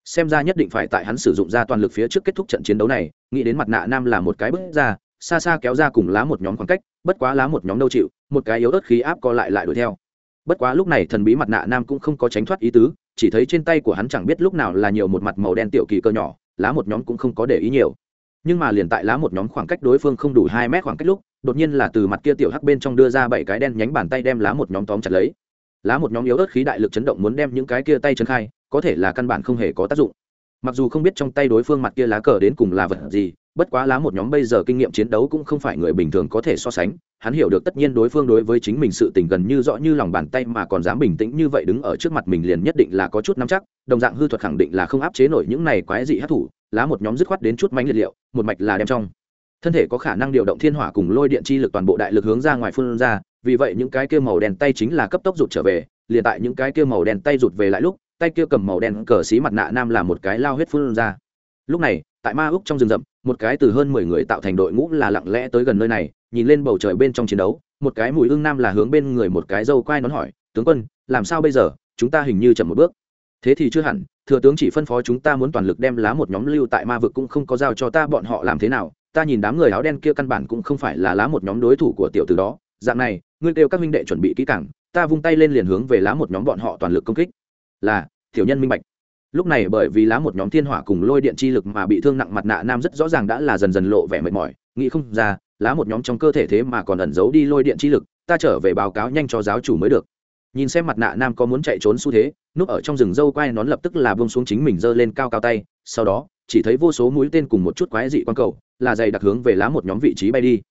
Xem ra nhất định phải tại hắn sử dụng ra toàn lực phía trước kết thúc trận chiến đấu này, nghĩ đến mặt nạ nam là một cái bước ra, xa xa kéo ra cùng lá một nhóm khoảng cách, bất quá lá một nhóm đâu chịu, một cái yếu ớt khí áp co lại lại đuổi theo. Bất quá lúc này thần bí mặt nạ nam cũng không có tránh thoát ý tứ, chỉ thấy trên tay của hắn chẳng biết lúc nào là nhiều một mặt màu đen tiểu kỳ cơ nhỏ, lá một nhóm cũng không có để ý nhiều nhưng mà liền tại lá một nhóm khoảng cách đối phương không đủ hai mét khoảng cách lúc, đột nhiên là từ mặt kia tiểu hắc bên trong đưa ra bảy cái đen nhánh bàn tay đem lá một nhóm tóm chặt lấy. Lá một nhóm yếu ớt khí đại lực chấn động muốn đem những cái kia tay chân khai, có thể là căn bản không hề có tác dụng. Mặc dù không biết trong tay đối phương mặt kia lá cờ đến cùng là vật gì, bất quá lá một nhóm bây giờ kinh nghiệm chiến đấu cũng không phải người bình thường có thể so sánh, hắn hiểu được tất nhiên đối phương đối với chính mình sự tình gần như rõ như lòng bàn tay mà còn dám bình tĩnh như vậy đứng ở trước mặt mình liền nhất định là có chút nắm chắc, đồng dạng hư thuật khẳng định là không áp chế nổi những này quái dị hát thủ lá một nhóm dứt khoát đến chút mánh liệt liệu, một mạch là đem trong. Thân thể có khả năng điều động thiên hỏa cùng lôi điện chi lực toàn bộ đại lực hướng ra ngoài phun ra, vì vậy những cái kia màu đen tay chính là cấp tốc rụt trở về, liền tại những cái kia màu đen tay rụt về lại lúc, tay kia cầm màu đen cờ xí mặt nạ nam là một cái lao huyết phun ra. Lúc này, tại ma úc trong rừng rậm, một cái từ hơn mười người tạo thành đội ngũ là lặng lẽ tới gần nơi này, nhìn lên bầu trời bên trong chiến đấu, một cái mùi ương nam là hướng bên người một cái dâu quai nón hỏi, tướng quân, làm sao bây giờ? Chúng ta hình như chậm một bước. Thế thì chưa hẳn thừa tướng chỉ phân phó chúng ta muốn toàn lực đem lá một nhóm lưu tại ma vực cũng không có giao cho ta, bọn họ làm thế nào? Ta nhìn đám người áo đen kia căn bản cũng không phải là lá một nhóm đối thủ của tiểu từ đó. Dạng này, ngươi kêu các minh đệ chuẩn bị kỹ càng, ta vung tay lên liền hướng về lá một nhóm bọn họ toàn lực công kích. Là, tiểu nhân minh bạch. Lúc này bởi vì lá một nhóm thiên hỏa cùng lôi điện chi lực mà bị thương nặng mặt nạ nam rất rõ ràng đã là dần dần lộ vẻ mệt mỏi. Nghĩ không ra, lá một nhóm trong cơ thể thế mà còn ẩn giấu đi lôi điện chi lực, ta trở về báo cáo nhanh cho giáo chủ mới được nhìn xem mặt nạ nam có muốn chạy trốn xu thế, núp ở trong rừng dâu quai nón lập tức là bông xuống chính mình giơ lên cao cao tay, sau đó, chỉ thấy vô số mũi tên cùng một chút quái dị quang cầu, là dày đặc hướng về lá một nhóm vị trí bay đi.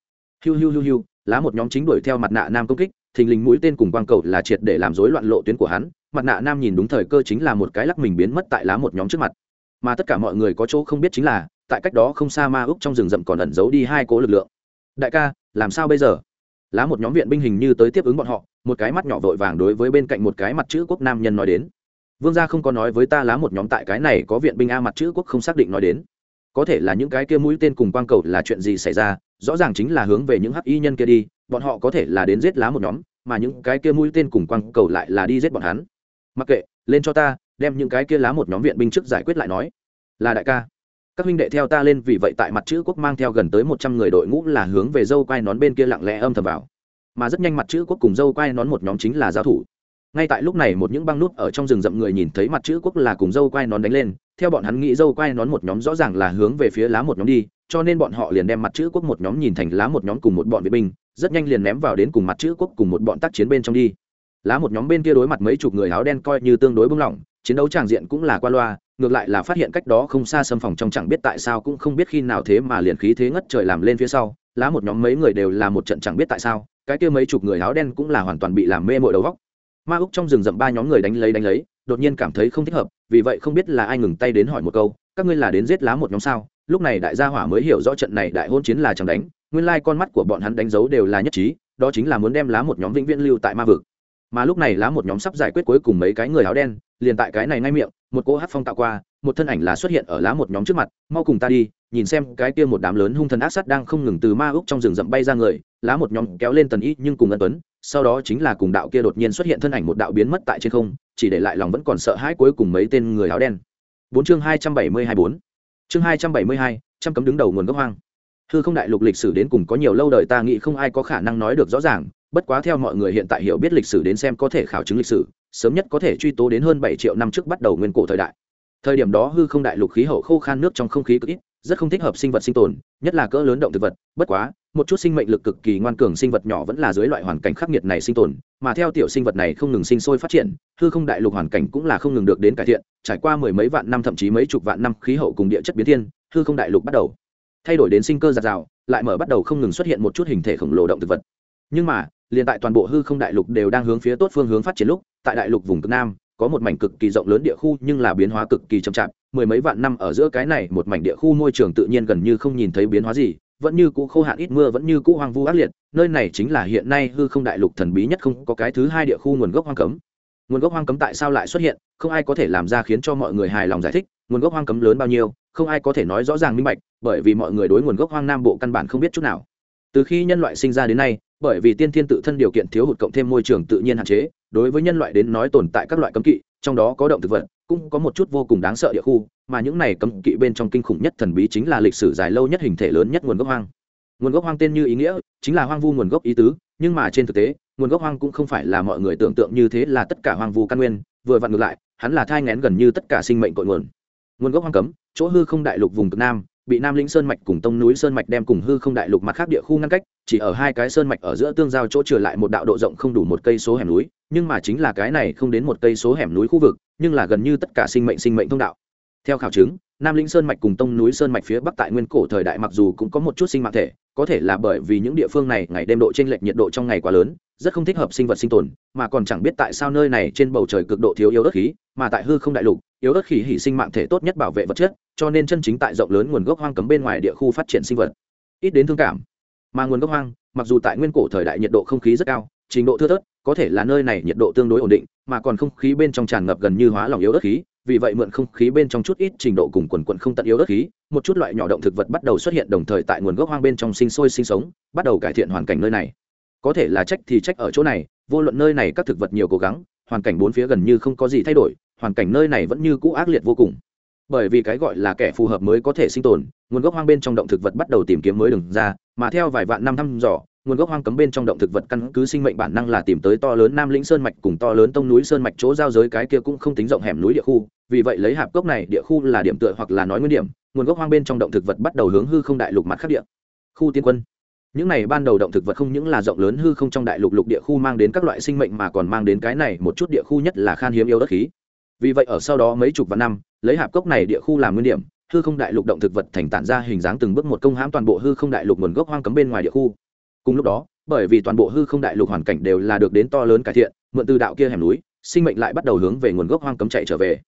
Hiu hiu hiu hiu, lá một nhóm chính đuổi theo mặt nạ nam công kích, thình lình mũi tên cùng quang cầu là triệt để làm rối loạn lộ tuyến của hắn, mặt nạ nam nhìn đúng thời cơ chính là một cái lắc mình biến mất tại lá một nhóm trước mặt. Mà tất cả mọi người có chỗ không biết chính là, tại cách đó không xa ma úc trong rừng rậm còn ẩn giấu đi hai cố lực lượng. Đại ca, làm sao bây giờ? Lá một nhóm viện binh hình như tới tiếp ứng bọn họ một cái mắt nhỏ vội vàng đối với bên cạnh một cái mặt chữ quốc nam nhân nói đến. Vương gia không có nói với ta lá một nhóm tại cái này có viện binh a mặt chữ quốc không xác định nói đến. Có thể là những cái kia mũi tên cùng quang cầu là chuyện gì xảy ra, rõ ràng chính là hướng về những hắc y nhân kia đi, bọn họ có thể là đến giết lá một nhóm, mà những cái kia mũi tên cùng quang cầu lại là đi giết bọn hắn. Mặc kệ, lên cho ta, đem những cái kia lá một nhóm viện binh trước giải quyết lại nói. Là đại ca. Các huynh đệ theo ta lên, vì vậy tại mặt chữ quốc mang theo gần tới một trăm người đội ngũ là hướng về dâu quai nón bên kia lặng lẽ âm thầm vào mà rất nhanh mặt chữ quốc cùng dâu quai nón một nhóm chính là giao thủ. Ngay tại lúc này một những băng nút ở trong rừng rậm người nhìn thấy mặt chữ quốc là cùng dâu quai nón đánh lên, theo bọn hắn nghĩ dâu quai nón một nhóm rõ ràng là hướng về phía lá một nhóm đi, cho nên bọn họ liền đem mặt chữ quốc một nhóm nhìn thành lá một nhóm cùng một bọn vệ binh, rất nhanh liền ném vào đến cùng mặt chữ quốc cùng một bọn tác chiến bên trong đi. Lá một nhóm bên kia đối mặt mấy chục người áo đen coi như tương đối bưng lỏng, chiến đấu tràng diện cũng là qua loa, ngược lại là phát hiện cách đó không xa xâm phòng trong chẳng biết tại sao cũng không biết khi nào thế mà liền khí thế ngất trời làm lên phía sau, lá một nhóm mấy người đều là một trận chẳng biết tại sao cái kia mấy chục người áo đen cũng là hoàn toàn bị làm mê mội đầu góc. Ma úc trong rừng rậm ba nhóm người đánh lấy đánh lấy, đột nhiên cảm thấy không thích hợp, vì vậy không biết là ai ngừng tay đến hỏi một câu, các ngươi là đến giết lá một nhóm sao? Lúc này đại gia hỏa mới hiểu rõ trận này đại hôn chiến là chẳng đánh, nguyên lai con mắt của bọn hắn đánh dấu đều là nhất trí, đó chính là muốn đem lá một nhóm vĩnh viễn lưu tại ma vực. Mà lúc này lá một nhóm sắp giải quyết cuối cùng mấy cái người áo đen liền tại cái này ngay miệng, một cỗ hát phong tạo qua, một thân ảnh là xuất hiện ở lá một nhóm trước mặt, mau cùng ta đi, nhìn xem cái kia một đám lớn hung thần ác sát đang không ngừng từ ma úc trong rừng rậm bay ra người. Lá một nhóm kéo lên tần ý nhưng cùng ân tuấn, sau đó chính là cùng đạo kia đột nhiên xuất hiện thân ảnh một đạo biến mất tại trên không, chỉ để lại lòng vẫn còn sợ hãi cuối cùng mấy tên người áo đen. Bốn chương hai trăm bảy mươi hai bốn. Chương hai trăm bảy mươi hai, trăm cấm đứng đầu nguồn gốc hoang. Hư không đại lục lịch sử đến cùng có nhiều lâu đời ta nghĩ không ai có khả năng nói được rõ ràng bất quá theo mọi người hiện tại hiểu biết lịch sử đến xem có thể khảo chứng lịch sử, sớm nhất có thể truy tố đến hơn bảy triệu năm trước bắt đầu nguyên cổ thời đại. Thời điểm đó hư không đại lục khí hậu khô khan nước trong không khí cực ít, rất không thích hợp sinh vật sinh tồn, nhất là cỡ lớn động thực vật. Bất quá, một chút sinh mệnh lực cực kỳ ngoan cường sinh vật nhỏ vẫn là dưới loại hoàn cảnh khắc nghiệt này sinh tồn, mà theo tiểu sinh vật này không ngừng sinh sôi phát triển, hư không đại lục hoàn cảnh cũng là không ngừng được đến cải thiện, trải qua mười mấy vạn năm thậm chí mấy chục vạn năm khí hậu cùng địa chất biến thiên, hư không đại lục bắt đầu thay đổi đến sinh cơ giạt rào, lại mở bắt đầu không ngừng xuất hiện một chút hình thể khổng lồ động thực vật. Nhưng mà liền tại toàn bộ hư không đại lục đều đang hướng phía tốt phương hướng phát triển lúc, tại đại lục vùng cực nam, có một mảnh cực kỳ rộng lớn địa khu nhưng là biến hóa cực kỳ chậm chạp, mười mấy vạn năm ở giữa cái này một mảnh địa khu môi trường tự nhiên gần như không nhìn thấy biến hóa gì, vẫn như cũ khô hạn ít mưa vẫn như cũ hoang vu ác liệt, nơi này chính là hiện nay hư không đại lục thần bí nhất không có cái thứ hai địa khu nguồn gốc hoang cấm. Nguồn gốc hoang cấm tại sao lại xuất hiện, không ai có thể làm ra khiến cho mọi người hài lòng giải thích, nguồn gốc hoang cấm lớn bao nhiêu, không ai có thể nói rõ ràng minh bạch, bởi vì mọi người đối nguồn gốc hoang nam bộ căn bản không biết chút nào từ khi nhân loại sinh ra đến nay, bởi vì tiên thiên tự thân điều kiện thiếu hụt cộng thêm môi trường tự nhiên hạn chế, đối với nhân loại đến nói tồn tại các loại cấm kỵ, trong đó có động thực vật, cũng có một chút vô cùng đáng sợ địa khu, mà những này cấm kỵ bên trong kinh khủng nhất thần bí chính là lịch sử dài lâu nhất hình thể lớn nhất nguồn gốc hoang. Nguồn gốc hoang tên như ý nghĩa, chính là hoang vu nguồn gốc ý tứ, nhưng mà trên thực tế, nguồn gốc hoang cũng không phải là mọi người tưởng tượng như thế là tất cả hoang vu căn nguyên, vừa vặn ngược lại, hắn là thai ngén gần như tất cả sinh mệnh cội nguồn. Nguồn gốc hoang cấm, chỗ hư không đại lục vùng cực nam bị nam lĩnh sơn mạch cùng tông núi sơn mạch đem cùng hư không đại lục mặt khác địa khu ngăn cách, chỉ ở hai cái sơn mạch ở giữa tương giao chỗ trở lại một đạo độ rộng không đủ một cây số hẻm núi, nhưng mà chính là cái này không đến một cây số hẻm núi khu vực, nhưng là gần như tất cả sinh mệnh sinh mệnh thông đạo. Theo khảo chứng, nam lĩnh sơn mạch cùng tông núi sơn mạch phía bắc tại nguyên cổ thời đại mặc dù cũng có một chút sinh mạng thể, có thể là bởi vì những địa phương này ngày đêm độ t r ê n lệch nhiệt độ trong ngày quá lớn, rất không thích hợp sinh vật sinh tồn, mà còn chẳng biết tại sao nơi này trên bầu trời cực độ thiếu yếu đất khí, mà tại hư không đại lục, yếu đất khí hỉ sinh mạng thể tốt nhất bảo vệ vật chất cho nên chân chính tại rộng lớn nguồn gốc hoang cấm bên ngoài địa khu phát triển sinh vật. Ít đến thương cảm. Mà nguồn gốc hoang, mặc dù tại nguyên cổ thời đại nhiệt độ không khí rất cao, trình độ thưa thớt, có thể là nơi này nhiệt độ tương đối ổn định, mà còn không khí bên trong tràn ngập gần như hóa lỏng yếu đất khí, vì vậy mượn không khí bên trong chút ít trình độ cùng quần quận không tận yếu đất khí, một chút loại nhỏ động thực vật bắt đầu xuất hiện đồng thời tại nguồn gốc hoang bên trong sinh sôi sinh sống, bắt đầu cải thiện hoàn cảnh nơi này. Có thể là trách thì trách ở chỗ này, vô luận nơi này các thực vật nhiều cố gắng, hoàn cảnh bốn phía gần như không có gì thay đổi, hoàn cảnh nơi này vẫn như cũ ác liệt vô cùng bởi vì cái gọi là kẻ phù hợp mới có thể sinh tồn, nguồn gốc hoang bên trong động thực vật bắt đầu tìm kiếm mới đường ra, mà theo vài vạn năm thăm dò, nguồn gốc hoang cấm bên trong động thực vật căn cứ sinh mệnh bản năng là tìm tới to lớn nam lĩnh sơn mạch cùng to lớn tông núi sơn mạch chỗ giao giới cái kia cũng không tính rộng hẻm núi địa khu. Vì vậy lấy hạp gốc này, địa khu là điểm tựa hoặc là nói nguyên điểm, nguồn gốc hoang bên trong động thực vật bắt đầu hướng hư không đại lục mặt khắc địa khu tiên quân. Những này ban đầu động thực vật không những là rộng lớn hư không trong đại lục lục địa khu mang đến các loại sinh mệnh mà còn mang đến cái này một chút địa khu nhất là khan hiếm yêu đất khí vì vậy ở sau đó mấy chục vạn năm, lấy hạp cốc này địa khu làm nguyên điểm, hư không đại lục động thực vật thành tản ra hình dáng từng bước một công hãm toàn bộ hư không đại lục nguồn gốc hoang cấm bên ngoài địa khu. Cùng lúc đó, bởi vì toàn bộ hư không đại lục hoàn cảnh đều là được đến to lớn cải thiện, mượn từ đạo kia hẻm núi, sinh mệnh lại bắt đầu hướng về nguồn gốc hoang cấm chạy trở về.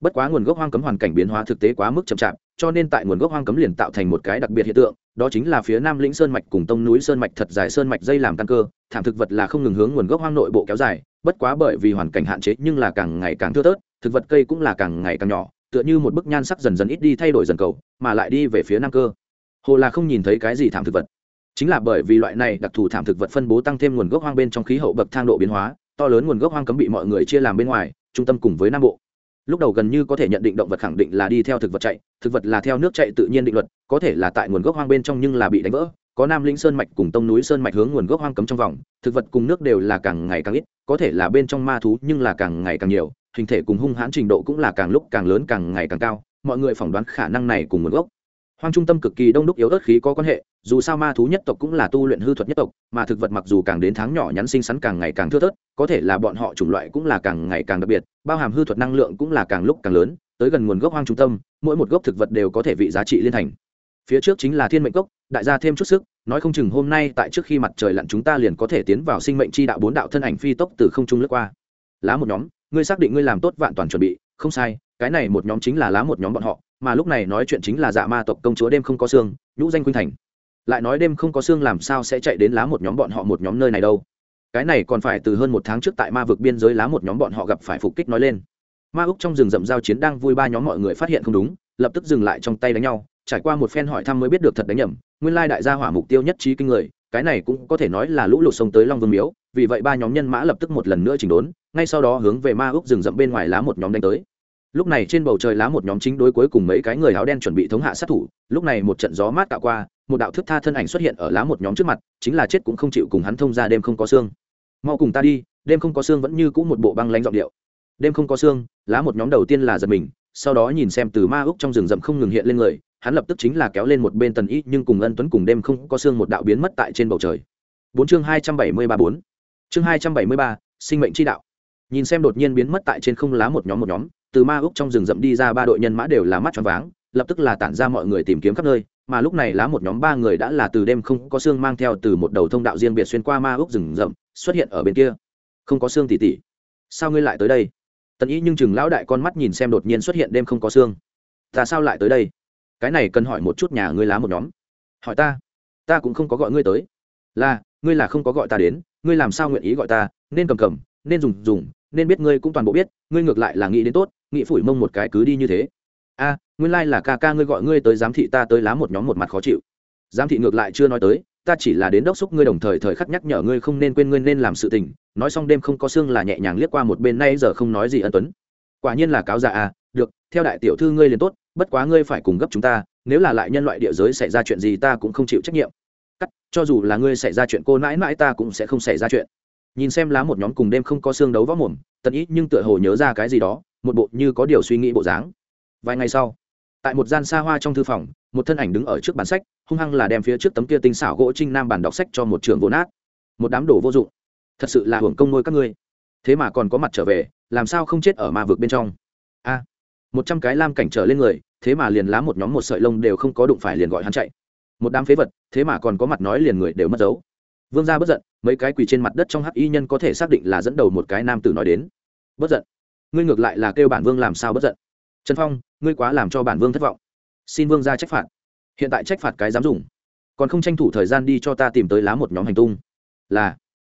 Bất quá nguồn gốc hoang cấm hoàn cảnh biến hóa thực tế quá mức chậm chạp, cho nên tại nguồn gốc hoang cấm liền tạo thành một cái đặc biệt hiện tượng, đó chính là phía nam lĩnh sơn mạch cùng tông núi sơn mạch thật dài sơn mạch dây làm căn cơ, thảm thực vật là không ngừng hướng nguồn gốc hoang nội bộ kéo dài, bất quá bởi vì hoàn cảnh hạn chế nhưng là càng ngày càng thưa thớt thực vật cây cũng là càng ngày càng nhỏ, tựa như một bức nhan sắc dần dần ít đi thay đổi dần cầu, mà lại đi về phía nam cơ. Hồ là không nhìn thấy cái gì thảm thực vật. Chính là bởi vì loại này đặc thù thảm thực vật phân bố tăng thêm nguồn gốc hoang bên trong khí hậu bậc thang độ biến hóa, to lớn nguồn gốc hoang cấm bị mọi người chia làm bên ngoài, trung tâm cùng với nam bộ. Lúc đầu gần như có thể nhận định động vật khẳng định là đi theo thực vật chạy, thực vật là theo nước chạy tự nhiên định luật, có thể là tại nguồn gốc hoang bên trong nhưng là bị đánh vỡ. Có nam lĩnh sơn mạch cùng tông núi sơn mạch hướng nguồn gốc hoang cấm trong vòng, thực vật cùng nước đều là càng ngày càng ít, có thể là bên trong ma thú nhưng là càng ngày càng nhiều hình thể cùng hung hãn trình độ cũng là càng lúc càng lớn càng ngày càng cao, mọi người phỏng đoán khả năng này cùng nguồn gốc. Hoang trung tâm cực kỳ đông đúc yếu ớt khí có quan hệ, dù sao ma thú nhất tộc cũng là tu luyện hư thuật nhất tộc, mà thực vật mặc dù càng đến tháng nhỏ nhắn sinh sắn càng ngày càng thưa thớt, có thể là bọn họ chủng loại cũng là càng ngày càng đặc biệt, bao hàm hư thuật năng lượng cũng là càng lúc càng lớn, tới gần nguồn gốc hoang trung tâm, mỗi một gốc thực vật đều có thể vị giá trị liên thành. Phía trước chính là thiên mệnh cốc, đại gia thêm chút sức, nói không chừng hôm nay tại trước khi mặt trời lặn chúng ta liền có thể tiến vào sinh mệnh chi đạo bốn đạo thân ảnh phi tốc từ không trung lướt qua. Lá một nhóm ngươi xác định ngươi làm tốt vạn toàn chuẩn bị, không sai, cái này một nhóm chính là lá một nhóm bọn họ, mà lúc này nói chuyện chính là dạ ma tộc công chúa đêm không có xương, nhũ danh khuynh thành. Lại nói đêm không có xương làm sao sẽ chạy đến lá một nhóm bọn họ một nhóm nơi này đâu? Cái này còn phải từ hơn một tháng trước tại ma vực biên giới lá một nhóm bọn họ gặp phải phục kích nói lên. Ma úc trong rừng rậm giao chiến đang vui ba nhóm mọi người phát hiện không đúng, lập tức dừng lại trong tay đánh nhau, trải qua một phen hỏi thăm mới biết được thật đánh nhầm, nguyên lai đại gia hỏa mục tiêu nhất trí kinh người, cái này cũng có thể nói là lũ lụt sông tới long vương miếu, vì vậy ba nhóm nhân mã lập tức một lần nữa chỉnh đốn ngay sau đó hướng về ma úc rừng rậm bên ngoài lá một nhóm đánh tới. Lúc này trên bầu trời lá một nhóm chính đối cuối cùng mấy cái người áo đen chuẩn bị thống hạ sát thủ, lúc này một trận gió mát tạo qua, một đạo thức tha thân ảnh xuất hiện ở lá một nhóm trước mặt, chính là chết cũng không chịu cùng hắn thông ra đêm không có xương. Mau cùng ta đi, đêm không có xương vẫn như cũ một bộ băng lanh giọng điệu. Đêm không có xương? Lá một nhóm đầu tiên là giật mình, sau đó nhìn xem từ ma úc trong rừng rậm không ngừng hiện lên người, hắn lập tức chính là kéo lên một bên tần y, nhưng cùng ân tuấn cùng đêm không có xương một đạo biến mất tại trên bầu trời. Bốn chương hai trăm bảy mươi ba bốn. Chương hai trăm bảy mươi ba, sinh mệnh chi đạo nhìn xem đột nhiên biến mất tại trên không lá một nhóm một nhóm, từ ma úc trong rừng rậm đi ra ba đội nhân mã đều là mắt tròn váng, lập tức là tản ra mọi người tìm kiếm khắp nơi, mà lúc này lá một nhóm ba người đã là từ đêm không có xương mang theo từ một đầu thông đạo riêng biệt xuyên qua ma úc rừng rậm, xuất hiện ở bên kia. Không có xương tỉ tỉ. Sao ngươi lại tới đây? Tần ý nhưng chừng lão đại con mắt nhìn xem đột nhiên xuất hiện đêm không có xương. Ta sao lại tới đây? Cái này cần hỏi một chút nhà ngươi lá một nhóm. Hỏi ta. Ta cũng không có gọi ngươi tới. Là, ngươi là không có gọi ta đến, ngươi làm sao nguyện ý gọi ta? Nên cầm cầm, nên dùng dùng nên biết ngươi cũng toàn bộ biết, ngươi ngược lại là nghĩ đến tốt, nghĩ phủi mông một cái cứ đi như thế. A, nguyên lai là ca ca ngươi gọi ngươi tới giám thị ta tới lá một nhóm một mặt khó chịu. Giám thị ngược lại chưa nói tới, ta chỉ là đến đốc xúc ngươi đồng thời thời khắc nhắc nhở ngươi không nên quên ngươi nên làm sự tình. Nói xong đêm không có xương là nhẹ nhàng liếc qua một bên, nay giờ không nói gì ân tuấn. Quả nhiên là cáo già à được, theo đại tiểu thư ngươi liền tốt, bất quá ngươi phải cùng gấp chúng ta, nếu là lại nhân loại địa giới xảy ra chuyện gì ta cũng không chịu trách nhiệm. Cắt, cho dù là ngươi xảy ra chuyện cô mãi mãi ta cũng sẽ không xảy ra chuyện nhìn xem lá một nhóm cùng đêm không có xương đấu võ mồm, tận ý nhưng tựa hồ nhớ ra cái gì đó, một bộ như có điều suy nghĩ bộ dáng. Vài ngày sau, tại một gian xa hoa trong thư phòng, một thân ảnh đứng ở trước bản sách, hung hăng là đem phía trước tấm kia tinh xảo gỗ trinh nam bản đọc sách cho một trường vô nát. Một đám đồ vô dụng. Thật sự là hưởng công nuôi các ngươi. Thế mà còn có mặt trở về, làm sao không chết ở ma vực bên trong? A, một trăm cái lam cảnh trở lên người, thế mà liền lá một nhóm một sợi lông đều không có đụng phải liền gọi hắn chạy. Một đám phế vật, thế mà còn có mặt nói liền người đều mất dấu vương gia bất giận, mấy cái quỳ trên mặt đất trong hắc y nhân có thể xác định là dẫn đầu một cái nam tử nói đến. Bất giận. Ngươi ngược lại là kêu bản vương làm sao bất giận? Trần phong, ngươi quá làm cho bản vương thất vọng. Xin vương gia trách phạt. Hiện tại trách phạt cái dám dùng. Còn không tranh thủ thời gian đi cho ta tìm tới lá một nhóm hành tung. Là.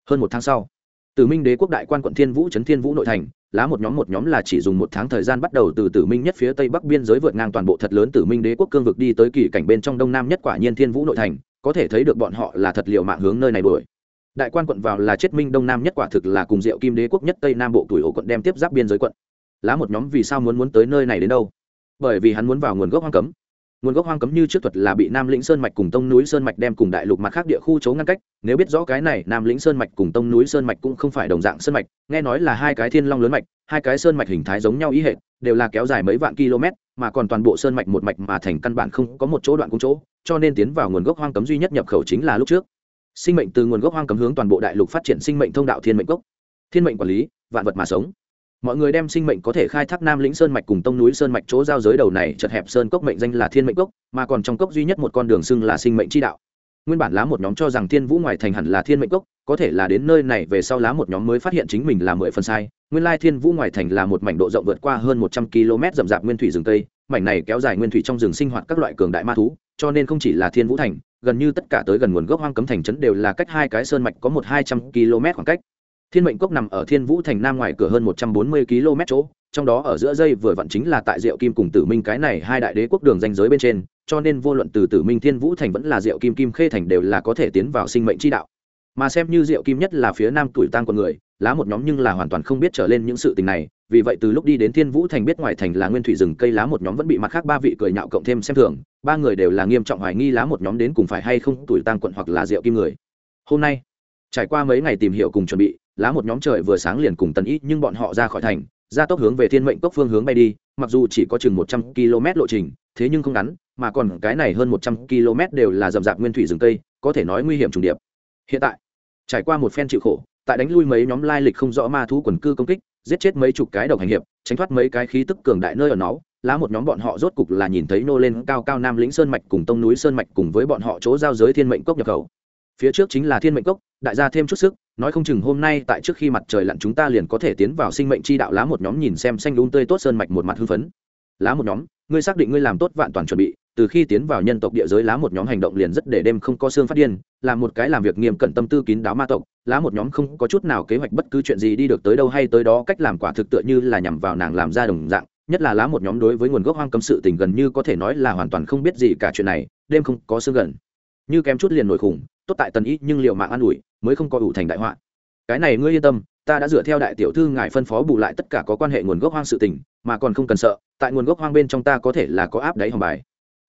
Hơn một tháng sau, tử minh đế quốc đại quan quận thiên vũ trấn thiên vũ nội thành, lá một nhóm một nhóm là chỉ dùng một tháng thời gian bắt đầu từ tử minh nhất phía tây bắc biên giới vượt ngang toàn bộ thật lớn tử minh đế quốc cương vực đi tới kỳ cảnh bên trong đông nam nhất quả nhiên thiên vũ nội thành có thể thấy được bọn họ là thật liệu mạng hướng nơi này đuổi. Đại quan quận vào là chết minh đông nam nhất quả thực là cùng diệu kim đế quốc nhất tây nam bộ tuổi ổ quận đem tiếp giáp biên giới quận. Lá một nhóm vì sao muốn muốn tới nơi này đến đâu? Bởi vì hắn muốn vào nguồn gốc hoang cấm. Nguồn gốc hoang cấm như trước thuật là bị nam lĩnh sơn mạch cùng tông núi sơn mạch đem cùng đại lục mặt khác địa khu chấu ngăn cách. Nếu biết rõ cái này, nam lĩnh sơn mạch cùng tông núi sơn mạch cũng không phải đồng dạng sơn mạch. Nghe nói là hai cái thiên long lớn mạch, hai cái sơn mạch hình thái giống nhau ý hệ, đều là kéo dài mấy vạn km mà còn toàn bộ sơn mạch một mạch mà thành căn bản không có một chỗ đoạn cung chỗ, cho nên tiến vào nguồn gốc hoang cấm duy nhất nhập khẩu chính là lúc trước. Sinh mệnh từ nguồn gốc hoang cấm hướng toàn bộ đại lục phát triển sinh mệnh thông đạo thiên mệnh gốc. Thiên mệnh quản lý, vạn vật mà sống. Mọi người đem sinh mệnh có thể khai thác nam lĩnh sơn mạch cùng tông núi sơn mạch chỗ giao giới đầu này chật hẹp sơn cốc mệnh danh là thiên mệnh cốc mà còn trong cốc duy nhất một con đường xưng là sinh mệnh chi đạo. Nguyên bản lá một nhóm cho rằng thiên vũ ngoài thành hẳn là thiên mệnh cốc có thể là đến nơi này về sau lá một nhóm mới phát hiện chính mình là mười phần sai nguyên lai thiên vũ ngoài thành là một mảnh độ rộng vượt qua hơn một trăm km rậm rạp nguyên thủy rừng tây mảnh này kéo dài nguyên thủy trong rừng sinh hoạt các loại cường đại ma thú, cho nên không chỉ là thiên vũ thành, gần như tất cả tới gần nguồn gốc hoang cấm thành trấn đều là cách hai cái sơn mạch có một hai trăm km khoảng cách. Thiên mệnh cốc nằm ở thiên vũ thành nam ngoài cửa hơn một trăm bốn mươi km chỗ, trong đó ở giữa dây vừa vặn chính là tại diệu kim cùng tử minh cái này hai đại đế quốc đường danh giới bên trên, cho nên vô luận từ tử minh thiên vũ thành vẫn là diệu kim kim khê thành đều là có thể tiến vào sinh mệnh chi đạo. Mà xem như diệu kim nhất là phía nam tuổi tăng con người lá một nhóm nhưng là hoàn toàn không biết trở lên những sự tình này, vì vậy từ lúc đi đến thiên vũ thành biết ngoài thành là nguyên thủy rừng, cây lá một nhóm vẫn bị mặt khác ba vị cười nhạo cộng thêm xem thường, ba người đều là nghiêm trọng hoài nghi lá một nhóm đến cùng phải hay không tuổi tăng quận hoặc là rượu kim người. Hôm nay, trải qua mấy ngày tìm hiểu cùng chuẩn bị, lá một nhóm trời vừa sáng liền cùng tần ý nhưng bọn họ ra khỏi thành, ra tốc hướng về thiên mệnh cốc phương hướng bay đi, mặc dù chỉ có chừng một trăm km lộ trình, thế nhưng không ngắn, mà còn cái này hơn một trăm km đều là rậm rạp nguyên thủy rừng cây, có thể nói nguy hiểm trùng điệp. Hiện tại, trải qua một phen chịu khổ tại đánh lui mấy nhóm lai lịch không rõ ma thú quần cư công kích, giết chết mấy chục cái độc hành hiệp, tránh thoát mấy cái khí tức cường đại nơi ở nó, lá một nhóm bọn họ rốt cục là nhìn thấy nô lên cao cao nam lĩnh sơn mạch cùng tông núi sơn mạch cùng với bọn họ chỗ giao giới thiên mệnh cốc nhập khẩu. Phía trước chính là thiên mệnh cốc, đại gia thêm chút sức, nói không chừng hôm nay tại trước khi mặt trời lặn chúng ta liền có thể tiến vào sinh mệnh chi đạo lá một nhóm nhìn xem xanh đúng tươi tốt sơn mạch một mặt hưng phấn. Lá một nhóm, ngươi xác định ngươi làm tốt vạn toàn chuẩn bị từ khi tiến vào nhân tộc địa giới lá một nhóm hành động liền rất để đêm không có xương phát điên, là một cái làm việc nghiêm cẩn tâm tư kín đáo ma tộc, lá một nhóm không có chút nào kế hoạch bất cứ chuyện gì đi được tới đâu hay tới đó cách làm quả thực tựa như là nhằm vào nàng làm ra đồng dạng, nhất là lá một nhóm đối với nguồn gốc hoang cấm sự tình gần như có thể nói là hoàn toàn không biết gì cả chuyện này, đêm không có xương gần. Như kém chút liền nổi khủng, tốt tại tần ý nhưng liệu mạng an ủi, mới không có ủ thành đại họa. Cái này ngươi yên tâm, ta đã dựa theo đại tiểu thư ngài phân phó bù lại tất cả có quan hệ nguồn gốc hoang sự tình, mà còn không cần sợ, tại nguồn gốc hoang bên trong ta có thể là có áp đáy hòng bài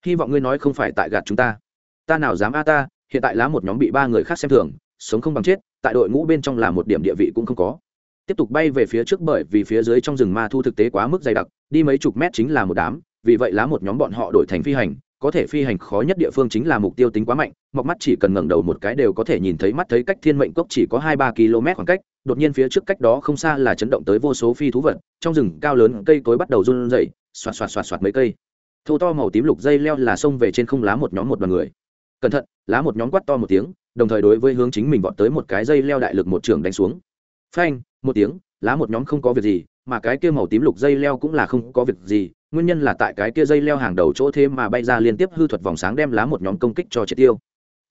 hy vọng ngươi nói không phải tại gạt chúng ta. Ta nào dám a ta, hiện tại lá một nhóm bị ba người khác xem thường, sống không bằng chết, tại đội ngũ bên trong là một điểm địa vị cũng không có. Tiếp tục bay về phía trước bởi vì phía dưới trong rừng ma thu thực tế quá mức dày đặc, đi mấy chục mét chính là một đám, vì vậy lá một nhóm bọn họ đổi thành phi hành, có thể phi hành khó nhất địa phương chính là mục tiêu tính quá mạnh, mọc mắt chỉ cần ngẩng đầu một cái đều có thể nhìn thấy mắt thấy cách thiên mệnh cốc chỉ có hai ba km khoảng cách, đột nhiên phía trước cách đó không xa là chấn động tới vô số phi thú vật, trong rừng cao lớn cây cối bắt đầu run rẩy, xoạt xoạt xoạt xoạt mấy cây thô to màu tím lục dây leo là xông về trên không lá một nhóm một đoàn người. Cẩn thận, lá một nhóm quát to một tiếng, đồng thời đối với hướng chính mình vọt tới một cái dây leo đại lực một trường đánh xuống. Phanh, một tiếng, lá một nhóm không có việc gì, mà cái kia màu tím lục dây leo cũng là không có việc gì, nguyên nhân là tại cái kia dây leo hàng đầu chỗ thế mà bay ra liên tiếp hư thuật vòng sáng đem lá một nhóm công kích cho triệt tiêu.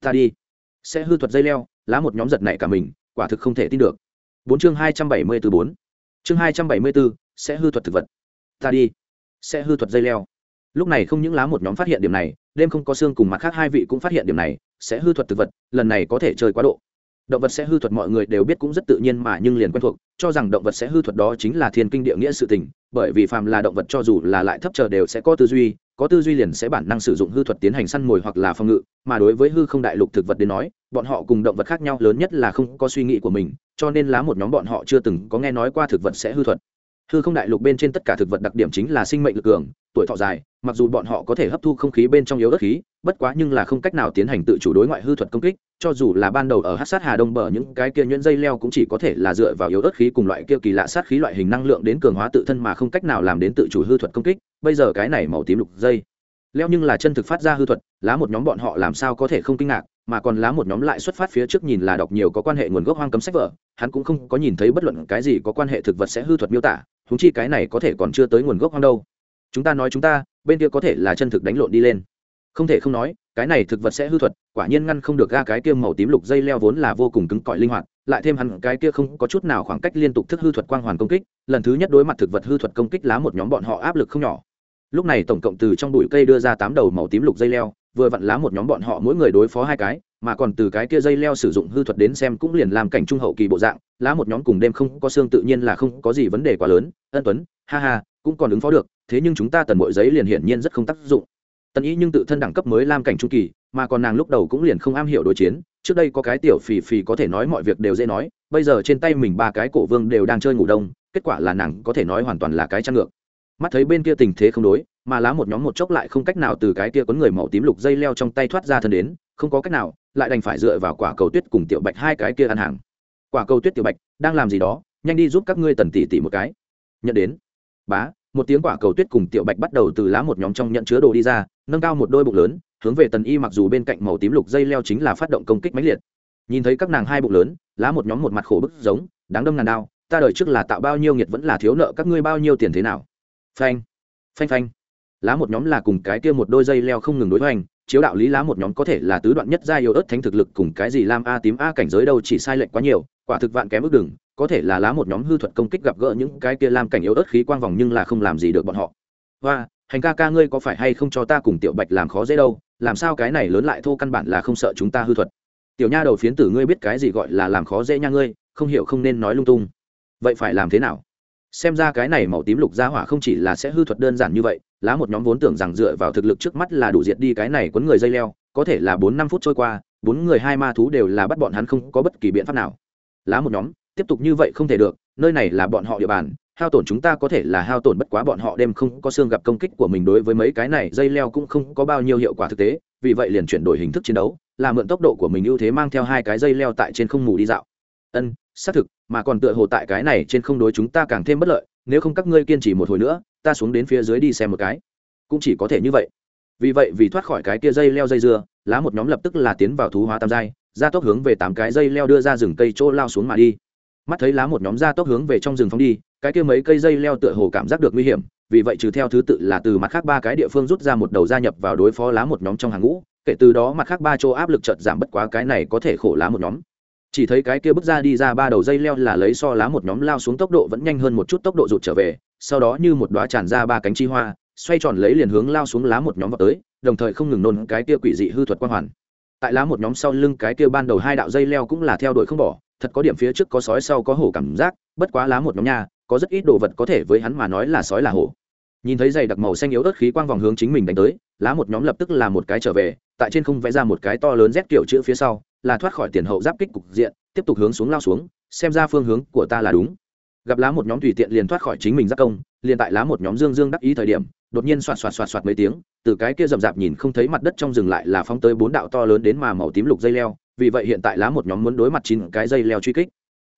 Ta đi. Sẽ hư thuật dây leo, lá một nhóm giật nảy cả mình, quả thực không thể tin được. Bốn chương hai trăm bảy mươi từ bốn. Chương hai trăm bảy mươi bốn sẽ hư thuật thực vật. Ta đi. Sẽ hư thuật dây leo lúc này không những lá một nhóm phát hiện điểm này, đêm không có xương cùng mặt khác hai vị cũng phát hiện điểm này, sẽ hư thuật thực vật, lần này có thể chơi quá độ. Động vật sẽ hư thuật mọi người đều biết cũng rất tự nhiên mà nhưng liền quen thuộc, cho rằng động vật sẽ hư thuật đó chính là thiên kinh địa nghĩa sự tình, bởi vì phàm là động vật cho dù là lại thấp chờ đều sẽ có tư duy, có tư duy liền sẽ bản năng sử dụng hư thuật tiến hành săn mồi hoặc là phòng ngự, mà đối với hư không đại lục thực vật đến nói, bọn họ cùng động vật khác nhau lớn nhất là không có suy nghĩ của mình, cho nên lá một nhóm bọn họ chưa từng có nghe nói qua thực vật sẽ hư thuật hư không đại lục bên trên tất cả thực vật đặc điểm chính là sinh mệnh lực cường, tuổi thọ dài, mặc dù bọn họ có thể hấp thu không khí bên trong yếu đất khí, bất quá nhưng là không cách nào tiến hành tự chủ đối ngoại hư thuật công kích, cho dù là ban đầu ở hát sát hà đông bờ những cái kia nhuyễn dây leo cũng chỉ có thể là dựa vào yếu ớt khí cùng loại kia kỳ lạ sát khí loại hình năng lượng đến cường hóa tự thân mà không cách nào làm đến tự chủ hư thuật công kích, bây giờ cái này màu tím lục dây. Leo nhưng là chân thực phát ra hư thuật, lá một nhóm bọn họ làm sao có thể không kinh ngạc, mà còn lá một nhóm lại xuất phát phía trước nhìn là đọc nhiều có quan hệ nguồn gốc hoang cấm sách vở, hắn cũng không có nhìn thấy bất luận cái gì có quan hệ thực vật sẽ hư thuật miêu tả húng chi cái này có thể còn chưa tới nguồn gốc hoang đâu. Chúng ta nói chúng ta, bên kia có thể là chân thực đánh lộn đi lên. Không thể không nói, cái này thực vật sẽ hư thuật, quả nhiên ngăn không được ga cái kia màu tím lục dây leo vốn là vô cùng cứng cỏi linh hoạt, lại thêm hẳn cái kia không có chút nào khoảng cách liên tục thức hư thuật quang hoàn công kích, lần thứ nhất đối mặt thực vật hư thuật công kích lá một nhóm bọn họ áp lực không nhỏ. Lúc này tổng cộng từ trong bụi cây đưa ra tám đầu màu tím lục dây leo, vừa vặn lá một nhóm bọn họ mỗi người đối phó hai cái mà còn từ cái kia dây leo sử dụng hư thuật đến xem cũng liền làm cảnh trung hậu kỳ bộ dạng, lá một nhóm cùng đêm không có xương tự nhiên là không có gì vấn đề quá lớn, ân tuấn, ha ha, cũng còn ứng phó được, thế nhưng chúng ta tần mội giấy liền hiển nhiên rất không tác dụng. Tần ý nhưng tự thân đẳng cấp mới làm cảnh trung kỳ, mà còn nàng lúc đầu cũng liền không am hiểu đối chiến, trước đây có cái tiểu phì phì có thể nói mọi việc đều dễ nói, bây giờ trên tay mình ba cái cổ vương đều đang chơi ngủ đông, kết quả là nàng có thể nói hoàn toàn là cái chăn ngược. Mắt thấy bên kia tình thế không đối, mà lá một nhóm một chốc lại không cách nào từ cái kia có người màu tím lục dây leo trong tay thoát ra thân đến không có cách nào, lại đành phải dựa vào quả cầu tuyết cùng tiểu bạch hai cái kia ăn hàng. Quả cầu tuyết tiểu bạch, đang làm gì đó, nhanh đi giúp các ngươi tần tỷ tỷ một cái. Nhận đến. Bá, một tiếng quả cầu tuyết cùng tiểu bạch bắt đầu từ lá một nhóm trong nhận chứa đồ đi ra, nâng cao một đôi bụng lớn, hướng về tần y mặc dù bên cạnh màu tím lục dây leo chính là phát động công kích mãnh liệt. Nhìn thấy các nàng hai bụng lớn, lá một nhóm một mặt khổ bức giống, đáng đâm ngàn đao, ta đời trước là tạo bao nhiêu nghiệt vẫn là thiếu nợ các ngươi bao nhiêu tiền thế nào? Phanh phanh phanh. Lá một nhóm là cùng cái kia một đôi dây leo không ngừng đối hoành chiếu đạo lý lá một nhóm có thể là tứ đoạn nhất gia yêu ớt thánh thực lực cùng cái gì lam a tím a cảnh giới đâu chỉ sai lệch quá nhiều, quả thực vạn kém ước đừng, có thể là lá một nhóm hư thuật công kích gặp gỡ những cái kia lam cảnh yếu ớt khí quang vòng nhưng là không làm gì được bọn họ. Và hành ca ca ngươi có phải hay không cho ta cùng tiểu bạch làm khó dễ đâu, làm sao cái này lớn lại thô căn bản là không sợ chúng ta hư thuật. Tiểu nha đầu phiến tử ngươi biết cái gì gọi là làm khó dễ nha ngươi, không hiểu không nên nói lung tung. Vậy phải làm thế nào? Xem ra cái này màu tím lục gia hỏa không chỉ là sẽ hư thuật đơn giản như vậy lá một nhóm vốn tưởng rằng dựa vào thực lực trước mắt là đủ diệt đi cái này quấn người dây leo, có thể là bốn năm phút trôi qua, bốn người hai ma thú đều là bắt bọn hắn không có bất kỳ biện pháp nào. Lá một nhóm, tiếp tục như vậy không thể được, nơi này là bọn họ địa bàn, hao tổn chúng ta có thể là hao tổn bất quá bọn họ đêm không có xương gặp công kích của mình đối với mấy cái này, dây leo cũng không có bao nhiêu hiệu quả thực tế, vì vậy liền chuyển đổi hình thức chiến đấu, là mượn tốc độ của mình ưu thế mang theo hai cái dây leo tại trên không mù đi dạo. Ân, xác thực, mà còn tựa hồ tại cái này trên không đối chúng ta càng thêm bất lợi nếu không các ngươi kiên trì một hồi nữa, ta xuống đến phía dưới đi xem một cái. Cũng chỉ có thể như vậy. Vì vậy, vì thoát khỏi cái kia dây leo dây dưa, lá một nhóm lập tức là tiến vào thú hóa tam giai, ra tốc hướng về tám cái dây leo đưa ra rừng cây chỗ lao xuống mà đi. Mắt thấy lá một nhóm ra tốc hướng về trong rừng phóng đi, cái kia mấy cây dây leo tựa hồ cảm giác được nguy hiểm, vì vậy trừ theo thứ tự là từ mặt khác ba cái địa phương rút ra một đầu gia nhập vào đối phó lá một nhóm trong hàng ngũ, kể từ đó mặt khác ba chỗ áp lực chợt giảm bất quá cái này có thể khổ lá một nhóm chỉ thấy cái kia bước ra đi ra ba đầu dây leo là lấy so lá một nhóm lao xuống tốc độ vẫn nhanh hơn một chút tốc độ rụt trở về, sau đó như một đoá tràn ra ba cánh chi hoa, xoay tròn lấy liền hướng lao xuống lá một nhóm vào tới, đồng thời không ngừng nôn cái kia quỷ dị hư thuật quang hoàn. Tại lá một nhóm sau lưng cái kia ban đầu hai đạo dây leo cũng là theo đuổi không bỏ, thật có điểm phía trước có sói sau có hổ cảm giác, bất quá lá một nhóm nha, có rất ít đồ vật có thể với hắn mà nói là sói là hổ. Nhìn thấy dày đặc màu xanh yếu ớt khí quang vòng hướng chính mình đánh tới, lá một nhóm lập tức là một cái trở về, tại trên không vẽ ra một cái to lớn rét kiểu chữ phía sau là thoát khỏi tiền hậu giáp kích cục diện, tiếp tục hướng xuống lao xuống, xem ra phương hướng của ta là đúng. Gặp lá một nhóm tùy tiện liền thoát khỏi chính mình giáp công, liền tại lá một nhóm dương dương đắc ý thời điểm, đột nhiên xoạt xoạt xoạt xoạt mấy tiếng, từ cái kia rậm rạp nhìn không thấy mặt đất trong rừng lại là phóng tới bốn đạo to lớn đến mà màu tím lục dây leo, vì vậy hiện tại lá một nhóm muốn đối mặt chín cái dây leo truy kích.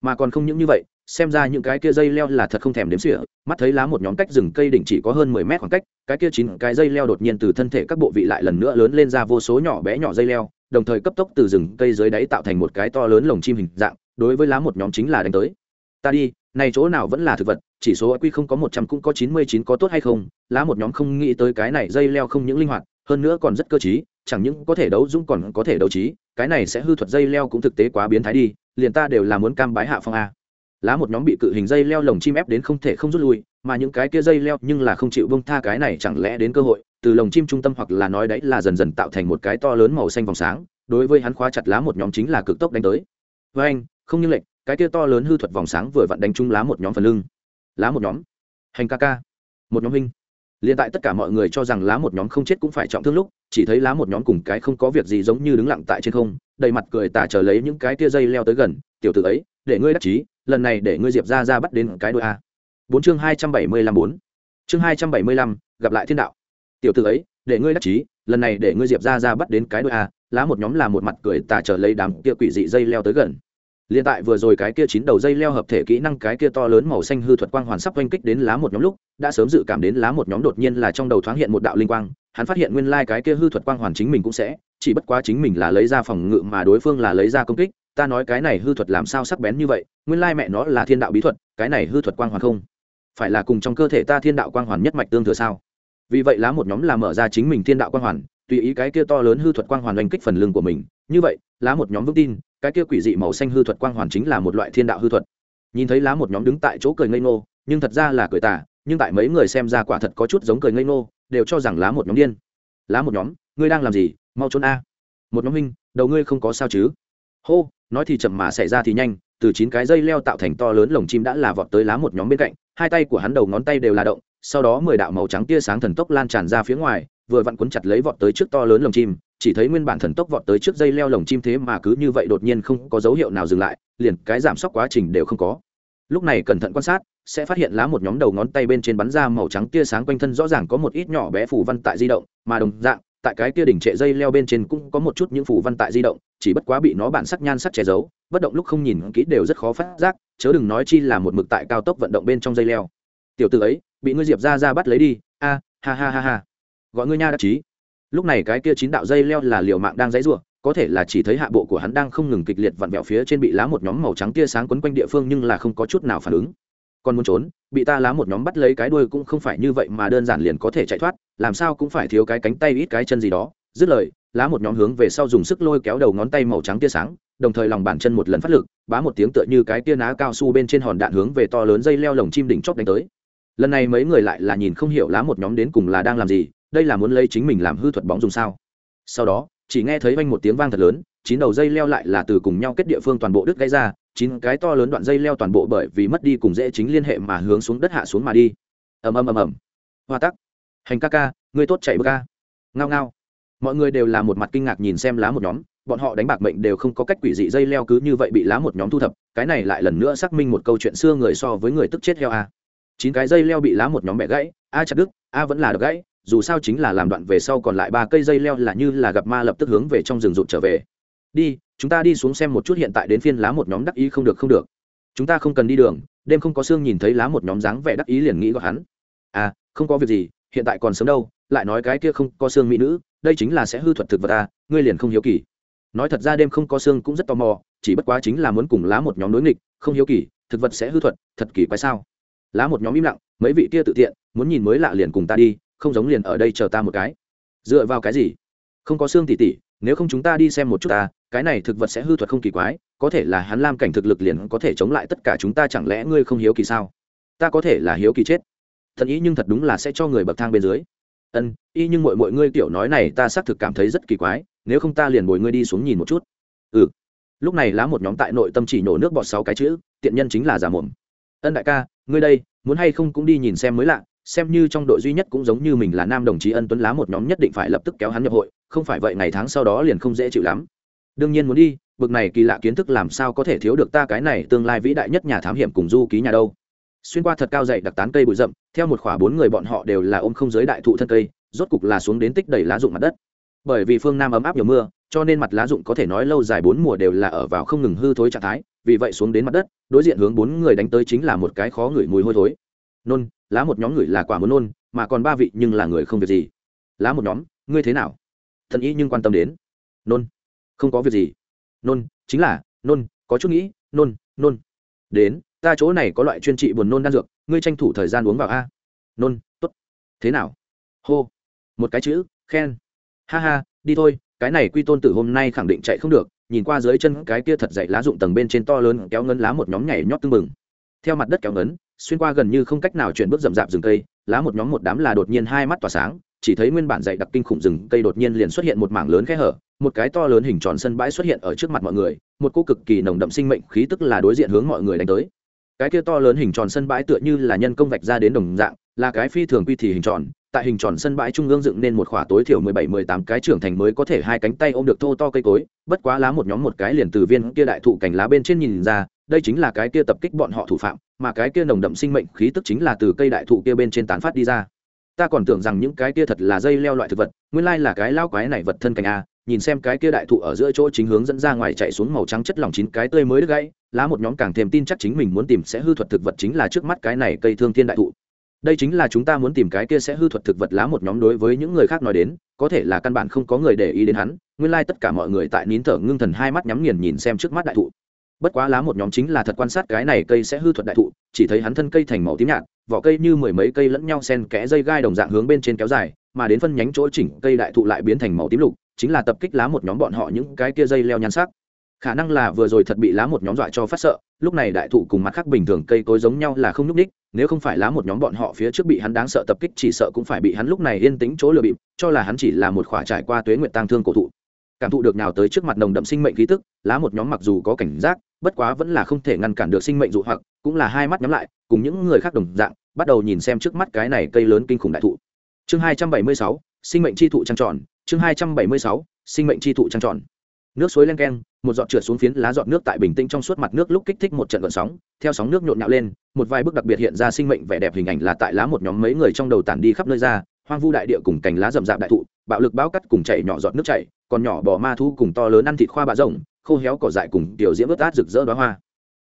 Mà còn không những như vậy, xem ra những cái kia dây leo là thật không thèm đếm xỉa, mắt thấy lá một nhóm cách rừng cây đỉnh chỉ có hơn mười mét khoảng cách, cái kia chín cái dây leo đột nhiên từ thân thể các bộ vị lại lần nữa lớn lên ra vô số nhỏ bé nhỏ dây leo đồng thời cấp tốc từ rừng cây dưới đáy tạo thành một cái to lớn lồng chim hình dạng, đối với lá một nhóm chính là đánh tới. Ta đi, này chỗ nào vẫn là thực vật, chỉ số q không có một trăm cũng có chín mươi chín có tốt hay không, lá một nhóm không nghĩ tới cái này dây leo không những linh hoạt, hơn nữa còn rất cơ trí, chẳng những có thể đấu dũng còn có thể đấu trí, cái này sẽ hư thuật dây leo cũng thực tế quá biến thái đi, liền ta đều là muốn cam bái hạ phong a lá một nhóm bị cự hình dây leo lồng chim ép đến không thể không rút lui, mà những cái kia dây leo nhưng là không chịu bông tha cái này chẳng lẽ đến cơ hội, từ lồng chim trung tâm hoặc là nói đấy là dần dần tạo thành một cái to lớn màu xanh vòng sáng, đối với hắn khóa chặt lá một nhóm chính là cực tốc đánh tới. Với anh, không như lệnh cái kia to lớn hư thuật vòng sáng vừa vặn đánh trúng lá một nhóm phần lưng. Lá một nhóm. Hành ca ca. Một nhóm hình liền tại tất cả mọi người cho rằng lá một nhóm không chết cũng phải trọng thương lúc, chỉ thấy lá một nhóm cùng cái không có việc gì giống như đứng lặng tại trên không, đầy mặt cười tả chờ lấy những cái tia dây leo tới gần, tiểu tử ấy, để ngươi đắc chí lần này để ngươi diệp ra ra bắt đến cái đôi a. Bốn chương hai trăm bảy mươi lăm bốn. Chương hai trăm bảy mươi lăm gặp lại thiên đạo. Tiểu tử ấy để ngươi đắc chí lần này để ngươi diệp ra ra bắt đến cái đôi a lá một nhóm là một mặt cười tà trở lấy đám kia quỷ dị dây leo tới gần. Liên tại vừa rồi cái kia chín đầu dây leo hợp thể kỹ năng cái kia to lớn màu xanh hư thuật quang hoàn sắp oanh kích đến lá một nhóm lúc, đã sớm dự cảm đến lá một nhóm đột nhiên là trong đầu thoáng hiện một đạo linh quang, hắn phát hiện nguyên lai cái kia hư thuật quang hoàn chính mình cũng sẽ, chỉ bất quá chính mình là lấy ra phòng ngự mà đối phương là lấy ra công kích, ta nói cái này hư thuật làm sao sắc bén như vậy, nguyên lai mẹ nó là thiên đạo bí thuật, cái này hư thuật quang hoàn không, phải là cùng trong cơ thể ta thiên đạo quang hoàn nhất mạch tương thừa sao? Vì vậy lá một nhóm là mở ra chính mình thiên đạo quang hoàn, tùy ý cái kia to lớn hư thuật quang hoàn oanh kích phần lưng của mình, như vậy, lá một nhóm vững tin, cái kia quỷ dị màu xanh hư thuật quang hoàn chính là một loại thiên đạo hư thuật. Nhìn thấy lá một nhóm đứng tại chỗ cười ngây ngô nhưng thật ra là cười tả nhưng tại mấy người xem ra quả thật có chút giống cười ngây ngô đều cho rằng lá một nhóm điên. Lá một nhóm ngươi đang làm gì? Mau trốn a. Một nhóm huynh đầu ngươi không có sao chứ? Hô nói thì chậm mà xảy ra thì nhanh, từ chín cái dây leo tạo thành to lớn lồng chim đã là vọt tới lá một nhóm bên cạnh, hai tay của hắn đầu ngón tay đều là động, sau đó mười đạo màu trắng tia sáng thần tốc lan tràn ra phía ngoài, vừa vặn cuốn chặt lấy vọt tới trước to lớn lồng chim, chỉ thấy nguyên bản thần tốc vọt tới trước dây leo lồng chim thế mà cứ như vậy đột nhiên không có dấu hiệu nào dừng lại, liền cái giảm sốc quá trình đều không có. Lúc này cẩn thận quan sát, sẽ phát hiện lá một nhóm đầu ngón tay bên trên bắn ra màu trắng tia sáng quanh thân rõ ràng có một ít nhỏ bé phủ văn tại di động, mà đồng dạng, tại cái tia đỉnh trệ dây leo bên trên cũng có một chút những phủ văn tại di động chỉ bất quá bị nó bản sắc nhan sắc che giấu, bất động lúc không nhìn kỹ đều rất khó phát giác, chớ đừng nói chi là một mực tại cao tốc vận động bên trong dây leo. Tiểu t ấy, bị ngươi diệp ra ra bắt lấy đi, a, ha ha ha ha. Gọi ngươi nha đắc chí. Lúc này cái kia chín đạo dây leo là liều mạng đang dãy rủa, có thể là chỉ thấy hạ bộ của hắn đang không ngừng kịch liệt vặn vẹo phía trên bị lá một nhóm màu trắng tia sáng quấn quanh địa phương nhưng là không có chút nào phản ứng. Còn muốn trốn, bị ta lá một nhóm bắt lấy cái đuôi cũng không phải như vậy mà đơn giản liền có thể chạy thoát, làm sao cũng phải thiếu cái cánh tay ít cái chân gì đó. Dứt lời lá một nhóm hướng về sau dùng sức lôi kéo đầu ngón tay màu trắng tia sáng, đồng thời lòng bàn chân một lần phát lực, bá một tiếng tựa như cái tia ná cao su bên trên hòn đạn hướng về to lớn dây leo lồng chim đỉnh chóp đánh tới. Lần này mấy người lại là nhìn không hiểu lá một nhóm đến cùng là đang làm gì, đây là muốn lấy chính mình làm hư thuật bóng dùng sao. Sau đó, chỉ nghe thấy vang một tiếng vang thật lớn, chín đầu dây leo lại là từ cùng nhau kết địa phương toàn bộ đứt gãy ra, chín cái to lớn đoạn dây leo toàn bộ bởi vì mất đi cùng dễ chính liên hệ mà hướng xuống đất hạ xuống mà đi. Ầm ầm ầm ầm. Hoa tắc. Hành ca ca, ngươi tốt chạy bơ ca. Ngao ngao mọi người đều là một mặt kinh ngạc nhìn xem lá một nhóm, bọn họ đánh bạc mệnh đều không có cách quỷ dị dây leo cứ như vậy bị lá một nhóm thu thập, cái này lại lần nữa xác minh một câu chuyện xưa người so với người tức chết heo a. Chín cái dây leo bị lá một nhóm bẻ gãy, a chặt đứt, a vẫn là được gãy, dù sao chính là làm đoạn về sau còn lại ba cây dây leo là như là gặp ma lập tức hướng về trong rừng rụt trở về. Đi, chúng ta đi xuống xem một chút hiện tại đến phiên lá một nhóm đắc ý không được không được. Chúng ta không cần đi đường, đêm không có xương nhìn thấy lá một nhóm dáng vẻ đắc ý liền nghĩ gọi hắn. À không có việc gì, hiện tại còn sớm đâu, lại nói cái kia không có xương mỹ nữ đây chính là sẽ hư thuật thực vật ta, ngươi liền không hiếu kỳ. Nói thật ra đêm không có xương cũng rất tò mò, chỉ bất quá chính là muốn cùng lá một nhóm đối nghịch, không hiếu kỳ, thực vật sẽ hư thuật, thật kỳ quái sao? Lá một nhóm im lặng, mấy vị kia tự tiện, muốn nhìn mới lạ liền cùng ta đi, không giống liền ở đây chờ ta một cái. Dựa vào cái gì? Không có xương tỉ tỉ, nếu không chúng ta đi xem một chút ta, cái này thực vật sẽ hư thuật không kỳ quái, có thể là hắn lam cảnh thực lực liền có thể chống lại tất cả chúng ta chẳng lẽ ngươi không hiếu kỳ sao? Ta có thể là hiếu kỳ chết. Thật ý nhưng thật đúng là sẽ cho người bậc thang bên dưới ân, y nhưng mọi mọi ngươi tiểu nói này ta xác thực cảm thấy rất kỳ quái, nếu không ta liền bồi ngươi đi xuống nhìn một chút. Ừ. Lúc này lá một nhóm tại nội tâm chỉ nổ nước bọt sáu cái chữ, tiện nhân chính là giả mồm. Ân đại ca, ngươi đây, muốn hay không cũng đi nhìn xem mới lạ, xem như trong đội duy nhất cũng giống như mình là nam đồng chí ân tuấn lá một nhóm nhất định phải lập tức kéo hắn nhập hội, không phải vậy ngày tháng sau đó liền không dễ chịu lắm. Đương nhiên muốn đi, bực này kỳ lạ kiến thức làm sao có thể thiếu được ta cái này tương lai vĩ đại nhất nhà thám hiểm cùng du ký nhà đâu xuyên qua thật cao dậy đặc tán cây bụi rậm, theo một khỏa bốn người bọn họ đều là ôm không giới đại thụ thân cây, rốt cục là xuống đến tích đầy lá rụng mặt đất. Bởi vì phương nam ấm áp nhiều mưa, cho nên mặt lá rụng có thể nói lâu dài bốn mùa đều là ở vào không ngừng hư thối trạng thái, vì vậy xuống đến mặt đất, đối diện hướng bốn người đánh tới chính là một cái khó ngửi mùi hôi thối. Nôn, lá một nhóm người là quả muốn nôn, mà còn ba vị nhưng là người không việc gì. Lá một nhóm, ngươi thế nào? Thần ý nhưng quan tâm đến. Nôn, không có việc gì. Nôn, chính là nôn, có chút nghĩ, nôn nôn. Đến ta chỗ này có loại chuyên trị buồn nôn đan dược, ngươi tranh thủ thời gian uống vào a. Nôn t ố t thế nào? Hô. Một cái chữ, khen. Ha ha, đi thôi, cái này quy tôn tử hôm nay khẳng định chạy không được, nhìn qua dưới chân cái kia thật dậy lá rụng tầng bên trên to lớn kéo ngấn lá một nhóm nhảy nhót tưng bừng. Theo mặt đất kéo ngấn, xuyên qua gần như không cách nào chuyển bước rậm rạp rừng cây, lá một nhóm một đám là đột nhiên hai mắt tỏa sáng, chỉ thấy nguyên bản dày đặc kinh khủng rừng cây đột nhiên liền xuất hiện một mảng lớn khe hở, một cái to lớn hình tròn sân bãi xuất hiện ở trước mặt mọi người, một cô cực kỳ nồng đậm sinh mệnh khí tức là đối diện hướng mọi người đánh tới cái kia to lớn hình tròn sân bãi tựa như là nhân công vạch ra đến đồng dạng, là cái phi thường quy thì hình tròn, tại hình tròn sân bãi trung ương dựng nên một khỏa tối thiểu mười bảy, mười tám cái trưởng thành mới có thể hai cánh tay ôm được thô to cây cối, bất quá lá một nhóm một cái liền từ viên kia đại thụ cành lá bên trên nhìn ra, đây chính là cái kia tập kích bọn họ thủ phạm, mà cái kia nồng đậm sinh mệnh khí tức chính là từ cây đại thụ kia bên trên tán phát đi ra. Ta còn tưởng rằng những cái kia thật là dây leo loại thực vật, nguyên lai là cái lao quái này vật thân cành a nhìn xem cái kia đại thụ ở giữa chỗ chính hướng dẫn ra ngoài chạy xuống màu trắng chất lỏng chín cái tươi mới đứt gãy, lá một nhóm càng thêm tin chắc chính mình muốn tìm sẽ hư thuật thực vật chính là trước mắt cái này cây thương thiên đại thụ. Đây chính là chúng ta muốn tìm cái kia sẽ hư thuật thực vật lá một nhóm đối với những người khác nói đến, có thể là căn bản không có người để ý đến hắn, nguyên lai tất cả mọi người tại nín thở ngưng thần hai mắt nhắm nghiền nhìn xem trước mắt đại thụ. Bất quá lá một nhóm chính là thật quan sát cái này cây sẽ hư thuật đại thụ, chỉ thấy hắn thân cây thành màu tím nhạt, vỏ cây như mười mấy cây lẫn nhau sen kẽ dây gai đồng dạng hướng bên trên kéo dài, mà đến phân nhánh chỗ chỉnh cây đại thụ lại biến thành màu tím lục chính là tập kích lá một nhóm bọn họ những cái kia dây leo nhan sắc. Khả năng là vừa rồi thật bị lá một nhóm dọa cho phát sợ, lúc này đại thụ cùng mặt khác bình thường cây cối giống nhau là không n ú c ních nếu không phải lá một nhóm bọn họ phía trước bị hắn đáng sợ tập kích chỉ sợ cũng phải bị hắn lúc này yên tĩnh chỗ lừa bịp, cho là hắn chỉ là một khỏa trải qua tuế nguyện tăng thương cổ thụ. Cảm thụ được nào tới trước mặt nồng đậm sinh mệnh khí tức, lá một nhóm mặc dù có cảnh giác, bất quá vẫn là không thể ngăn cản được sinh mệnh dụ hoặc, cũng là hai mắt nhắm lại, cùng những người khác đồng dạng, bắt đầu nhìn xem trước mắt cái này cây lớn kinh khủng đại thụ. Chương hai trăm bảy mươi sáu sinh mệnh chi thụ trăng tròn, chương hai trăm bảy mươi sáu, sinh mệnh chi thụ trăng tròn. Nước suối len keng, một giọt trượt xuống phiến lá giọt nước tại bình tĩnh trong suốt mặt nước lúc kích thích một trận gợn sóng, theo sóng nước nhộn nhạo lên, một vài bức đặc biệt hiện ra sinh mệnh vẻ đẹp hình ảnh là tại lá một nhóm mấy người trong đầu tản đi khắp nơi ra, hoang vu đại địa cùng cành lá rậm rạp đại thụ, bạo lực bao cắt cùng chảy nhỏ giọt nước chảy, còn nhỏ bò ma thu cùng to lớn ăn thịt khoa bạ rồng khô héo cỏ dại cùng tiểu diễm ướt át rực rỡ đoá hoa.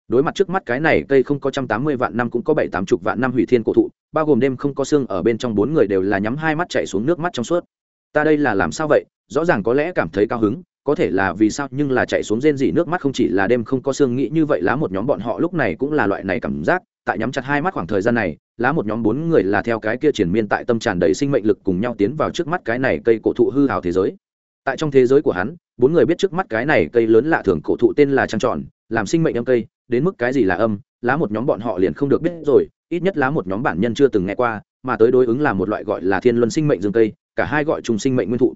Đối mặt trước mắt cái này, cây không có trăm tám mươi vạn năm cũng có bảy tám chục vạn năm hủy thiên cổ thụ bao gồm đêm không có xương ở bên trong bốn người đều là nhắm hai mắt chạy xuống nước mắt trong suốt. Ta đây là làm sao vậy? Rõ ràng có lẽ cảm thấy cao hứng, có thể là vì sao, nhưng là chạy xuống rên rỉ nước mắt không chỉ là đêm không có xương, nghĩ như vậy lá một nhóm bọn họ lúc này cũng là loại này cảm giác, tại nhắm chặt hai mắt khoảng thời gian này, lá một nhóm bốn người là theo cái kia triển miên tại tâm tràn đầy sinh mệnh lực cùng nhau tiến vào trước mắt cái này cây cổ thụ hư hào thế giới. Tại trong thế giới của hắn, bốn người biết trước mắt cái này cây lớn lạ thường cổ thụ tên là trăng tròn, làm sinh mệnh âm cây, đến mức cái gì là âm, lá một nhóm bọn họ liền không được biết rồi ít nhất lá một nhóm bản nhân chưa từng nghe qua, mà tới đối ứng là một loại gọi là thiên luân sinh mệnh dương cây, cả hai gọi chung sinh mệnh nguyên thụ.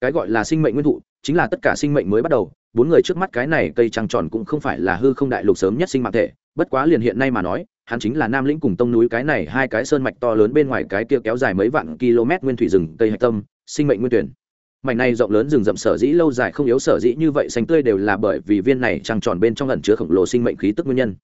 Cái gọi là sinh mệnh nguyên thụ chính là tất cả sinh mệnh mới bắt đầu, bốn người trước mắt cái này cây trăng tròn cũng không phải là hư không đại lục sớm nhất sinh mạng thể, bất quá liền hiện nay mà nói, hắn chính là nam lĩnh cùng tông núi cái này hai cái sơn mạch to lớn bên ngoài cái kia kéo dài mấy vạn km nguyên thủy rừng cây hạch tâm, sinh mệnh nguyên tuyển. Mảnh này rộng lớn rừng rậm sở dĩ lâu dài không yếu sở dĩ như vậy xanh tươi đều là bởi vì viên này trăng tròn bên trong ẩn chứa khổng lồ sinh mệnh khí tức nguyên nhân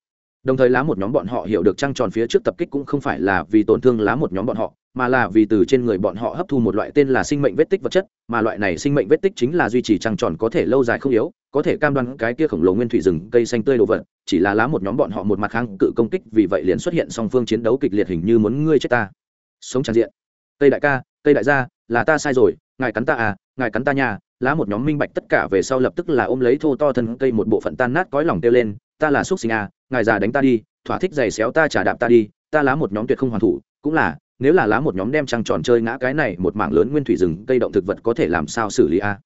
đồng thời lá một nhóm bọn họ hiểu được trăng tròn phía trước tập kích cũng không phải là vì tổn thương lá một nhóm bọn họ, mà là vì từ trên người bọn họ hấp thu một loại tên là sinh mệnh vết tích vật chất, mà loại này sinh mệnh vết tích chính là duy trì trăng tròn có thể lâu dài không yếu, có thể cam đoan cái kia khổng lồ nguyên thủy rừng, cây xanh tươi đồ vật, chỉ là lá một nhóm bọn họ một mặt kháng cự công kích, vì vậy liền xuất hiện song phương chiến đấu kịch liệt hình như muốn ngươi chết ta. Sống tràn diện. Tây đại ca, tây đại gia, là ta sai rồi, ngài cắn ta à ngài cắn ta nhà lá một nhóm minh bạch tất cả về sau lập tức là ôm lấy thô to thân cây một bộ phận tan nát cõi lòng kêu lên, ta là xúc sinh à ngài già đánh ta đi, thỏa thích giày xéo ta trả đạp ta đi, ta lá một nhóm tuyệt không hoàn thủ, cũng là, nếu là lá một nhóm đem trăng tròn chơi ngã cái này một mảng lớn nguyên thủy rừng, cây động thực vật có thể làm sao xử lý a?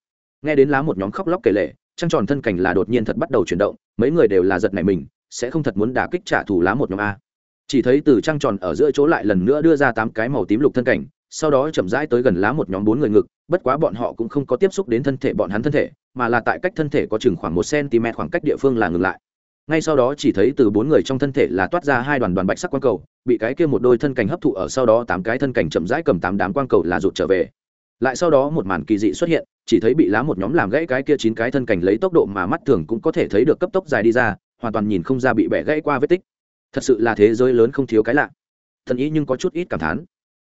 Nghe đến lá một nhóm khóc lóc kể lệ, trăng tròn thân cảnh là đột nhiên thật bắt đầu chuyển động, mấy người đều là giật này mình, sẽ không thật muốn đả kích trả thù lá một nhóm a? Chỉ thấy từ trăng tròn ở giữa chỗ lại lần nữa đưa ra tám cái màu tím lục thân cảnh, sau đó chậm rãi tới gần lá một nhóm bốn người ngực, bất quá bọn họ cũng không có tiếp xúc đến thân thể bọn hắn thân thể, mà là tại cách thân thể có chừng khoảng một cm khoảng cách địa phương là ngừng lại ngay sau đó chỉ thấy từ bốn người trong thân thể là toát ra hai đoàn đoàn bạch sắc quang cầu, bị cái kia một đôi thân cảnh hấp thụ ở sau đó tám cái thân cảnh chậm rãi cầm tám đám quang cầu là rụt trở về. Lại sau đó một màn kỳ dị xuất hiện, chỉ thấy bị lá một nhóm làm gãy cái kia chín cái thân cảnh lấy tốc độ mà mắt thường cũng có thể thấy được cấp tốc dài đi ra, hoàn toàn nhìn không ra bị bẻ gãy qua vết tích. Thật sự là thế giới lớn không thiếu cái lạ. Thần ý nhưng có chút ít cảm thán.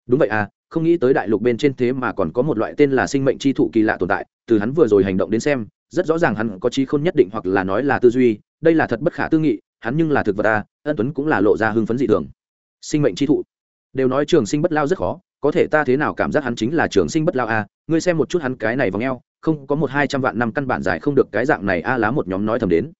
Đúng vậy à không nghĩ tới đại lục bên trên thế mà còn có một loại tên là sinh mệnh chi thụ kỳ lạ tồn tại, từ hắn vừa rồi hành động đến xem, rất rõ ràng hắn có trí khôn nhất định hoặc là nói là tư duy đây là thật bất khả tư nghị, hắn nhưng là thực vật ta, ân tuấn cũng là lộ ra hưng phấn dị thường. Sinh mệnh chi thụ. Đều nói trường sinh bất lao rất khó, có thể ta thế nào cảm giác hắn chính là trường sinh bất lao a ngươi xem một chút hắn cái này vòng eo, không, có một hai trăm vạn năm căn bản giải không được cái dạng này a, lá một nhóm nói thầm đến.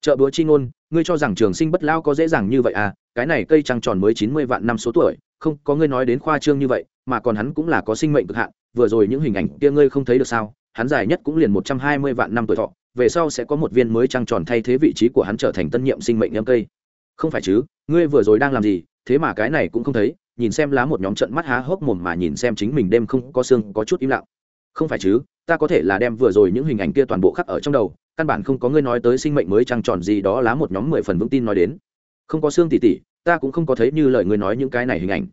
Chợ búa chi ngôn, ngươi cho rằng trường sinh bất lao có dễ dàng như vậy à? Cái này cây trăng tròn mới chín mươi vạn năm số tuổi, không, có ngươi nói đến khoa trương như vậy, mà còn hắn cũng là có sinh mệnh cực hạn, vừa rồi những hình ảnh kia ngươi không thấy được sao? Hắn dài nhất cũng liền một trăm hai mươi vạn năm tuổi thọ về sau sẽ có một viên mới trăng tròn thay thế vị trí của hắn trở thành tân nhiệm sinh mệnh nhâm cây. Không phải chứ, ngươi vừa rồi đang làm gì, thế mà cái này cũng không thấy, nhìn xem lá một nhóm trận mắt há hốc mồm mà nhìn xem chính mình đêm không có xương, có chút im lặng. Không phải chứ, ta có thể là đem vừa rồi những hình ảnh kia toàn bộ khắc ở trong đầu, căn bản không có ngươi nói tới sinh mệnh mới trăng tròn gì đó, lá một nhóm mười phần vững tin nói đến. Không có xương tỉ tỉ, ta cũng không có thấy như lời ngươi nói những cái này hình ảnh.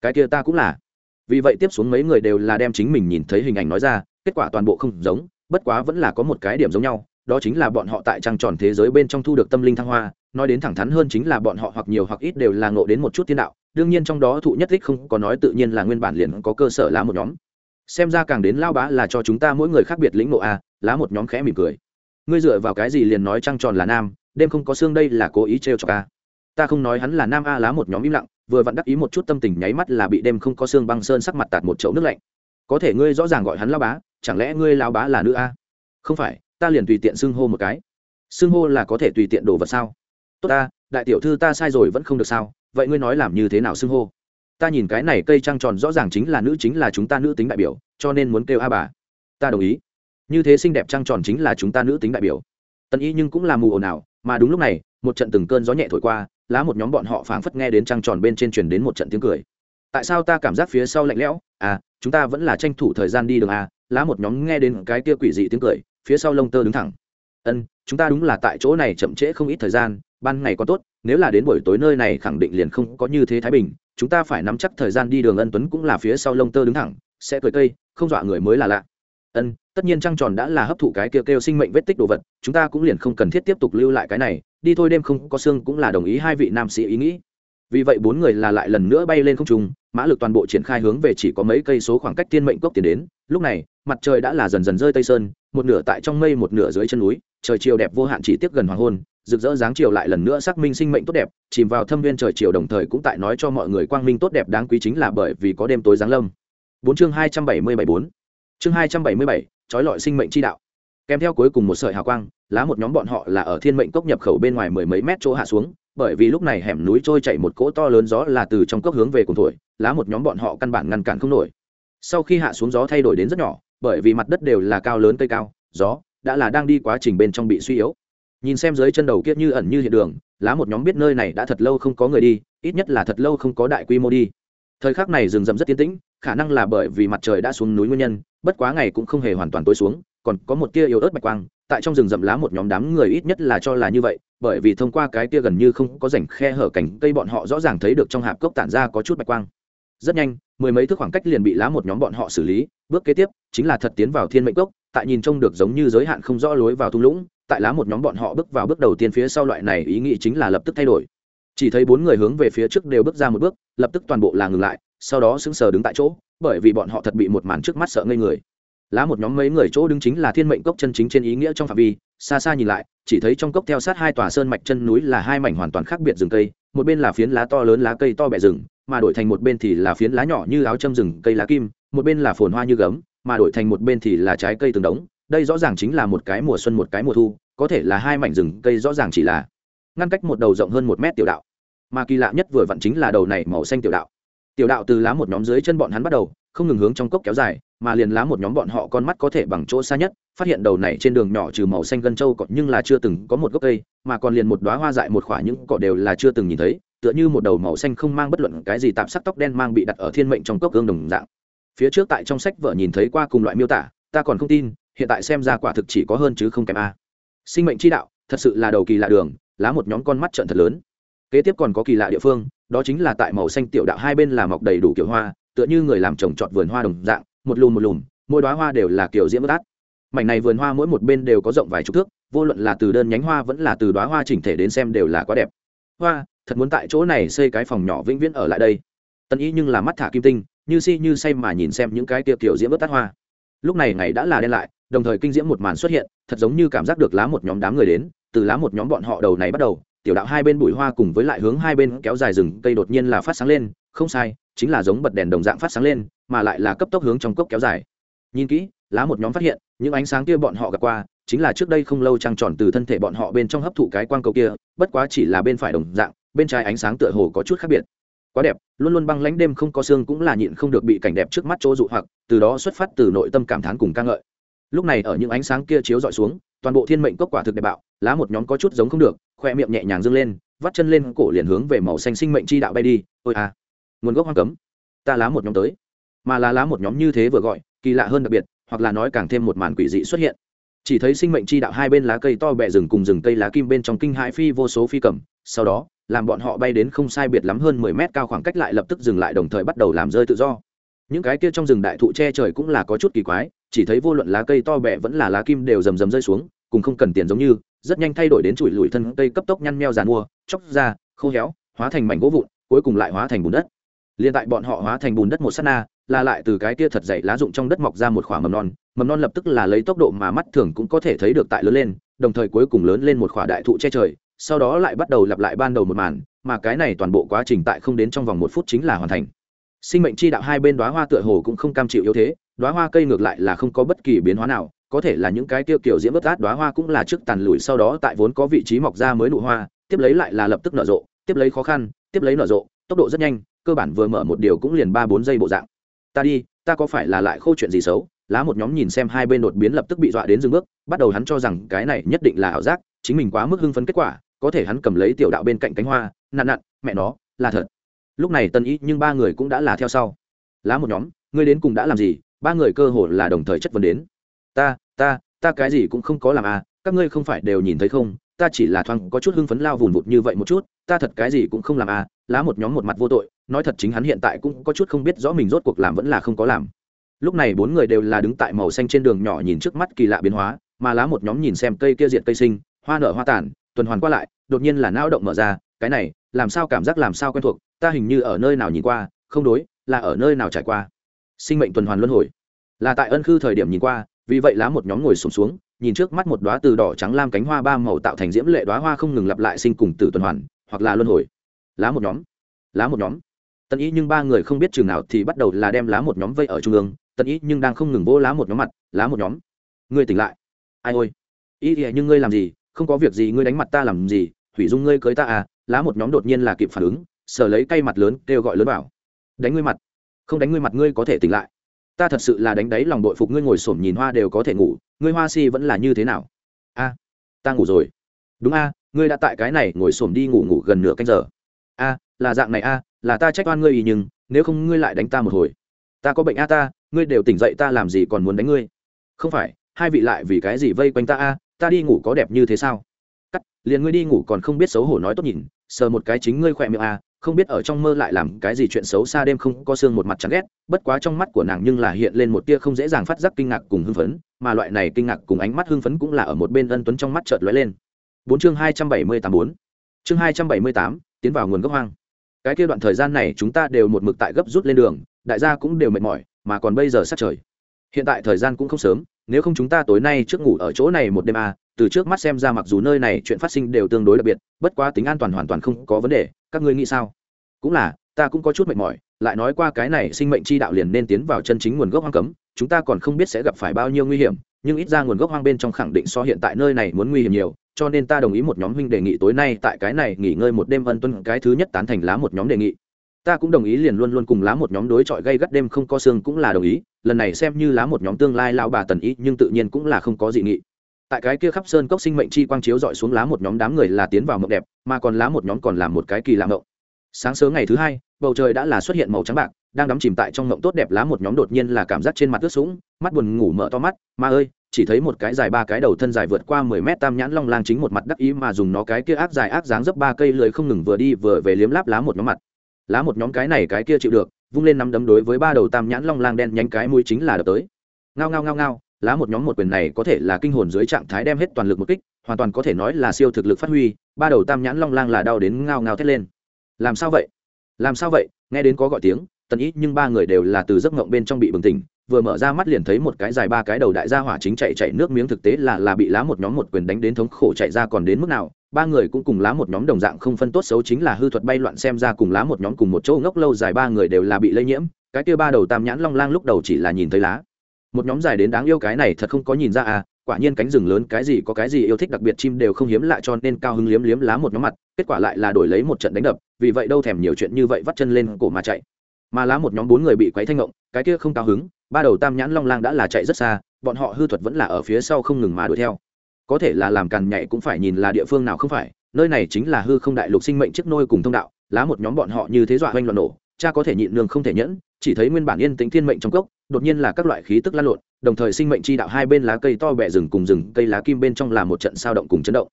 Cái kia ta cũng là. Vì vậy tiếp xuống mấy người đều là đem chính mình nhìn thấy hình ảnh nói ra, kết quả toàn bộ không giống bất quá vẫn là có một cái điểm giống nhau, đó chính là bọn họ tại trăng tròn thế giới bên trong thu được tâm linh thăng hoa, nói đến thẳng thắn hơn chính là bọn họ hoặc nhiều hoặc ít đều là ngộ đến một chút thiên đạo, đương nhiên trong đó thụ nhất thích không có nói tự nhiên là nguyên bản liền có cơ sở lá một nhóm. Xem ra càng đến lao bá là cho chúng ta mỗi người khác biệt lĩnh ngộ a, lá một nhóm khẽ mỉm cười. Ngươi dựa vào cái gì liền nói trăng tròn là nam, đêm không có xương đây là cố ý trêu cho a? Ta không nói hắn là nam a, lá một nhóm im lặng, vừa vặn đắc ý một chút tâm tình nháy mắt là bị đêm không có xương băng sơn sắc mặt tạt một chậu nước lạnh. Có thể ngươi rõ ràng gọi hắn lao bá chẳng lẽ ngươi lao bá là nữ a? Không phải, ta liền tùy tiện xưng hô một cái. Xưng hô là có thể tùy tiện đồ vật sao? Tốt ta, đại tiểu thư ta sai rồi vẫn không được sao? Vậy ngươi nói làm như thế nào xưng hô? Ta nhìn cái này cây trăng tròn rõ ràng chính là nữ chính là chúng ta nữ tính đại biểu, cho nên muốn kêu a bà. Ta đồng ý. Như thế xinh đẹp trăng tròn chính là chúng ta nữ tính đại biểu. Tân y nhưng cũng là mù ồn ào, mà đúng lúc này, một trận từng cơn gió nhẹ thổi qua, lá một nhóm bọn họ phảng phất nghe đến trăng tròn bên trên truyền đến một trận tiếng cười. Tại sao ta cảm giác phía sau lạnh lẽo? À chúng ta vẫn là tranh thủ thời gian đi đường à lá một nhóm nghe đến cái kia quỷ dị tiếng cười, phía sau lông tơ đứng thẳng. Ân, chúng ta đúng là tại chỗ này chậm trễ không ít thời gian, ban ngày có tốt, nếu là đến buổi tối nơi này khẳng định liền không có như thế thái bình, chúng ta phải nắm chắc thời gian đi đường ân tuấn cũng là phía sau lông tơ đứng thẳng, sẽ cười cây không dọa người mới là lạ. Ân, tất nhiên trăng tròn đã là hấp thụ cái kêu kêu sinh mệnh vết tích đồ vật, chúng ta cũng liền không cần thiết tiếp tục lưu lại cái này, đi thôi đêm không có xương cũng là đồng ý hai vị nam sĩ ý nghĩ. Vì vậy bốn người là lại lần nữa bay lên không trung, mã lực toàn bộ triển khai hướng về chỉ có mấy cây số khoảng cách thiên mệnh cốc tiến đến, lúc này mặt trời đã là dần dần rơi tây sơn, một nửa tại trong mây, một nửa dưới chân núi, trời chiều đẹp vô hạn chỉ tiếp gần hoàng hôn, rực rỡ dáng chiều lại lần nữa xác minh sinh mệnh tốt đẹp, chìm vào thâm viên trời chiều đồng thời cũng tại nói cho mọi người quang minh tốt đẹp đáng quý chính là bởi vì có đêm tối giáng lâm. Bốn chương hai trăm bảy mươi bảy bốn. Chương hai trăm bảy mươi bảy, trói lọi sinh mệnh chi đạo. Kèm theo cuối cùng một sợi hào quang, lá một nhóm bọn họ là ở thiên mệnh cốc nhập khẩu bên ngoài mười mấy mét chỗ hạ xuống, bởi vì lúc này hẻm núi trôi chảy một cỗ to lớn gió là từ trong cốc hướng về cùng thổi lá một nhóm bọn họ căn bản ngăn cản không nổi. Sau khi hạ xuống gió thay đổi đến rất nhỏ bởi vì mặt đất đều là cao lớn cây cao, gió đã là đang đi quá trình bên trong bị suy yếu. Nhìn xem dưới chân đầu kia như ẩn như hiện đường, lá một nhóm biết nơi này đã thật lâu không có người đi, ít nhất là thật lâu không có đại quy mô đi. Thời khắc này rừng rậm rất tiến tĩnh, khả năng là bởi vì mặt trời đã xuống núi nguyên nhân, bất quá ngày cũng không hề hoàn toàn tối xuống, còn có một tia yếu ớt bạch quang, tại trong rừng rậm lá một nhóm đám người ít nhất là cho là như vậy, bởi vì thông qua cái kia gần như không có rảnh khe hở cảnh, cây bọn họ rõ ràng thấy được trong hạp cốc tản ra có chút bạch quang. Rất nhanh mười mấy thước khoảng cách liền bị lá một nhóm bọn họ xử lý. Bước kế tiếp, chính là thật tiến vào thiên mệnh cốc, tại nhìn trông được giống như giới hạn không rõ lối vào thung lũng, tại lá một nhóm bọn họ bước vào bước đầu tiên phía sau loại này ý nghĩ chính là lập tức thay đổi. Chỉ thấy bốn người hướng về phía trước đều bước ra một bước, lập tức toàn bộ là ngừng lại, sau đó sững sờ đứng tại chỗ, bởi vì bọn họ thật bị một màn trước mắt sợ ngây người. Lá một nhóm mấy người chỗ đứng chính là thiên mệnh cốc chân chính trên ý nghĩa trong phạm vi, xa xa nhìn lại, chỉ thấy trong cốc theo sát hai tòa sơn mạch chân núi là hai mảnh hoàn toàn khác biệt rừng cây, một bên là phiến lá to lớn lá cây to bẹ rừng mà đổi thành một bên thì là phiến lá nhỏ như áo châm rừng, cây lá kim, một bên là phồn hoa như gấm, mà đổi thành một bên thì là trái cây từng đống. Đây rõ ràng chính là một cái mùa xuân, một cái mùa thu, có thể là hai mảnh rừng, cây rõ ràng chỉ là ngăn cách một đầu rộng hơn một mét tiểu đạo. Mà kỳ lạ nhất vừa vặn chính là đầu này màu xanh tiểu đạo. Tiểu đạo từ lá một nhóm dưới chân bọn hắn bắt đầu, không ngừng hướng trong cốc kéo dài, mà liền lá một nhóm bọn họ con mắt có thể bằng chỗ xa nhất, phát hiện đầu này trên đường nhỏ trừ màu xanh gân trâu còn nhưng là chưa từng có một gốc cây, mà còn liền một đoá hoa dại một khoả những cỏ đều là chưa từng nhìn thấy tựa như một đầu màu xanh không mang bất luận cái gì tạm sắc tóc đen mang bị đặt ở thiên mệnh trong cốc gương đồng dạng. Phía trước tại trong sách vợ nhìn thấy qua cùng loại miêu tả, ta còn không tin, hiện tại xem ra quả thực chỉ có hơn chứ không kém a. Sinh mệnh chi đạo, thật sự là đầu kỳ lạ đường, lá một nhóm con mắt trận thật lớn. Kế tiếp còn có kỳ lạ địa phương, đó chính là tại màu xanh tiểu đạo hai bên là mọc đầy đủ kiểu hoa, tựa như người làm trồng trọt vườn hoa đồng dạng, một lùm một lùm, mỗi đoá hoa đều là kiểu diễm bất át. Mảnh này vườn hoa mỗi một bên đều có rộng vài chục thước, vô luận là từ đơn nhánh hoa vẫn là từ đoá hoa chỉnh thể đến xem đều là quá đẹp. Hoa thật muốn tại chỗ này xây cái phòng nhỏ vĩnh viễn ở lại đây. Tân ý nhưng là mắt thả kim tinh, như si như say mà nhìn xem những cái tiệc kiểu diễm bất tát hoa. Lúc này ngày đã là đen lại, đồng thời kinh diễm một màn xuất hiện, thật giống như cảm giác được lá một nhóm đám người đến, từ lá một nhóm bọn họ đầu này bắt đầu, tiểu đạo hai bên bụi hoa cùng với lại hướng hai bên kéo dài rừng, cây đột nhiên là phát sáng lên, không sai, chính là giống bật đèn đồng dạng phát sáng lên, mà lại là cấp tốc hướng trong cốc kéo dài. Nhìn kỹ, lá một nhóm phát hiện, những ánh sáng kia bọn họ gặp qua, chính là trước đây không lâu trăng tròn từ thân thể bọn họ bên trong hấp thụ cái quang cầu kia, bất quá chỉ là bên phải đồng dạng bên trái ánh sáng tựa hồ có chút khác biệt. Quá đẹp, luôn luôn băng lánh đêm không có xương cũng là nhịn không được bị cảnh đẹp trước mắt chỗ dụ hoặc, từ đó xuất phát từ nội tâm cảm thán cùng ca ngợi. Lúc này ở những ánh sáng kia chiếu dọi xuống, toàn bộ thiên mệnh cốc quả thực đẹp bạo, lá một nhóm có chút giống không được, khoe miệng nhẹ nhàng dâng lên, vắt chân lên cổ liền hướng về màu xanh sinh mệnh chi đạo bay đi. Ôi à nguồn gốc hoang cấm. Ta lá một nhóm tới. Mà là lá một nhóm như thế vừa gọi, kỳ lạ hơn đặc biệt, hoặc là nói càng thêm một màn quỷ dị xuất hiện. Chỉ thấy sinh mệnh chi đạo hai bên lá cây to bẹ rừng cùng rừng cây lá kim bên trong kinh hãi phi vô số phi cầm, sau đó làm bọn họ bay đến không sai biệt lắm hơn mười mét cao khoảng cách lại lập tức dừng lại đồng thời bắt đầu làm rơi tự do. Những cái kia trong rừng đại thụ che trời cũng là có chút kỳ quái, chỉ thấy vô luận lá cây to bẹ vẫn là lá kim đều rầm rầm rơi xuống, cùng không cần tiền giống như, rất nhanh thay đổi đến chùi lùi thân cây cấp tốc nhăn meo giàn mua, chóc ra, khô héo, hóa thành mảnh gỗ vụn, cuối cùng lại hóa thành bùn đất. Liền tại bọn họ hóa thành bùn đất một s á t na, là lại từ cái kia thật dày lá rụng trong đất mọc ra một k h ỏ a mầm non mầm non lập tức là lấy tốc độ mà mắt thường cũng có thể thấy được tại lớn lên, đồng thời cuối cùng lớn lên một k h ỏ a đại thụ che trời sau đó lại bắt đầu lặp lại ban đầu một màn, mà cái này toàn bộ quá trình tại không đến trong vòng một phút chính là hoàn thành. Sinh mệnh chi đạo hai bên đoá hoa tựa hồ cũng không cam chịu yếu thế đoá hoa cây ngược lại là không có bất kỳ biến hóa nào, có thể là những cái tiêu kiểu diễm bất át đoá hoa cũng là trước tàn lùi sau đó tại vốn có vị trí mọc ra mới nụ hoa, tiếp lấy lại là lập tức nở rộ, tiếp lấy khó khăn, tiếp lấy nở rộ, tốc độ rất nhanh, cơ bản vừa mở một điều cũng liền ba bốn giây bộ dạng. Ta đi, ta có phải là lại khâu chuyện gì xấu? Lá một nhóm nhìn xem hai bên đột biến lập tức bị dọa đến dừng bước, bắt đầu hắn cho rằng cái này nhất định là ảo giác, chính mình quá mức hưng phấn kết quả có thể hắn cầm lấy tiểu đạo bên cạnh cánh hoa, nặn nặn, mẹ nó, là thật. Lúc này tân ý nhưng ba người cũng đã là theo sau. Lá một nhóm, ngươi đến cùng đã làm gì? Ba người cơ hồ là đồng thời chất vấn đến. Ta ta ta cái gì cũng không có làm à các ngươi không phải đều nhìn thấy không? Ta chỉ là thoáng có chút hưng phấn lao vùn vụt như vậy một chút, ta thật cái gì cũng không làm à lá một nhóm một mặt vô tội, nói thật chính hắn hiện tại cũng có chút không biết rõ mình rốt cuộc làm vẫn là không có làm. Lúc này bốn người đều là đứng tại màu xanh trên đường nhỏ nhìn trước mắt kỳ lạ biến hóa, mà lá một nhóm nhìn xem cây kia diệt cây sinh, hoa nở hoa tàn tuần hoàn qua lại đột nhiên là não động mở ra cái này làm sao cảm giác làm sao quen thuộc ta hình như ở nơi nào nhìn qua không đối là ở nơi nào trải qua. Sinh mệnh tuần hoàn luân hồi. Là tại ân khư thời điểm nhìn qua vì vậy lá một nhóm ngồi sụp xuống, xuống nhìn trước mắt một đóa từ đỏ trắng lam cánh hoa ba màu tạo thành diễm lệ đóa hoa không ngừng lặp lại sinh cùng tử tuần hoàn hoặc là luân hồi. Lá một nhóm. Lá một nhóm. Tân ý nhưng ba người không biết chừng nào thì bắt đầu là đem lá một nhóm vây ở trung ương tân ý nhưng đang không ngừng vỗ lá một nhóm mặt lá một nhóm. Ngươi tỉnh lại. Ai ôi. Ý thì nhưng ngươi làm gì? Không có việc gì, ngươi đánh mặt ta làm gì? Hủy dung ngươi cưới ta à? Lá một nhóm đột nhiên là kịp phản ứng sở lấy cây mặt lớn, kêu gọi lớn bảo. Đánh ngươi mặt. Không đánh ngươi mặt, ngươi có thể tỉnh lại. Ta thật sự là đánh đáy lòng đội phục ngươi ngồi xổm nhìn hoa đều có thể ngủ, ngươi hoa si vẫn là như thế nào? A, ta ngủ rồi. Đúng a, ngươi đã tại cái này ngồi xổm đi ngủ ngủ gần nửa canh giờ. A, là dạng này a, là ta trách oan ngươi ý nhưng, nếu không ngươi lại đánh ta một hồi. Ta có bệnh a ta, ngươi đều tỉnh dậy ta làm gì còn muốn đánh ngươi? Không phải, hai vị lại vì cái gì vây quanh ta a ta đi ngủ có đẹp như thế sao? Cắt, liền ngươi đi ngủ còn không biết xấu hổ nói tốt nhìn, sờ một cái chính ngươi khỏe miệng à không biết ở trong mơ lại làm cái gì chuyện xấu xa đêm không có xương một mặt chán ghét, bất quá trong mắt của nàng nhưng là hiện lên một tia không dễ dàng phát giác kinh ngạc cùng hưng phấn, mà loại này kinh ngạc cùng ánh mắt hưng phấn cũng là ở một bên ân tuấn trong mắt chợt lóe lên. Bốn chương hai trăm bảy mươi tám bốn. Chương hai trăm bảy mươi tám, tiến vào nguồn gốc hoang. Cái kia đoạn thời gian này chúng ta đều một mực tại gấp rút lên đường, đại gia cũng đều mệt mỏi, mà còn bây giờ sát trời. Hiện tại thời gian cũng không sớm nếu không chúng ta tối nay trước ngủ ở chỗ này một đêm à, từ trước mắt xem ra mặc dù nơi này chuyện phát sinh đều tương đối đặc biệt bất quá tính an toàn hoàn toàn không có vấn đề các ngươi nghĩ sao? Cũng là ta cũng có chút mệt mỏi lại nói qua cái này sinh mệnh chi đạo liền nên tiến vào chân chính nguồn gốc hoang cấm chúng ta còn không biết sẽ gặp phải bao nhiêu nguy hiểm nhưng ít ra nguồn gốc hoang bên trong khẳng định so hiện tại nơi này muốn nguy hiểm nhiều cho nên ta đồng ý một nhóm huynh đề nghị tối nay tại cái này nghỉ ngơi một đêm ân tuân cái thứ nhất tán thành lá một nhóm đề nghị ta cũng đồng ý liền luôn luôn cùng lá một nhóm đối chọi gây gắt đêm không có xương cũng là đồng ý, lần này xem như lá một nhóm tương lai lão bà tần ý, nhưng tự nhiên cũng là không có dị nghị. Tại cái kia khắp sơn cốc sinh mệnh chi quang chiếu dọi xuống lá một nhóm đám người là tiến vào mộng đẹp, mà còn lá một nhóm còn làm một cái kỳ lạ mộng. Sáng sớm ngày thứ hai, bầu trời đã là xuất hiện màu trắng bạc, đang đắm chìm tại trong mộng tốt đẹp lá một nhóm đột nhiên là cảm giác trên mặt ướt sũng, mắt buồn ngủ mở to mắt, ma ơi, chỉ thấy một cái dài ba cái đầu thân dài vượt qua mười mét tam nhãn long lang chính một mặt đắc ý mà dùng nó cái kia ác dài ác dáng dấp ba cây lưới không ngừng vừa đi vừa về liếm láp lá một nhóm mặt lá một nhóm cái này cái kia chịu được, vung lên nắm đấm đối với ba đầu tam nhãn long lang đen nhánh cái mũi chính là đập tới. Ngao ngao ngao ngao, lá một nhóm một quyền này có thể là kinh hồn dưới trạng thái đem hết toàn lực một kích, hoàn toàn có thể nói là siêu thực lực phát huy, ba đầu tam nhãn long lang là đau đến ngao ngao thét lên. Làm sao vậy? Làm sao vậy? Nghe đến có gọi tiếng, tần ít nhưng ba người đều là từ giấc ngộng bên trong bị bừng tỉnh, vừa mở ra mắt liền thấy một cái dài ba cái đầu đại gia hỏa chính chạy chạy nước miếng thực tế là là bị lá một nhóm một quyền đánh đến thống khổ chạy ra còn đến mức nào ba người cũng cùng lá một nhóm đồng dạng không phân tốt xấu chính là hư thuật bay loạn xem ra cùng lá một nhóm cùng một chỗ ngốc lâu dài ba người đều là bị lây nhiễm, cái kia ba đầu tam nhãn long lang lúc đầu chỉ là nhìn thấy lá. Một nhóm dài đến đáng yêu cái này thật không có nhìn ra à quả nhiên cánh rừng lớn cái gì có cái gì yêu thích đặc biệt chim đều không hiếm lạ cho nên cao hứng liếm liếm lá một nhóm mặt, kết quả lại là đổi lấy một trận đánh đập, vì vậy đâu thèm nhiều chuyện như vậy vắt chân lên cổ mà chạy. Mà lá một nhóm bốn người bị quấy thanh ngộng, cái kia không cao hứng, ba đầu tam nhãn long lang đã là chạy rất xa, bọn họ hư thuật vẫn là ở phía sau không ngừng mà đuổi theo có thể là làm càn nhảy cũng phải nhìn là địa phương nào không phải, nơi này chính là hư không đại lục sinh mệnh chiếc nôi cùng thông đạo, lá một nhóm bọn họ như thế dọa hoanh loạn nổ, cha có thể nhịn nương không thể nhẫn, chỉ thấy nguyên bản yên tĩnh thiên mệnh trong cốc, đột nhiên là các loại khí tức lan lộn, đồng thời sinh mệnh chi đạo hai bên lá cây to bẹ rừng cùng rừng, cây lá kim bên trong là một trận sao động cùng chấn động.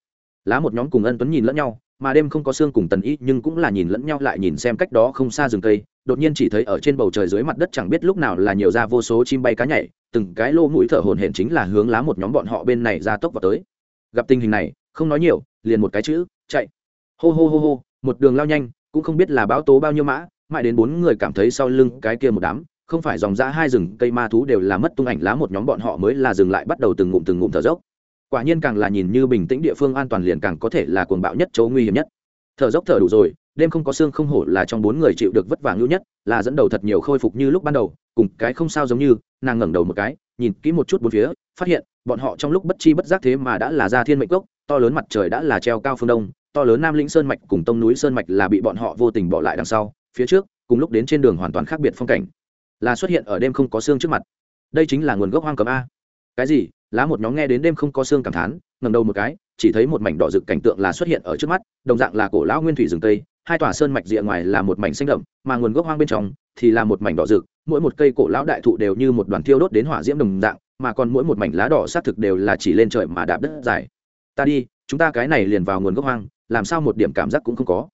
Lá một nhóm cùng ân tuấn nhìn lẫn nhau, mà đêm không có xương cùng tần ý nhưng cũng là nhìn lẫn nhau lại nhìn xem cách đó không xa rừng cây đột nhiên chỉ thấy ở trên bầu trời dưới mặt đất chẳng biết lúc nào là nhiều ra vô số chim bay cá nhảy, từng cái lô mũi thở hồn hển chính là hướng lá một nhóm bọn họ bên này ra tốc vào tới. Gặp tình hình này, không nói nhiều, liền một cái chữ, chạy. Hô hô hô hô, một đường lao nhanh, cũng không biết là báo tố bao nhiêu mã, mãi đến bốn người cảm thấy sau lưng cái kia một đám, không phải dòng ra hai rừng, cây ma thú đều là mất tung ảnh lá một nhóm bọn họ mới là dừng lại bắt đầu từng ngụm từng ngụm thở dốc. Quả nhiên càng là nhìn như bình tĩnh địa phương an toàn liền càng có thể là cuồng bạo nhất, chỗ nguy hiểm nhất. Thở dốc thở đủ rồi đêm không có xương không hổ là trong bốn người chịu được vất vả ngưu nhất, là dẫn đầu thật nhiều khôi phục như lúc ban đầu, cùng cái không sao giống như, nàng ngẩng đầu một cái, nhìn kỹ một chút bốn phía, phát hiện, bọn họ trong lúc bất chi bất giác thế mà đã là ra thiên mệnh cốc, to lớn mặt trời đã là treo cao phương đông, to lớn nam lĩnh sơn mạch cùng tông núi sơn mạch là bị bọn họ vô tình bỏ lại đằng sau, phía trước, cùng lúc đến trên đường hoàn toàn khác biệt phong cảnh. Là xuất hiện ở đêm không có xương trước mặt. Đây chính là nguồn gốc hoang cấm a. Cái gì? Lá một nhóm nghe đến đêm không có xương cảm thán ngầm đầu một cái, chỉ thấy một mảnh đỏ rực cảnh tượng là xuất hiện ở trước mắt, đồng dạng là cổ lão nguyên thủy rừng tây hai tòa sơn mạch rìa ngoài là một mảnh xanh đậm, mà nguồn gốc hoang bên trong thì là một mảnh đỏ rực, mỗi một cây cổ lão đại thụ đều như một đoàn thiêu đốt đến hỏa diễm đồng dạng, mà còn mỗi một mảnh lá đỏ xác thực đều là chỉ lên trời mà đạp đất dài. Ta đi, chúng ta cái này liền vào nguồn gốc hoang, làm sao một điểm cảm giác cũng không có.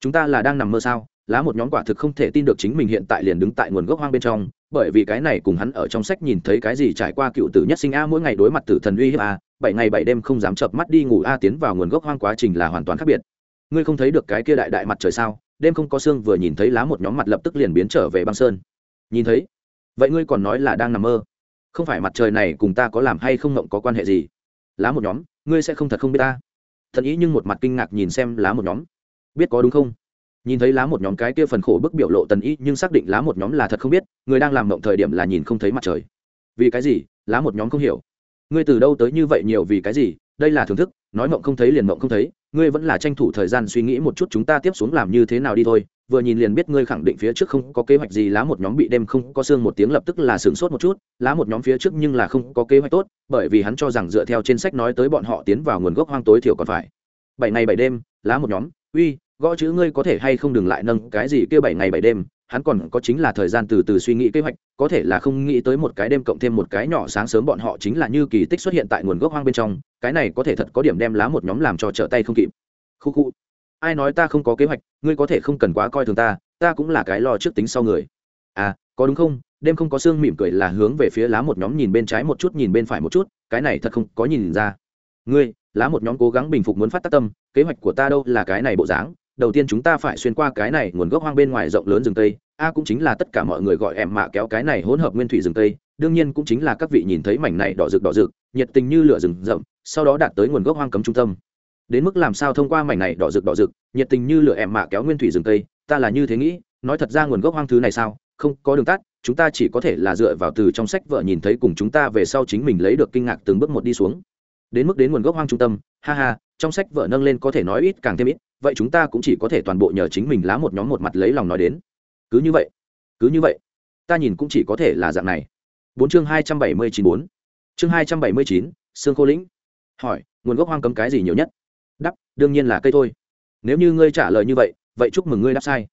Chúng ta là đang nằm mơ sao? Lá một nhóm quả thực không thể tin được chính mình hiện tại liền đứng tại nguồn gốc hoang bên trong, bởi vì cái này cùng hắn ở trong sách nhìn thấy cái gì trải qua cựu tử nhất sinh a, mỗi ngày đối mặt tử thần uy hiếp a, bảy ngày bảy đêm không dám chợp mắt đi ngủ a, tiến vào nguồn gốc hoang quá trình là hoàn toàn khác biệt ngươi không thấy được cái kia đại đại mặt trời sao? Đêm không có xương vừa nhìn thấy lá một nhóm mặt lập tức liền biến trở về băng sơn. Nhìn thấy? Vậy ngươi còn nói là đang nằm mơ. Không phải mặt trời này cùng ta có làm hay không ngộng có quan hệ gì? Lá một nhóm, ngươi sẽ không thật không biết ta. Thật ý nhưng một mặt kinh ngạc nhìn xem lá một nhóm. Biết có đúng không? Nhìn thấy lá một nhóm cái kia phần khổ bức biểu lộ tần ý nhưng xác định lá một nhóm là thật không biết, người đang làm mộng thời điểm là nhìn không thấy mặt trời. Vì cái gì? Lá một nhóm không hiểu. Ngươi từ đâu tới như vậy nhiều vì cái gì? Đây là thưởng thức, nói mộng không thấy liền mộng không thấy ngươi vẫn là tranh thủ thời gian suy nghĩ một chút chúng ta tiếp xuống làm như thế nào đi thôi. Vừa nhìn liền biết ngươi khẳng định phía trước không có kế hoạch gì, lá một nhóm bị đêm không có xương một tiếng lập tức là sửng sốt một chút. Lá một nhóm phía trước nhưng là không có kế hoạch tốt, bởi vì hắn cho rằng dựa theo trên sách nói tới bọn họ tiến vào nguồn gốc hoang tối thiểu còn phải. Bảy ngày bảy đêm, lá một nhóm, uy, gõ chữ ngươi có thể hay không đừng lại nâng cái gì kêu bảy ngày bảy đêm hắn còn có chính là thời gian từ từ suy nghĩ kế hoạch, có thể là không nghĩ tới một cái đêm cộng thêm một cái nhỏ sáng sớm bọn họ chính là như kỳ tích xuất hiện tại nguồn gốc hoang bên trong, cái này có thể thật có điểm đem lá một nhóm làm cho trở tay không kịp. Khu khu. Ai nói ta không có kế hoạch, ngươi có thể không cần quá coi thường ta ta cũng là cái lo trước tính sau người. À có đúng không? Đêm không có xương mỉm cười là hướng về phía lá một nhóm nhìn bên trái một chút, nhìn bên phải một chút, cái này thật không có nhìn ra. Ngươi, lá một nhóm cố gắng bình phục muốn phát tác tâm, kế hoạch của ta đâu là cái này bộ dáng đầu tiên chúng ta phải xuyên qua cái này nguồn gốc hoang bên ngoài rộng lớn rừng tây. A cũng chính là tất cả mọi người gọi em mạ kéo cái này hỗn hợp nguyên thủy rừng tây. Đương nhiên cũng chính là các vị nhìn thấy mảnh này đỏ rực đỏ rực, nhiệt tình như lửa rừng rậm, sau đó đạt tới nguồn gốc hoang cấm trung tâm. Đến mức làm sao thông qua mảnh này đỏ rực đỏ rực, nhiệt tình như lửa em mạ kéo nguyên thủy rừng tây, ta là như thế nghĩ, nói thật ra nguồn gốc hoang thứ này sao, không có đường tắt, chúng ta chỉ có thể là dựa vào từ trong sách vợ nhìn thấy cùng chúng ta về sau chính mình lấy được kinh ngạc từng bước một đi xuống. Đến mức đến nguồn gốc hoang trung tâm, ha ha, trong sách vợ nâng lên có thể nói ít càng thêm ít vậy chúng ta cũng chỉ có thể toàn bộ nhờ chính mình lá một nhóm một mặt lấy lòng nói đến. Cứ như vậy, cứ như vậy, ta nhìn cũng chỉ có thể là dạng này. Bốn chương hai trăm bảy mươi chín bốn. Chương hai trăm bảy mươi chín xương khô lĩnh. Hỏi, nguồn gốc hoang cấm cái gì nhiều nhất? Đắp đương nhiên là cây thôi. Nếu như ngươi trả lời như vậy vậy chúc mừng ngươi đáp sai.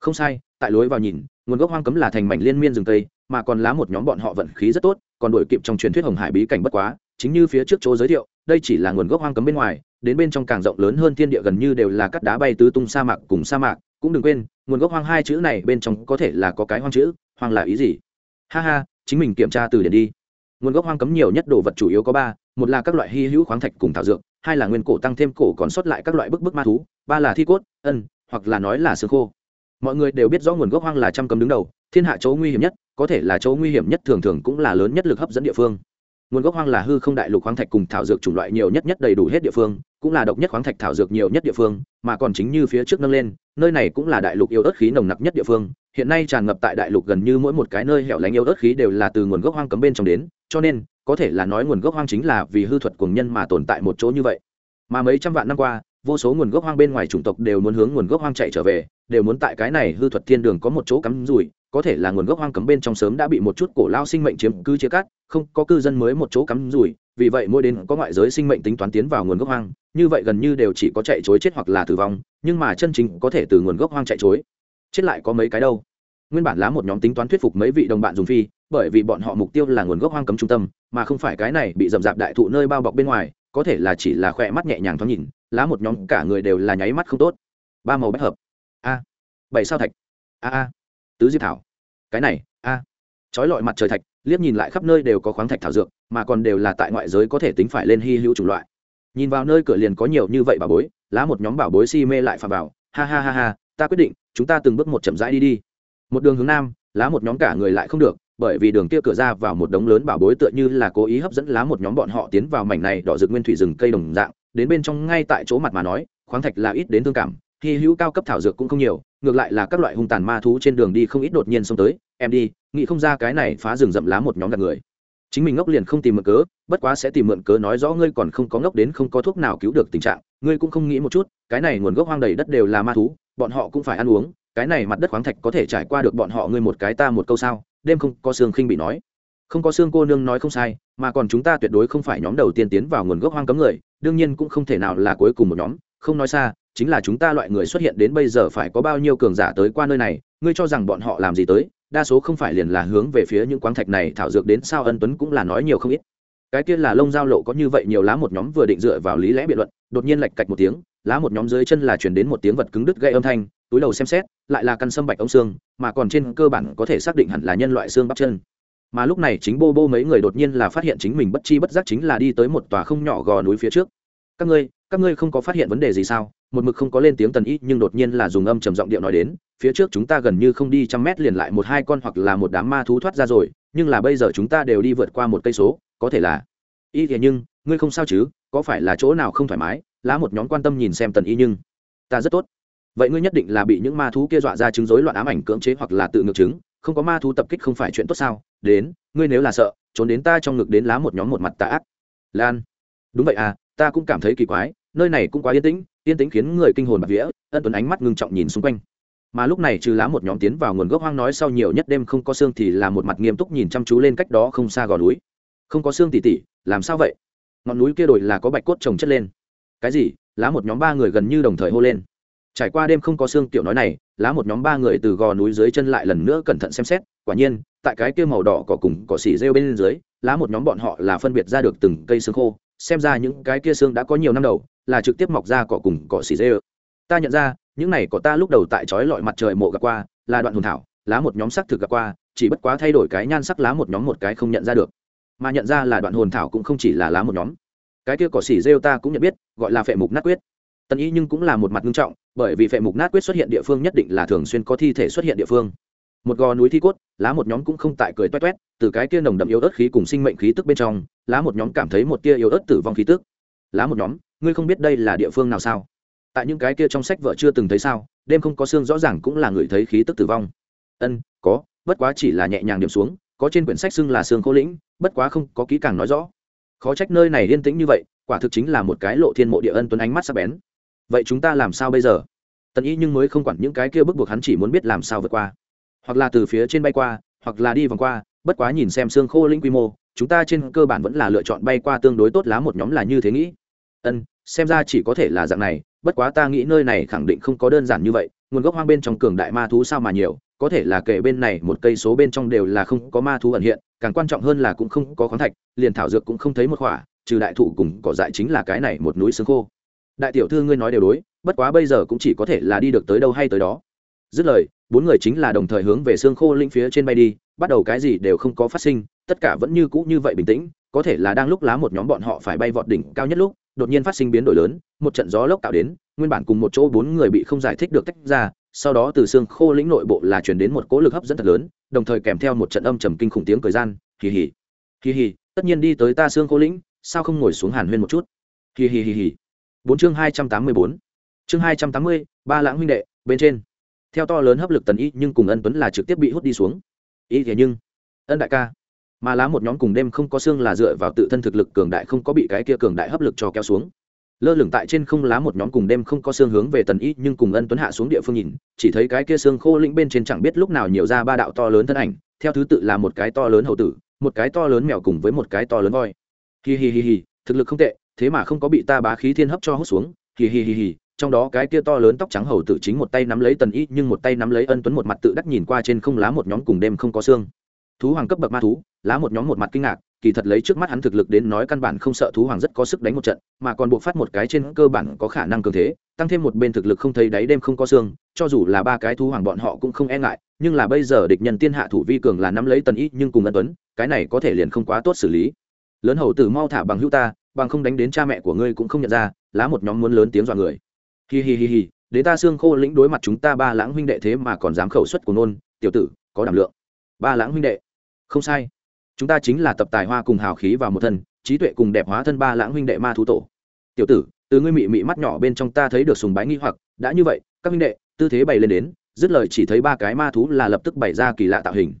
Không sai, tại lối vào nhìn, nguồn gốc hoang cấm là thành mảnh liên miên rừng tây, mà còn lá một nhóm bọn họ vận khí rất tốt, còn đổi kịp trong truyền thuyết hồng hải bí cảnh bất quá, chính như phía trước chỗ giới thiệu đây chỉ là nguồn gốc hoang cấm bên ngoài, đến bên trong càng rộng lớn hơn thiên địa gần như đều là cắt đá bay tứ tung sa mạc cùng sa mạc, cũng đừng quên, nguồn gốc hoang hai chữ này bên trong có thể là có cái hoang chữ, hoang là ý gì? Ha ha, chính mình kiểm tra từ điển đi. Nguồn gốc hoang cấm nhiều nhất đồ vật chủ yếu có ba, một là các loại hy hữu khoáng thạch cùng thảo dược, hai là nguyên cổ tăng thêm cổ còn sót lại các loại bức bức ma thú, ba là thi cốt, ân, hoặc là nói là xương khô. Mọi người đều biết rõ nguồn gốc hoang là trăm cấm đứng đầu, thiên hạ chỗ nguy hiểm nhất, có thể là chỗ nguy hiểm nhất thường thường cũng là lớn nhất lực hấp dẫn địa phương nguồn gốc hoang là hư không đại lục khoáng thạch cùng thảo dược chủng loại nhiều nhất nhất đầy đủ hết địa phương, cũng là độc nhất khoáng thạch thảo dược nhiều nhất địa phương, mà còn chính như phía trước nâng lên, nơi này cũng là đại lục yêu ớt khí nồng nặc nhất địa phương. Hiện nay tràn ngập tại đại lục gần như mỗi một cái nơi hẻo lánh yêu ớt khí đều là từ nguồn gốc hoang cấm bên trong đến, cho nên, có thể là nói nguồn gốc hoang chính là vì hư thuật cùng nhân mà tồn tại một chỗ như vậy. Mà mấy trăm vạn năm qua, vô số nguồn gốc hoang bên ngoài chủng tộc đều muốn hướng nguồn gốc hoang chạy trở về, đều muốn tại cái này hư thuật thiên đường có một chỗ cắm rủi có thể là nguồn gốc hoang cấm bên trong sớm đã bị một chút cổ lao sinh mệnh chiếm cứ chia cắt, không có cư dân mới một chỗ cắm rủi, vì vậy mỗi đến có ngoại giới sinh mệnh tính toán tiến vào nguồn gốc hoang, như vậy gần như đều chỉ có chạy chối chết hoặc là tử vong, nhưng mà chân chính có thể từ nguồn gốc hoang chạy chối chết lại có mấy cái đâu? Nguyên bản lá một nhóm tính toán thuyết phục mấy vị đồng bạn dùng phi, bởi vì bọn họ mục tiêu là nguồn gốc hoang cấm trung tâm, mà không phải cái này bị dầm dạp đại thụ nơi bao bọc bên ngoài, có thể là chỉ là khỏe mắt nhẹ nhàng thoáng nhìn lá một nhóm cả người đều là nháy mắt không tốt. Ba màu bách hợp. A. Bảy sao thạch. A a tứ diệp thảo. Cái này, a. À. trói lọi mặt trời thạch, liếc nhìn lại khắp nơi đều có khoáng thạch thảo dược, mà còn đều là tại ngoại giới có thể tính phải lên hy hữu chủng loại. Nhìn vào nơi cửa liền có nhiều như vậy bảo bối, lá một nhóm bảo bối si mê lại phà vào ha ha ha ha, ta quyết định, chúng ta từng bước một chậm rãi đi đi. Một đường hướng nam, lá một nhóm cả người lại không được, bởi vì đường kia cửa ra vào một đống lớn bảo bối tựa như là cố ý hấp dẫn lá một nhóm bọn họ tiến vào mảnh này đỏ rực nguyên thủy rừng cây đồng dạng, đến bên trong ngay tại chỗ mặt mà nói, khoáng thạch là ít đến thương cảm, hy hữu cao cấp thảo dược cũng không nhiều ngược lại là các loại hung tàn ma thú trên đường đi không ít đột nhiên xông tới, em đi, nghĩ không ra cái này phá rừng rậm lá một nhóm gạt người. Chính mình ngốc liền không tìm mượn cớ, bất quá sẽ tìm mượn cớ nói rõ ngươi còn không có ngốc đến không có thuốc nào cứu được tình trạng. Ngươi cũng không nghĩ một chút, cái này nguồn gốc hoang đầy đất đều là ma thú, bọn họ cũng phải ăn uống, cái này mặt đất khoáng thạch có thể trải qua được bọn họ ngươi một cái ta một câu sao? Đêm không có xương khinh bị nói. Không có xương cô nương nói không sai, mà còn chúng ta tuyệt đối không phải nhóm đầu tiên tiến vào nguồn gốc hoang cấm người, đương nhiên cũng không thể nào là cuối cùng một nhóm. Không nói xa chính là chúng ta loại người xuất hiện đến bây giờ phải có bao nhiêu cường giả tới qua nơi này, ngươi cho rằng bọn họ làm gì tới, đa số không phải liền là hướng về phía những quáng thạch này thảo dược đến sao ân tuấn cũng là nói nhiều không ít. Cái kia là lông giao lộ có như vậy nhiều lá một nhóm vừa định dựa vào lý lẽ biện luận, đột nhiên lạch cạch một tiếng, lá một nhóm dưới chân là chuyển đến một tiếng vật cứng đứt gây âm thanh, túi đầu xem xét, lại là căn sâm bạch ống xương, mà còn trên cơ bản có thể xác định hẳn là nhân loại xương bắp chân. Mà lúc này chính bô bô mấy người đột nhiên là phát hiện chính mình bất chi bất giác chính là đi tới một tòa không nhỏ gò núi phía trước. Các ngươi các ngươi không có phát hiện vấn đề gì sao? Một mực không có lên tiếng tần ý, nhưng đột nhiên là dùng âm trầm giọng điệu nói đến, phía trước chúng ta gần như không đi trăm mét liền lại một hai con hoặc là một đám ma thú thoát ra rồi, nhưng là bây giờ chúng ta đều đi vượt qua một cây số, có thể là. Y thế nhưng, ngươi không sao chứ, có phải là chỗ nào không thoải mái? Lá một nhóm quan tâm nhìn xem tần y nhưng, ta rất tốt. Vậy ngươi nhất định là bị những ma thú kia dọa ra chứng rối loạn ám ảnh cưỡng chế hoặc là tự ngược chứng, không có ma thú tập kích không phải chuyện tốt sao? Đến, ngươi nếu là sợ, trốn đến ta trong ngực đến lá một nhóm một mặt tà ác. Lan. Đúng vậy à ta cũng cảm thấy kỳ quái nơi này cũng quá yên tĩnh yên tĩnh khiến người kinh hồn bạc vía, ân tuấn ánh mắt ngưng trọng nhìn xung quanh. Mà lúc này trừ lá một nhóm tiến vào nguồn gốc hoang nói sau nhiều nhất đêm không có xương thì là một mặt nghiêm túc nhìn chăm chú lên cách đó không xa gò núi. Không có xương tỉ tỉ, làm sao vậy? Ngọn núi kia đổi là có bạch cốt trồng chất lên. Cái gì? Lá một nhóm ba người gần như đồng thời hô lên. Trải qua đêm không có xương tiểu nói này, lá một nhóm ba người từ gò núi dưới chân lại lần nữa cẩn thận xem xét, quả nhiên, tại cái kia màu đỏ cỏ cùng cỏ xỉ rêu bên dưới, lá một nhóm bọn họ là phân biệt ra được từng cây xương khô, xem ra những cái kia xương đã có nhiều năm đầu là trực tiếp mọc ra cỏ cùng cỏ xỉ rêu ta nhận ra, những này cỏ ta lúc đầu tại trói lọi mặt trời mộ gặp qua, là đoạn hồn thảo, lá một nhóm sắc thực gặp qua, chỉ bất quá thay đổi cái nhan sắc lá một nhóm một cái không nhận ra được. Mà nhận ra là đoạn hồn thảo cũng không chỉ là lá một nhóm. Cái kia cỏ xỉ rêu ta cũng nhận biết, gọi là phệ mục nát quyết. Tần ý nhưng cũng là một mặt nghiêm trọng, bởi vì phệ mục nát quyết xuất hiện địa phương nhất định là thường xuyên có thi thể xuất hiện địa phương. Một gò núi thi cốt, lá một nhóm cũng không tại cười toét toét, từ cái kia nồng đậm yếu ớt khí cùng sinh mệnh khí tức bên trong, lá một nhóm cảm thấy một tia yếu ớt tử vong khí tức. Lá một nhóm ngươi không biết đây là địa phương nào sao? Tại những cái kia trong sách vợ chưa từng thấy sao, đêm không có xương rõ ràng cũng là người thấy khí tức tử vong. Ân, có, bất quá chỉ là nhẹ nhàng điểm xuống, có trên quyển sách xưng là xương khô lĩnh, bất quá không có kỹ càng nói rõ. Khó trách nơi này yên tĩnh như vậy, quả thực chính là một cái lộ thiên mộ địa ân tuấn ánh mắt sắc bén. Vậy chúng ta làm sao bây giờ? Tần y nhưng mới không quản những cái kia bức buộc hắn chỉ muốn biết làm sao vượt qua. Hoặc là từ phía trên bay qua, hoặc là đi vòng qua, bất quá nhìn xem xương khô linh quy mô, chúng ta trên cơ bản vẫn là lựa chọn bay qua tương đối tốt lá một nhóm là như thế nghĩ. Ân xem ra chỉ có thể là dạng này, bất quá ta nghĩ nơi này khẳng định không có đơn giản như vậy, nguồn gốc hoang bên trong cường đại ma thú sao mà nhiều, có thể là kể bên này một cây số bên trong đều là không có ma thú ẩn hiện, càng quan trọng hơn là cũng không có khoáng thạch, liền thảo dược cũng không thấy một khỏa, trừ đại thụ cùng cỏ dại chính là cái này một núi xương khô. Đại tiểu thư ngươi nói đều đối, bất quá bây giờ cũng chỉ có thể là đi được tới đâu hay tới đó. Dứt lời, bốn người chính là đồng thời hướng về xương khô linh phía trên bay đi, bắt đầu cái gì đều không có phát sinh, tất cả vẫn như cũ như vậy bình tĩnh, có thể là đang lúc lá một nhóm bọn họ phải bay vọt đỉnh cao nhất lúc đột nhiên phát sinh biến đổi lớn, một trận gió lốc tạo đến, nguyên bản cùng một chỗ bốn người bị không giải thích được tách ra, sau đó từ xương khô lĩnh nội bộ là chuyển đến một cỗ lực hấp dẫn thật lớn, đồng thời kèm theo một trận âm trầm kinh khủng tiếng cười gian, hì hì hì hì, tất nhiên đi tới ta xương khô lĩnh, sao không ngồi xuống hàn huyên một chút? Hì hì hì hì. Bốn chương hai trăm tám mươi bốn. Chương hai trăm tám mươi, ba lãng huynh đệ, bên trên. Theo to lớn hấp lực tần y, nhưng cùng ân tuấn là trực tiếp bị hút đi xuống. Y thế nhưng, ân đại ca mà lá một nhóm cùng đêm không có xương là dựa vào tự thân thực lực cường đại không có bị cái kia cường đại hấp lực cho kéo xuống. Lơ lửng tại trên không lá một nhóm cùng đêm không có xương hướng về tần y nhưng cùng ân tuấn hạ xuống địa phương nhìn, chỉ thấy cái kia xương khô lĩnh bên trên chẳng biết lúc nào nhiều ra ba đạo to lớn thân ảnh, theo thứ tự là một cái to lớn hậu tử, một cái to lớn mèo cùng với một cái to lớn voi. Hi hi hi hi, thực lực không tệ, thế mà không có bị ta bá khí thiên hấp cho hút xuống. Hi hi hi hi, trong đó cái kia to lớn tóc trắng hầu tử chính một tay nắm lấy tần y nhưng một tay nắm lấy ân tuấn một mặt tự đắc nhìn qua trên không lá một nhóm cùng đêm không có xương. Thú hoàng cấp bậc ma thú lá một nhóm một mặt kinh ngạc, kỳ thật lấy trước mắt hắn thực lực đến nói căn bản không sợ thú hoàng rất có sức đánh một trận, mà còn buộc phát một cái trên cơ bản có khả năng cường thế, tăng thêm một bên thực lực không thấy đáy đêm không có xương, cho dù là ba cái thú hoàng bọn họ cũng không e ngại, nhưng là bây giờ địch nhân tiên hạ thủ vi cường là nắm lấy tần ý, nhưng cùng ân tuấn, cái này có thể liền không quá tốt xử lý. Lớn hầu tử mau thả bằng hữu ta, bằng không đánh đến cha mẹ của ngươi cũng không nhận ra, lá một nhóm muốn lớn tiếng dọa người. Hi hi hi hi, đến ta xương khô lĩnh đối mặt chúng ta ba lãng huynh đệ thế mà còn dám khẩu xuất của nôn, tiểu tử, có đảm lượng. Ba lãng huynh đệ. Không sai chúng ta chính là tập tài hoa cùng hào khí vào một thân, trí tuệ cùng đẹp hóa thân ba lãng huynh đệ ma thú tổ. Tiểu tử, từ ngươi mị mị mắt nhỏ bên trong ta thấy được sùng bái nghi hoặc, đã như vậy, các huynh đệ, tư thế bày lên đến, dứt lời chỉ thấy ba cái ma thú là lập tức bày ra kỳ lạ tạo hình.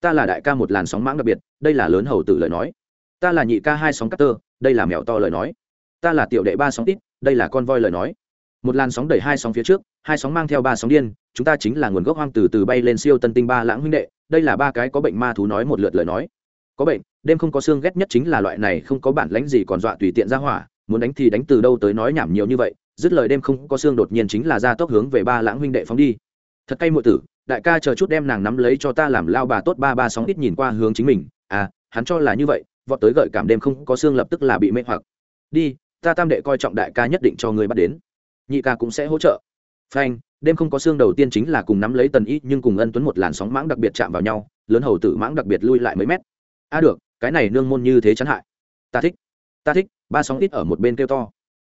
Ta là đại ca một làn sóng mãng đặc biệt, đây là lớn hầu tử lời nói. Ta là nhị ca hai sóng cắt tơ, đây là mèo to lời nói. Ta là tiểu đệ ba sóng tít, đây là con voi lời nói. Một làn sóng đẩy hai sóng phía trước, hai sóng mang theo ba sóng điên, chúng ta chính là nguồn gốc hoang từ từ bay lên siêu tân tinh ba lãng huynh đệ, đây là ba cái có bệnh ma thú nói một lượt lời nói có bệnh, đêm không có xương ghét nhất chính là loại này không có bản lãnh gì còn dọa tùy tiện ra hỏa, muốn đánh thì đánh từ đâu tới nói nhảm nhiều như vậy, dứt lời đêm không có xương đột nhiên chính là ra tốc hướng về ba lãng huynh đệ phóng đi. Thật cay mượn tử, đại ca chờ chút đem nàng nắm lấy cho ta làm lao bà tốt ba ba sóng ít nhìn qua hướng chính mình. À hắn cho là như vậy, vọt tới gợi cảm đêm không có xương lập tức là bị mê hoặc. Đi, ta tam đệ coi trọng đại ca nhất định cho người bắt đến. Nhị ca cũng sẽ hỗ trợ. Phanh, đêm không có xương đầu tiên chính là cùng nắm lấy tần ít nhưng cùng ân tuấn một làn sóng mãng đặc biệt chạm vào nhau, lớn hầu tử mãng đặc biệt lui lại mấy mét a được, cái này nương môn như thế chắn hại. Ta thích ta thích, ba sóng ít ở một bên kêu to.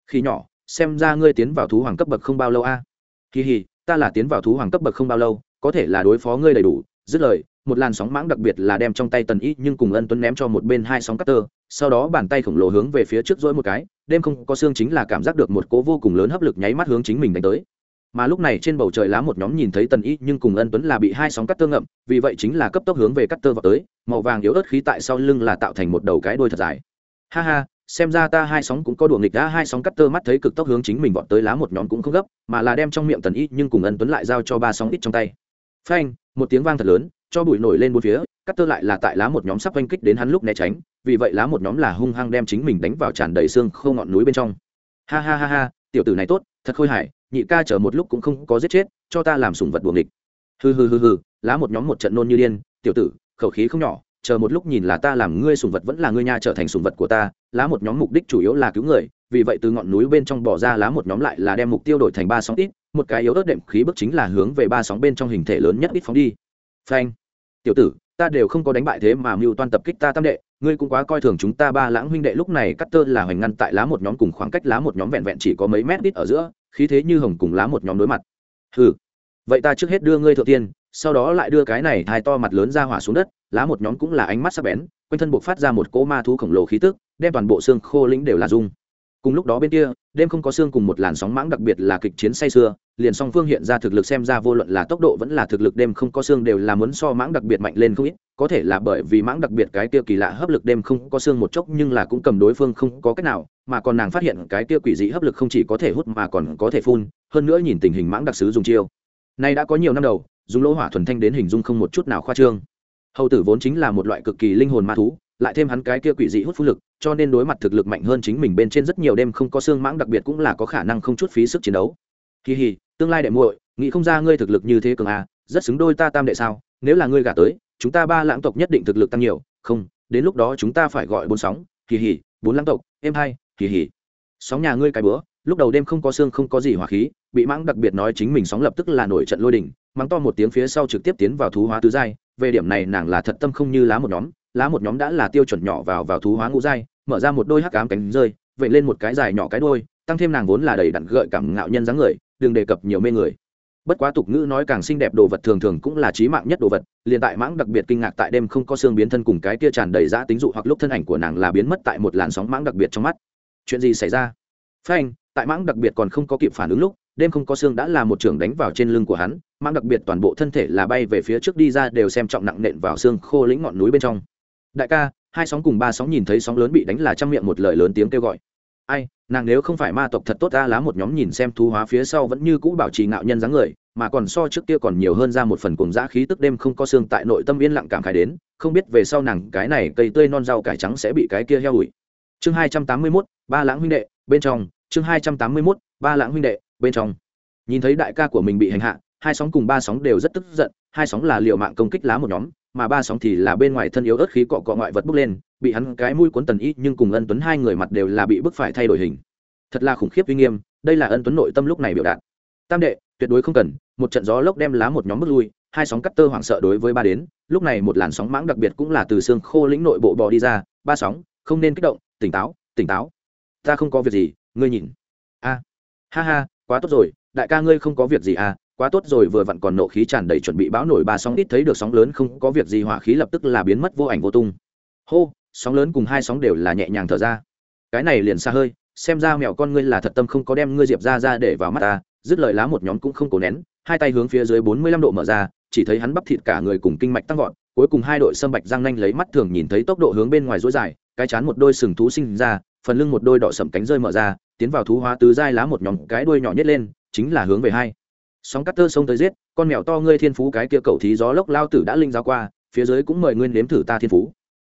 Khi nhỏ, xem ra ngươi tiến vào thú hoàng cấp bậc không bao lâu a. À? kỳ hì ta là tiến vào thú hoàng cấp bậc không bao lâu, có thể là đối phó ngươi đầy đủ. Dứt lời, một làn sóng mãng đặc biệt là đem trong tay tần ít nhưng cùng ân tuấn ném cho một bên hai sóng cắt tơ. Sau đó bàn tay khổng lồ hướng về phía trước dỗi một cái, đêm không có xương chính là cảm giác được một cố vô cùng lớn hấp lực nháy mắt hướng chính mình đánh tới mà lúc này trên bầu trời lá một nhóm nhìn thấy tần y, nhưng cùng ân tuấn là bị hai sóng cắt tơ ngậm, vì vậy chính là cấp tốc hướng về cắt tơ vào tới, màu vàng yếu ớt khí tại sau lưng là tạo thành một đầu cái đuôi thật dài. Ha ha, xem ra ta hai sóng cũng có đùa nghịch đã, hai sóng cắt tơ mắt thấy cực tốc hướng chính mình vọt tới lá một nhóm cũng không gấp, mà là đem trong miệng tần y, nhưng cùng ân tuấn lại giao cho ba sóng ít trong tay. Phanh, một tiếng vang thật lớn, cho bụi nổi lên bốn phía, cắt tơ lại là tại lá một nhóm sắp oanh kích đến hắn lúc né tránh, vì vậy lá một nhóm là hung hăng đem chính mình đánh vào tràn đầy xương khâu ngọn núi bên trong. Ha ha ha ha, tiểu tử này tốt, thật khôi hài nhị ca chờ một lúc cũng không có giết chết, cho ta làm sùng vật buồng địch hừ hừ hừ hừ, lá một nhóm một trận nôn như điên, tiểu tử, khẩu khí không nhỏ, chờ một lúc nhìn là ta làm ngươi sùng vật vẫn là ngươi nha trở thành sùng vật của ta, lá một nhóm mục đích chủ yếu là cứu người, vì vậy từ ngọn núi bên trong bỏ ra lá một nhóm lại là đem mục tiêu đổi thành ba sóng ít, một cái yếu ớt đệm khí bức chính là hướng về ba sóng bên trong hình thể lớn nhất ít phóng đi. Phanh. Tiểu tử, ta đều không có đánh bại thế mà mưu toan tập kích ta tam đệ, ngươi cũng quá coi thường chúng ta ba lãng huynh đệ, lúc này cắt tơ là hoành ngăn tại lá một nhóm cùng khoảng cách lá một nhóm vẹn vẹn chỉ có mấy mét ít ở giữa khí thế như hồng cùng lá một nhóm đối mặt. Hừ, vậy ta trước hết đưa ngươi thượng tiên, sau đó lại đưa cái này thai to mặt lớn ra hỏa xuống đất, lá một nhóm cũng là ánh mắt sắc bén, quanh thân buộc phát ra một cỗ ma thú khổng lồ khí tức, đem toàn bộ xương khô lĩnh đều là dung cùng lúc đó bên kia, đêm không có xương cùng một làn sóng mãng đặc biệt là kịch chiến say sưa liền song phương hiện ra thực lực xem ra vô luận là tốc độ vẫn là thực lực đêm không có xương đều là muốn so mãng đặc biệt mạnh lên không ít. Có thể là bởi vì mãng đặc biệt cái kia kỳ lạ hấp lực đêm không có xương một chốc nhưng là cũng cầm đối phương không có cách nào, mà còn nàng phát hiện cái kia quỷ dị hấp lực không chỉ có thể hút mà còn có thể phun, hơn nữa nhìn tình hình mãng đặc sứ dùng chiêu. Nay đã có nhiều năm đầu, dùng lỗ hỏa thuần thanh đến hình dung không một chút nào khoa trương. Hầu tử vốn chính là một loại cực kỳ linh hồn ma thú, lại thêm hắn cái kia quỷ dị hút phun lực, cho nên đối mặt thực lực mạnh hơn chính mình bên trên rất nhiều đêm không có xương mãng đặc biệt cũng là có khả năng không chút phí sức chiến đấu kỳ hì, tương lai đệ muội, nghĩ không ra ngươi thực lực như thế cường à rất xứng đôi ta tam đệ sao, nếu là ngươi gả tới, chúng ta ba lãng tộc nhất định thực lực tăng nhiều, không, đến lúc đó chúng ta phải gọi bốn sóng, kỳ hì, bốn lãng tộc, em hai, kỳ hì. Sóng nhà ngươi cái bữa, lúc đầu đêm không có xương không có gì hỏa khí, bị mãng đặc biệt nói chính mình sóng lập tức là nổi trận lôi đỉnh mắng to một tiếng phía sau trực tiếp tiến vào thú hóa tứ giai, về điểm này nàng là thật tâm không như lá một nhóm, lá một nhóm đã là tiêu chuẩn nhỏ vào vào thú hóa ngũ giai, mở ra một đôi hắc cám cánh rơi vậy lên một cái dài nhỏ cái đôi tăng thêm nàng vốn là đầy đặn gợi cảm ngạo nhân dáng người đừng đề cập nhiều mê người. Bất quá tục ngữ nói càng xinh đẹp đồ vật thường thường cũng là trí mạng nhất đồ vật, liền tại mãng đặc biệt kinh ngạc tại đêm không có xương biến thân cùng cái kia tràn đầy giã tính dụ hoặc lúc thân ảnh của nàng là biến mất tại một làn sóng mãng đặc biệt trong mắt. Chuyện gì xảy ra? Phanh, tại mãng đặc biệt còn không có kịp phản ứng lúc, đêm không có xương đã là một trường đánh vào trên lưng của hắn, mãng đặc biệt toàn bộ thân thể là bay về phía trước đi ra đều xem trọng nặng nện vào xương khô lĩnh ngọn núi bên trong. Đại ca, hai sóng cùng ba sóng nhìn thấy sóng lớn bị đánh là trăm miệng một lời lớn tiếng kêu gọi ai, nàng nếu không phải ma tộc thật tốt ta lá một nhóm nhìn xem thu hóa phía sau vẫn như cũ bảo trì ngạo nhân dáng người, mà còn so trước kia còn nhiều hơn ra một phần cùng dã khí tức đêm không có xương tại nội tâm yên lặng cảm khai đến, không biết về sau nàng cái này cây tươi non rau cải trắng sẽ bị cái kia heo ủi. Chương hai trăm tám mươi mốt, ba lãng huynh đệ, bên trong. Chương hai trăm tám mươi mốt, ba lãng huynh đệ, bên trong. Nhìn thấy đại ca của mình bị hành hạ, hai sóng cùng ba sóng đều rất tức giận, hai sóng là liệu mạng công kích lá một nhóm, mà ba sóng thì là bên ngoài thân yếu ớt khí cọ cọ ngoại vật bốc lên bị hắn cái mũi cuốn tần y, nhưng cùng ân tuấn hai người mặt đều là bị bức phải thay đổi hình. Thật là khủng khiếp uy nghiêm, đây là ân tuấn nội tâm lúc này biểu đạt. Tam đệ, tuyệt đối không cần, một trận gió lốc đem lá một nhóm bước lui, hai sóng cắt tơ hoảng sợ đối với ba đến, lúc này một làn sóng mãng đặc biệt cũng là từ xương khô lĩnh nội bộ bò đi ra, ba sóng, không nên kích động, tỉnh táo tỉnh táo. Ta không có việc gì, ngươi nhìn. A, ha ha, quá tốt rồi, đại ca ngươi không có việc gì à quá tốt rồi, vừa vặn còn nộ khí tràn đầy chuẩn bị bão nổi ba sóng, ít thấy được sóng lớn không có việc gì, hỏa khí lập tức là biến mất vô ảnh vô tung. Hô sóng lớn cùng hai sóng đều là nhẹ nhàng thở ra. Cái này liền xa hơi, xem ra mẹo con ngươi là thật tâm không có đem ngươi diệp ra ra để vào mắt ta, dứt lời lá một nhóm cũng không cố nén, hai tay hướng phía dưới bốn mươi lăm độ mở ra, chỉ thấy hắn bắp thịt cả người cùng kinh mạch tăng vọt, cuối cùng hai đội sâm bạch răng nanh lấy mắt thường nhìn thấy tốc độ hướng bên ngoài rối dài, cái chán một đôi sừng thú sinh ra, phần lưng một đôi đỏ sậm cánh rơi mở ra, tiến vào thú hóa tứ giai lá một nhóm, cái đuôi nhỏ nhất lên, chính là hướng về hai. Sóng cắt tơ sông tới giết, con mèo to ngươi thiên phú cái kia cậu thí gió lốc lao tử đã linh giáo qua, phía dưới cũng mời nguyên nếm thử ta thiên phú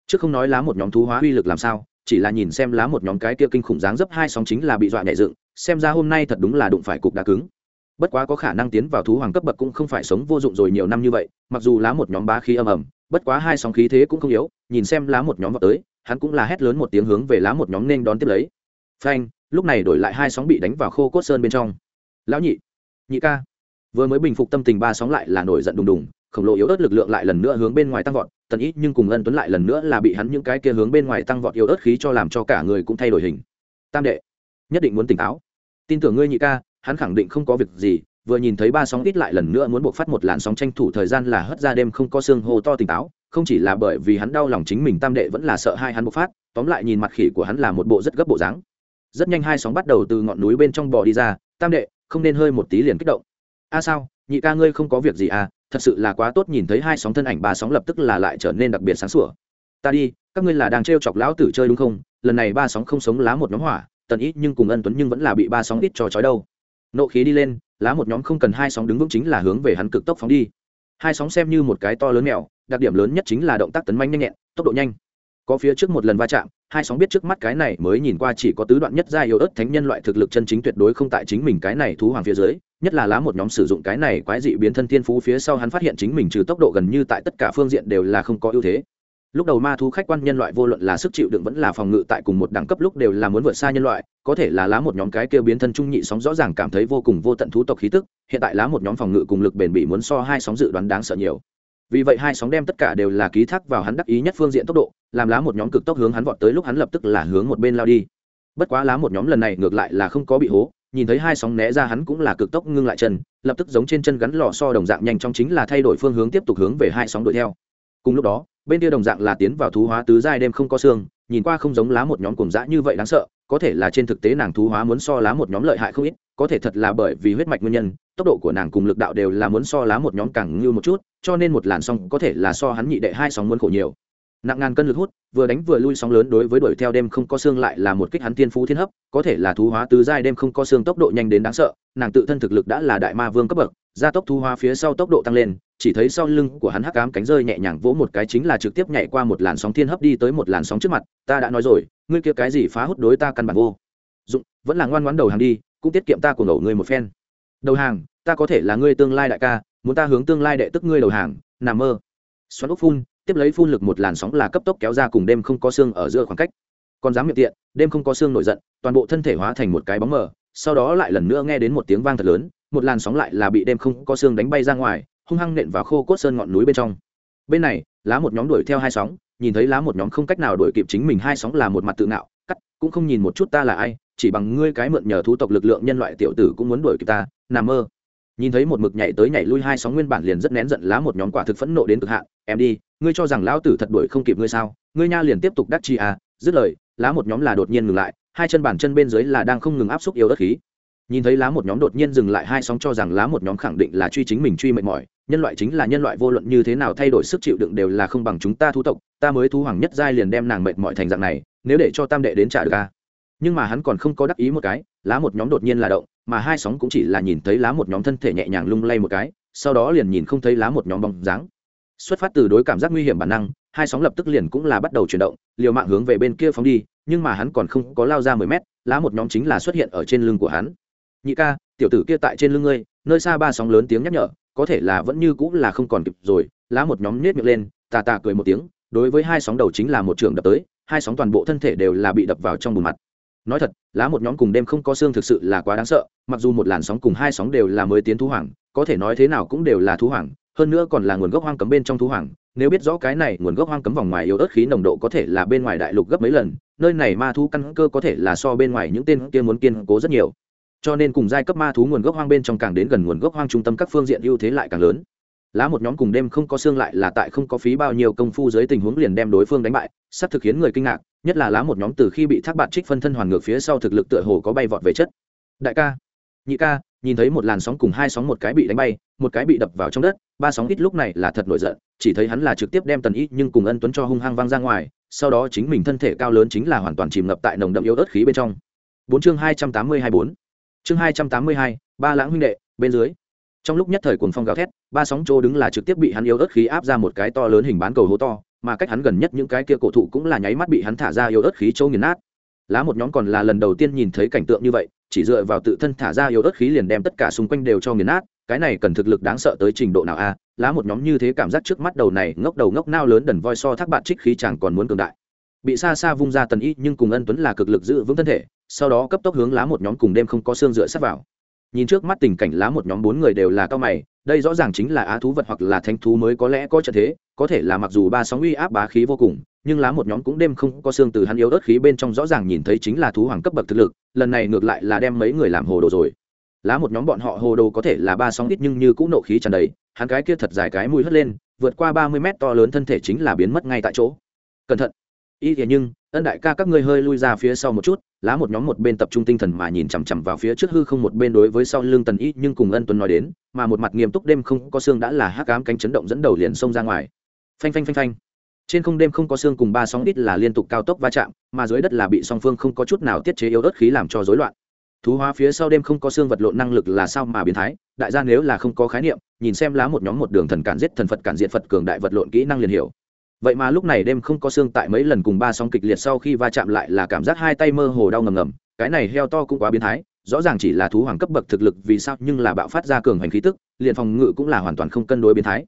trước không nói lá một nhóm thú hóa uy lực làm sao, chỉ là nhìn xem lá một nhóm cái kia kinh khủng dáng dấp hai sóng chính là bị dọa nhẹ dựng, xem ra hôm nay thật đúng là đụng phải cục đá cứng. Bất quá có khả năng tiến vào thú hoàng cấp bậc cũng không phải sống vô dụng rồi nhiều năm như vậy, mặc dù lá một nhóm bá khí âm ầm, bất quá hai sóng khí thế cũng không yếu, nhìn xem lá một nhóm vào tới, hắn cũng là hét lớn một tiếng hướng về lá một nhóm nên đón tiếp lấy. Phanh, lúc này đổi lại hai sóng bị đánh vào khô cốt sơn bên trong. Lão nhị nhị ca. Vừa mới bình phục tâm tình ba sóng lại là nổi giận đùng đùng khổng lồ yếu ớt lực lượng lại lần nữa hướng bên ngoài tăng vọt, tần ít nhưng cùng ân tuấn lại lần nữa là bị hắn những cái kia hướng bên ngoài tăng vọt yếu ớt khí cho làm cho cả người cũng thay đổi hình. Tam đệ, nhất định muốn tỉnh táo. Tin tưởng ngươi nhị ca, hắn khẳng định không có việc gì, vừa nhìn thấy ba sóng ít lại lần nữa muốn buộc phát một làn sóng tranh thủ thời gian là hất ra đêm không có xương hô to tỉnh táo, không chỉ là bởi vì hắn đau lòng chính mình tam đệ vẫn là sợ hai hắn bộc phát, tóm lại nhìn mặt khỉ của hắn là một bộ rất gấp bộ dáng. Rất nhanh hai sóng bắt đầu từ ngọn núi bên trong bò đi ra, tam đệ, không nên hơi một tí liền kích động. A sao, nhị ca ngươi không có việc gì à thật sự là quá tốt nhìn thấy hai sóng thân ảnh ba sóng lập tức là lại trở nên đặc biệt sáng sủa. Ta đi, các ngươi là đang t chọc lão tử chơi đúng không? Lần này ba sóng không sống lá một nhóm hỏa, tần ít nhưng cùng ân tuấn nhưng vẫn là bị ba sóng ít trò chói đâu. Nộ khí đi lên, lá một nhóm không cần hai sóng đứng vững chính là hướng về hắn cực tốc phóng đi. Hai sóng xem như một cái to lớn mèo đặc điểm lớn nhất chính là động tác tấn manh nhanh nhẹn, tốc độ nhanh. Có phía trước một lần va chạm hai sóng biết trước mắt cái này mới nhìn qua chỉ có tứ đoạn nhất gia yếu ớt thánh nhân loại thực lực chân chính tuyệt đối không tại chính mình cái này thú hoàng phía dưới, nhất là lá một nhóm sử dụng cái này quái dị biến thân thiên phú phía sau hắn phát hiện chính mình trừ tốc độ gần như tại tất cả phương diện đều là không có ưu thế. Lúc đầu ma thú khách quan nhân loại vô luận là sức chịu đựng vẫn là phòng ngự tại cùng một đẳng cấp lúc đều là muốn vượt xa nhân loại, có thể là lá một nhóm cái kêu biến thân trung nhị sóng rõ ràng cảm thấy vô cùng vô tận thú tộc khí tức, hiện tại lá một nhóm phòng ngự cùng lực bền bỉ muốn so hai sóng dự đoán đáng sợ nhiều vì vậy hai sóng đem tất cả đều là ký thác vào hắn đắc ý nhất phương diện tốc độ, làm lá một nhóm cực tốc hướng hắn vọt tới lúc hắn lập tức là hướng một bên lao đi. Bất quá lá một nhóm lần này ngược lại là không có bị hố, nhìn thấy hai sóng né ra hắn cũng là cực tốc ngưng lại chân, lập tức giống trên chân gắn lò so đồng dạng nhanh trong chính là thay đổi phương hướng tiếp tục hướng về hai sóng đuổi theo. Cùng lúc đó, bên kia đồng dạng là tiến vào thú hóa tứ giai đêm không có xương, nhìn qua không giống lá một nhóm cùng dã như vậy đáng sợ, có thể là trên thực tế nàng thú hóa muốn so lá một nhóm lợi hại không ít có thể thật là bởi vì huyết mạch nguyên nhân, tốc độ của nàng cùng lực đạo đều là muốn so lá một nhóm càng ngưu một chút, cho nên một làn sóng có thể là so hắn nhị đệ hai sóng muốn khổ nhiều. Nặng ngàn cân lực hút, vừa đánh vừa lui sóng lớn đối với đuổi theo đêm không có xương lại là một kích hắn tiên phú thiên hấp, có thể là thú hóa tứ giai đêm không có xương tốc độ nhanh đến đáng sợ, nàng tự thân thực lực đã là đại ma vương cấp bậc, gia tốc thú hóa phía sau tốc độ tăng lên, chỉ thấy sau lưng của hắn hắc ám cánh rơi nhẹ nhàng vỗ một cái chính là trực tiếp nhảy qua một làn sóng thiên hấp đi tới một làn sóng trước mặt, ta đã nói rồi, ngươi kia cái gì phá hút đối ta căn bản vô. Dụng, vẫn là ngoan ngoãn đầu hàng đi cũng tiết kiệm ta của ngầu ngươi một phen. Đầu hàng, ta có thể là ngươi tương lai đại ca, muốn ta hướng tương lai đệ tức ngươi đầu hàng, nằm mơ. Xoắn ốc phun, tiếp lấy phun lực một làn sóng là cấp tốc kéo ra cùng đêm không có xương ở giữa khoảng cách. Còn dám miệng tiện, đêm không có xương nổi giận, toàn bộ thân thể hóa thành một cái bóng mờ, sau đó lại lần nữa nghe đến một tiếng vang thật lớn, một làn sóng lại là bị đêm không có xương đánh bay ra ngoài, hung hăng nện vào khô cốt sơn ngọn núi bên trong. Bên này, lá một nhóm đuổi theo hai sóng, nhìn thấy lá một nhóm không cách nào đuổi kịp chính mình hai sóng là một mặt tự ngạo cắt, cũng không nhìn một chút ta là ai, chỉ bằng ngươi cái mượn nhờ thú tộc lực lượng nhân loại tiểu tử cũng muốn đuổi kịp ta, nằm mơ. Nhìn thấy một mực nhảy tới nhảy lui hai sóng nguyên bản liền rất nén giận lá một nhóm quả thực phẫn nộ đến cực hạn, em đi, ngươi cho rằng lão tử thật đuổi không kịp ngươi sao? Ngươi nha liền tiếp tục đắc chi à? Dứt lời, lá một nhóm là đột nhiên ngừng lại, hai chân bàn chân bên dưới là đang không ngừng áp xúc yếu đất khí. Nhìn thấy lá một nhóm đột nhiên dừng lại hai sóng cho rằng lá một nhóm khẳng định là truy chính mình truy mệt mỏi nhân loại chính là nhân loại, vô luận như thế nào thay đổi sức chịu đựng đều là không bằng chúng ta thu tộc, ta mới thu hoàng nhất giai liền đem nàng mệt mọi thành dạng này, nếu để cho tam đệ đến trả được ca nhưng mà hắn còn không có đắc ý một cái, lá một nhóm đột nhiên là động, mà hai sóng cũng chỉ là nhìn thấy lá một nhóm thân thể nhẹ nhàng lung lay một cái, sau đó liền nhìn không thấy lá một nhóm bóng dáng. Xuất phát từ đối cảm giác nguy hiểm bản năng, hai sóng lập tức liền cũng là bắt đầu chuyển động, liều mạng hướng về bên kia phóng đi, nhưng mà hắn còn không có lao ra mười mét, lá một nhóm chính là xuất hiện ở trên lưng của hắn. Nhị ca, tiểu tử kia tại trên lưng ngươi, nơi xa ba sóng lớn tiếng nhắc nhở có thể là vẫn như cũng là không còn kịp rồi, lá một nhóm nết miệng lên, tà tà cười một tiếng, đối với hai sóng đầu chính là một trường đập tới, hai sóng toàn bộ thân thể đều là bị đập vào trong bùn mặt. Nói thật, lá một nhóm cùng đêm không có xương thực sự là quá đáng sợ, mặc dù một làn sóng cùng hai sóng đều là mới tiến thú hoàng, có thể nói thế nào cũng đều là thú hoàng, hơn nữa còn là nguồn gốc hoang cấm bên trong thú hoàng, nếu biết rõ cái này nguồn gốc hoang cấm vòng ngoài yếu ớt khí nồng độ có thể là bên ngoài đại lục gấp mấy lần, nơi này ma thu căn cơ có thể là so bên ngoài những tên kia muốn kiên cố rất nhiều cho nên cùng giai cấp ma thú nguồn gốc hoang bên trong càng đến gần nguồn gốc hoang trung tâm các phương diện ưu thế lại càng lớn. Lá một nhóm cùng đêm không có xương lại là tại không có phí bao nhiêu công phu dưới tình huống liền đem đối phương đánh bại, sắp thực khiến người kinh ngạc, nhất là lá một nhóm từ khi bị thác bạn trích phân thân hoàn ngược phía sau thực lực tựa hồ có bay vọt về chất. Đại ca, nhị ca, nhìn thấy một làn sóng cùng hai sóng một cái bị đánh bay, một cái bị đập vào trong đất, ba sóng ít lúc này là thật nổi giận, chỉ thấy hắn là trực tiếp đem tần ít nhưng cùng ân tuấn cho hung hăng văng ra ngoài, sau đó chính mình thân thể cao lớn chính là hoàn toàn chìm ngập tại nồng đậm yếu ớt khí bên trong. Bốn chương hai trăm tám mươi hai bốn chương hai trăm tám mươi hai, ba lãng huynh đệ, bên dưới. Trong lúc nhất thời cuồng phong gào thét, ba sóng trô đứng là trực tiếp bị hắn yếu ớt khí áp ra một cái to lớn hình bán cầu hố to, mà cách hắn gần nhất những cái kia cổ thụ cũng là nháy mắt bị hắn thả ra yếu ớt khí châu nghiền nát. Lá một nhóm còn là lần đầu tiên nhìn thấy cảnh tượng như vậy, chỉ dựa vào tự thân thả ra yếu ớt khí liền đem tất cả xung quanh đều cho nghiền nát, cái này cần thực lực đáng sợ tới trình độ nào a? À? Lá một nhóm như thế cảm giác trước mắt đầu này ngốc đầu ngốc nao lớn đần voi so thác bạn trích khí chẳng còn muốn cường đại. Bị xa xa vung ra tần y, nhưng cùng ân tuấn là cực lực giữ vững thân thể sau đó cấp tốc hướng lá một nhóm cùng đêm không có xương dựa sát vào. Nhìn trước mắt tình cảnh lá một nhóm bốn người đều là cao mày, đây rõ ràng chính là á thú vật hoặc là thanh thú mới có lẽ có trợ thế, có thể là mặc dù ba sóng uy áp bá khí vô cùng, nhưng lá một nhóm cũng đêm không có xương từ hắn yếu ớt khí bên trong rõ ràng nhìn thấy chính là thú hoàng cấp bậc thực lực, lần này ngược lại là đem mấy người làm hồ đồ rồi. Lá một nhóm bọn họ hồ đồ có thể là ba sóng ít nhưng như cũng nộ khí tràn đầy, hắn cái kia thật dài cái mũi hất lên, vượt qua ba mươi mét to lớn thân thể chính là biến mất ngay tại chỗ. Cẩn thận y thế nhưng, ân đại ca các ngươi hơi lui ra phía sau một chút, lá một nhóm một bên tập trung tinh thần mà nhìn chằm chằm vào phía trước hư không một bên đối với sau lưng tần y, nhưng cùng ân tuấn nói đến, mà một mặt nghiêm túc đêm không có xương đã là hắc ám cánh chấn động dẫn đầu liền xông ra ngoài. Phanh phanh phanh phanh. Trên không đêm không có xương cùng ba sóng ít là liên tục cao tốc va chạm, mà dưới đất là bị song phương không có chút nào tiết chế yếu ớt khí làm cho rối loạn. Thú hóa phía sau đêm không có xương vật lộn năng lực là sao mà biến thái, đại gia nếu là không có khái niệm, nhìn xem lá một nhóm một đường thần cản giết thần phật cản diện phật cường đại vật lộn kỹ năng liền hiểu vậy mà lúc này đêm không có xương tại mấy lần cùng ba sóng kịch liệt sau khi va chạm lại là cảm giác hai tay mơ hồ đau ngầm ngầm, cái này heo to cũng quá biến thái, rõ ràng chỉ là thú hoàng cấp bậc thực lực vì sao nhưng là bạo phát ra cường hành khí tức, liền phòng ngự cũng là hoàn toàn không cân đối biến thái.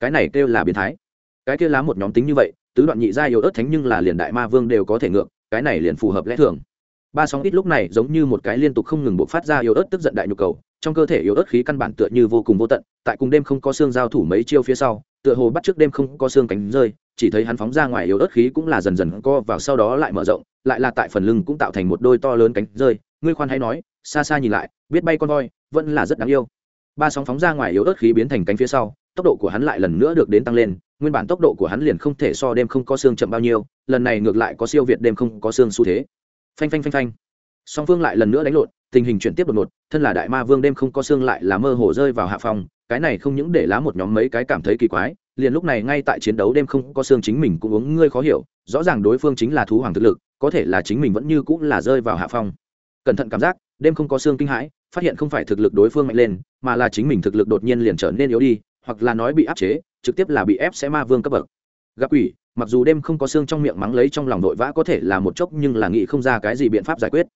Cái này kêu là biến thái. Cái kia lá một nhóm tính như vậy, tứ đoạn nhị gia yếu ớt thánh nhưng là liền đại ma vương đều có thể ngược, cái này liền phù hợp lẽ thường. Ba sóng ít lúc này giống như một cái liên tục không ngừng bộc phát ra yếu ớt tức giận đại nhu cầu, trong cơ thể yếu ớt khí căn bản tựa như vô cùng vô tận, tại cùng đêm không có xương giao thủ mấy chiêu phía sau tựa hồ bắt trước đêm không có xương cánh rơi, chỉ thấy hắn phóng ra ngoài yếu ớt khí cũng là dần dần co vào sau đó lại mở rộng, lại là tại phần lưng cũng tạo thành một đôi to lớn cánh rơi. Ngươi khoan hãy nói, xa xa nhìn lại, biết bay con voi, vẫn là rất đáng yêu. Ba sóng phóng ra ngoài yếu ớt khí biến thành cánh phía sau, tốc độ của hắn lại lần nữa được đến tăng lên, nguyên bản tốc độ của hắn liền không thể so đêm không có xương chậm bao nhiêu, lần này ngược lại có siêu việt đêm không có xương xu thế. Phanh phanh phanh phanh. Song phương lại lần nữa đánh lộn, tình hình chuyển tiếp đột ngột, thân là đại ma vương đêm không có xương lại là mơ hồ rơi vào hạ phòng cái này không những để lá một nhóm mấy cái cảm thấy kỳ quái, liền lúc này ngay tại chiến đấu đêm không có xương chính mình cũng uống ngươi khó hiểu, rõ ràng đối phương chính là thú hoàng thực lực, có thể là chính mình vẫn như cũng là rơi vào hạ phong. Cẩn thận cảm giác, đêm không có xương kinh hãi, phát hiện không phải thực lực đối phương mạnh lên, mà là chính mình thực lực đột nhiên liền trở nên yếu đi, hoặc là nói bị áp chế, trực tiếp là bị ép sẽ ma vương cấp bậc. Gặp quỷ, mặc dù đêm không có xương trong miệng mắng lấy trong lòng đội vã có thể là một chốc nhưng là nghĩ không ra cái gì biện pháp giải quyết.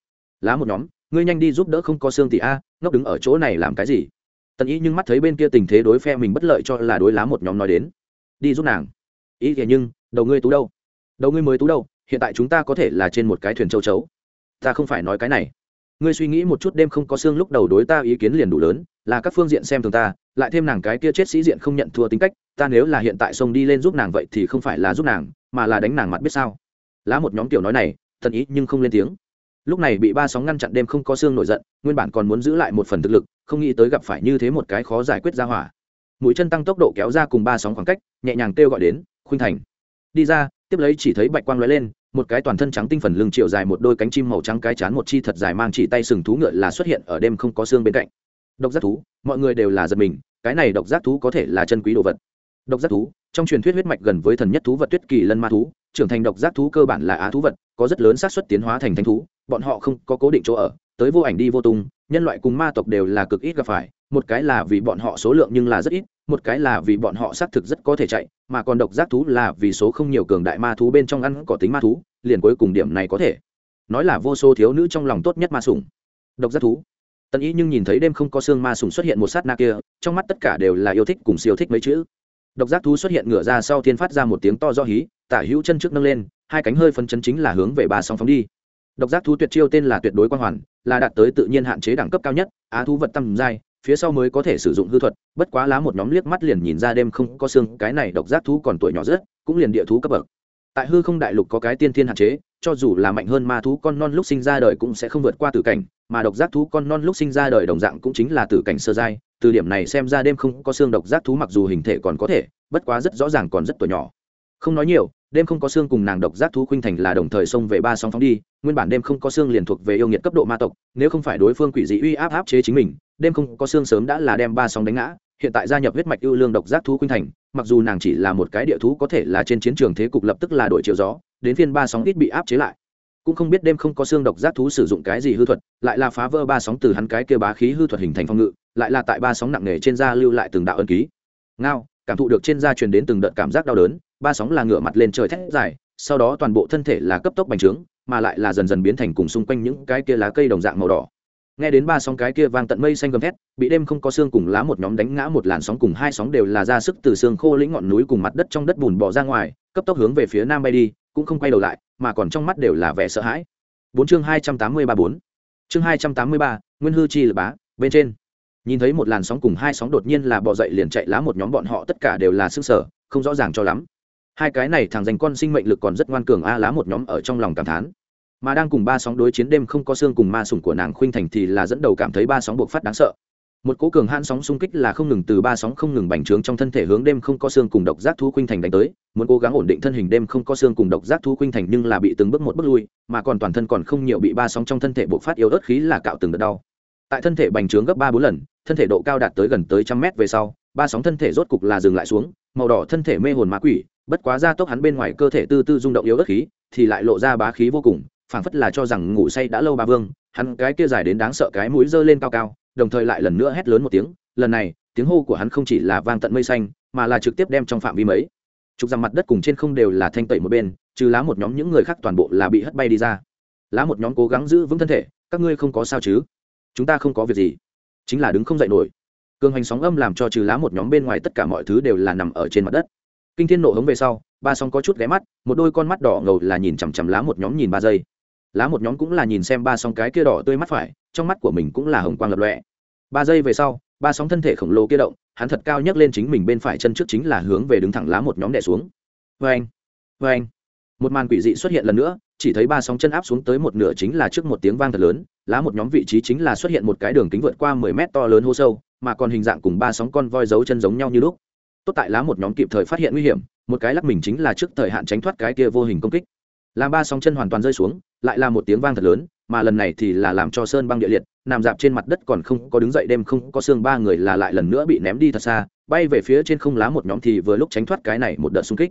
Lá một nhóm, ngươi nhanh đi giúp đỡ không có xương thì a, ngốc đứng ở chỗ này làm cái gì? Tần ý nhưng mắt thấy bên kia tình thế đối phe mình bất lợi cho là đối lá một nhóm nói đến. Đi giúp nàng. Ý thế nhưng, đầu ngươi tú đâu? Đầu ngươi mới tú đâu? Hiện tại chúng ta có thể là trên một cái thuyền châu chấu. Ta không phải nói cái này. Ngươi suy nghĩ một chút đêm không có xương lúc đầu đối ta ý kiến liền đủ lớn, là các phương diện xem thường ta, lại thêm nàng cái kia chết sĩ diện không nhận thua tính cách, ta nếu là hiện tại sông đi lên giúp nàng vậy thì không phải là giúp nàng, mà là đánh nàng mặt biết sao? Lá một nhóm tiểu nói này thần ý nhưng không lên tiếng lúc này bị ba sóng ngăn chặn đêm không có xương nổi giận, nguyên bản còn muốn giữ lại một phần thực lực, không nghĩ tới gặp phải như thế một cái khó giải quyết ra hỏa. Mũi chân tăng tốc độ kéo ra cùng ba sóng khoảng cách, nhẹ nhàng kêu gọi đến, khuynh thành. Đi ra. Tiếp lấy chỉ thấy bạch quang lóe lên, một cái toàn thân trắng tinh phần lưng chiều dài một đôi cánh chim màu trắng cái chán một chi thật dài mang chỉ tay sừng thú ngựa là xuất hiện ở đêm không có xương bên cạnh. Độc giác thú, mọi người đều là giật mình, cái này độc giác thú có thể là chân quý đồ vật. Độc giác thú, trong truyền thuyết huyết mạch gần với thần nhất thú vật tuyết kỳ lân ma thú, trưởng thành độc giác thú cơ bản là á thú vật, có rất lớn xác suất tiến hóa thành thanh thú bọn họ không có cố định chỗ ở, tới vô ảnh đi vô tung, nhân loại cùng ma tộc đều là cực ít gặp phải, một cái là vì bọn họ số lượng nhưng là rất ít, một cái là vì bọn họ xác thực rất có thể chạy, mà còn độc giác thú là vì số không nhiều cường đại ma thú bên trong ăn có tính ma thú, liền cuối cùng điểm này có thể. Nói là vô số thiếu nữ trong lòng tốt nhất ma sủng. Độc giác thú. Tần ý nhưng nhìn thấy đêm không có xương ma sủng xuất hiện một sát na kia, trong mắt tất cả đều là yêu thích cùng siêu thích mấy chữ. Độc giác thú xuất hiện ngửa ra sau thiên phát ra một tiếng to do hí, tả hữu chân trước nâng lên, hai cánh hơi phân chân chính là hướng về ba song phóng đi độc giác thú tuyệt chiêu tên là tuyệt đối quang hoàn, là đạt tới tự nhiên hạn chế đẳng cấp cao nhất, á thú vật tầm giai, phía sau mới có thể sử dụng hư thuật, bất quá lá một nhóm liếc mắt liền nhìn ra đêm không có xương, cái này độc giác thú còn tuổi nhỏ rất, cũng liền địa thú cấp bậc. Tại hư không đại lục có cái tiên thiên hạn chế, cho dù là mạnh hơn ma thú con non lúc sinh ra đời cũng sẽ không vượt qua tử cảnh, mà độc giác thú con non lúc sinh ra đời đồng dạng cũng chính là tử cảnh sơ giai, từ điểm này xem ra đêm không có xương độc giác thú mặc dù hình thể còn có thể, bất quá rất rõ ràng còn rất tuổi nhỏ. Không nói nhiều đêm không có xương cùng nàng độc giác thú khuynh thành là đồng thời xông về ba sóng phóng đi, nguyên bản đêm không có xương liền thuộc về yêu nghiệt cấp độ ma tộc, nếu không phải đối phương quỷ dị uy áp áp chế chính mình, đêm không có xương sớm đã là đem ba sóng đánh ngã, hiện tại gia nhập huyết mạch ưu lương độc giác thú khuynh thành, mặc dù nàng chỉ là một cái địa thú có thể là trên chiến trường thế cục lập tức là đổi chiều gió, đến phiên ba sóng ít bị áp chế lại. Cũng không biết đêm không có xương độc giác thú sử dụng cái gì hư thuật, lại là phá vỡ ba sóng từ hắn cái kia bá khí hư thuật hình thành phong ngự, lại là tại ba sóng nặng nề trên da lưu lại từng đạo ân ký. Ngao cảm thụ được trên da truyền đến từng đợt cảm giác đau đớn, ba sóng là ngửa mặt lên trời thét dài, sau đó toàn bộ thân thể là cấp tốc bành trướng, mà lại là dần dần biến thành cùng xung quanh những cái kia lá cây đồng dạng màu đỏ. Nghe đến ba sóng cái kia vang tận mây xanh gầm thét, bị đêm không có xương cùng lá một nhóm đánh ngã một làn sóng cùng hai sóng đều là ra sức từ xương khô lĩnh ngọn núi cùng mặt đất trong đất bùn bỏ ra ngoài, cấp tốc hướng về phía nam bay đi, cũng không quay đầu lại, mà còn trong mắt đều là vẻ sợ hãi. Bốn chương hai trăm tám mươi ba bốn. Chương hai trăm tám mươi ba, nguyên hư chi là bá, bên trên nhìn thấy một làn sóng cùng hai sóng đột nhiên là bỏ dậy liền chạy lá một nhóm bọn họ tất cả đều là sức sở không rõ ràng cho lắm. Hai cái này thằng dành con sinh mệnh lực còn rất ngoan cường a lá một nhóm ở trong lòng cảm thán. Mà đang cùng ba sóng đối chiến đêm không có xương cùng ma sủng của nàng khuynh thành thì là dẫn đầu cảm thấy ba sóng buộc phát đáng sợ. Một cố cường hãn sóng xung kích là không ngừng từ ba sóng không ngừng bành trướng trong thân thể hướng đêm không có xương cùng độc giác thú khuynh thành đánh tới. Muốn cố gắng ổn định thân hình đêm không có xương cùng độc giác thú khuynh thành nhưng là bị từng bước một bước lui, mà còn toàn thân còn không nhiều bị ba sóng trong thân thể buộc phát yếu ớt khí là cạo từng đợt đau. Tại thân thể bành trướng gấp ba bốn lần thân thể độ cao đạt tới gần tới trăm mét về sau, ba sóng thân thể rốt cục là dừng lại xuống, màu đỏ thân thể mê hồn ma quỷ, bất quá ra tốc hắn bên ngoài cơ thể tư tư rung động yếu ớt khí, thì lại lộ ra bá khí vô cùng, phảng phất là cho rằng ngủ say đã lâu ba vương, hắn cái kia dài đến đáng sợ cái mũi giơ lên cao cao, đồng thời lại lần nữa hét lớn một tiếng, lần này, tiếng hô của hắn không chỉ là vang tận mây xanh, mà là trực tiếp đem trong phạm vi mấy trục rằng mặt đất cùng trên không đều là thanh tẩy một bên, trừ lá một nhóm những người khác toàn bộ là bị hất bay đi ra. Lá một nhóm cố gắng giữ vững thân thể, các ngươi không có sao chứ? Chúng ta không có việc gì chính là đứng không dậy nổi. Cường hành sóng âm làm cho trừ lá một nhóm bên ngoài tất cả mọi thứ đều là nằm ở trên mặt đất. Kinh thiên nộ hống về sau, ba sóng có chút ghé mắt, một đôi con mắt đỏ ngầu là nhìn chằm chằm lá một nhóm nhìn ba giây. Lá một nhóm cũng là nhìn xem ba sóng cái kia đỏ tươi mắt phải, trong mắt của mình cũng là hồng quang lập lọe ba giây về sau, ba sóng thân thể khổng lồ kia động, hắn thật cao nhấc lên chính mình bên phải chân trước chính là hướng về đứng thẳng lá một nhóm đẻ xuống. Vê anh vê anh một màn quỷ dị xuất hiện lần nữa, chỉ thấy ba sóng chân áp xuống tới một nửa chính là trước một tiếng vang thật lớn, lá một nhóm vị trí chính là xuất hiện một cái đường kính vượt qua mười mét to lớn hô sâu, mà còn hình dạng cùng ba sóng con voi giấu chân giống nhau như lúc. Tốt tại lá một nhóm kịp thời phát hiện nguy hiểm, một cái lắc mình chính là trước thời hạn tránh thoát cái kia vô hình công kích. Làm ba sóng chân hoàn toàn rơi xuống, lại là một tiếng vang thật lớn, mà lần này thì là làm cho sơn băng địa liệt, nằm dạp trên mặt đất còn không có đứng dậy đêm không có xương ba người là lại lần nữa bị ném đi thật xa, bay về phía trên không lá một nhóm thì vừa lúc tránh thoát cái này một đợt xung kích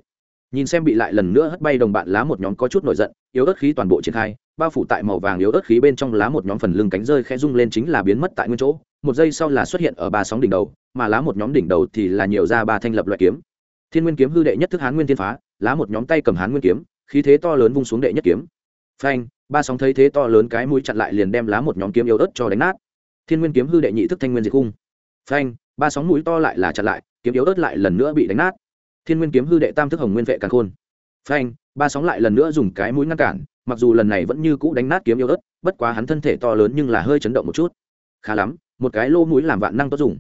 nhìn xem bị lại lần nữa hất bay đồng bạn lá một nhóm có chút nổi giận, yếu ớt khí toàn bộ triển khai, bao phủ tại màu vàng yếu ớt khí bên trong lá một nhóm phần lưng cánh rơi khẽ rung lên chính là biến mất tại nguyên chỗ, một giây sau là xuất hiện ở ba sóng đỉnh đầu, mà lá một nhóm đỉnh đầu thì là nhiều ra ba thanh lập loại kiếm. Thiên nguyên kiếm hư đệ nhất thức hán nguyên thiên phá, lá một nhóm tay cầm hán nguyên kiếm, khí thế to lớn vung xuống đệ nhất kiếm. Phanh, ba sóng thấy thế to lớn cái mũi chặn lại liền đem lá một nhóm kiếm yếu ớt cho đánh nát. Thiên nguyên kiếm hư đệ nhị thức thanh nguyên diệt cung. Phanh, ba sóng mũi to lại là chặn lại, kiếm yếu ớt lại lần nữa bị đánh nát thiên nguyên kiếm hư đệ tam thức hồng nguyên vệ càng khôn. Phanh, ba sóng lại lần nữa dùng cái mũi ngăn cản, mặc dù lần này vẫn như cũ đánh nát kiếm yêu ớt, bất quá hắn thân thể to lớn nhưng là hơi chấn động một chút. Khá lắm, một cái lô mũi làm vạn năng tốt dùng.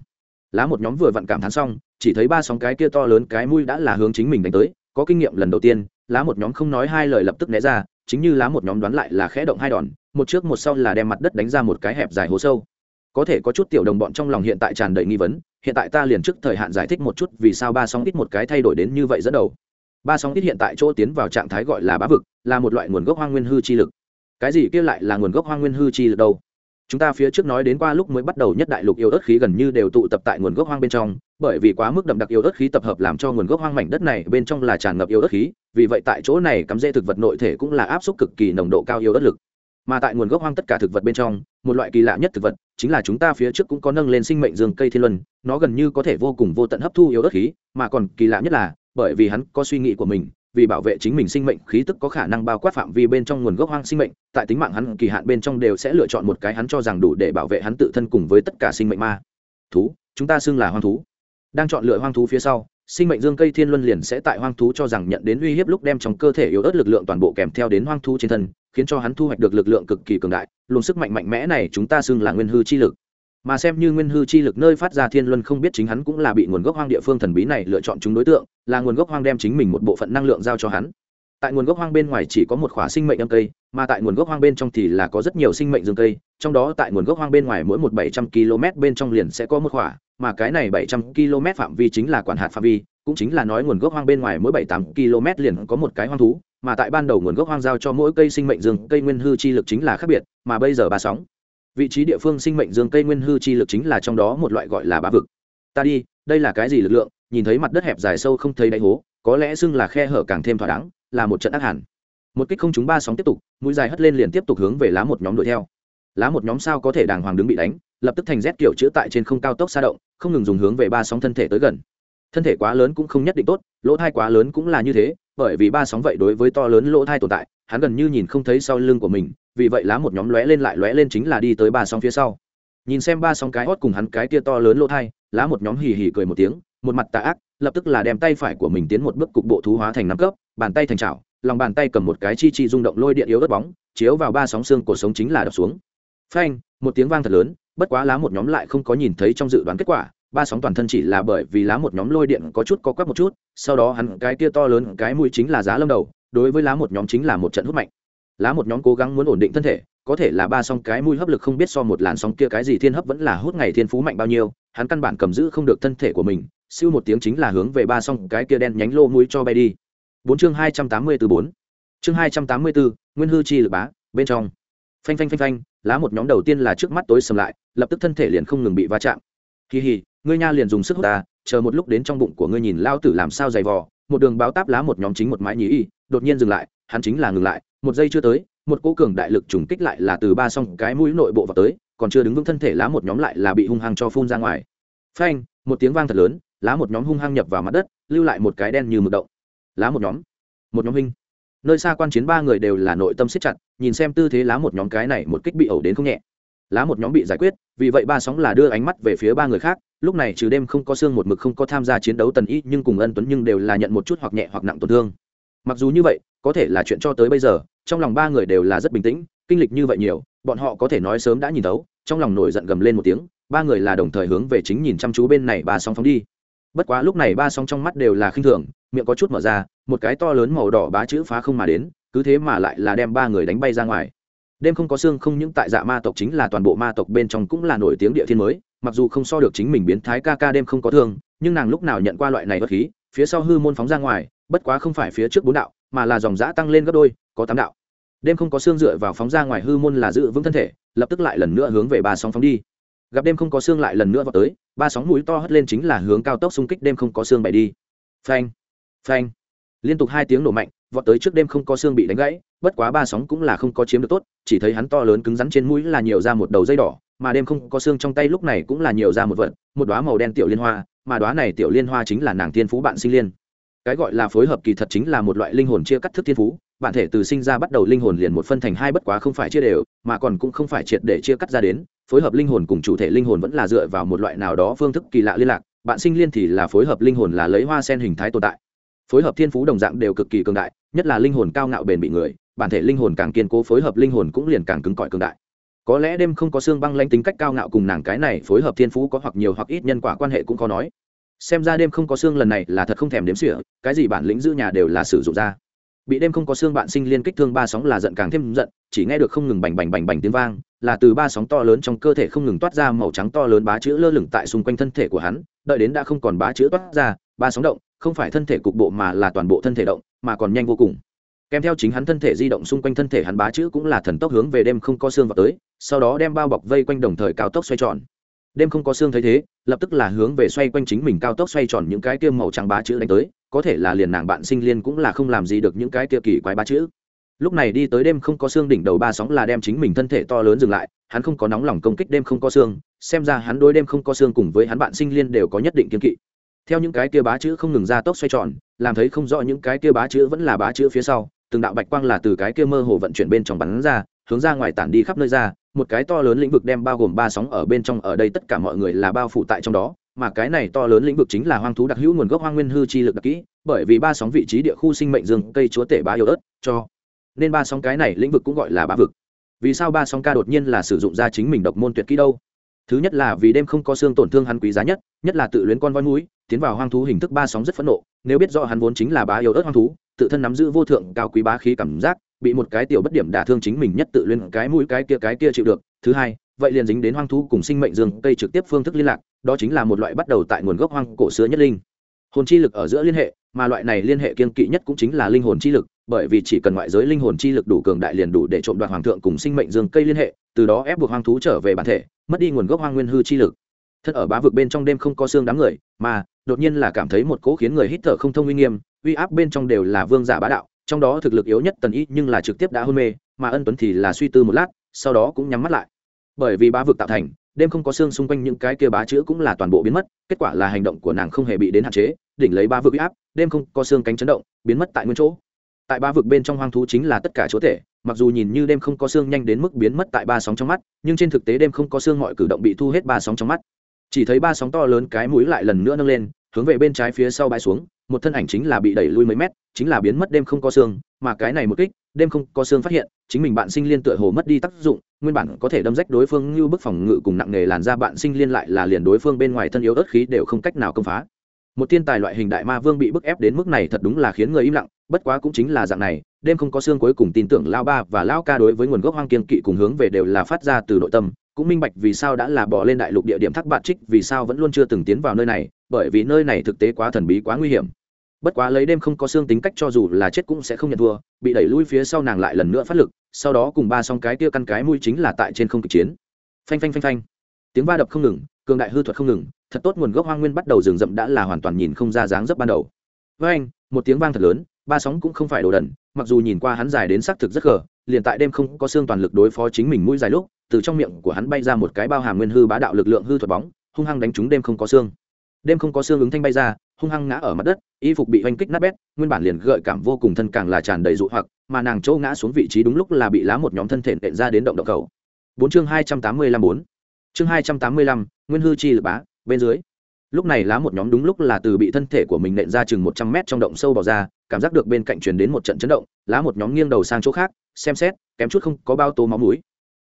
Lá một nhóm vừa vặn cảm thán xong, chỉ thấy ba sóng cái kia to lớn cái mũi đã là hướng chính mình đánh tới, có kinh nghiệm lần đầu tiên, lá một nhóm không nói hai lời lập tức né ra, chính như lá một nhóm đoán lại là khẽ động hai đòn, một trước một sau là đem mặt đất đánh ra một cái hẹp dài hố sâu. Có thể có chút tiểu đồng bọn trong lòng hiện tại tràn đầy nghi vấn hiện tại ta liền trước thời hạn giải thích một chút vì sao ba sóng ít một cái thay đổi đến như vậy dẫn đầu. Ba sóng ít hiện tại chỗ tiến vào trạng thái gọi là bá vực, là một loại nguồn gốc hoang nguyên hư chi lực. Cái gì kia lại là nguồn gốc hoang nguyên hư chi lực đâu? Chúng ta phía trước nói đến qua lúc mới bắt đầu nhất đại lục yêu ớt khí gần như đều tụ tập tại nguồn gốc hoang bên trong, bởi vì quá mức đậm đặc yêu ớt khí tập hợp làm cho nguồn gốc hoang mảnh đất này bên trong là tràn ngập yêu ớt khí, vì vậy tại chỗ này cắm rễ thực vật nội thể cũng là áp suất cực kỳ nồng độ cao yêu ớt lực. Mà tại nguồn gốc hoang tất cả thực vật bên trong, một loại kỳ lạ nhất thực vật chính là chúng ta phía trước cũng có nâng lên sinh mệnh dương cây thiên luân, nó gần như có thể vô cùng vô tận hấp thu yêu ớt khí, mà còn kỳ lạ nhất là, bởi vì hắn có suy nghĩ của mình, vì bảo vệ chính mình sinh mệnh, khí tức có khả năng bao quát phạm vi bên trong nguồn gốc hoang sinh mệnh, tại tính mạng hắn, kỳ hạn bên trong đều sẽ lựa chọn một cái hắn cho rằng đủ để bảo vệ hắn tự thân cùng với tất cả sinh mệnh ma thú, chúng ta xưng là hoang thú. Đang chọn lựa hoang thú phía sau sinh mệnh dương cây thiên luân liền sẽ tại hoang thú cho rằng nhận đến uy hiếp lúc đem trong cơ thể yếu ớt lực lượng toàn bộ kèm theo đến hoang thú trên thân, khiến cho hắn thu hoạch được lực lượng cực kỳ cường đại, luồng sức mạnh mạnh mẽ này chúng ta xưng là nguyên hư chi lực. Mà xem như nguyên hư chi lực nơi phát ra thiên luân không biết chính hắn cũng là bị nguồn gốc hoang địa phương thần bí này lựa chọn chúng đối tượng, là nguồn gốc hoang đem chính mình một bộ phận năng lượng giao cho hắn. Tại nguồn gốc hoang bên ngoài chỉ có một khỏa sinh mệnh âm cây, mà tại nguồn gốc hoang bên trong thì là có rất nhiều sinh mệnh dương cây, trong đó tại nguồn gốc hoang bên ngoài mỗi một bảy trăm km bên trong liền sẽ có một khỏa mà cái này bảy trăm km phạm vi chính là quản hạt phạm vi, cũng chính là nói nguồn gốc hoang bên ngoài mỗi bảy tám km liền có một cái hoang thú, mà tại ban đầu nguồn gốc hoang giao cho mỗi cây sinh mệnh dương cây nguyên hư chi lực chính là khác biệt, mà bây giờ ba sóng. Vị trí địa phương sinh mệnh dương cây nguyên hư chi lực chính là trong đó một loại gọi là bá vực. Ta đi, đây là cái gì lực lượng? Nhìn thấy mặt đất hẹp dài sâu không thấy đáy hố, có lẽ xưng là khe hở càng thêm thỏa đáng, là một trận ác hẳn. Một kích không chúng ba sóng tiếp tục, mũi dài hất lên liền tiếp tục hướng về lá một nhóm đuổi theo. Lá một nhóm sao có thể đàng hoàng đứng bị đánh? Lập tức thành rét kiểu chữa tại trên không cao tốc xa động, không ngừng dùng hướng về ba sóng thân thể tới gần. Thân thể quá lớn cũng không nhất định tốt, lỗ thai quá lớn cũng là như thế, bởi vì ba sóng vậy đối với to lớn lỗ thai tồn tại, hắn gần như nhìn không thấy sau lưng của mình, vì vậy lá một nhóm lóe lên lại lóe lên chính là đi tới ba sóng phía sau. Nhìn xem ba sóng cái hót cùng hắn cái kia to lớn lỗ thai, lá một nhóm hì hì cười một tiếng, một mặt tà ác, lập tức là đem tay phải của mình tiến một bước cục bộ thú hóa thành năm cấp, bàn tay thành chảo, lòng bàn tay cầm một cái chi chi rung động lôi điện yếu đất bóng, chiếu vào ba sóng xương cổ sống chính là đập xuống. Phanh, một tiếng vang thật lớn bất quá lá một nhóm lại không có nhìn thấy trong dự đoán kết quả, ba sóng toàn thân chỉ là bởi vì lá một nhóm lôi điện có chút có quắc một chút, sau đó hắn cái kia to lớn, cái mũi chính là giá lâm đầu, đối với lá một nhóm chính là một trận hút mạnh. Lá một nhóm cố gắng muốn ổn định thân thể, có thể là ba song cái mũi hấp lực không biết so một làn sóng kia cái gì thiên hấp vẫn là hút ngày thiên phú mạnh bao nhiêu, hắn căn bản cầm giữ không được thân thể của mình, siêu một tiếng chính là hướng về ba song cái kia đen nhánh lô mũi cho bay đi. Bốn chương hai trăm tám mươi từ bốn. Chương hai trăm tám mươi bốn nguyên hư chi lực bá, bên trong. Phanh phanh phanh phanh lá một nhóm đầu tiên là trước mắt tối sầm lại, lập tức thân thể liền không ngừng bị va chạm. Kỳ hì, ngươi nha liền dùng sức hút ta, chờ một lúc đến trong bụng của ngươi nhìn lao tử làm sao dày vò. Một đường báo táp lá một nhóm chính một mãi nhí y, đột nhiên dừng lại, hắn chính là ngừng lại. Một giây chưa tới, một cỗ cường đại lực trùng kích lại là từ ba song cái mũi nội bộ vào tới, còn chưa đứng vững thân thể lá một nhóm lại là bị hung hăng cho phun ra ngoài. Phanh, một tiếng vang thật lớn, lá một nhóm hung hăng nhập vào mặt đất, lưu lại một cái đen như mực động. Lá một nhóm một nhóm huynh nơi xa quan chiến ba người đều là nội tâm siết chặt, nhìn xem tư thế lá một nhóm cái này một kích bị ẩu đến không nhẹ. Lá một nhóm bị giải quyết, vì vậy ba sóng là đưa ánh mắt về phía ba người khác, lúc này trừ đêm không có xương một mực không có tham gia chiến đấu tần ý nhưng cùng ân tuấn nhưng đều là nhận một chút hoặc nhẹ hoặc nặng tổn thương. Mặc dù như vậy, có thể là chuyện cho tới bây giờ, trong lòng ba người đều là rất bình tĩnh, kinh lịch như vậy nhiều, bọn họ có thể nói sớm đã nhìn thấu, trong lòng nổi giận gầm lên một tiếng, ba người là đồng thời hướng về chính nhìn chăm chú bên này ba sóng phóng đi. Bất quá lúc này ba sóng trong mắt đều là khinh thường miệng có chút mở ra, một cái to lớn màu đỏ bá chữ phá không mà đến, cứ thế mà lại là đem ba người đánh bay ra ngoài. Đêm không có xương không những tại dạ ma tộc chính là toàn bộ ma tộc bên trong cũng là nổi tiếng địa thiên mới, mặc dù không so được chính mình biến thái ca ca đêm không có thương, nhưng nàng lúc nào nhận qua loại này bất khí, phía sau hư môn phóng ra ngoài, bất quá không phải phía trước bốn đạo, mà là dòng giã tăng lên gấp đôi, có tám đạo. Đêm không có xương dựa vào phóng ra ngoài hư môn là giữ vững thân thể, lập tức lại lần nữa hướng về ba sóng phóng đi. Gặp đêm không có xương lại lần nữa vào tới, ba sóng mũi to hất lên chính là hướng cao tốc xung kích đêm không có xương bày đi. Phanh phanh. Liên tục hai tiếng nổ mạnh, vọt tới trước đêm không có xương bị đánh gãy, bất quá ba sóng cũng là không có chiếm được tốt, chỉ thấy hắn to lớn cứng rắn trên mũi là nhiều ra một đầu dây đỏ, mà đêm không có xương trong tay lúc này cũng là nhiều ra một vật, một đoá màu đen tiểu liên hoa, mà đoá này tiểu liên hoa chính là nàng thiên phú bạn sinh liên. Cái gọi là phối hợp kỳ thật chính là một loại linh hồn chia cắt thức thiên phú, bản thể từ sinh ra bắt đầu linh hồn liền một phân thành hai bất quá không phải chia đều, mà còn cũng không phải triệt để chia cắt ra đến, phối hợp linh hồn cùng chủ thể linh hồn vẫn là dựa vào một loại nào đó phương thức kỳ lạ liên lạc, bạn sinh liên thì là phối hợp linh hồn là lấy hoa sen hình thái tồn tại phối hợp thiên phú đồng dạng đều cực kỳ cường đại, nhất là linh hồn cao ngạo bền bị người, bản thể linh hồn càng kiên cố phối hợp linh hồn cũng liền càng cứng cỏi cường đại. Có lẽ đêm không có xương băng lanh tính cách cao ngạo cùng nàng cái này phối hợp thiên phú có hoặc nhiều hoặc ít nhân quả quan hệ cũng khó nói. Xem ra đêm không có xương lần này là thật không thèm đếm sỉa cái gì bản lĩnh giữ nhà đều là sử dụng ra. Bị đêm không có xương bạn sinh liên kích thương ba sóng là giận càng thêm giận, chỉ nghe được không ngừng bành bành bành bành tiếng vang, là từ ba sóng to lớn trong cơ thể không ngừng toát ra màu trắng to lớn bá chữ lơ lửng tại xung quanh thân thể của hắn, đợi đến đã không còn bá chữ toát ra, ba sóng động không phải thân thể cục bộ mà là toàn bộ thân thể động, mà còn nhanh vô cùng. Kèm theo chính hắn thân thể di động xung quanh thân thể hắn bá chữ cũng là thần tốc hướng về đêm không có xương vào tới, sau đó đem bao bọc vây quanh đồng thời cao tốc xoay tròn. Đêm không có xương thấy thế, lập tức là hướng về xoay quanh chính mình cao tốc xoay tròn những cái kia màu trắng bá chữ đánh tới, có thể là liền nàng bạn sinh liên cũng là không làm gì được những cái kia kỳ quái bá chữ. Lúc này đi tới đêm không có xương đỉnh đầu ba sóng là đem chính mình thân thể to lớn dừng lại, hắn không có nóng lòng công kích đêm không có xương, xem ra hắn đối đêm không có xương cùng với hắn bạn sinh liên đều có nhất định kiên kỵ theo những cái kia bá chữ không ngừng ra tốc xoay tròn, làm thấy không rõ những cái kia bá chữ vẫn là bá chữ phía sau, từng đạo bạch quang là từ cái kia mơ hồ vận chuyển bên trong bắn ra, hướng ra ngoài tản đi khắp nơi ra, một cái to lớn lĩnh vực đem bao gồm ba sóng ở bên trong, ở đây tất cả mọi người là bao phủ tại trong đó, mà cái này to lớn lĩnh vực chính là hoang thú đặc hữu nguồn gốc hoang nguyên hư chi lực đặc kỹ, bởi vì ba sóng vị trí địa khu sinh mệnh rừng cây chúa tể bá yêu ớt, cho nên ba sóng cái này lĩnh vực cũng gọi là bá vực. Vì sao ba sóng ca đột nhiên là sử dụng ra chính mình độc môn tuyệt kỹ đâu? Thứ nhất là vì đêm không có xương tổn thương hắn quý giá nhất nhất là tự luyến con voi mũi tiến vào hoang thú hình thức ba sóng rất phẫn nộ, nếu biết rõ hắn vốn chính là bá yêu ớt hoang thú, tự thân nắm giữ vô thượng cao quý bá khí cảm giác, bị một cái tiểu bất điểm đả thương chính mình nhất tự lên cái mũi cái kia cái kia chịu được. Thứ hai, vậy liền dính đến hoang thú cùng sinh mệnh dương cây trực tiếp phương thức liên lạc, đó chính là một loại bắt đầu tại nguồn gốc hoang cổ xưa nhất linh. Hồn chi lực ở giữa liên hệ, mà loại này liên hệ kiên kỵ nhất cũng chính là linh hồn chi lực, bởi vì chỉ cần ngoại giới linh hồn chi lực đủ cường đại liền đủ để trộm đoạt hoàng thượng cùng sinh mệnh dương cây liên hệ, từ đó ép buộc hoang thú trở về bản thể, mất đi nguồn gốc hoang nguyên hư chi lực thân ở bá vực bên trong đêm không có xương đám người, mà, đột nhiên là cảm thấy một cỗ khiến người hít thở không thông uy nghiêm, uy áp bên trong đều là vương giả bá đạo, trong đó thực lực yếu nhất tần y nhưng là trực tiếp đã hôn mê, mà ân tuấn thì là suy tư một lát, sau đó cũng nhắm mắt lại. Bởi vì bá vực tạo thành, đêm không có xương xung quanh những cái kia bá chữ cũng là toàn bộ biến mất, kết quả là hành động của nàng không hề bị đến hạn chế, đỉnh lấy ba vực uy áp, đêm không có xương cánh chấn động, biến mất tại nguyên chỗ. Tại ba vực bên trong hoang thú chính là tất cả chúa tể, mặc dù nhìn như đêm không có xương nhanh đến mức biến mất tại ba sóng trong mắt, nhưng trên thực tế đêm không có xương mọi cử động bị thu hết ba sóng trong mắt chỉ thấy ba sóng to lớn cái mũi lại lần nữa nâng lên, hướng về bên trái phía sau bãi xuống, một thân ảnh chính là bị đẩy lui mấy mét, chính là biến mất đêm không có xương mà cái này một kích, đêm không có xương phát hiện, chính mình bạn sinh liên tựa hồ mất đi tác dụng, nguyên bản có thể đâm rách đối phương như bức phòng ngự cùng nặng nghề làn ra bạn sinh liên lại là liền đối phương bên ngoài thân yếu ớt khí đều không cách nào công phá. Một thiên tài loại hình đại ma vương bị bức ép đến mức này thật đúng là khiến người im lặng, bất quá cũng chính là dạng này, đêm không có xương cuối cùng tin tưởng lao ba và lao ca đối với nguồn gốc hoang kiên kỵ cùng hướng về đều là phát ra từ nội tâm cũng minh bạch vì sao đã là bỏ lên đại lục địa điểm thác bạt trích, vì sao vẫn luôn chưa từng tiến vào nơi này, bởi vì nơi này thực tế quá thần bí, quá nguy hiểm. Bất quá lấy đêm không có xương tính cách cho dù là chết cũng sẽ không nhận thua, bị đẩy lui phía sau nàng lại lần nữa phát lực, sau đó cùng ba xong cái tia căn cái mũi chính là tại trên không kịch chiến. Phanh phanh phanh phanh. Tiếng va đập không ngừng, cường đại hư thuật không ngừng, thật tốt nguồn gốc hoang nguyên bắt đầu rừng rậm đã là hoàn toàn nhìn không ra dáng dấp ban đầu. Với anh, một tiếng vang thật lớn, ba sóng cũng không phải đồ đần, mặc dù nhìn qua hắn dài đến xác thực rất gờ, liền tại đêm không có xương toàn lực đối phó chính mình mũi dài lúc từ trong miệng của hắn bay ra một cái bao hàm nguyên hư bá đạo lực lượng hư thuật bóng, hung hăng đánh trúng đêm không có xương. Đêm không có xương ứng thanh bay ra, hung hăng ngã ở mặt đất, y phục bị oanh kích nát bét, nguyên bản liền gợi cảm vô cùng thân càng là tràn đầy dụ hoặc, mà nàng chỗ ngã xuống vị trí đúng lúc là bị lá một nhóm thân thể nện ra đến động động cầu. Bốn chương hai trăm tám mươi lăm bốn. Chương hai trăm tám mươi lăm, nguyên hư chi lực bá, bên dưới. Lúc này lá một nhóm đúng lúc là từ bị thân thể của mình nện ra chừng một trăm mét trong động sâu bỏ ra, cảm giác được bên cạnh truyền đến một trận chấn động, lá một nhóm nghiêng đầu sang chỗ khác, xem xét, kém chút không có bao tố máu mũi.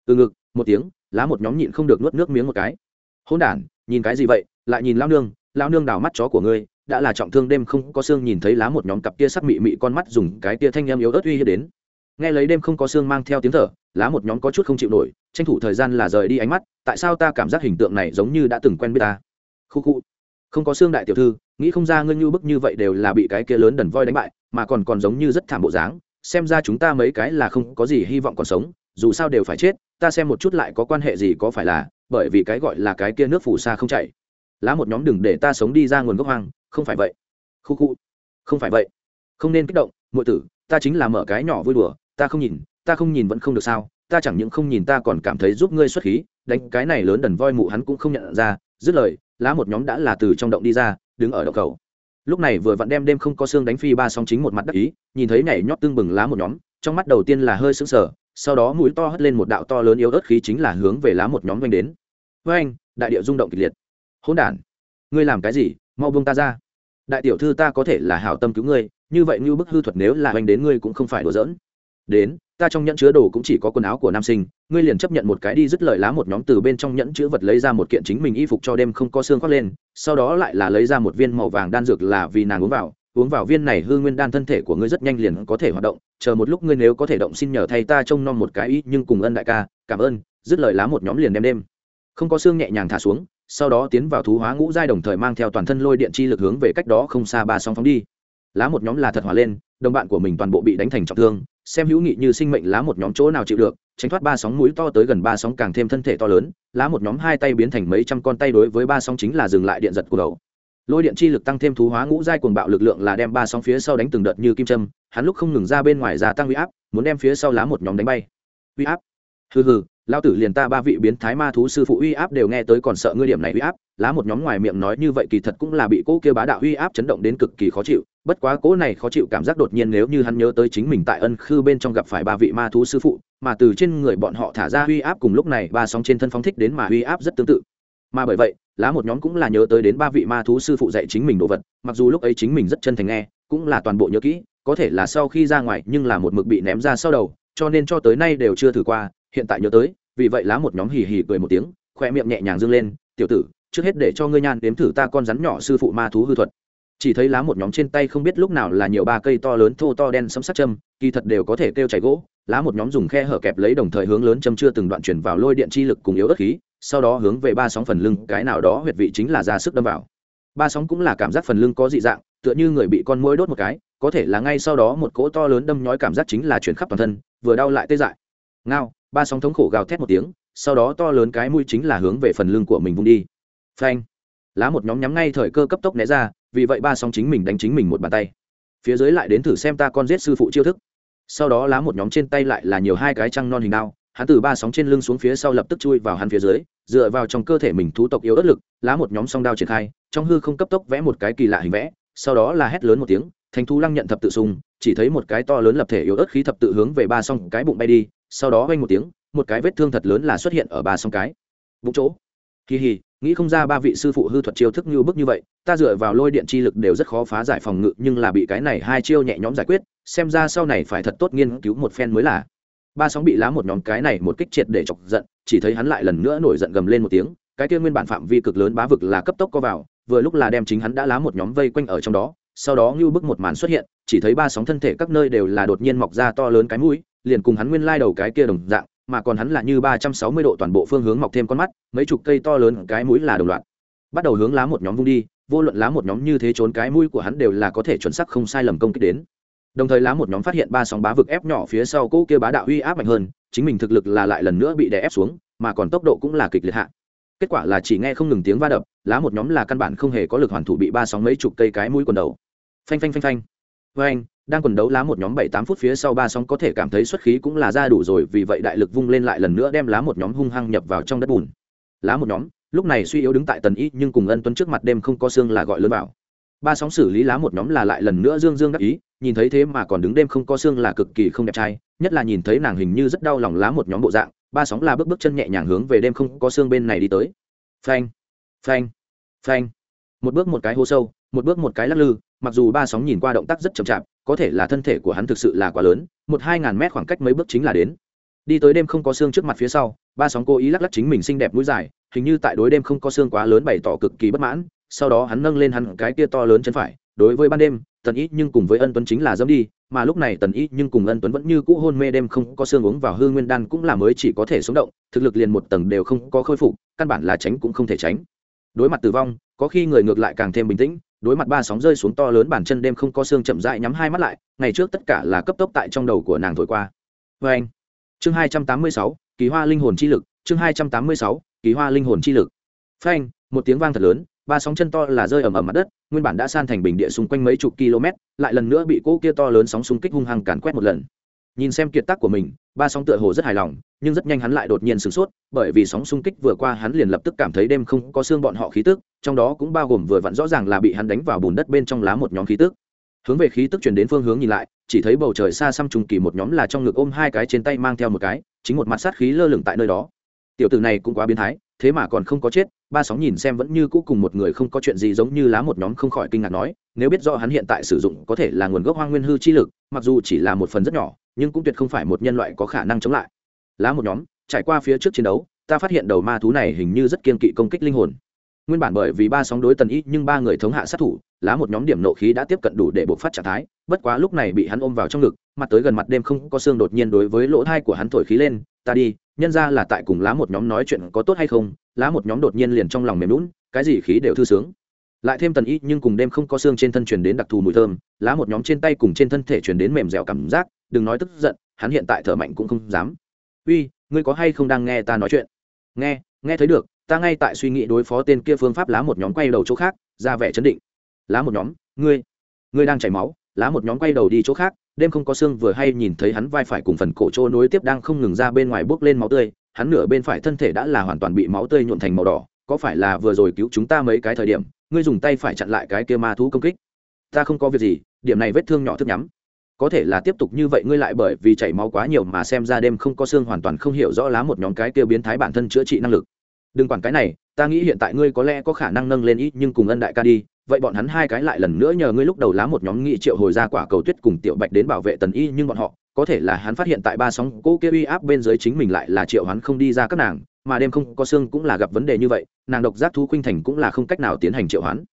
Từ ngực một tiếng, lá một nhóm nhịn không được nuốt nước miếng một cái. Hôn đản, nhìn cái gì vậy? Lại nhìn lao nương lao nương đào mắt chó của ngươi, đã là trọng thương đêm không có xương nhìn thấy lá một nhóm cặp kia sắc mị mị con mắt dùng cái tia thanh em yếu ớt uy hiếp đến. Nghe lấy đêm không có xương mang theo tiếng thở, lá một nhóm có chút không chịu nổi, tranh thủ thời gian là rời đi ánh mắt, tại sao ta cảm giác hình tượng này giống như đã từng quen biết ta? Khu khu, không có xương đại tiểu thư, nghĩ không ra ngươi như bức như vậy đều là bị cái kia lớn đần voi đánh bại, mà còn còn giống như rất thảm bộ dáng, xem ra chúng ta mấy cái là không có gì hy vọng còn sống, dù sao đều phải chết ta xem một chút lại có quan hệ gì có phải là, bởi vì cái gọi là cái kia nước phù sa không chảy. Lá một nhóm đừng để ta sống đi ra nguồn gốc hoang, không phải vậy. Khu khu. Không phải vậy. Không nên kích động, muội tử, ta chính là mở cái nhỏ vui đùa, ta không nhìn, ta không nhìn vẫn không được sao, ta chẳng những không nhìn ta còn cảm thấy giúp ngươi xuất khí, đánh cái này lớn đần voi mụ hắn cũng không nhận ra, dứt lời, lá một nhóm đã là từ trong động đi ra, đứng ở động cầu. Lúc này vừa vặn đem đêm không có xương đánh phi ba song chính một mặt đắc ý, nhìn thấy nhảy nhót tương bừng lá một nhóm, trong mắt đầu tiên là hơi sững sờ sau đó mũi to hất lên một đạo to lớn yếu ớt khí chính là hướng về lá một nhóm doanh đến. Với anh đại địa rung động kịch liệt. Hỗn đản, ngươi làm cái gì? Mau buông ta ra. Đại tiểu thư ta có thể là hảo tâm cứu ngươi, như vậy như bức hư thuật nếu là oanh đến ngươi cũng không phải đùa giỡn. Đến, ta trong nhẫn chứa đồ cũng chỉ có quần áo của nam sinh, ngươi liền chấp nhận một cái đi dứt lời lá một nhóm từ bên trong nhẫn chứa vật lấy ra một kiện chính mình y phục cho đêm không có xương khoác lên, sau đó lại là lấy ra một viên màu vàng đan dược là vì nàng uống vào uống vào viên này hư nguyên đan thân thể của ngươi rất nhanh liền có thể hoạt động, chờ một lúc ngươi nếu có thể động xin nhờ thay ta trông nom một cái ý, nhưng cùng ân đại ca, cảm ơn, dứt lời lá một nhóm liền đem đêm. Không có xương nhẹ nhàng thả xuống, sau đó tiến vào thú hóa ngũ giai đồng thời mang theo toàn thân lôi điện chi lực hướng về cách đó không xa ba sóng phóng đi. Lá một nhóm là thật hòa lên, đồng bạn của mình toàn bộ bị đánh thành trọng thương, xem hữu nghị như sinh mệnh lá một nhóm chỗ nào chịu được, tránh thoát ba sóng mũi to tới gần ba sóng càng thêm thân thể to lớn, lá một nhóm hai tay biến thành mấy trăm con tay đối với ba sóng chính là dừng lại điện giật của đầu lôi điện chi lực tăng thêm thú hóa ngũ giai cuồng bạo lực lượng là đem ba sóng phía sau đánh từng đợt như kim châm, hắn lúc không ngừng ra bên ngoài gia tăng uy áp, muốn đem phía sau lá một nhóm đánh bay. Uy áp? Hừ hừ lao tử liền ta ba vị biến thái ma thú sư phụ uy áp đều nghe tới còn sợ ngươi điểm này uy áp, lá một nhóm ngoài miệng nói như vậy kỳ thật cũng là bị cỗ kia bá đạo uy áp chấn động đến cực kỳ khó chịu, bất quá cỗ này khó chịu cảm giác đột nhiên nếu như hắn nhớ tới chính mình tại ân khư bên trong gặp phải ba vị ma thú sư phụ, mà từ trên người bọn họ thả ra uy áp cùng lúc này ba sóng trên thân phóng thích đến mà uy áp rất tương tự. Mà bởi vậy lá một nhóm cũng là nhớ tới đến ba vị ma thú sư phụ dạy chính mình đồ vật, mặc dù lúc ấy chính mình rất chân thành nghe, cũng là toàn bộ nhớ kỹ, có thể là sau khi ra ngoài nhưng là một mực bị ném ra sau đầu, cho nên cho tới nay đều chưa thử qua, hiện tại nhớ tới, vì vậy lá một nhóm hì hì cười một tiếng, khoe miệng nhẹ nhàng dâng lên, tiểu tử, trước hết để cho ngươi nhan đếm thử ta con rắn nhỏ sư phụ ma thú hư thuật chỉ thấy lá một nhóm trên tay không biết lúc nào là nhiều ba cây to lớn thô to đen sấm sắc châm, kỳ thật đều có thể kêu chảy gỗ. Lá một nhóm dùng khe hở kẹp lấy đồng thời hướng lớn châm chưa từng đoạn chuyển vào lôi điện chi lực cùng yếu ớt khí, sau đó hướng về ba sóng phần lưng, cái nào đó huyệt vị chính là ra sức đâm vào. Ba sóng cũng là cảm giác phần lưng có dị dạng, tựa như người bị con mũi đốt một cái, có thể là ngay sau đó một cỗ to lớn đâm nhói cảm giác chính là chuyển khắp toàn thân, vừa đau lại tê dại. Ngao, ba sóng thống khổ gào thét một tiếng, sau đó to lớn cái mũi chính là hướng về phần lưng của mình vung đi. Phanh. Lá một nhóm nhắm ngay thời cơ cấp tốc né ra vì vậy ba sóng chính mình đánh chính mình một bàn tay. Phía dưới lại đến thử xem ta con giết sư phụ chiêu thức. Sau đó lá một nhóm trên tay lại là nhiều hai cái trăng non hình đao, hắn từ ba sóng trên lưng xuống phía sau lập tức chui vào hắn phía dưới, dựa vào trong cơ thể mình thú tộc yếu ớt lực, lá một nhóm song đao triển khai, trong hư không cấp tốc vẽ một cái kỳ lạ hình vẽ, sau đó là hét lớn một tiếng thành thú lăng nhận thập tự sùng, chỉ thấy một cái to lớn lập thể yếu ớt khí thập tự hướng về ba song cái bụng bay đi, sau đó vang một tiếng, một cái vết thương thật lớn là xuất hiện ở ba song cái. Bụng chỗ kỳ hì, nghĩ không ra ba vị sư phụ hư thuật chiêu thức như bức như vậy, ta dựa vào lôi điện chi lực đều rất khó phá giải phòng ngự, nhưng là bị cái này hai chiêu nhẹ nhõm giải quyết, xem ra sau này phải thật tốt nghiên cứu một phen mới là. Ba sóng bị lá một nhóm cái này một kích triệt để chọc giận, chỉ thấy hắn lại lần nữa nổi giận gầm lên một tiếng, cái kia nguyên bản phạm vi cực lớn bá vực là cấp tốc co vào, vừa lúc là đem chính hắn đã lá một nhóm vây quanh ở trong đó, sau đó như bức một màn xuất hiện, chỉ thấy ba sóng thân thể các nơi đều là đột nhiên mọc ra to lớn cái mũi, liền cùng hắn nguyên lai đầu cái kia đồng dạng mà còn hắn là như ba trăm sáu mươi độ toàn bộ phương hướng mọc thêm con mắt, mấy chục cây to lớn, cái mũi là đồng loạt. Bắt đầu hướng lá một nhóm vung đi, vô luận lá một nhóm như thế trốn, cái mũi của hắn đều là có thể chuẩn xác không sai lầm công kích đến. Đồng thời lá một nhóm phát hiện ba sóng bá vực ép nhỏ phía sau cỗ kia bá đạo uy áp mạnh hơn, chính mình thực lực là lại lần nữa bị đè ép xuống, mà còn tốc độ cũng là kịch liệt hạ. Kết quả là chỉ nghe không ngừng tiếng va đập, lá một nhóm là căn bản không hề có lực hoàn thủ bị ba sóng mấy chục cây cái mũi quần đầu. Phanh phanh phanh phanh. Với đang quần đấu lá một nhóm bảy tám phút phía sau ba sóng có thể cảm thấy xuất khí cũng là ra đủ rồi, vì vậy đại lực vung lên lại lần nữa đem lá một nhóm hung hăng nhập vào trong đất bùn. Lá một nhóm, lúc này suy yếu đứng tại tần y, nhưng cùng ân tuấn trước mặt đêm không có xương là gọi lớn vào. Ba sóng xử lý lá một nhóm là lại lần nữa dương dương đắc ý, nhìn thấy thế mà còn đứng đêm không có xương là cực kỳ không đẹp trai, nhất là nhìn thấy nàng hình như rất đau lòng lá một nhóm bộ dạng, ba sóng là bước bước chân nhẹ nhàng hướng về đêm không có xương bên này đi tới. Phanh phanh phanh. Một bước một cái hô sâu, một bước một cái lắc lư, mặc dù ba sóng nhìn qua động tác rất chậm chạp có thể là thân thể của hắn thực sự là quá lớn, một hai ngàn mét khoảng cách mấy bước chính là đến. Đi tới đêm không có xương trước mặt phía sau, ba sóng cố ý lắc lắc chính mình xinh đẹp mũi dài, hình như tại đối đêm không có xương quá lớn bày tỏ cực kỳ bất mãn, sau đó hắn nâng lên hắn cái kia to lớn chân phải, đối với ban đêm, tần ý nhưng cùng với ân tuấn chính là dẫm đi, mà lúc này tần ý nhưng cùng ân tuấn vẫn như cũ hôn mê đêm không có xương uống vào hư nguyên đan cũng là mới chỉ có thể sống động, thực lực liền một tầng đều không có khôi phục, căn bản là tránh cũng không thể tránh. Đối mặt tử vong, có khi người ngược lại càng thêm bình tĩnh đối mặt ba sóng rơi xuống to lớn bản chân đêm không có xương chậm rãi nhắm hai mắt lại, ngày trước tất cả là cấp tốc tại trong đầu của nàng thổi qua. Vê anh, chương hai trăm tám mươi sáu, kỳ hoa linh hồn chi lực, chương hai trăm tám mươi sáu, kỳ hoa linh hồn chi lực. Phanh một tiếng vang thật lớn, ba sóng chân to là rơi ầm ầm mặt đất, nguyên bản đã san thành bình địa xung quanh mấy chục km, lại lần nữa bị cỗ kia to lớn sóng xung kích hung hăng càn quét một lần. Nhìn xem kiệt tác của mình, ba sóng tựa hồ rất hài lòng nhưng rất nhanh hắn lại đột nhiên sửng sốt, bởi vì sóng xung kích vừa qua hắn liền lập tức cảm thấy đêm không có xương bọn họ khí tức, trong đó cũng bao gồm vừa vặn rõ ràng là bị hắn đánh vào bùn đất bên trong lá một nhóm khí tức. Hướng về khí tức chuyển đến phương hướng nhìn lại, chỉ thấy bầu trời xa xăm trùng kỳ một nhóm là trong ngực ôm hai cái trên tay mang theo một cái, chính một mặt sát khí lơ lửng tại nơi đó. Tiểu tử này cũng quá biến thái, thế mà còn không có chết, ba sóng nhìn xem vẫn như cũ cùng một người không có chuyện gì giống như lá một nhóm không khỏi kinh ngạc nói, nếu biết rõ hắn hiện tại sử dụng có thể là nguồn gốc hoang nguyên hư chi lực, mặc dù chỉ là một phần rất nhỏ, nhưng cũng tuyệt không phải một nhân loại có khả năng chống lại lá một nhóm, trải qua phía trước chiến đấu, ta phát hiện đầu ma thú này hình như rất kiên kỵ công kích linh hồn. Nguyên bản bởi vì ba sóng đối tần ý, nhưng ba người thống hạ sát thủ, lá một nhóm điểm nộ khí đã tiếp cận đủ để buộc phát trạng thái, bất quá lúc này bị hắn ôm vào trong ngực, mặt tới gần mặt đêm không có xương đột nhiên đối với lỗ thai của hắn thổi khí lên, ta đi, nhân ra là tại cùng lá một nhóm nói chuyện có tốt hay không? Lá một nhóm đột nhiên liền trong lòng mềm lún cái gì khí đều thư sướng. Lại thêm tần ý, nhưng cùng đêm không có xương trên thân truyền đến đặc thù mùi thơm, lá một nhóm trên tay cùng trên thân thể truyền đến mềm dẻo cảm giác, đừng nói tức giận, hắn hiện tại thở mạnh cũng không dám uy, ngươi có hay không đang nghe ta nói chuyện? Nghe nghe thấy được, ta ngay tại suy nghĩ đối phó tên kia phương pháp lá một nhóm quay đầu chỗ khác, ra vẻ chấn định. Lá một nhóm, ngươi ngươi đang chảy máu, lá một nhóm quay đầu đi chỗ khác, đêm không có xương vừa hay nhìn thấy hắn vai phải cùng phần cổ trô nối tiếp đang không ngừng ra bên ngoài bốc lên máu tươi, hắn nửa bên phải thân thể đã là hoàn toàn bị máu tươi nhuộn thành màu đỏ, có phải là vừa rồi cứu chúng ta mấy cái thời điểm, ngươi dùng tay phải chặn lại cái kia ma thú công kích? Ta không có việc gì, điểm này vết thương nhỏ thức nhắm có thể là tiếp tục như vậy ngươi lại bởi vì chảy máu quá nhiều mà xem ra đêm không có xương hoàn toàn không hiểu rõ lá một nhóm cái kia biến thái bản thân chữa trị năng lực. Đừng quản cái này, ta nghĩ hiện tại ngươi có lẽ có khả năng nâng lên ít nhưng cùng ân đại ca đi, vậy bọn hắn hai cái lại lần nữa nhờ ngươi lúc đầu lá một nhóm nghị triệu hồi ra quả cầu tuyết cùng tiểu bạch đến bảo vệ tần y, nhưng bọn họ, có thể là hắn phát hiện tại ba sóng cỗ kia uy áp bên dưới chính mình lại là triệu hắn không đi ra các nàng, mà đêm không có xương cũng là gặp vấn đề như vậy, nàng độc giác thú khuynh thành cũng là không cách nào tiến hành triệu hoán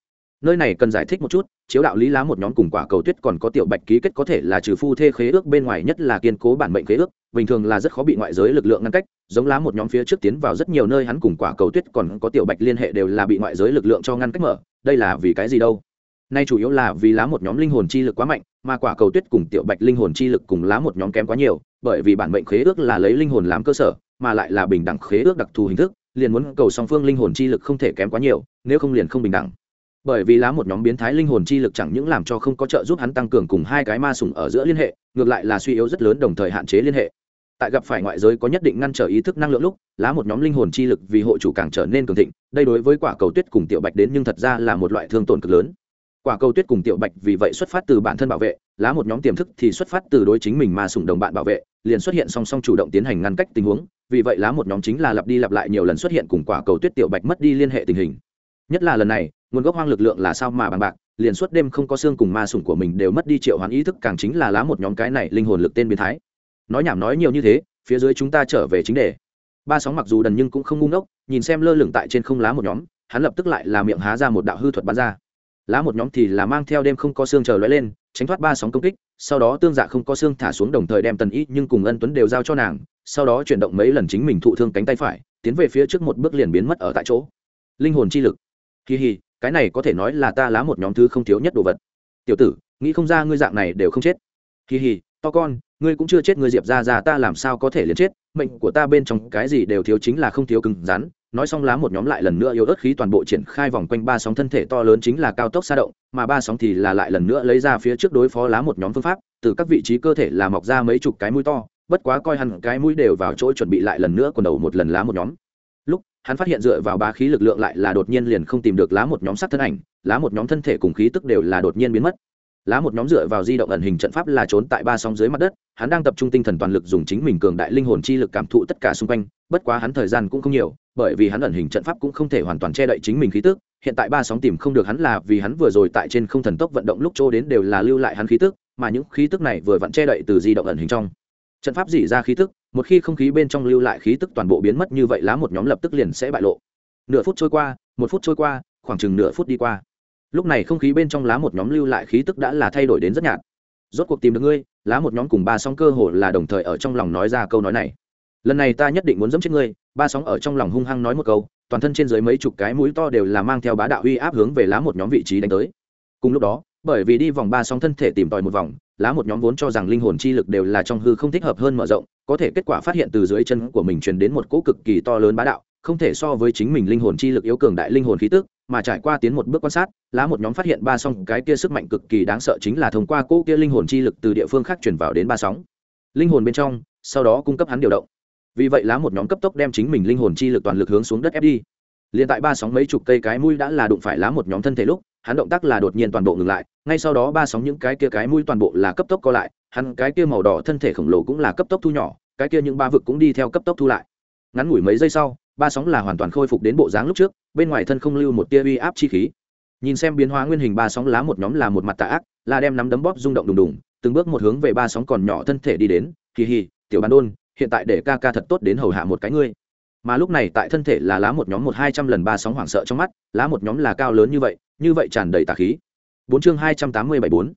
nơi này cần giải thích một chút, chiếu đạo lý lá một nhóm cùng quả cầu tuyết còn có tiểu bạch ký kết có thể là trừ phu thê khế ước, bên ngoài nhất là kiên cố bản mệnh khế ước, bình thường là rất khó bị ngoại giới lực lượng ngăn cách, giống lá một nhóm phía trước tiến vào rất nhiều nơi hắn cùng quả cầu tuyết còn có tiểu bạch liên hệ đều là bị ngoại giới lực lượng cho ngăn cách mở, đây là vì cái gì đâu? Nay chủ yếu là vì lá một nhóm linh hồn chi lực quá mạnh, mà quả cầu tuyết cùng tiểu bạch linh hồn chi lực cùng lá một nhóm kém quá nhiều, bởi vì bản mệnh khế ước là lấy linh hồn làm cơ sở, mà lại là bình đẳng khế ước đặc thù hình thức, liền muốn cầu song phương linh hồn chi lực không thể kém quá nhiều, nếu không liền không bình đẳng bởi vì lá một nhóm biến thái linh hồn chi lực chẳng những làm cho không có trợ giúp hắn tăng cường cùng hai cái ma sủng ở giữa liên hệ, ngược lại là suy yếu rất lớn đồng thời hạn chế liên hệ. Tại gặp phải ngoại giới có nhất định ngăn trở ý thức năng lượng lúc, lá một nhóm linh hồn chi lực vì hộ chủ càng trở nên cường thịnh, đây đối với quả cầu tuyết cùng tiểu bạch đến nhưng thật ra là một loại thương tổn cực lớn. Quả cầu tuyết cùng tiểu bạch vì vậy xuất phát từ bản thân bảo vệ, lá một nhóm tiềm thức thì xuất phát từ đối chính mình mà sủng đồng bạn bảo vệ, liền xuất hiện song song chủ động tiến hành ngăn cách tình huống, vì vậy lá một nhóm chính là lặp đi lặp lại nhiều lần xuất hiện cùng quả cầu tuyết tiểu bạch mất đi liên hệ tình hình. Nhất là lần này nguồn gốc hoang lực lượng là sao mà bằng bạc, liền suốt đêm không có xương cùng ma sủng của mình đều mất đi triệu hoán ý thức, càng chính là lá một nhóm cái này linh hồn lực tên biến thái. Nói nhảm nói nhiều như thế, phía dưới chúng ta trở về chính đề. Ba sóng mặc dù đần nhưng cũng không ngu ngốc, nhìn xem lơ lửng tại trên không lá một nhóm, hắn lập tức lại là miệng há ra một đạo hư thuật bắn ra. Lá một nhóm thì là mang theo đêm không có xương chờ lóe lên, tránh thoát ba sóng công kích, sau đó tương dạ không có xương thả xuống đồng thời đem tần ý nhưng cùng ân tuấn đều giao cho nàng, sau đó chuyển động mấy lần chính mình thụ thương cánh tay phải, tiến về phía trước một bước liền biến mất ở tại chỗ. Linh hồn chi lực. Kỳ hì cái này có thể nói là ta lá một nhóm thứ không thiếu nhất đồ vật. Tiểu tử, nghĩ không ra ngươi dạng này đều không chết. Kỳ hì to con, ngươi cũng chưa chết, ngươi diệp ra ra ta làm sao có thể liền chết? Mệnh của ta bên trong cái gì đều thiếu chính là không thiếu cứng rắn. Nói xong lá một nhóm lại lần nữa yếu ớt khí toàn bộ triển khai vòng quanh ba sóng thân thể to lớn chính là cao tốc xa động, mà ba sóng thì là lại lần nữa lấy ra phía trước đối phó lá một nhóm phương pháp. Từ các vị trí cơ thể là mọc ra mấy chục cái mũi to, bất quá coi hẳn cái mũi đều vào chỗ chuẩn bị lại lần nữa còn đầu một lần lá một nhóm hắn phát hiện dựa vào ba khí lực lượng lại là đột nhiên liền không tìm được lá một nhóm sắc thân ảnh, lá một nhóm thân thể cùng khí tức đều là đột nhiên biến mất. Lá một nhóm dựa vào di động ẩn hình trận pháp là trốn tại ba sóng dưới mặt đất, hắn đang tập trung tinh thần toàn lực dùng chính mình cường đại linh hồn chi lực cảm thụ tất cả xung quanh, bất quá hắn thời gian cũng không nhiều, bởi vì hắn ẩn hình trận pháp cũng không thể hoàn toàn che đậy chính mình khí tức, hiện tại ba sóng tìm không được hắn là vì hắn vừa rồi tại trên không thần tốc vận động lúc chỗ đến đều là lưu lại hắn khí tức, mà những khí tức này vừa vặn che đậy từ di động ẩn hình trong. Trận pháp dỉ ra khí tức một khi không khí bên trong lưu lại khí tức toàn bộ biến mất như vậy lá một nhóm lập tức liền sẽ bại lộ. Nửa phút trôi qua, một phút trôi qua, khoảng chừng nửa phút đi qua. Lúc này không khí bên trong lá một nhóm lưu lại khí tức đã là thay đổi đến rất nhạt. Rốt cuộc tìm được ngươi, lá một nhóm cùng ba sóng cơ hồ là đồng thời ở trong lòng nói ra câu nói này. Lần này ta nhất định muốn dẫm chết ngươi, ba sóng ở trong lòng hung hăng nói một câu, toàn thân trên dưới mấy chục cái mũi to đều là mang theo bá đạo uy áp hướng về lá một nhóm vị trí đánh tới. Cùng lúc đó, bởi vì đi vòng ba sóng thân thể tìm tòi một vòng, lá một nhóm vốn cho rằng linh hồn chi lực đều là trong hư không thích hợp hơn mở rộng có thể kết quả phát hiện từ dưới chân của mình truyền đến một cỗ cực kỳ to lớn bá đạo, không thể so với chính mình linh hồn chi lực yếu cường đại linh hồn khí tức, mà trải qua tiến một bước quan sát, lá một nhóm phát hiện ba song cái kia sức mạnh cực kỳ đáng sợ chính là thông qua cỗ kia linh hồn chi lực từ địa phương khác chuyển vào đến ba sóng. Linh hồn bên trong, sau đó cung cấp hắn điều động. Vì vậy lá một nhóm cấp tốc đem chính mình linh hồn chi lực toàn lực hướng xuống đất ép đi. Liền tại ba sóng mấy chục cây cái mũi đã là đụng phải lá một nhóm thân thể lúc hắn động tác là đột nhiên toàn bộ ngừng lại, ngay sau đó ba sóng những cái kia cái mũi toàn bộ là cấp tốc co lại, hắn cái kia màu đỏ thân thể khổng lồ cũng là cấp tốc thu nhỏ, cái kia những ba vực cũng đi theo cấp tốc thu lại. Ngắn ngủi mấy giây sau, ba sóng là hoàn toàn khôi phục đến bộ dáng lúc trước, bên ngoài thân không lưu một tia uy áp chi khí. Nhìn xem biến hóa nguyên hình ba sóng lá một nhóm là một mặt tạ ác, là đem nắm đấm bóp rung động đùng đùng, từng bước một hướng về ba sóng còn nhỏ thân thể đi đến kỳ hì, tiểu bàn đôn, hiện tại để ca ca thật tốt đến hầu hạ một cái ngươi. Mà lúc này tại thân thể là lá một nhóm một hai trăm lần ba sóng hoảng sợ trong mắt, lá một nhóm là cao lớn như vậy như vậy tràn đầy tà khí. Bốn chương hai trăm tám mươi bảy bốn.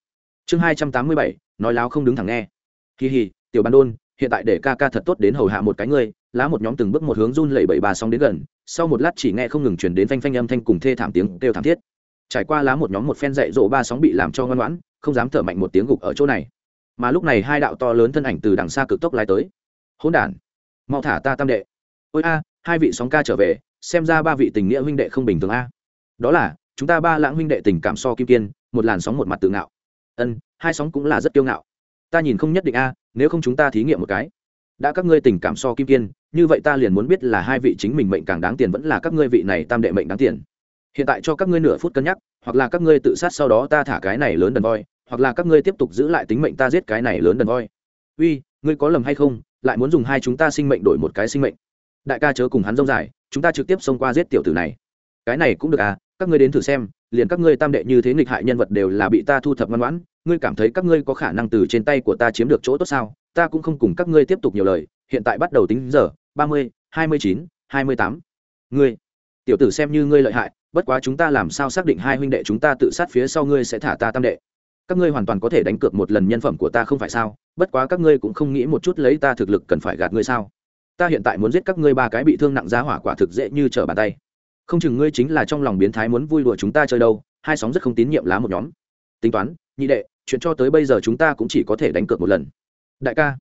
Chương hai trăm tám mươi bảy, nói láo không đứng thẳng nghe. Kỳ hì tiểu bàn đôn, hiện tại để ca ca thật tốt đến hầu hạ một cái ngươi, lá một nhóm từng bước một hướng run lẩy bẩy bà xong đến gần, sau một lát chỉ nghe không ngừng chuyển đến phanh phanh âm thanh cùng thê thảm tiếng kêu thảm thiết. Trải qua lá một nhóm một phen dạy dỗ ba sóng bị làm cho ngoan ngoãn, không dám thở mạnh một tiếng gục ở chỗ này. Mà lúc này hai đạo to lớn thân ảnh từ đằng xa cực tốc lái tới. Hỗn đản, mau thả ta tam đệ. Ôi a, hai vị sóng ca trở về, xem ra ba vị tình nghĩa huynh đệ không bình thường a. Đó là chúng ta ba lãng huynh đệ tình cảm so kim kiên, một làn sóng một mặt tự ngạo. Ân, hai sóng cũng là rất kiêu ngạo. Ta nhìn không nhất định a, nếu không chúng ta thí nghiệm một cái. Đã các ngươi tình cảm so kim kiên, như vậy ta liền muốn biết là hai vị chính mình mệnh càng đáng tiền vẫn là các ngươi vị này tam đệ mệnh đáng tiền. Hiện tại cho các ngươi nửa phút cân nhắc, hoặc là các ngươi tự sát sau đó ta thả cái này lớn đần voi, hoặc là các ngươi tiếp tục giữ lại tính mệnh ta giết cái này lớn đần voi. Uy, ngươi có lầm hay không? Lại muốn dùng hai chúng ta sinh mệnh đổi một cái sinh mệnh. Đại ca chớ cùng hắn rông dài, chúng ta trực tiếp xông qua giết tiểu tử này. Cái này cũng được à các ngươi đến thử xem, liền các ngươi tam đệ như thế nghịch hại nhân vật đều là bị ta thu thập ngoan ngoãn, ngươi cảm thấy các ngươi có khả năng từ trên tay của ta chiếm được chỗ tốt sao? Ta cũng không cùng các ngươi tiếp tục nhiều lời, hiện tại bắt đầu tính giờ, ba mươi, hai mươi chín, hai mươi tám. Ngươi, tiểu tử xem như ngươi lợi hại, bất quá chúng ta làm sao xác định hai huynh đệ chúng ta tự sát phía sau ngươi sẽ thả ta tam đệ? Các ngươi hoàn toàn có thể đánh cược một lần nhân phẩm của ta không phải sao? Bất quá các ngươi cũng không nghĩ một chút lấy ta thực lực cần phải gạt ngươi sao? Ta hiện tại muốn giết các ngươi ba cái bị thương nặng giá hỏa quả thực dễ như trở bàn tay không chừng ngươi chính là trong lòng biến thái muốn vui đùa chúng ta chơi đâu, hai sóng rất không tín nhiệm lá một nhóm. Tính toán, nhị đệ, chuyện cho tới bây giờ chúng ta cũng chỉ có thể đánh cược một lần. Đại ca,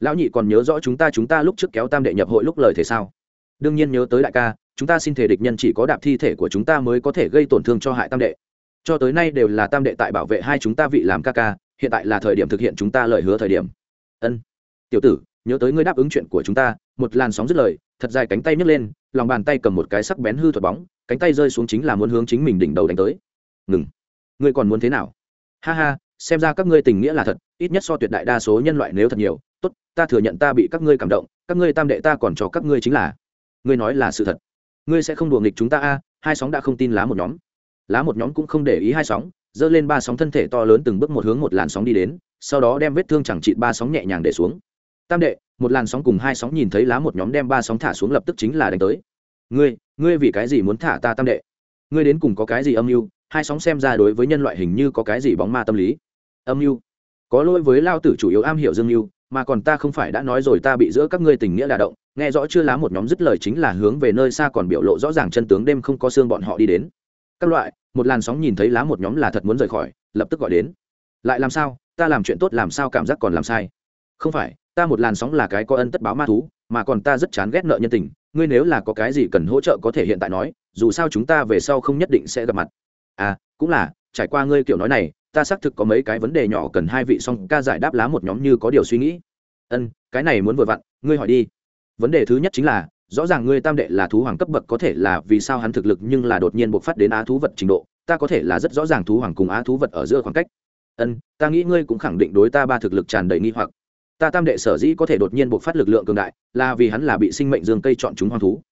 lão nhị còn nhớ rõ chúng ta chúng ta lúc trước kéo tam đệ nhập hội lúc lời thế sao? Đương nhiên nhớ tới đại ca, chúng ta xin thể địch nhân chỉ có đạp thi thể của chúng ta mới có thể gây tổn thương cho hại tam đệ. Cho tới nay đều là tam đệ tại bảo vệ hai chúng ta vị làm ca ca, hiện tại là thời điểm thực hiện chúng ta lời hứa thời điểm. Ân, tiểu tử, nhớ tới ngươi đáp ứng chuyện của chúng ta, một làn sóng dứt lời, thật dài cánh tay nhấc lên lòng bàn tay cầm một cái sắc bén hư thuật bóng, cánh tay rơi xuống chính là muốn hướng chính mình đỉnh đầu đánh tới. Ngừng. Ngươi còn muốn thế nào? Ha ha, xem ra các ngươi tình nghĩa là thật, ít nhất so tuyệt đại đa số nhân loại nếu thật nhiều, tốt, ta thừa nhận ta bị các ngươi cảm động, các ngươi tam đệ ta còn cho các ngươi chính là. Ngươi nói là sự thật. Ngươi sẽ không đùa nghịch chúng ta a, hai sóng đã không tin lá một nhóm. Lá một nhóm cũng không để ý hai sóng dơ lên ba sóng thân thể to lớn từng bước một hướng một làn sóng đi đến, sau đó đem vết thương chẳng trị ba sóng nhẹ nhàng để xuống. Tam đệ một làn sóng cùng hai sóng nhìn thấy lá một nhóm đem ba sóng thả xuống lập tức chính là đánh tới. Ngươi ngươi vì cái gì muốn thả ta tam đệ? Ngươi đến cùng có cái gì âm mưu? Hai sóng xem ra đối với nhân loại hình như có cái gì bóng ma tâm lý. Âm mưu? Có lỗi với lao tử chủ yếu am hiểu dương mưu, mà còn ta không phải đã nói rồi ta bị giữa các ngươi tình nghĩa đà động, nghe rõ chưa lá một nhóm dứt lời chính là hướng về nơi xa còn biểu lộ rõ ràng chân tướng đêm không có xương bọn họ đi đến. Các loại, một làn sóng nhìn thấy lá một nhóm là thật muốn rời khỏi, lập tức gọi đến. Lại làm sao? Ta làm chuyện tốt làm sao cảm giác còn làm sai? Không phải ta một làn sóng là cái có ân tất báo ma thú, mà còn ta rất chán ghét nợ nhân tình, ngươi nếu là có cái gì cần hỗ trợ có thể hiện tại nói, dù sao chúng ta về sau không nhất định sẽ gặp mặt. À cũng là, trải qua ngươi kiểu nói này, ta xác thực có mấy cái vấn đề nhỏ cần hai vị song ca giải đáp lá một nhóm như có điều suy nghĩ. Ân, cái này muốn vừa vặn, ngươi hỏi đi. Vấn đề thứ nhất chính là, rõ ràng ngươi tam đệ là thú hoàng cấp bậc có thể là vì sao hắn thực lực nhưng là đột nhiên bộc phát đến á thú vật trình độ, ta có thể là rất rõ ràng thú hoàng cùng á thú vật ở giữa khoảng cách. Ân, ta nghĩ ngươi cũng khẳng định đối ta ba thực lực tràn đầy nghi hoặc ta tam đệ sở dĩ có thể đột nhiên buộc phát lực lượng cường đại, là vì hắn là bị sinh mệnh dương cây chọn chúng hoang thú.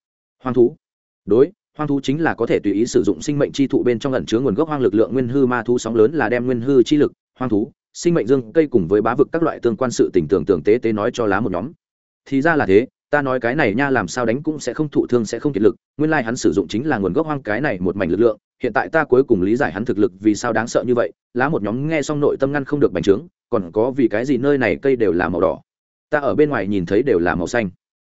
Hoang thú? Đối, hoang thú chính là có thể tùy ý sử dụng sinh mệnh chi thụ bên trong ẩn chứa nguồn gốc hoang lực lượng nguyên hư ma thú sóng lớn là đem nguyên hư chi lực, hoang thú, sinh mệnh dương cây cùng với bá vực các loại tương quan sự tình tưởng tưởng tế tế nói cho lá một nhóm. Thì ra là thế, ta nói cái này nha làm sao đánh cũng sẽ không thụ thương sẽ không kiệt lực, nguyên lai hắn sử dụng chính là nguồn gốc hoang cái này một mảnh lực lượng, hiện tại ta cuối cùng lý giải hắn thực lực vì sao đáng sợ như vậy. Lá một nhóm nghe xong nội tâm ngăn không được bành trướng còn có vì cái gì nơi này cây đều là màu đỏ? Ta ở bên ngoài nhìn thấy đều là màu xanh.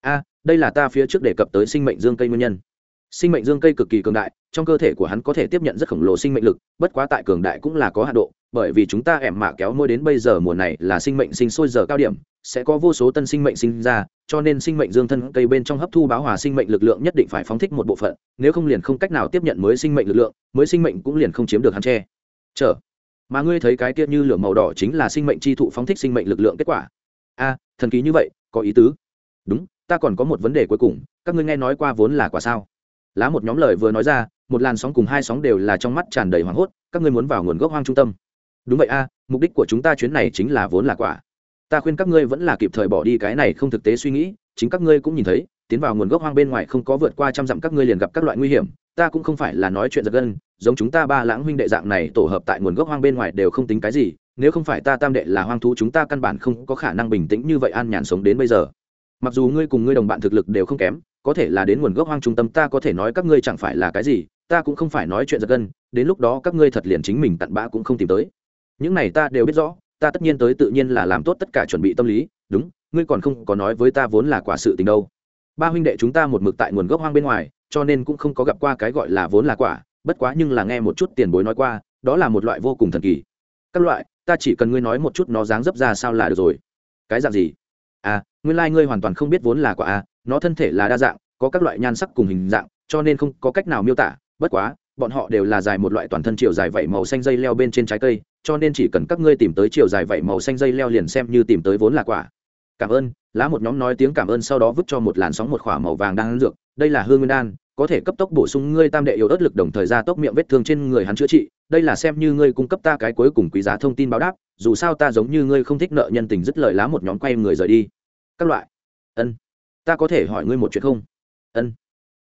A, đây là ta phía trước đề cập tới sinh mệnh dương cây nguyên nhân. Sinh mệnh dương cây cực kỳ cường đại, trong cơ thể của hắn có thể tiếp nhận rất khổng lồ sinh mệnh lực, bất quá tại cường đại cũng là có hạ độ, bởi vì chúng ta ẻm mạ kéo môi đến bây giờ mùa này là sinh mệnh sinh sôi giờ cao điểm, sẽ có vô số tân sinh mệnh sinh ra, cho nên sinh mệnh dương thân cây bên trong hấp thu báo hòa sinh mệnh lực lượng nhất định phải phóng thích một bộ phận, nếu không liền không cách nào tiếp nhận mới sinh mệnh lực lượng, mới sinh mệnh cũng liền không chiếm được hắn tre. Trở mà ngươi thấy cái kia như lửa màu đỏ chính là sinh mệnh chi thụ phóng thích sinh mệnh lực lượng kết quả. A, thần kỳ như vậy, có ý tứ. Đúng, ta còn có một vấn đề cuối cùng, các ngươi nghe nói qua vốn là quả sao? Lá một nhóm lời vừa nói ra, một làn sóng cùng hai sóng đều là trong mắt tràn đầy hoảng hốt, các ngươi muốn vào nguồn gốc hoang trung tâm. Đúng vậy a, mục đích của chúng ta chuyến này chính là vốn là quả. Ta khuyên các ngươi vẫn là kịp thời bỏ đi cái này không thực tế suy nghĩ, chính các ngươi cũng nhìn thấy, tiến vào nguồn gốc hoang bên ngoài không có vượt qua trăm dặm các ngươi liền gặp các loại nguy hiểm ta cũng không phải là nói chuyện giật gân, giống chúng ta ba lãng huynh đệ dạng này tổ hợp tại nguồn gốc hoang bên ngoài đều không tính cái gì, nếu không phải ta tam đệ là hoang thú chúng ta căn bản không có khả năng bình tĩnh như vậy an nhàn sống đến bây giờ. Mặc dù ngươi cùng ngươi đồng bạn thực lực đều không kém, có thể là đến nguồn gốc hoang trung tâm ta có thể nói các ngươi chẳng phải là cái gì, ta cũng không phải nói chuyện giật gân, đến lúc đó các ngươi thật liền chính mình tận bã cũng không tìm tới. Những này ta đều biết rõ, ta tất nhiên tới tự nhiên là làm tốt tất cả chuẩn bị tâm lý, đúng, ngươi còn không có nói với ta vốn là quả sự tình đâu. Ba huynh đệ chúng ta một mực tại nguồn gốc hoang bên ngoài cho nên cũng không có gặp qua cái gọi là vốn là quả, bất quá nhưng là nghe một chút tiền bối nói qua, đó là một loại vô cùng thần kỳ. Các loại, ta chỉ cần ngươi nói một chút nó dáng dấp ra sao là được rồi. Cái dạng gì? À nguyên lai、like、ngươi hoàn toàn không biết vốn là quả à nó thân thể là đa dạng, có các loại nhan sắc cùng hình dạng, cho nên không có cách nào miêu tả, bất quá, bọn họ đều là dài một loại toàn thân chiều dài vảy màu xanh dây leo bên trên trái cây, cho nên chỉ cần các ngươi tìm tới chiều dài vảy màu xanh dây leo liền xem như tìm tới vốn là quả. Cảm ơn, lá một nhóm nói tiếng cảm ơn sau đó vứt cho một làn sóng một khỏa màu vàng đang ăn dược, đây là hương nguyên đan có thể cấp tốc bổ sung ngươi tam đệ yếu ớt lực đồng thời ra tốc miệng vết thương trên người hắn chữa trị, đây là xem như ngươi cung cấp ta cái cuối cùng quý giá thông tin báo đáp, dù sao ta giống như ngươi không thích nợ nhân tình dứt lời lá một nhóm quay người rời đi. Các loại. Ân. Ta có thể hỏi ngươi một chuyện không? Ân.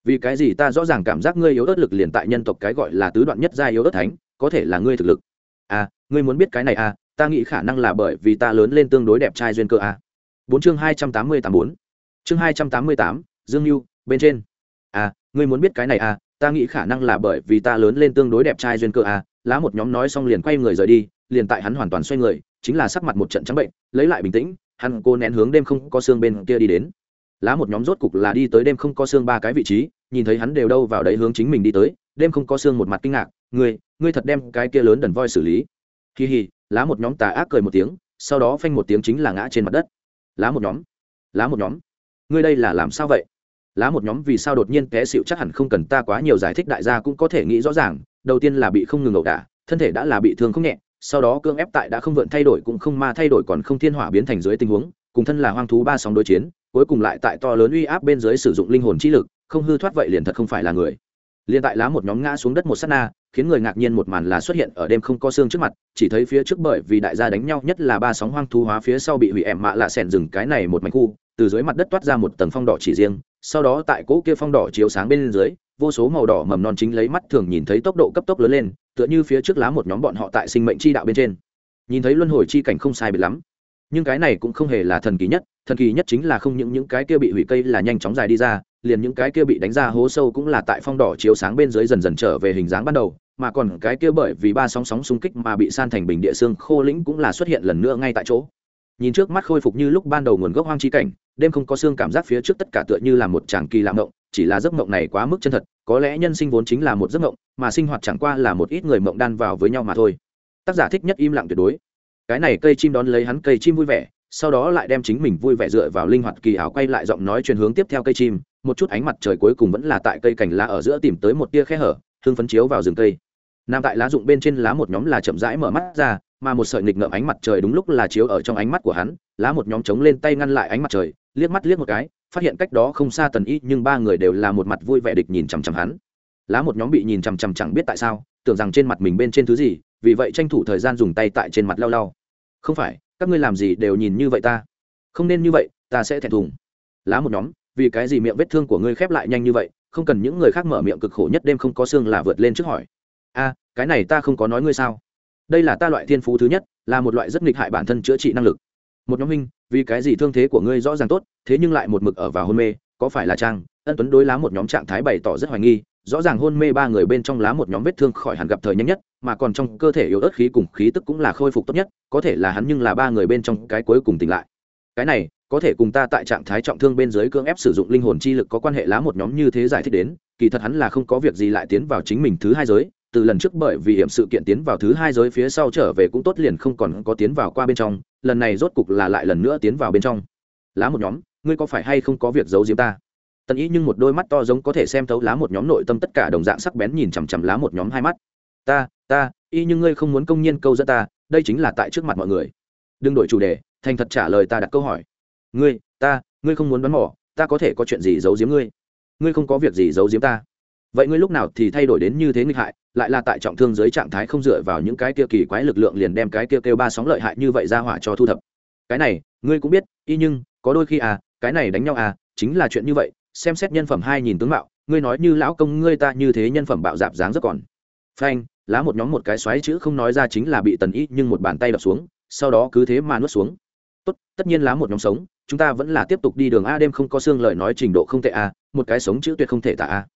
Vì cái gì ta rõ ràng cảm giác ngươi yếu ớt lực liền tại nhân tộc cái gọi là tứ đoạn nhất gia yếu ớt thánh, có thể là ngươi thực lực. À ngươi muốn biết cái này à ta nghĩ khả năng là bởi vì ta lớn lên tương đối đẹp trai duyên cơ à. Bốn chương hai trăm tám mươi tám bốn. Chương hai trăm tám mươi tám, dương mưu bên trên. À ngươi muốn biết cái này à ta nghĩ khả năng là bởi vì ta lớn lên tương đối đẹp trai duyên cơ à. Lá một nhóm nói xong liền quay người rời đi, liền tại hắn hoàn toàn xoay người, chính là sắc mặt một trận trắng bệnh, lấy lại bình tĩnh, hắn cô nén hướng đêm không có xương bên kia đi đến. Lá một nhóm rốt cục là đi tới đêm không có xương ba cái vị trí, nhìn thấy hắn đều đâu vào đấy hướng chính mình đi tới, đêm không có xương một mặt kinh ngạc, ngươi ngươi thật đem cái kia lớn đần voi xử lý. Kỳ hì lá một nhóm tà ác cười một tiếng, sau đó phanh một tiếng chính là ngã trên mặt đất. Lá một nhóm, lá một nhóm, ngươi đây là làm sao vậy? Lá một nhóm vì sao đột nhiên té xịu chắc hẳn không cần ta quá nhiều giải thích, đại gia cũng có thể nghĩ rõ ràng. Đầu tiên là bị không ngừng ẩu đả, thân thể đã là bị thương không nhẹ, sau đó cương ép tại đã không vượn thay đổi cũng không ma thay đổi còn không thiên hỏa biến thành dưới tình huống, cùng thân là hoang thú ba sóng đối chiến, cuối cùng lại tại to lớn uy áp bên dưới sử dụng linh hồn trí lực, không hư thoát vậy liền thật không phải là người. Liền tại lá một nhóm ngã xuống đất một s á t na khiến người ngạc nhiên một màn là xuất hiện ở đêm không có xương trước mặt, chỉ thấy phía trước bởi vì đại gia đánh nhau nhất là ba sóng hoang thú hóa phía sau bị hủy ẻm mạ lạ sẻn rừng cái này một mảnh khu, từ dưới mặt đất toát ra một tầng phong đỏ chỉ riêng, sau đó tại cỗ kia phong đỏ chiếu sáng bên dưới, vô số màu đỏ mầm non chính lấy mắt thường nhìn thấy tốc độ cấp tốc lớn lên, tựa như phía trước lá một nhóm bọn họ tại sinh mệnh chi đạo bên trên. Nhìn thấy luân hồi chi cảnh không sai biệt lắm. Nhưng cái này cũng không hề là thần kỳ nhất, thần kỳ nhất chính là không những những cái kia bị hủy cây là nhanh chóng dài đi ra, liền những cái kia bị đánh ra hố sâu cũng là tại phong đỏ chiếu sáng bên dưới dần dần trở về hình dáng ban đầu mà còn cái kia bởi vì ba sóng sóng xung kích mà bị san thành bình địa xương khô lĩnh cũng là xuất hiện lần nữa ngay tại chỗ. Nhìn trước mắt khôi phục như lúc ban đầu nguồn gốc hoang chi cảnh, đêm không có xương cảm giác phía trước tất cả tựa như là một tràng kỳ lạm mộng, chỉ là giấc mộng này quá mức chân thật, có lẽ nhân sinh vốn chính là một giấc mộng, mà sinh hoạt chẳng qua là một ít người mộng đan vào với nhau mà thôi. Tác giả thích nhất im lặng tuyệt đối. Cái này cây chim đón lấy hắn cây chim vui vẻ, sau đó lại đem chính mình vui vẻ dựa vào linh hoạt kỳ ảo quay lại giọng nói truyền hướng tiếp theo cây chim, một chút ánh mặt trời cuối cùng vẫn là tại cây cành lá ở giữa tìm tới một tia khe hở hương phấn chiếu vào rừng cây. Nằm tại lá rụng bên trên lá một nhóm là chậm rãi mở mắt ra, mà một sợi nghịch ngợm ánh mặt trời đúng lúc là chiếu ở trong ánh mắt của hắn, lá một nhóm trống lên tay ngăn lại ánh mặt trời, liếc mắt liếc một cái, phát hiện cách đó không xa tần y, nhưng ba người đều là một mặt vui vẻ địch nhìn chằm chằm hắn. Lá một nhóm bị nhìn chằm chằm chẳng biết tại sao, tưởng rằng trên mặt mình bên trên thứ gì, vì vậy tranh thủ thời gian dùng tay tại trên mặt lau lau. Không phải, các ngươi làm gì đều nhìn như vậy ta. Không nên như vậy, ta sẽ thẹn thùng. Lá một nhóm, vì cái gì miệng vết thương của ngươi khép lại nhanh như vậy không cần những người khác mở miệng cực khổ nhất đêm không có xương là vượt lên trước hỏi. A, cái này ta không có nói ngươi sao? Đây là ta loại thiên phú thứ nhất, là một loại rất nghịch hại bản thân chữa trị năng lực. Một nhóm huynh, vì cái gì thương thế của ngươi rõ ràng tốt, thế nhưng lại một mực ở vào hôn mê, có phải là trang ân tuấn đối lá một nhóm trạng thái bày tỏ rất hoài nghi, rõ ràng hôn mê ba người bên trong lá một nhóm vết thương khỏi hẳn gặp thời nhanh nhất, mà còn trong cơ thể yếu ớt khí cùng khí tức cũng là khôi phục tốt nhất, có thể là hắn nhưng là ba người bên trong cái cuối cùng tỉnh lại. Cái này có thể cùng ta tại trạng thái trọng thương bên dưới cưỡng ép sử dụng linh hồn chi lực có quan hệ lá một nhóm như thế giải thích đến, kỳ thật hắn là không có việc gì lại tiến vào chính mình thứ hai giới, từ lần trước bởi vì hiểm sự kiện tiến vào thứ hai giới phía sau trở về cũng tốt liền không còn có tiến vào qua bên trong, lần này rốt cục là lại lần nữa tiến vào bên trong. Lá một nhóm, ngươi có phải hay không có việc giấu giếm ta? Tần ý nhưng một đôi mắt to giống có thể xem thấu lá một nhóm nội tâm tất cả đồng dạng sắc bén nhìn chằm chằm lá một nhóm hai mắt. Ta ta, y nhưng ngươi không muốn công nhiên câu dẫn ta, đây chính là tại trước mặt mọi người. Đừng đổi chủ đề, thành thật trả lời ta đặt câu hỏi ngươi, ta, ngươi không muốn bắn mỏ ta có thể có chuyện gì giấu giếm ngươi? Ngươi không có việc gì giấu giếm ta. Vậy ngươi lúc nào thì thay đổi đến như thế nghịch hại, lại là tại trọng thương dưới trạng thái không dựa vào những cái kia kỳ quái lực lượng liền đem cái kia kêu ba sóng lợi hại như vậy ra hỏa cho thu thập. Cái này, ngươi cũng biết, y nhưng, có đôi khi à cái này đánh nhau à chính là chuyện như vậy, xem xét nhân phẩm hai nhìn tướng mạo, ngươi nói như lão công ngươi ta như thế nhân phẩm bạo dạp dáng rất còn. Phanh, lá một nhóm một cái xoáy chữ không nói ra chính là bị tần y nhưng một bàn tay đập xuống, sau đó cứ thế mà nuốt xuống tốt, tất nhiên lá một nhóm sống, chúng ta vẫn là tiếp tục đi đường a, đêm không có xương lời nói trình độ không tệ a, một cái sống chữ tuyệt không thể tả a.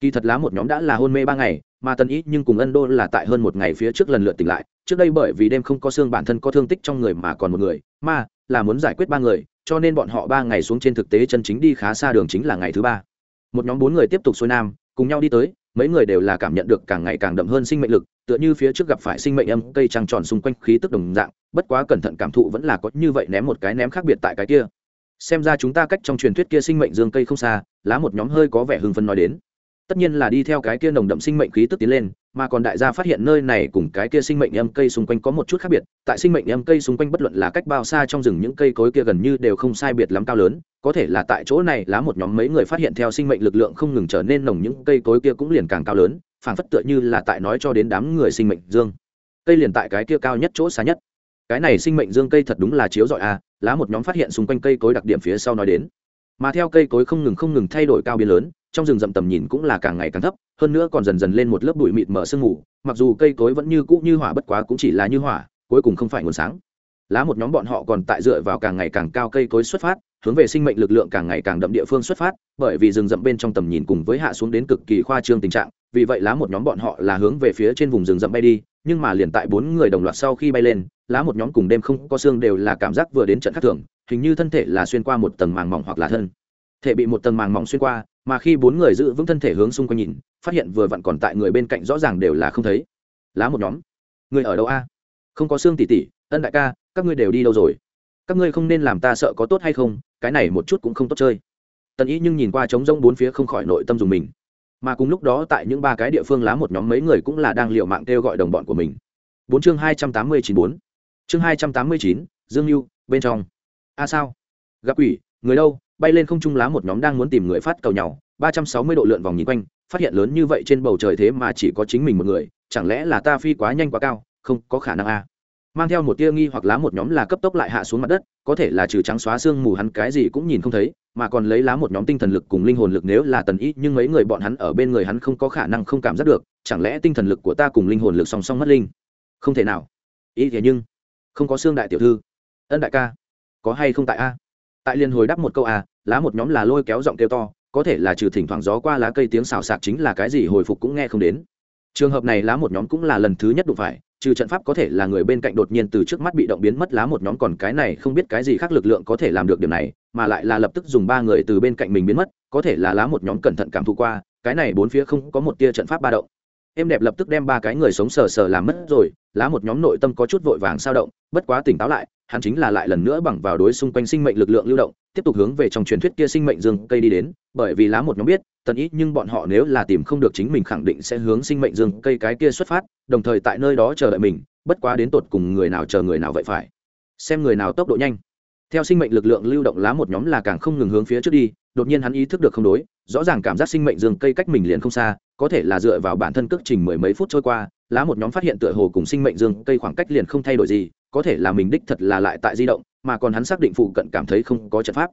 Kỳ thật lá một nhóm đã là hôn mê ba ngày, mà tần ý nhưng cùng ân đô là tại hơn một ngày phía trước lần lượt tỉnh lại. Trước đây bởi vì đêm không có xương bản thân có thương tích trong người mà còn một người, mà là muốn giải quyết ba người, cho nên bọn họ ba ngày xuống trên thực tế chân chính đi khá xa đường chính là ngày thứ ba. Một nhóm bốn người tiếp tục xuôi nam, cùng nhau đi tới mấy người đều là cảm nhận được càng ngày càng đậm hơn sinh mệnh lực, tựa như phía trước gặp phải sinh mệnh âm cây trăng tròn xung quanh khí tức đồng dạng, bất quá cẩn thận cảm thụ vẫn là có như vậy ném một cái ném khác biệt tại cái kia. Xem ra chúng ta cách trong truyền thuyết kia sinh mệnh dương cây không xa, lá một nhóm hơi có vẻ hưng phấn nói đến. Tất nhiên là đi theo cái kia nồng đậm sinh mệnh khí tức tiến lên mà còn đại gia phát hiện nơi này cùng cái kia sinh mệnh âm cây xung quanh có một chút khác biệt. Tại sinh mệnh âm cây xung quanh bất luận là cách bao xa trong rừng những cây cối kia gần như đều không sai biệt lắm cao lớn. Có thể là tại chỗ này lá một nhóm mấy người phát hiện theo sinh mệnh lực lượng không ngừng trở nên nồng những cây cối kia cũng liền càng cao lớn, phảng phất tựa như là tại nói cho đến đám người sinh mệnh dương. Cây liền tại cái kia cao nhất chỗ xa nhất. Cái này sinh mệnh dương cây thật đúng là chiếu rọi a lá một nhóm phát hiện xung quanh cây cối đặc điểm phía sau nói đến mà theo cây cối không ngừng không ngừng thay đổi cao biến lớn, trong rừng rậm tầm nhìn cũng là càng ngày càng thấp, hơn nữa còn dần dần lên một lớp bụi mịt mở sương mù, mặc dù cây cối vẫn như cũ như hỏa bất quá cũng chỉ là như hỏa, cuối cùng không phải nguồn sáng. Lá một nhóm bọn họ còn tại dựa vào càng ngày càng cao cây cối xuất phát, hướng về sinh mệnh lực lượng càng ngày càng đậm địa phương xuất phát, bởi vì rừng rậm bên trong tầm nhìn cùng với hạ xuống đến cực kỳ khoa trương tình trạng, vì vậy lá một nhóm bọn họ là hướng về phía trên vùng rừng rậm bay đi nhưng mà liền tại bốn người đồng loạt sau khi bay lên, lá một nhóm cùng đêm không có xương đều là cảm giác vừa đến trận khắc thường, hình như thân thể là xuyên qua một tầng màng mỏng hoặc là thân. Thể bị một tầng màng mỏng xuyên qua, mà khi bốn người giữ vững thân thể hướng xung quanh nhìn, phát hiện vừa vặn còn tại người bên cạnh rõ ràng đều là không thấy. Lá một nhóm. Người ở đâu a? Không có xương tỉ tỉ, ân đại ca, các ngươi đều đi đâu rồi? Các ngươi không nên làm ta sợ có tốt hay không, cái này một chút cũng không tốt chơi. Tần ý nhưng nhìn qua trống rông bốn phía không khỏi nội tâm dùng mình mà cùng lúc đó tại những ba cái địa phương lá một nhóm mấy người cũng là đang liệu mạng kêu gọi đồng bọn của mình. Bốn chương hai trăm tám mươi chín bốn. Chương hai trăm tám mươi chín, dương mưu bên trong. A à sao? Gặp quỷ, người đâu? Bay lên không trung lá một nhóm đang muốn tìm người phát cầu nhau. Ba trăm sáu mươi độ lượn vòng nhìn quanh, phát hiện lớn như vậy trên bầu trời thế mà chỉ có chính mình một người. Chẳng lẽ là ta phi quá nhanh quá cao? Không có khả năng a mang theo một tia nghi hoặc lá một nhóm là cấp tốc lại hạ xuống mặt đất, có thể là trừ trắng xóa xương mù hắn cái gì cũng nhìn không thấy, mà còn lấy lá một nhóm tinh thần lực cùng linh hồn lực nếu là tần ý, nhưng mấy người bọn hắn ở bên người hắn không có khả năng không cảm giác được, chẳng lẽ tinh thần lực của ta cùng linh hồn lực song song mất linh? Không thể nào. Ý thế nhưng, không có xương đại tiểu thư. Ân đại ca, có hay không tại a? Tại liên hồi đáp một câu a lá một nhóm là lôi kéo giọng kêu to, có thể là trừ thỉnh thoảng gió qua lá cây tiếng xào xạc chính là cái gì hồi phục cũng nghe không đến. Trường hợp này lá một nhóm cũng là lần thứ nhất đụng phải trừ trận pháp có thể là người bên cạnh đột nhiên từ trước mắt bị động biến mất lá một nhóm còn cái này không biết cái gì khác lực lượng có thể làm được điểm này, mà lại là lập tức dùng ba người từ bên cạnh mình biến mất, có thể là lá một nhóm cẩn thận cảm thụ qua, cái này bốn phía không có một tia trận pháp ba động. Em đẹp lập tức đem ba cái người sống sờ sờ làm mất rồi, lá một nhóm nội tâm có chút vội vàng sao động, bất quá tỉnh táo lại hắn chính là lại lần nữa bằng vào đối xung quanh sinh mệnh lực lượng lưu động, tiếp tục hướng về trong truyền thuyết kia sinh mệnh dương cây đi đến, bởi vì lá một nhóm biết, tần ít nhưng bọn họ nếu là tìm không được chính mình khẳng định sẽ hướng sinh mệnh dương cây cái kia xuất phát, đồng thời tại nơi đó chờ đợi mình, bất quá đến tột cùng người nào chờ người nào vậy phải. Xem người nào tốc độ nhanh. Theo sinh mệnh lực lượng lưu động lá một nhóm là càng không ngừng hướng phía trước đi, đột nhiên hắn ý thức được không đối, rõ ràng cảm giác sinh mệnh dương cây cách mình liền không xa có thể là dựa vào bản thân cước trình mười mấy phút trôi qua, lá một nhóm phát hiện tựa hồ cùng sinh mệnh dương cây khoảng cách liền không thay đổi gì, có thể là mình đích thật là lại tại di động, mà còn hắn xác định phụ cận cảm thấy không có trận pháp.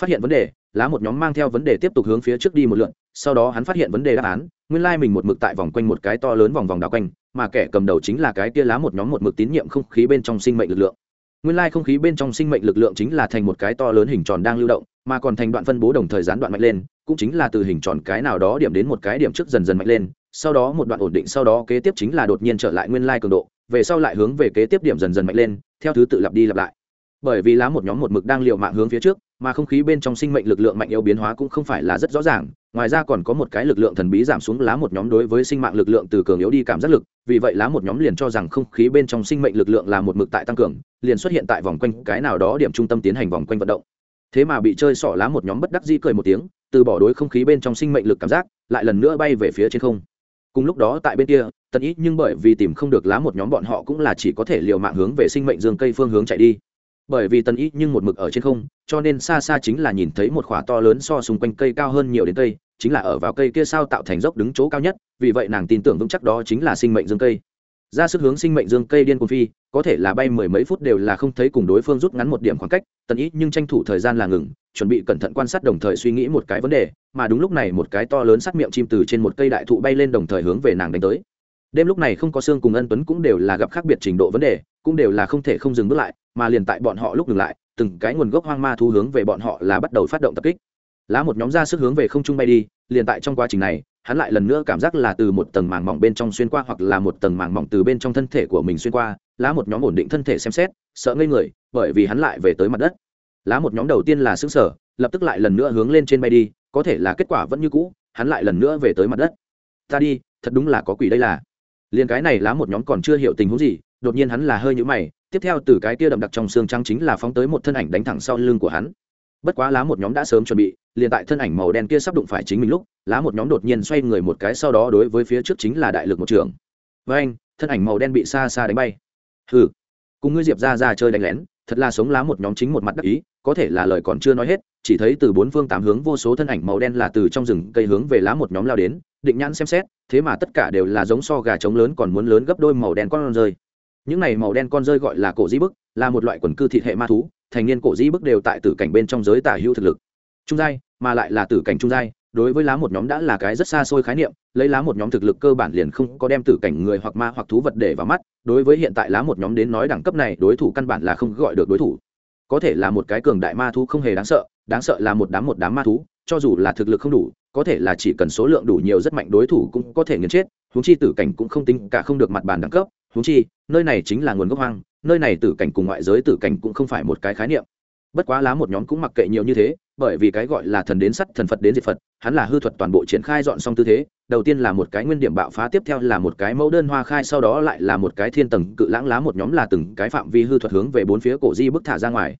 Phát hiện vấn đề, lá một nhóm mang theo vấn đề tiếp tục hướng phía trước đi một lượn, sau đó hắn phát hiện vấn đề đáp án, nguyên lai mình một mực tại vòng quanh một cái to lớn vòng vòng đảo quanh, mà kẻ cầm đầu chính là cái tia lá một nhóm một mực tín nhiệm không khí bên trong sinh mệnh lực lượng. Nguyên lai không khí bên trong sinh mệnh lực lượng chính là thành một cái to lớn hình tròn đang lưu động, mà còn thành đoạn phân bố đồng thời gián đoạn mạnh lên cũng chính là từ hình tròn cái nào đó điểm đến một cái điểm trước dần dần mạnh lên, sau đó một đoạn ổn định, sau đó kế tiếp chính là đột nhiên trở lại nguyên lai cường độ, về sau lại hướng về kế tiếp điểm dần dần mạnh lên, theo thứ tự lặp đi lặp lại. Bởi vì lá một nhóm một mực đang liều mạng hướng phía trước, mà không khí bên trong sinh mệnh lực lượng mạnh yếu biến hóa cũng không phải là rất rõ ràng, ngoài ra còn có một cái lực lượng thần bí giảm xuống lá một nhóm đối với sinh mạng lực lượng từ cường yếu đi cảm giác lực, vì vậy lá một nhóm liền cho rằng không khí bên trong sinh mệnh lực lượng là một mực tại tăng cường, liền xuất hiện tại vòng quanh cái nào đó điểm trung tâm tiến hành vòng quanh vận động thế mà bị chơi sỏ lá một nhóm bất đắc dĩ cười một tiếng, từ bỏ đối không khí bên trong sinh mệnh lực cảm giác, lại lần nữa bay về phía trên không. Cùng lúc đó tại bên kia, tần ý nhưng bởi vì tìm không được lá một nhóm bọn họ cũng là chỉ có thể liều mạng hướng về sinh mệnh dương cây phương hướng chạy đi. Bởi vì tần ý nhưng một mực ở trên không, cho nên xa xa chính là nhìn thấy một khỏa to lớn so xung quanh cây cao hơn nhiều đến cây, chính là ở vào cây kia sao tạo thành dốc đứng chỗ cao nhất, vì vậy nàng tin tưởng vững chắc đó chính là sinh mệnh dương cây ra sức hướng sinh mệnh dương cây điên cuồng phi, có thể là bay mười mấy phút đều là không thấy cùng đối phương rút ngắn một điểm khoảng cách, tần ý nhưng tranh thủ thời gian là ngừng, chuẩn bị cẩn thận quan sát đồng thời suy nghĩ một cái vấn đề, mà đúng lúc này một cái to lớn sát miệng chim từ trên một cây đại thụ bay lên đồng thời hướng về nàng đánh tới. Đêm lúc này không có xương cùng ân tuấn cũng đều là gặp khác biệt trình độ vấn đề, cũng đều là không thể không dừng bước lại, mà liền tại bọn họ lúc dừng lại, từng cái nguồn gốc hoang ma thu hướng về bọn họ là bắt đầu phát động tập kích. Lá một nhóm ra sức hướng về không trung bay đi, liền tại trong quá trình này hắn lại lần nữa cảm giác là từ một tầng màng mỏng bên trong xuyên qua hoặc là một tầng màng mỏng từ bên trong thân thể của mình xuyên qua, lá một nhóm ổn định thân thể xem xét, sợ ngây người, bởi vì hắn lại về tới mặt đất. Lá một nhóm đầu tiên là xứng sở lập tức lại lần nữa hướng lên trên bay đi, có thể là kết quả vẫn như cũ, hắn lại lần nữa về tới mặt đất. Ta đi, thật đúng là có quỷ đây là. Liền cái này lá một nhóm còn chưa hiểu tình huống gì, đột nhiên hắn là hơi nhũ mày, tiếp theo từ cái kia đậm đặc trong xương trắng chính là phóng tới một thân ảnh đánh thẳng sau lưng của hắn bất quá lá một nhóm đã sớm chuẩn bị, liền tại thân ảnh màu đen kia sắp đụng phải chính mình lúc, lá một nhóm đột nhiên xoay người một cái sau đó đối với phía trước chính là đại lực một trường. Với anh, thân ảnh màu đen bị xa xa đánh bay. Hừ, cùng ngươi diệp ra ra chơi đánh lén, thật là sống lá một nhóm chính một mặt đắc ý, có thể là lời còn chưa nói hết, chỉ thấy từ bốn phương tám hướng vô số thân ảnh màu đen là từ trong rừng cây hướng về lá một nhóm lao đến, định nhãn xem xét, thế mà tất cả đều là giống so gà trống lớn còn muốn lớn gấp đôi màu đen con rơi. Những này màu đen con rơi gọi là cổ di bức, là một loại quần cư thịt hệ ma thú thành niên cổ di bức đều tại tử cảnh bên trong giới tả hữu thực lực. Trung giai, mà lại là tử cảnh trung giai, đối với lá một nhóm đã là cái rất xa xôi khái niệm, lấy lá một nhóm thực lực cơ bản liền không có đem tử cảnh người hoặc ma hoặc thú vật để vào mắt, đối với hiện tại lá một nhóm đến nói đẳng cấp này đối thủ căn bản là không gọi được đối thủ. Có thể là một cái cường đại ma thú không hề đáng sợ đáng sợ là một đám một đám ma thú, cho dù là thực lực không đủ, có thể là chỉ cần số lượng đủ nhiều rất mạnh đối thủ cũng có thể nghiền chết, huống chi tử cảnh cũng không tính cả không được mặt bàn đẳng cấp, huống chi, nơi này chính là nguồn gốc hoang nơi này tử cảnh cùng ngoại giới tử cảnh cũng không phải một cái khái niệm. Bất quá lá một nhóm cũng mặc kệ nhiều như thế, bởi vì cái gọi là thần đến sắt, thần phật đến diệt phật, hắn là hư thuật toàn bộ triển khai dọn xong tư thế, đầu tiên là một cái nguyên điểm bạo phá, tiếp theo là một cái mẫu đơn hoa khai, sau đó lại là một cái thiên tầng cự lãng, lá một nhóm là từng cái phạm vi hư thuật hướng về bốn phía cổ di bức thả ra ngoài.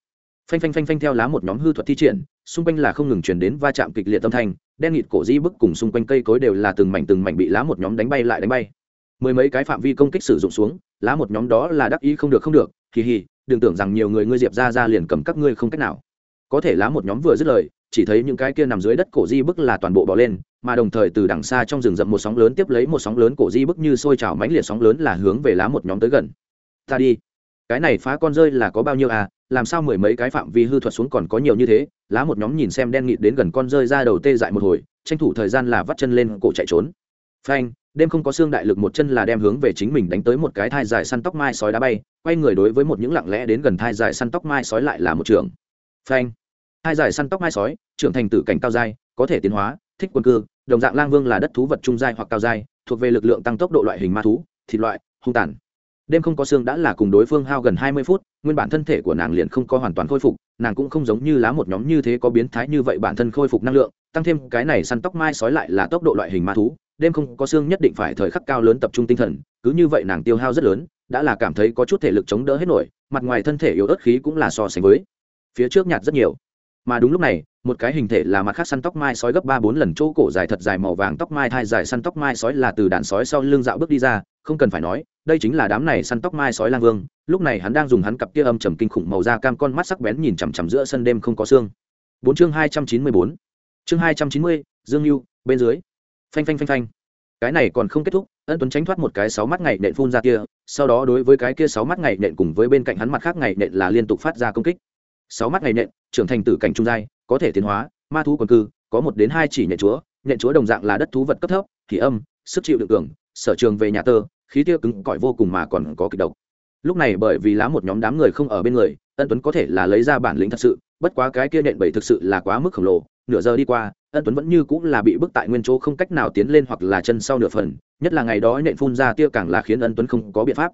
Phanh phanh phanh phanh theo lá một nhóm hư thuật thi triển, xung quanh là không ngừng chuyển đến va chạm kịch liệt tâm thanh, đen nghịt cổ di bức cùng xung quanh cây cối đều là từng mảnh từng mảnh bị lá một nhóm đánh bay lại đánh bay mười mấy cái phạm vi công kích sử dụng xuống, lá một nhóm đó là đắc ý không được không được kỳ hì, đừng tưởng rằng nhiều người ngươi diệp ra ra liền cầm các ngươi không cách nào. Có thể lá một nhóm vừa dứt lời, chỉ thấy những cái kia nằm dưới đất cổ di bức là toàn bộ bỏ lên, mà đồng thời từ đằng xa trong rừng rậm một sóng lớn tiếp lấy một sóng lớn cổ di bức như sôi trào mãnh liệt sóng lớn là hướng về lá một nhóm tới gần. Ta đi. Cái này phá con rơi là có bao nhiêu à làm sao mười mấy cái phạm vi hư thuật xuống còn có nhiều như thế? Lá một nhóm nhìn xem đen nghịt đến gần con rơi ra đầu tê dại một hồi, tranh thủ thời gian là vắt chân lên cổ chạy trốn phanh, đêm không có xương đại lực một chân là đem hướng về chính mình đánh tới một cái thai dài săn tóc mai sói đá bay, quay người đối với một những lặng lẽ đến gần thai dài săn tóc mai sói lại là một trường. Phanh hai dài săn tóc mai sói, trưởng thành tử cảnh cao giai, có thể tiến hóa, thích quân cư, đồng dạng lang vương là đất thú vật trung giai hoặc cao giai, thuộc về lực lượng tăng tốc độ loại hình ma thú, thịt loại, hung tàn. Đêm không có xương đã là cùng đối phương hao gần hai mươi phút, nguyên bản thân thể của nàng liền không có hoàn toàn khôi phục, nàng cũng không giống như lá một nhóm như thế có biến thái như vậy bản thân khôi phục năng lượng, tăng thêm cái này săn tóc mai sói lại là tốc độ loại hình ma thú đêm không có xương nhất định phải thời khắc cao lớn tập trung tinh thần, cứ như vậy nàng tiêu hao rất lớn, đã là cảm thấy có chút thể lực chống đỡ hết nổi, mặt ngoài thân thể yếu ớt khí cũng là so sánh với phía trước nhạt rất nhiều. Mà đúng lúc này, một cái hình thể là mặt khác săn tóc mai sói gấp ba bốn lần chỗ cổ dài thật dài màu vàng tóc mai thai dài săn tóc mai sói là từ đàn sói sau lưng dạo bước đi ra, không cần phải nói, đây chính là đám này săn tóc mai sói lang vương, lúc này hắn đang dùng hắn cặp kia âm trầm kinh khủng màu da cam con mắt sắc bén nhìn chằm chằm giữa sân đêm không có xương. Bốn chương hai trăm chín mươi bốn. Chương hai trăm chín mươi, dương mưu bên dưới phanh phanh phanh phanh. Cái này còn không kết thúc, ân tuấn tránh thoát một cái sáu mắt ngày nện phun ra kia, sau đó đối với cái kia sáu mắt ngày nện cùng với bên cạnh hắn mặt khác ngày nện là liên tục phát ra công kích. Sáu mắt ngày nện, trưởng thành tử cảnh trung giai, có thể tiến hóa, ma thú quần cư, có một đến hai chỉ nhện chúa nhện chúa đồng dạng là đất thú vật cấp thấp, thì âm, sức chịu đựng cường, sở trường về nhà tơ, khí tiêu cứng cỏi vô cùng mà còn có kịch độc. Lúc này bởi vì lá một nhóm đám người không ở bên người, ân tuấn có thể là lấy ra bản lĩnh thật sự, bất quá cái kia nện bảy thực sự là quá mức khổng lồ, nửa giờ đi qua ân tuấn vẫn như cũng là bị bức tại nguyên chỗ không cách nào tiến lên hoặc là chân sau nửa phần, nhất là ngày đó nện phun ra tia càng là khiến ân tuấn không có biện pháp.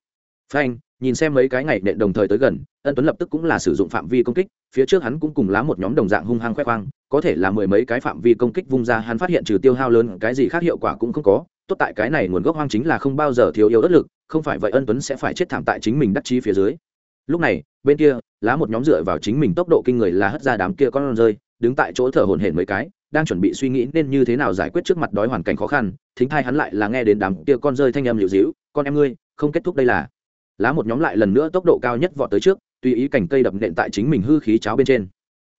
Phanh, nhìn xem mấy cái ngày nện đồng thời tới gần, ân tuấn lập tức cũng là sử dụng phạm vi công kích, phía trước hắn cũng cùng lá một nhóm đồng dạng hung hăng khoe khoang, có thể là mười mấy cái phạm vi công kích vung ra hắn phát hiện trừ tiêu hao lớn, cái gì khác hiệu quả cũng không có. Tốt tại cái này nguồn gốc hoang chính là không bao giờ thiếu yếu đất lực, không phải vậy ân tuấn sẽ phải chết thảm tại chính mình đắc chí phía dưới. Lúc này, bên kia, lá một nhóm dựa vào chính mình tốc độ kinh người là hất ra đám kia con rơi, đứng tại chỗ thở hổn hển mấy cái đang chuẩn bị suy nghĩ nên như thế nào giải quyết trước mặt đói hoàn cảnh khó khăn, thính thai hắn lại là nghe đến đám kia con rơi thanh âm liều dĩu, con em ngươi, không kết thúc đây là. Lá một nhóm lại lần nữa tốc độ cao nhất vọt tới trước, tùy ý cảnh cây đập nện tại chính mình hư khí cháo bên trên.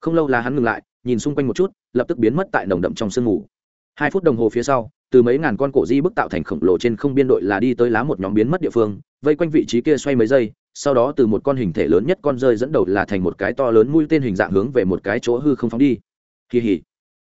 Không lâu là hắn ngừng lại, nhìn xung quanh một chút, lập tức biến mất tại nồng đậm trong sương mù. Hai phút đồng hồ phía sau, từ mấy ngàn con cổ di bức tạo thành khổng lồ trên không biên đội là đi tới lá một nhóm biến mất địa phương, vây quanh vị trí kia xoay mấy giây, sau đó từ một con hình thể lớn nhất con rơi dẫn đầu là thành một cái to lớn mũi tên hình dạng hướng về một cái chỗ hư không phóng đi. Kỳ hỉ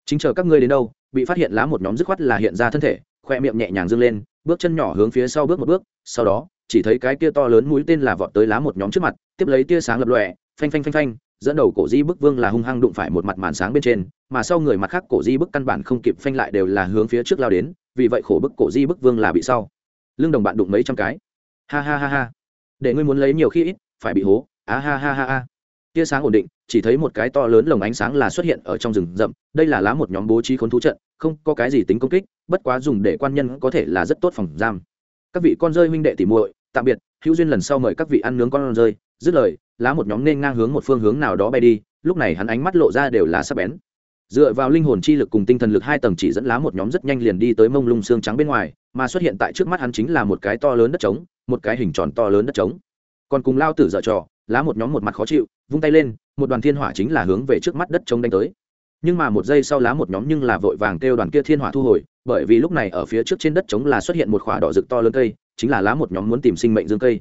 chính chờ các ngươi đến đâu, bị phát hiện lá một nhóm dứt khoát là hiện ra thân thể, khoe miệng nhẹ nhàng dâng lên, bước chân nhỏ hướng phía sau bước một bước, sau đó, chỉ thấy cái kia to lớn mũi tên là vọt tới lá một nhóm trước mặt, tiếp lấy tia sáng lập lòe, phanh phanh phanh phanh, dẫn đầu cổ di bức vương là hung hăng đụng phải một mặt màn sáng bên trên, mà sau người mặt khác cổ di bức căn bản không kịp phanh lại đều là hướng phía trước lao đến, vì vậy khổ bức cổ di bức vương là bị sau. Lưng đồng bạn đụng mấy trăm cái. Ha ha ha ha. Để ngươi muốn lấy nhiều khi ít, phải bị hố. Á ha ha ha ha. Tia sáng ổn định chỉ thấy một cái to lớn lồng ánh sáng là xuất hiện ở trong rừng rậm, đây là lá một nhóm bố trí khốn thú trận, không có cái gì tính công kích, bất quá dùng để quan nhân có thể là rất tốt phòng giam. Các vị con rơi huynh đệ tỉ muội, tạm biệt, hữu duyên lần sau mời các vị ăn nướng con rơi. Dứt lời, lá một nhóm nên ngang hướng một phương hướng nào đó bay đi, lúc này hắn ánh mắt lộ ra đều là sắc bén. Dựa vào linh hồn chi lực cùng tinh thần lực hai tầng chỉ dẫn lá một nhóm rất nhanh liền đi tới mông lung xương trắng bên ngoài, mà xuất hiện tại trước mắt hắn chính là một cái to lớn đất trống, một cái hình tròn to lớn đất trống. Còn cùng lao tử dở trò lá một nhóm một mặt khó chịu, vung tay lên, một đoàn thiên hỏa chính là hướng về trước mắt đất trống đánh tới. Nhưng mà một giây sau lá một nhóm nhưng là vội vàng kêu đoàn kia thiên hỏa thu hồi, bởi vì lúc này ở phía trước trên đất trống là xuất hiện một khỏa đỏ rực to lớn cây, chính là lá một nhóm muốn tìm sinh mệnh dương cây.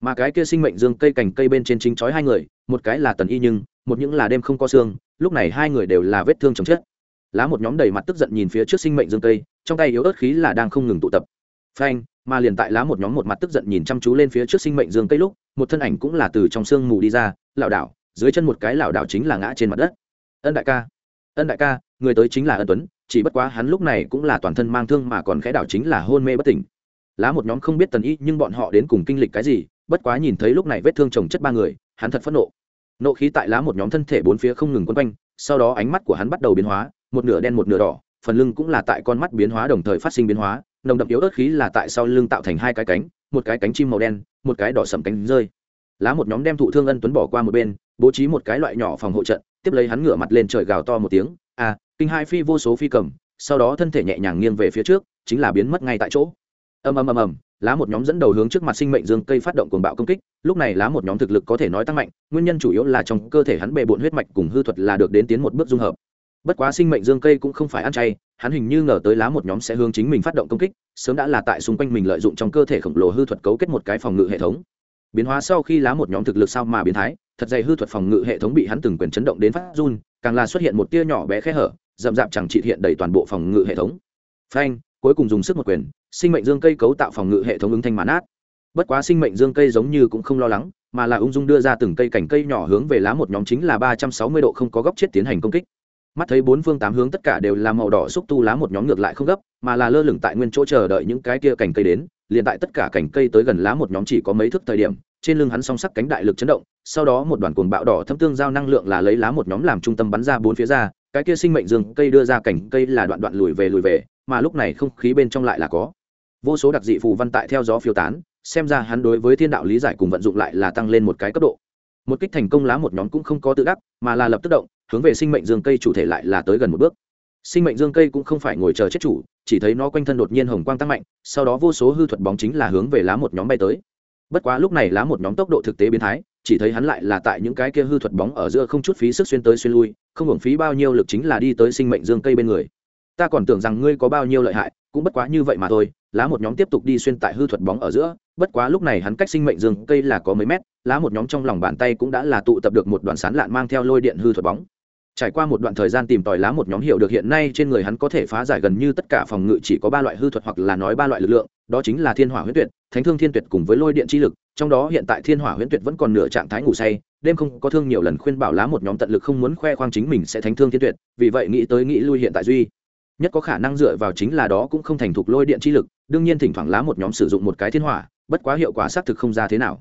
Mà cái kia sinh mệnh dương cây cành cây bên trên chính chói hai người, một cái là tần y nhưng, một những là đêm không có xương, lúc này hai người đều là vết thương chồng chết. Lá một nhóm đầy mặt tức giận nhìn phía trước sinh mệnh dương cây, trong tay yếu ớt khí là đang không ngừng tụ tập. Phanh, mà liền tại lá một nhóm một mặt tức giận nhìn chăm chú lên phía trước sinh mệnh dương cây lúc một thân ảnh cũng là từ trong sương mù đi ra, lảo đảo, dưới chân một cái lảo đảo chính là ngã trên mặt đất. Ân đại ca, ân đại ca, người tới chính là ân tuấn, chỉ bất quá hắn lúc này cũng là toàn thân mang thương mà còn khẽ đảo chính là hôn mê bất tỉnh. Lá một nhóm không biết tần y, nhưng bọn họ đến cùng kinh lịch cái gì, bất quá nhìn thấy lúc này vết thương chồng chất ba người, hắn thật phẫn nộ. Nộ khí tại lá một nhóm thân thể bốn phía không ngừng quấn quanh, sau đó ánh mắt của hắn bắt đầu biến hóa, một nửa đen một nửa đỏ, phần lưng cũng là tại con mắt biến hóa đồng thời phát sinh biến hóa, nồng đậm yếu ớt khí là tại sau lưng tạo thành hai cái cánh một cái cánh chim màu đen, một cái đỏ sầm cánh rơi. Lá một nhóm đem thụ thương ân tuấn bỏ qua một bên, bố trí một cái loại nhỏ phòng hộ trận, tiếp lấy hắn ngửa mặt lên trời gào to một tiếng à kinh hai phi vô số phi cầm. Sau đó thân thể nhẹ nhàng nghiêng về phía trước, chính là biến mất ngay tại chỗ. Ầm ầm ầm ầm, lá một nhóm dẫn đầu hướng trước mặt sinh mệnh dương cây phát động cuồng bạo công kích, lúc này lá một nhóm thực lực có thể nói tăng mạnh, nguyên nhân chủ yếu là trong cơ thể hắn bề bộn huyết mạch cùng hư thuật là được đến tiến một bước dung hợp bất quá sinh mệnh dương cây cũng không phải ăn chay, hắn hình như ngờ tới lá một nhóm sẽ hướng chính mình phát động công kích, sớm đã là tại xung quanh mình lợi dụng trong cơ thể khổng lồ hư thuật cấu kết một cái phòng ngự hệ thống. Biến hóa sau khi lá một nhóm thực lực sao mà biến thái, thật dày hư thuật phòng ngự hệ thống bị hắn từng quyền chấn động đến phát run, càng là xuất hiện một tia nhỏ bé khe hở, rậm rạp chẳng trị hiện đầy toàn bộ phòng ngự hệ thống. Phanh, cuối cùng dùng sức một quyền, sinh mệnh dương cây cấu tạo phòng ngự hệ thống ứng thanh mãn át bất quá sinh mệnh dương cây giống như cũng không lo lắng, mà là ung dung đưa ra từng cây cành cây nhỏ hướng về lá một nhóm chính là ba trăm sáu mươi độ không có góc chết tiến hành công kích mắt thấy bốn phương tám hướng tất cả đều là màu đỏ xúc tu lá một nhóm ngược lại không gấp, mà là lơ lửng tại nguyên chỗ chờ đợi những cái kia cành cây đến, liền tại tất cả cành cây tới gần lá một nhóm chỉ có mấy thước thời điểm, trên lưng hắn song sắc cánh đại lực chấn động, sau đó một đoàn cuồng bạo đỏ thâm tương giao năng lượng là lấy lá một nhóm làm trung tâm bắn ra bốn phía ra, cái kia sinh mệnh dương cây đưa ra cành cây là đoạn đoạn lùi về lùi về, mà lúc này không khí bên trong lại là có vô số đặc dị phù văn tại theo gió phiêu tán, xem ra hắn đối với thiên đạo lý giải cùng vận dụng lại là tăng lên một cái cấp độ một kích thành công lá một nhóm cũng không có tự đắc, mà là lập tức động, hướng về sinh mệnh dương cây chủ thể lại là tới gần một bước. Sinh mệnh dương cây cũng không phải ngồi chờ chết chủ, chỉ thấy nó quanh thân đột nhiên hồng quang tăng mạnh, sau đó vô số hư thuật bóng chính là hướng về lá một nhóm bay tới. Bất quá lúc này lá một nhóm tốc độ thực tế biến thái, chỉ thấy hắn lại là tại những cái kia hư thuật bóng ở giữa không chút phí sức xuyên tới xuyên lui, không hưởng phí bao nhiêu lực chính là đi tới sinh mệnh dương cây bên người. Ta còn tưởng rằng ngươi có bao nhiêu lợi hại, cũng bất quá như vậy mà thôi lá một nhóm tiếp tục đi xuyên tại hư thuật bóng ở giữa, bất quá lúc này hắn cách sinh mệnh rừng cây là có mấy mét, lá một nhóm trong lòng bàn tay cũng đã là tụ tập được một đoạn sán lạn mang theo lôi điện hư thuật bóng. Trải qua một đoạn thời gian tìm tòi lá một nhóm hiểu được hiện nay trên người hắn có thể phá giải gần như tất cả phòng ngự chỉ có ba loại hư thuật hoặc là nói ba loại lực lượng, đó chính là thiên hỏa huyễn tuyệt, thánh thương thiên tuyệt cùng với lôi điện chi lực, trong đó hiện tại thiên hỏa huyễn tuyệt vẫn còn nửa trạng thái ngủ say, đêm không có thương nhiều lần khuyên bảo lá một nhóm tận lực không muốn khoe khoang chính mình sẽ thánh thương thiên tuyệt, vì vậy nghĩ tới nghĩ lui hiện tại duy nhất có khả năng dựa vào chính là đó cũng không thành thục lôi điện chi lực, đương nhiên thỉnh thoảng lá một nhóm sử dụng một cái thiên hỏa, bất quá hiệu quả xác thực không ra thế nào.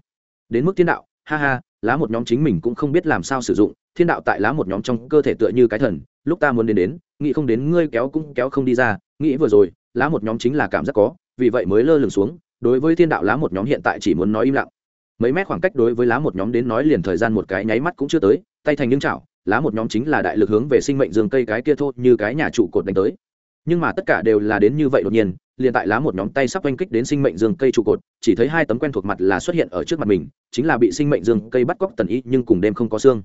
Đến mức thiên đạo, ha ha, lá một nhóm chính mình cũng không biết làm sao sử dụng, thiên đạo tại lá một nhóm trong cơ thể tựa như cái thần, lúc ta muốn đến đến, nghĩ không đến ngươi kéo cũng kéo không đi ra, nghĩ vừa rồi, lá một nhóm chính là cảm giác có, vì vậy mới lơ lửng xuống, đối với thiên đạo lá một nhóm hiện tại chỉ muốn nói im lặng. Mấy mét khoảng cách đối với lá một nhóm đến nói liền thời gian một cái nháy mắt cũng chưa tới, tay thành những chảo lá một nhóm chính là đại lực hướng về sinh mệnh dương cây cái kia thô như cái nhà trụ cột đánh tới. Nhưng mà tất cả đều là đến như vậy đột nhiên, liền tại lá một nhóm tay sắp oanh kích đến sinh mệnh dương cây trụ cột, chỉ thấy hai tấm quen thuộc mặt là xuất hiện ở trước mặt mình, chính là bị sinh mệnh dương cây bắt cóc tần ý nhưng cùng đêm không có xương.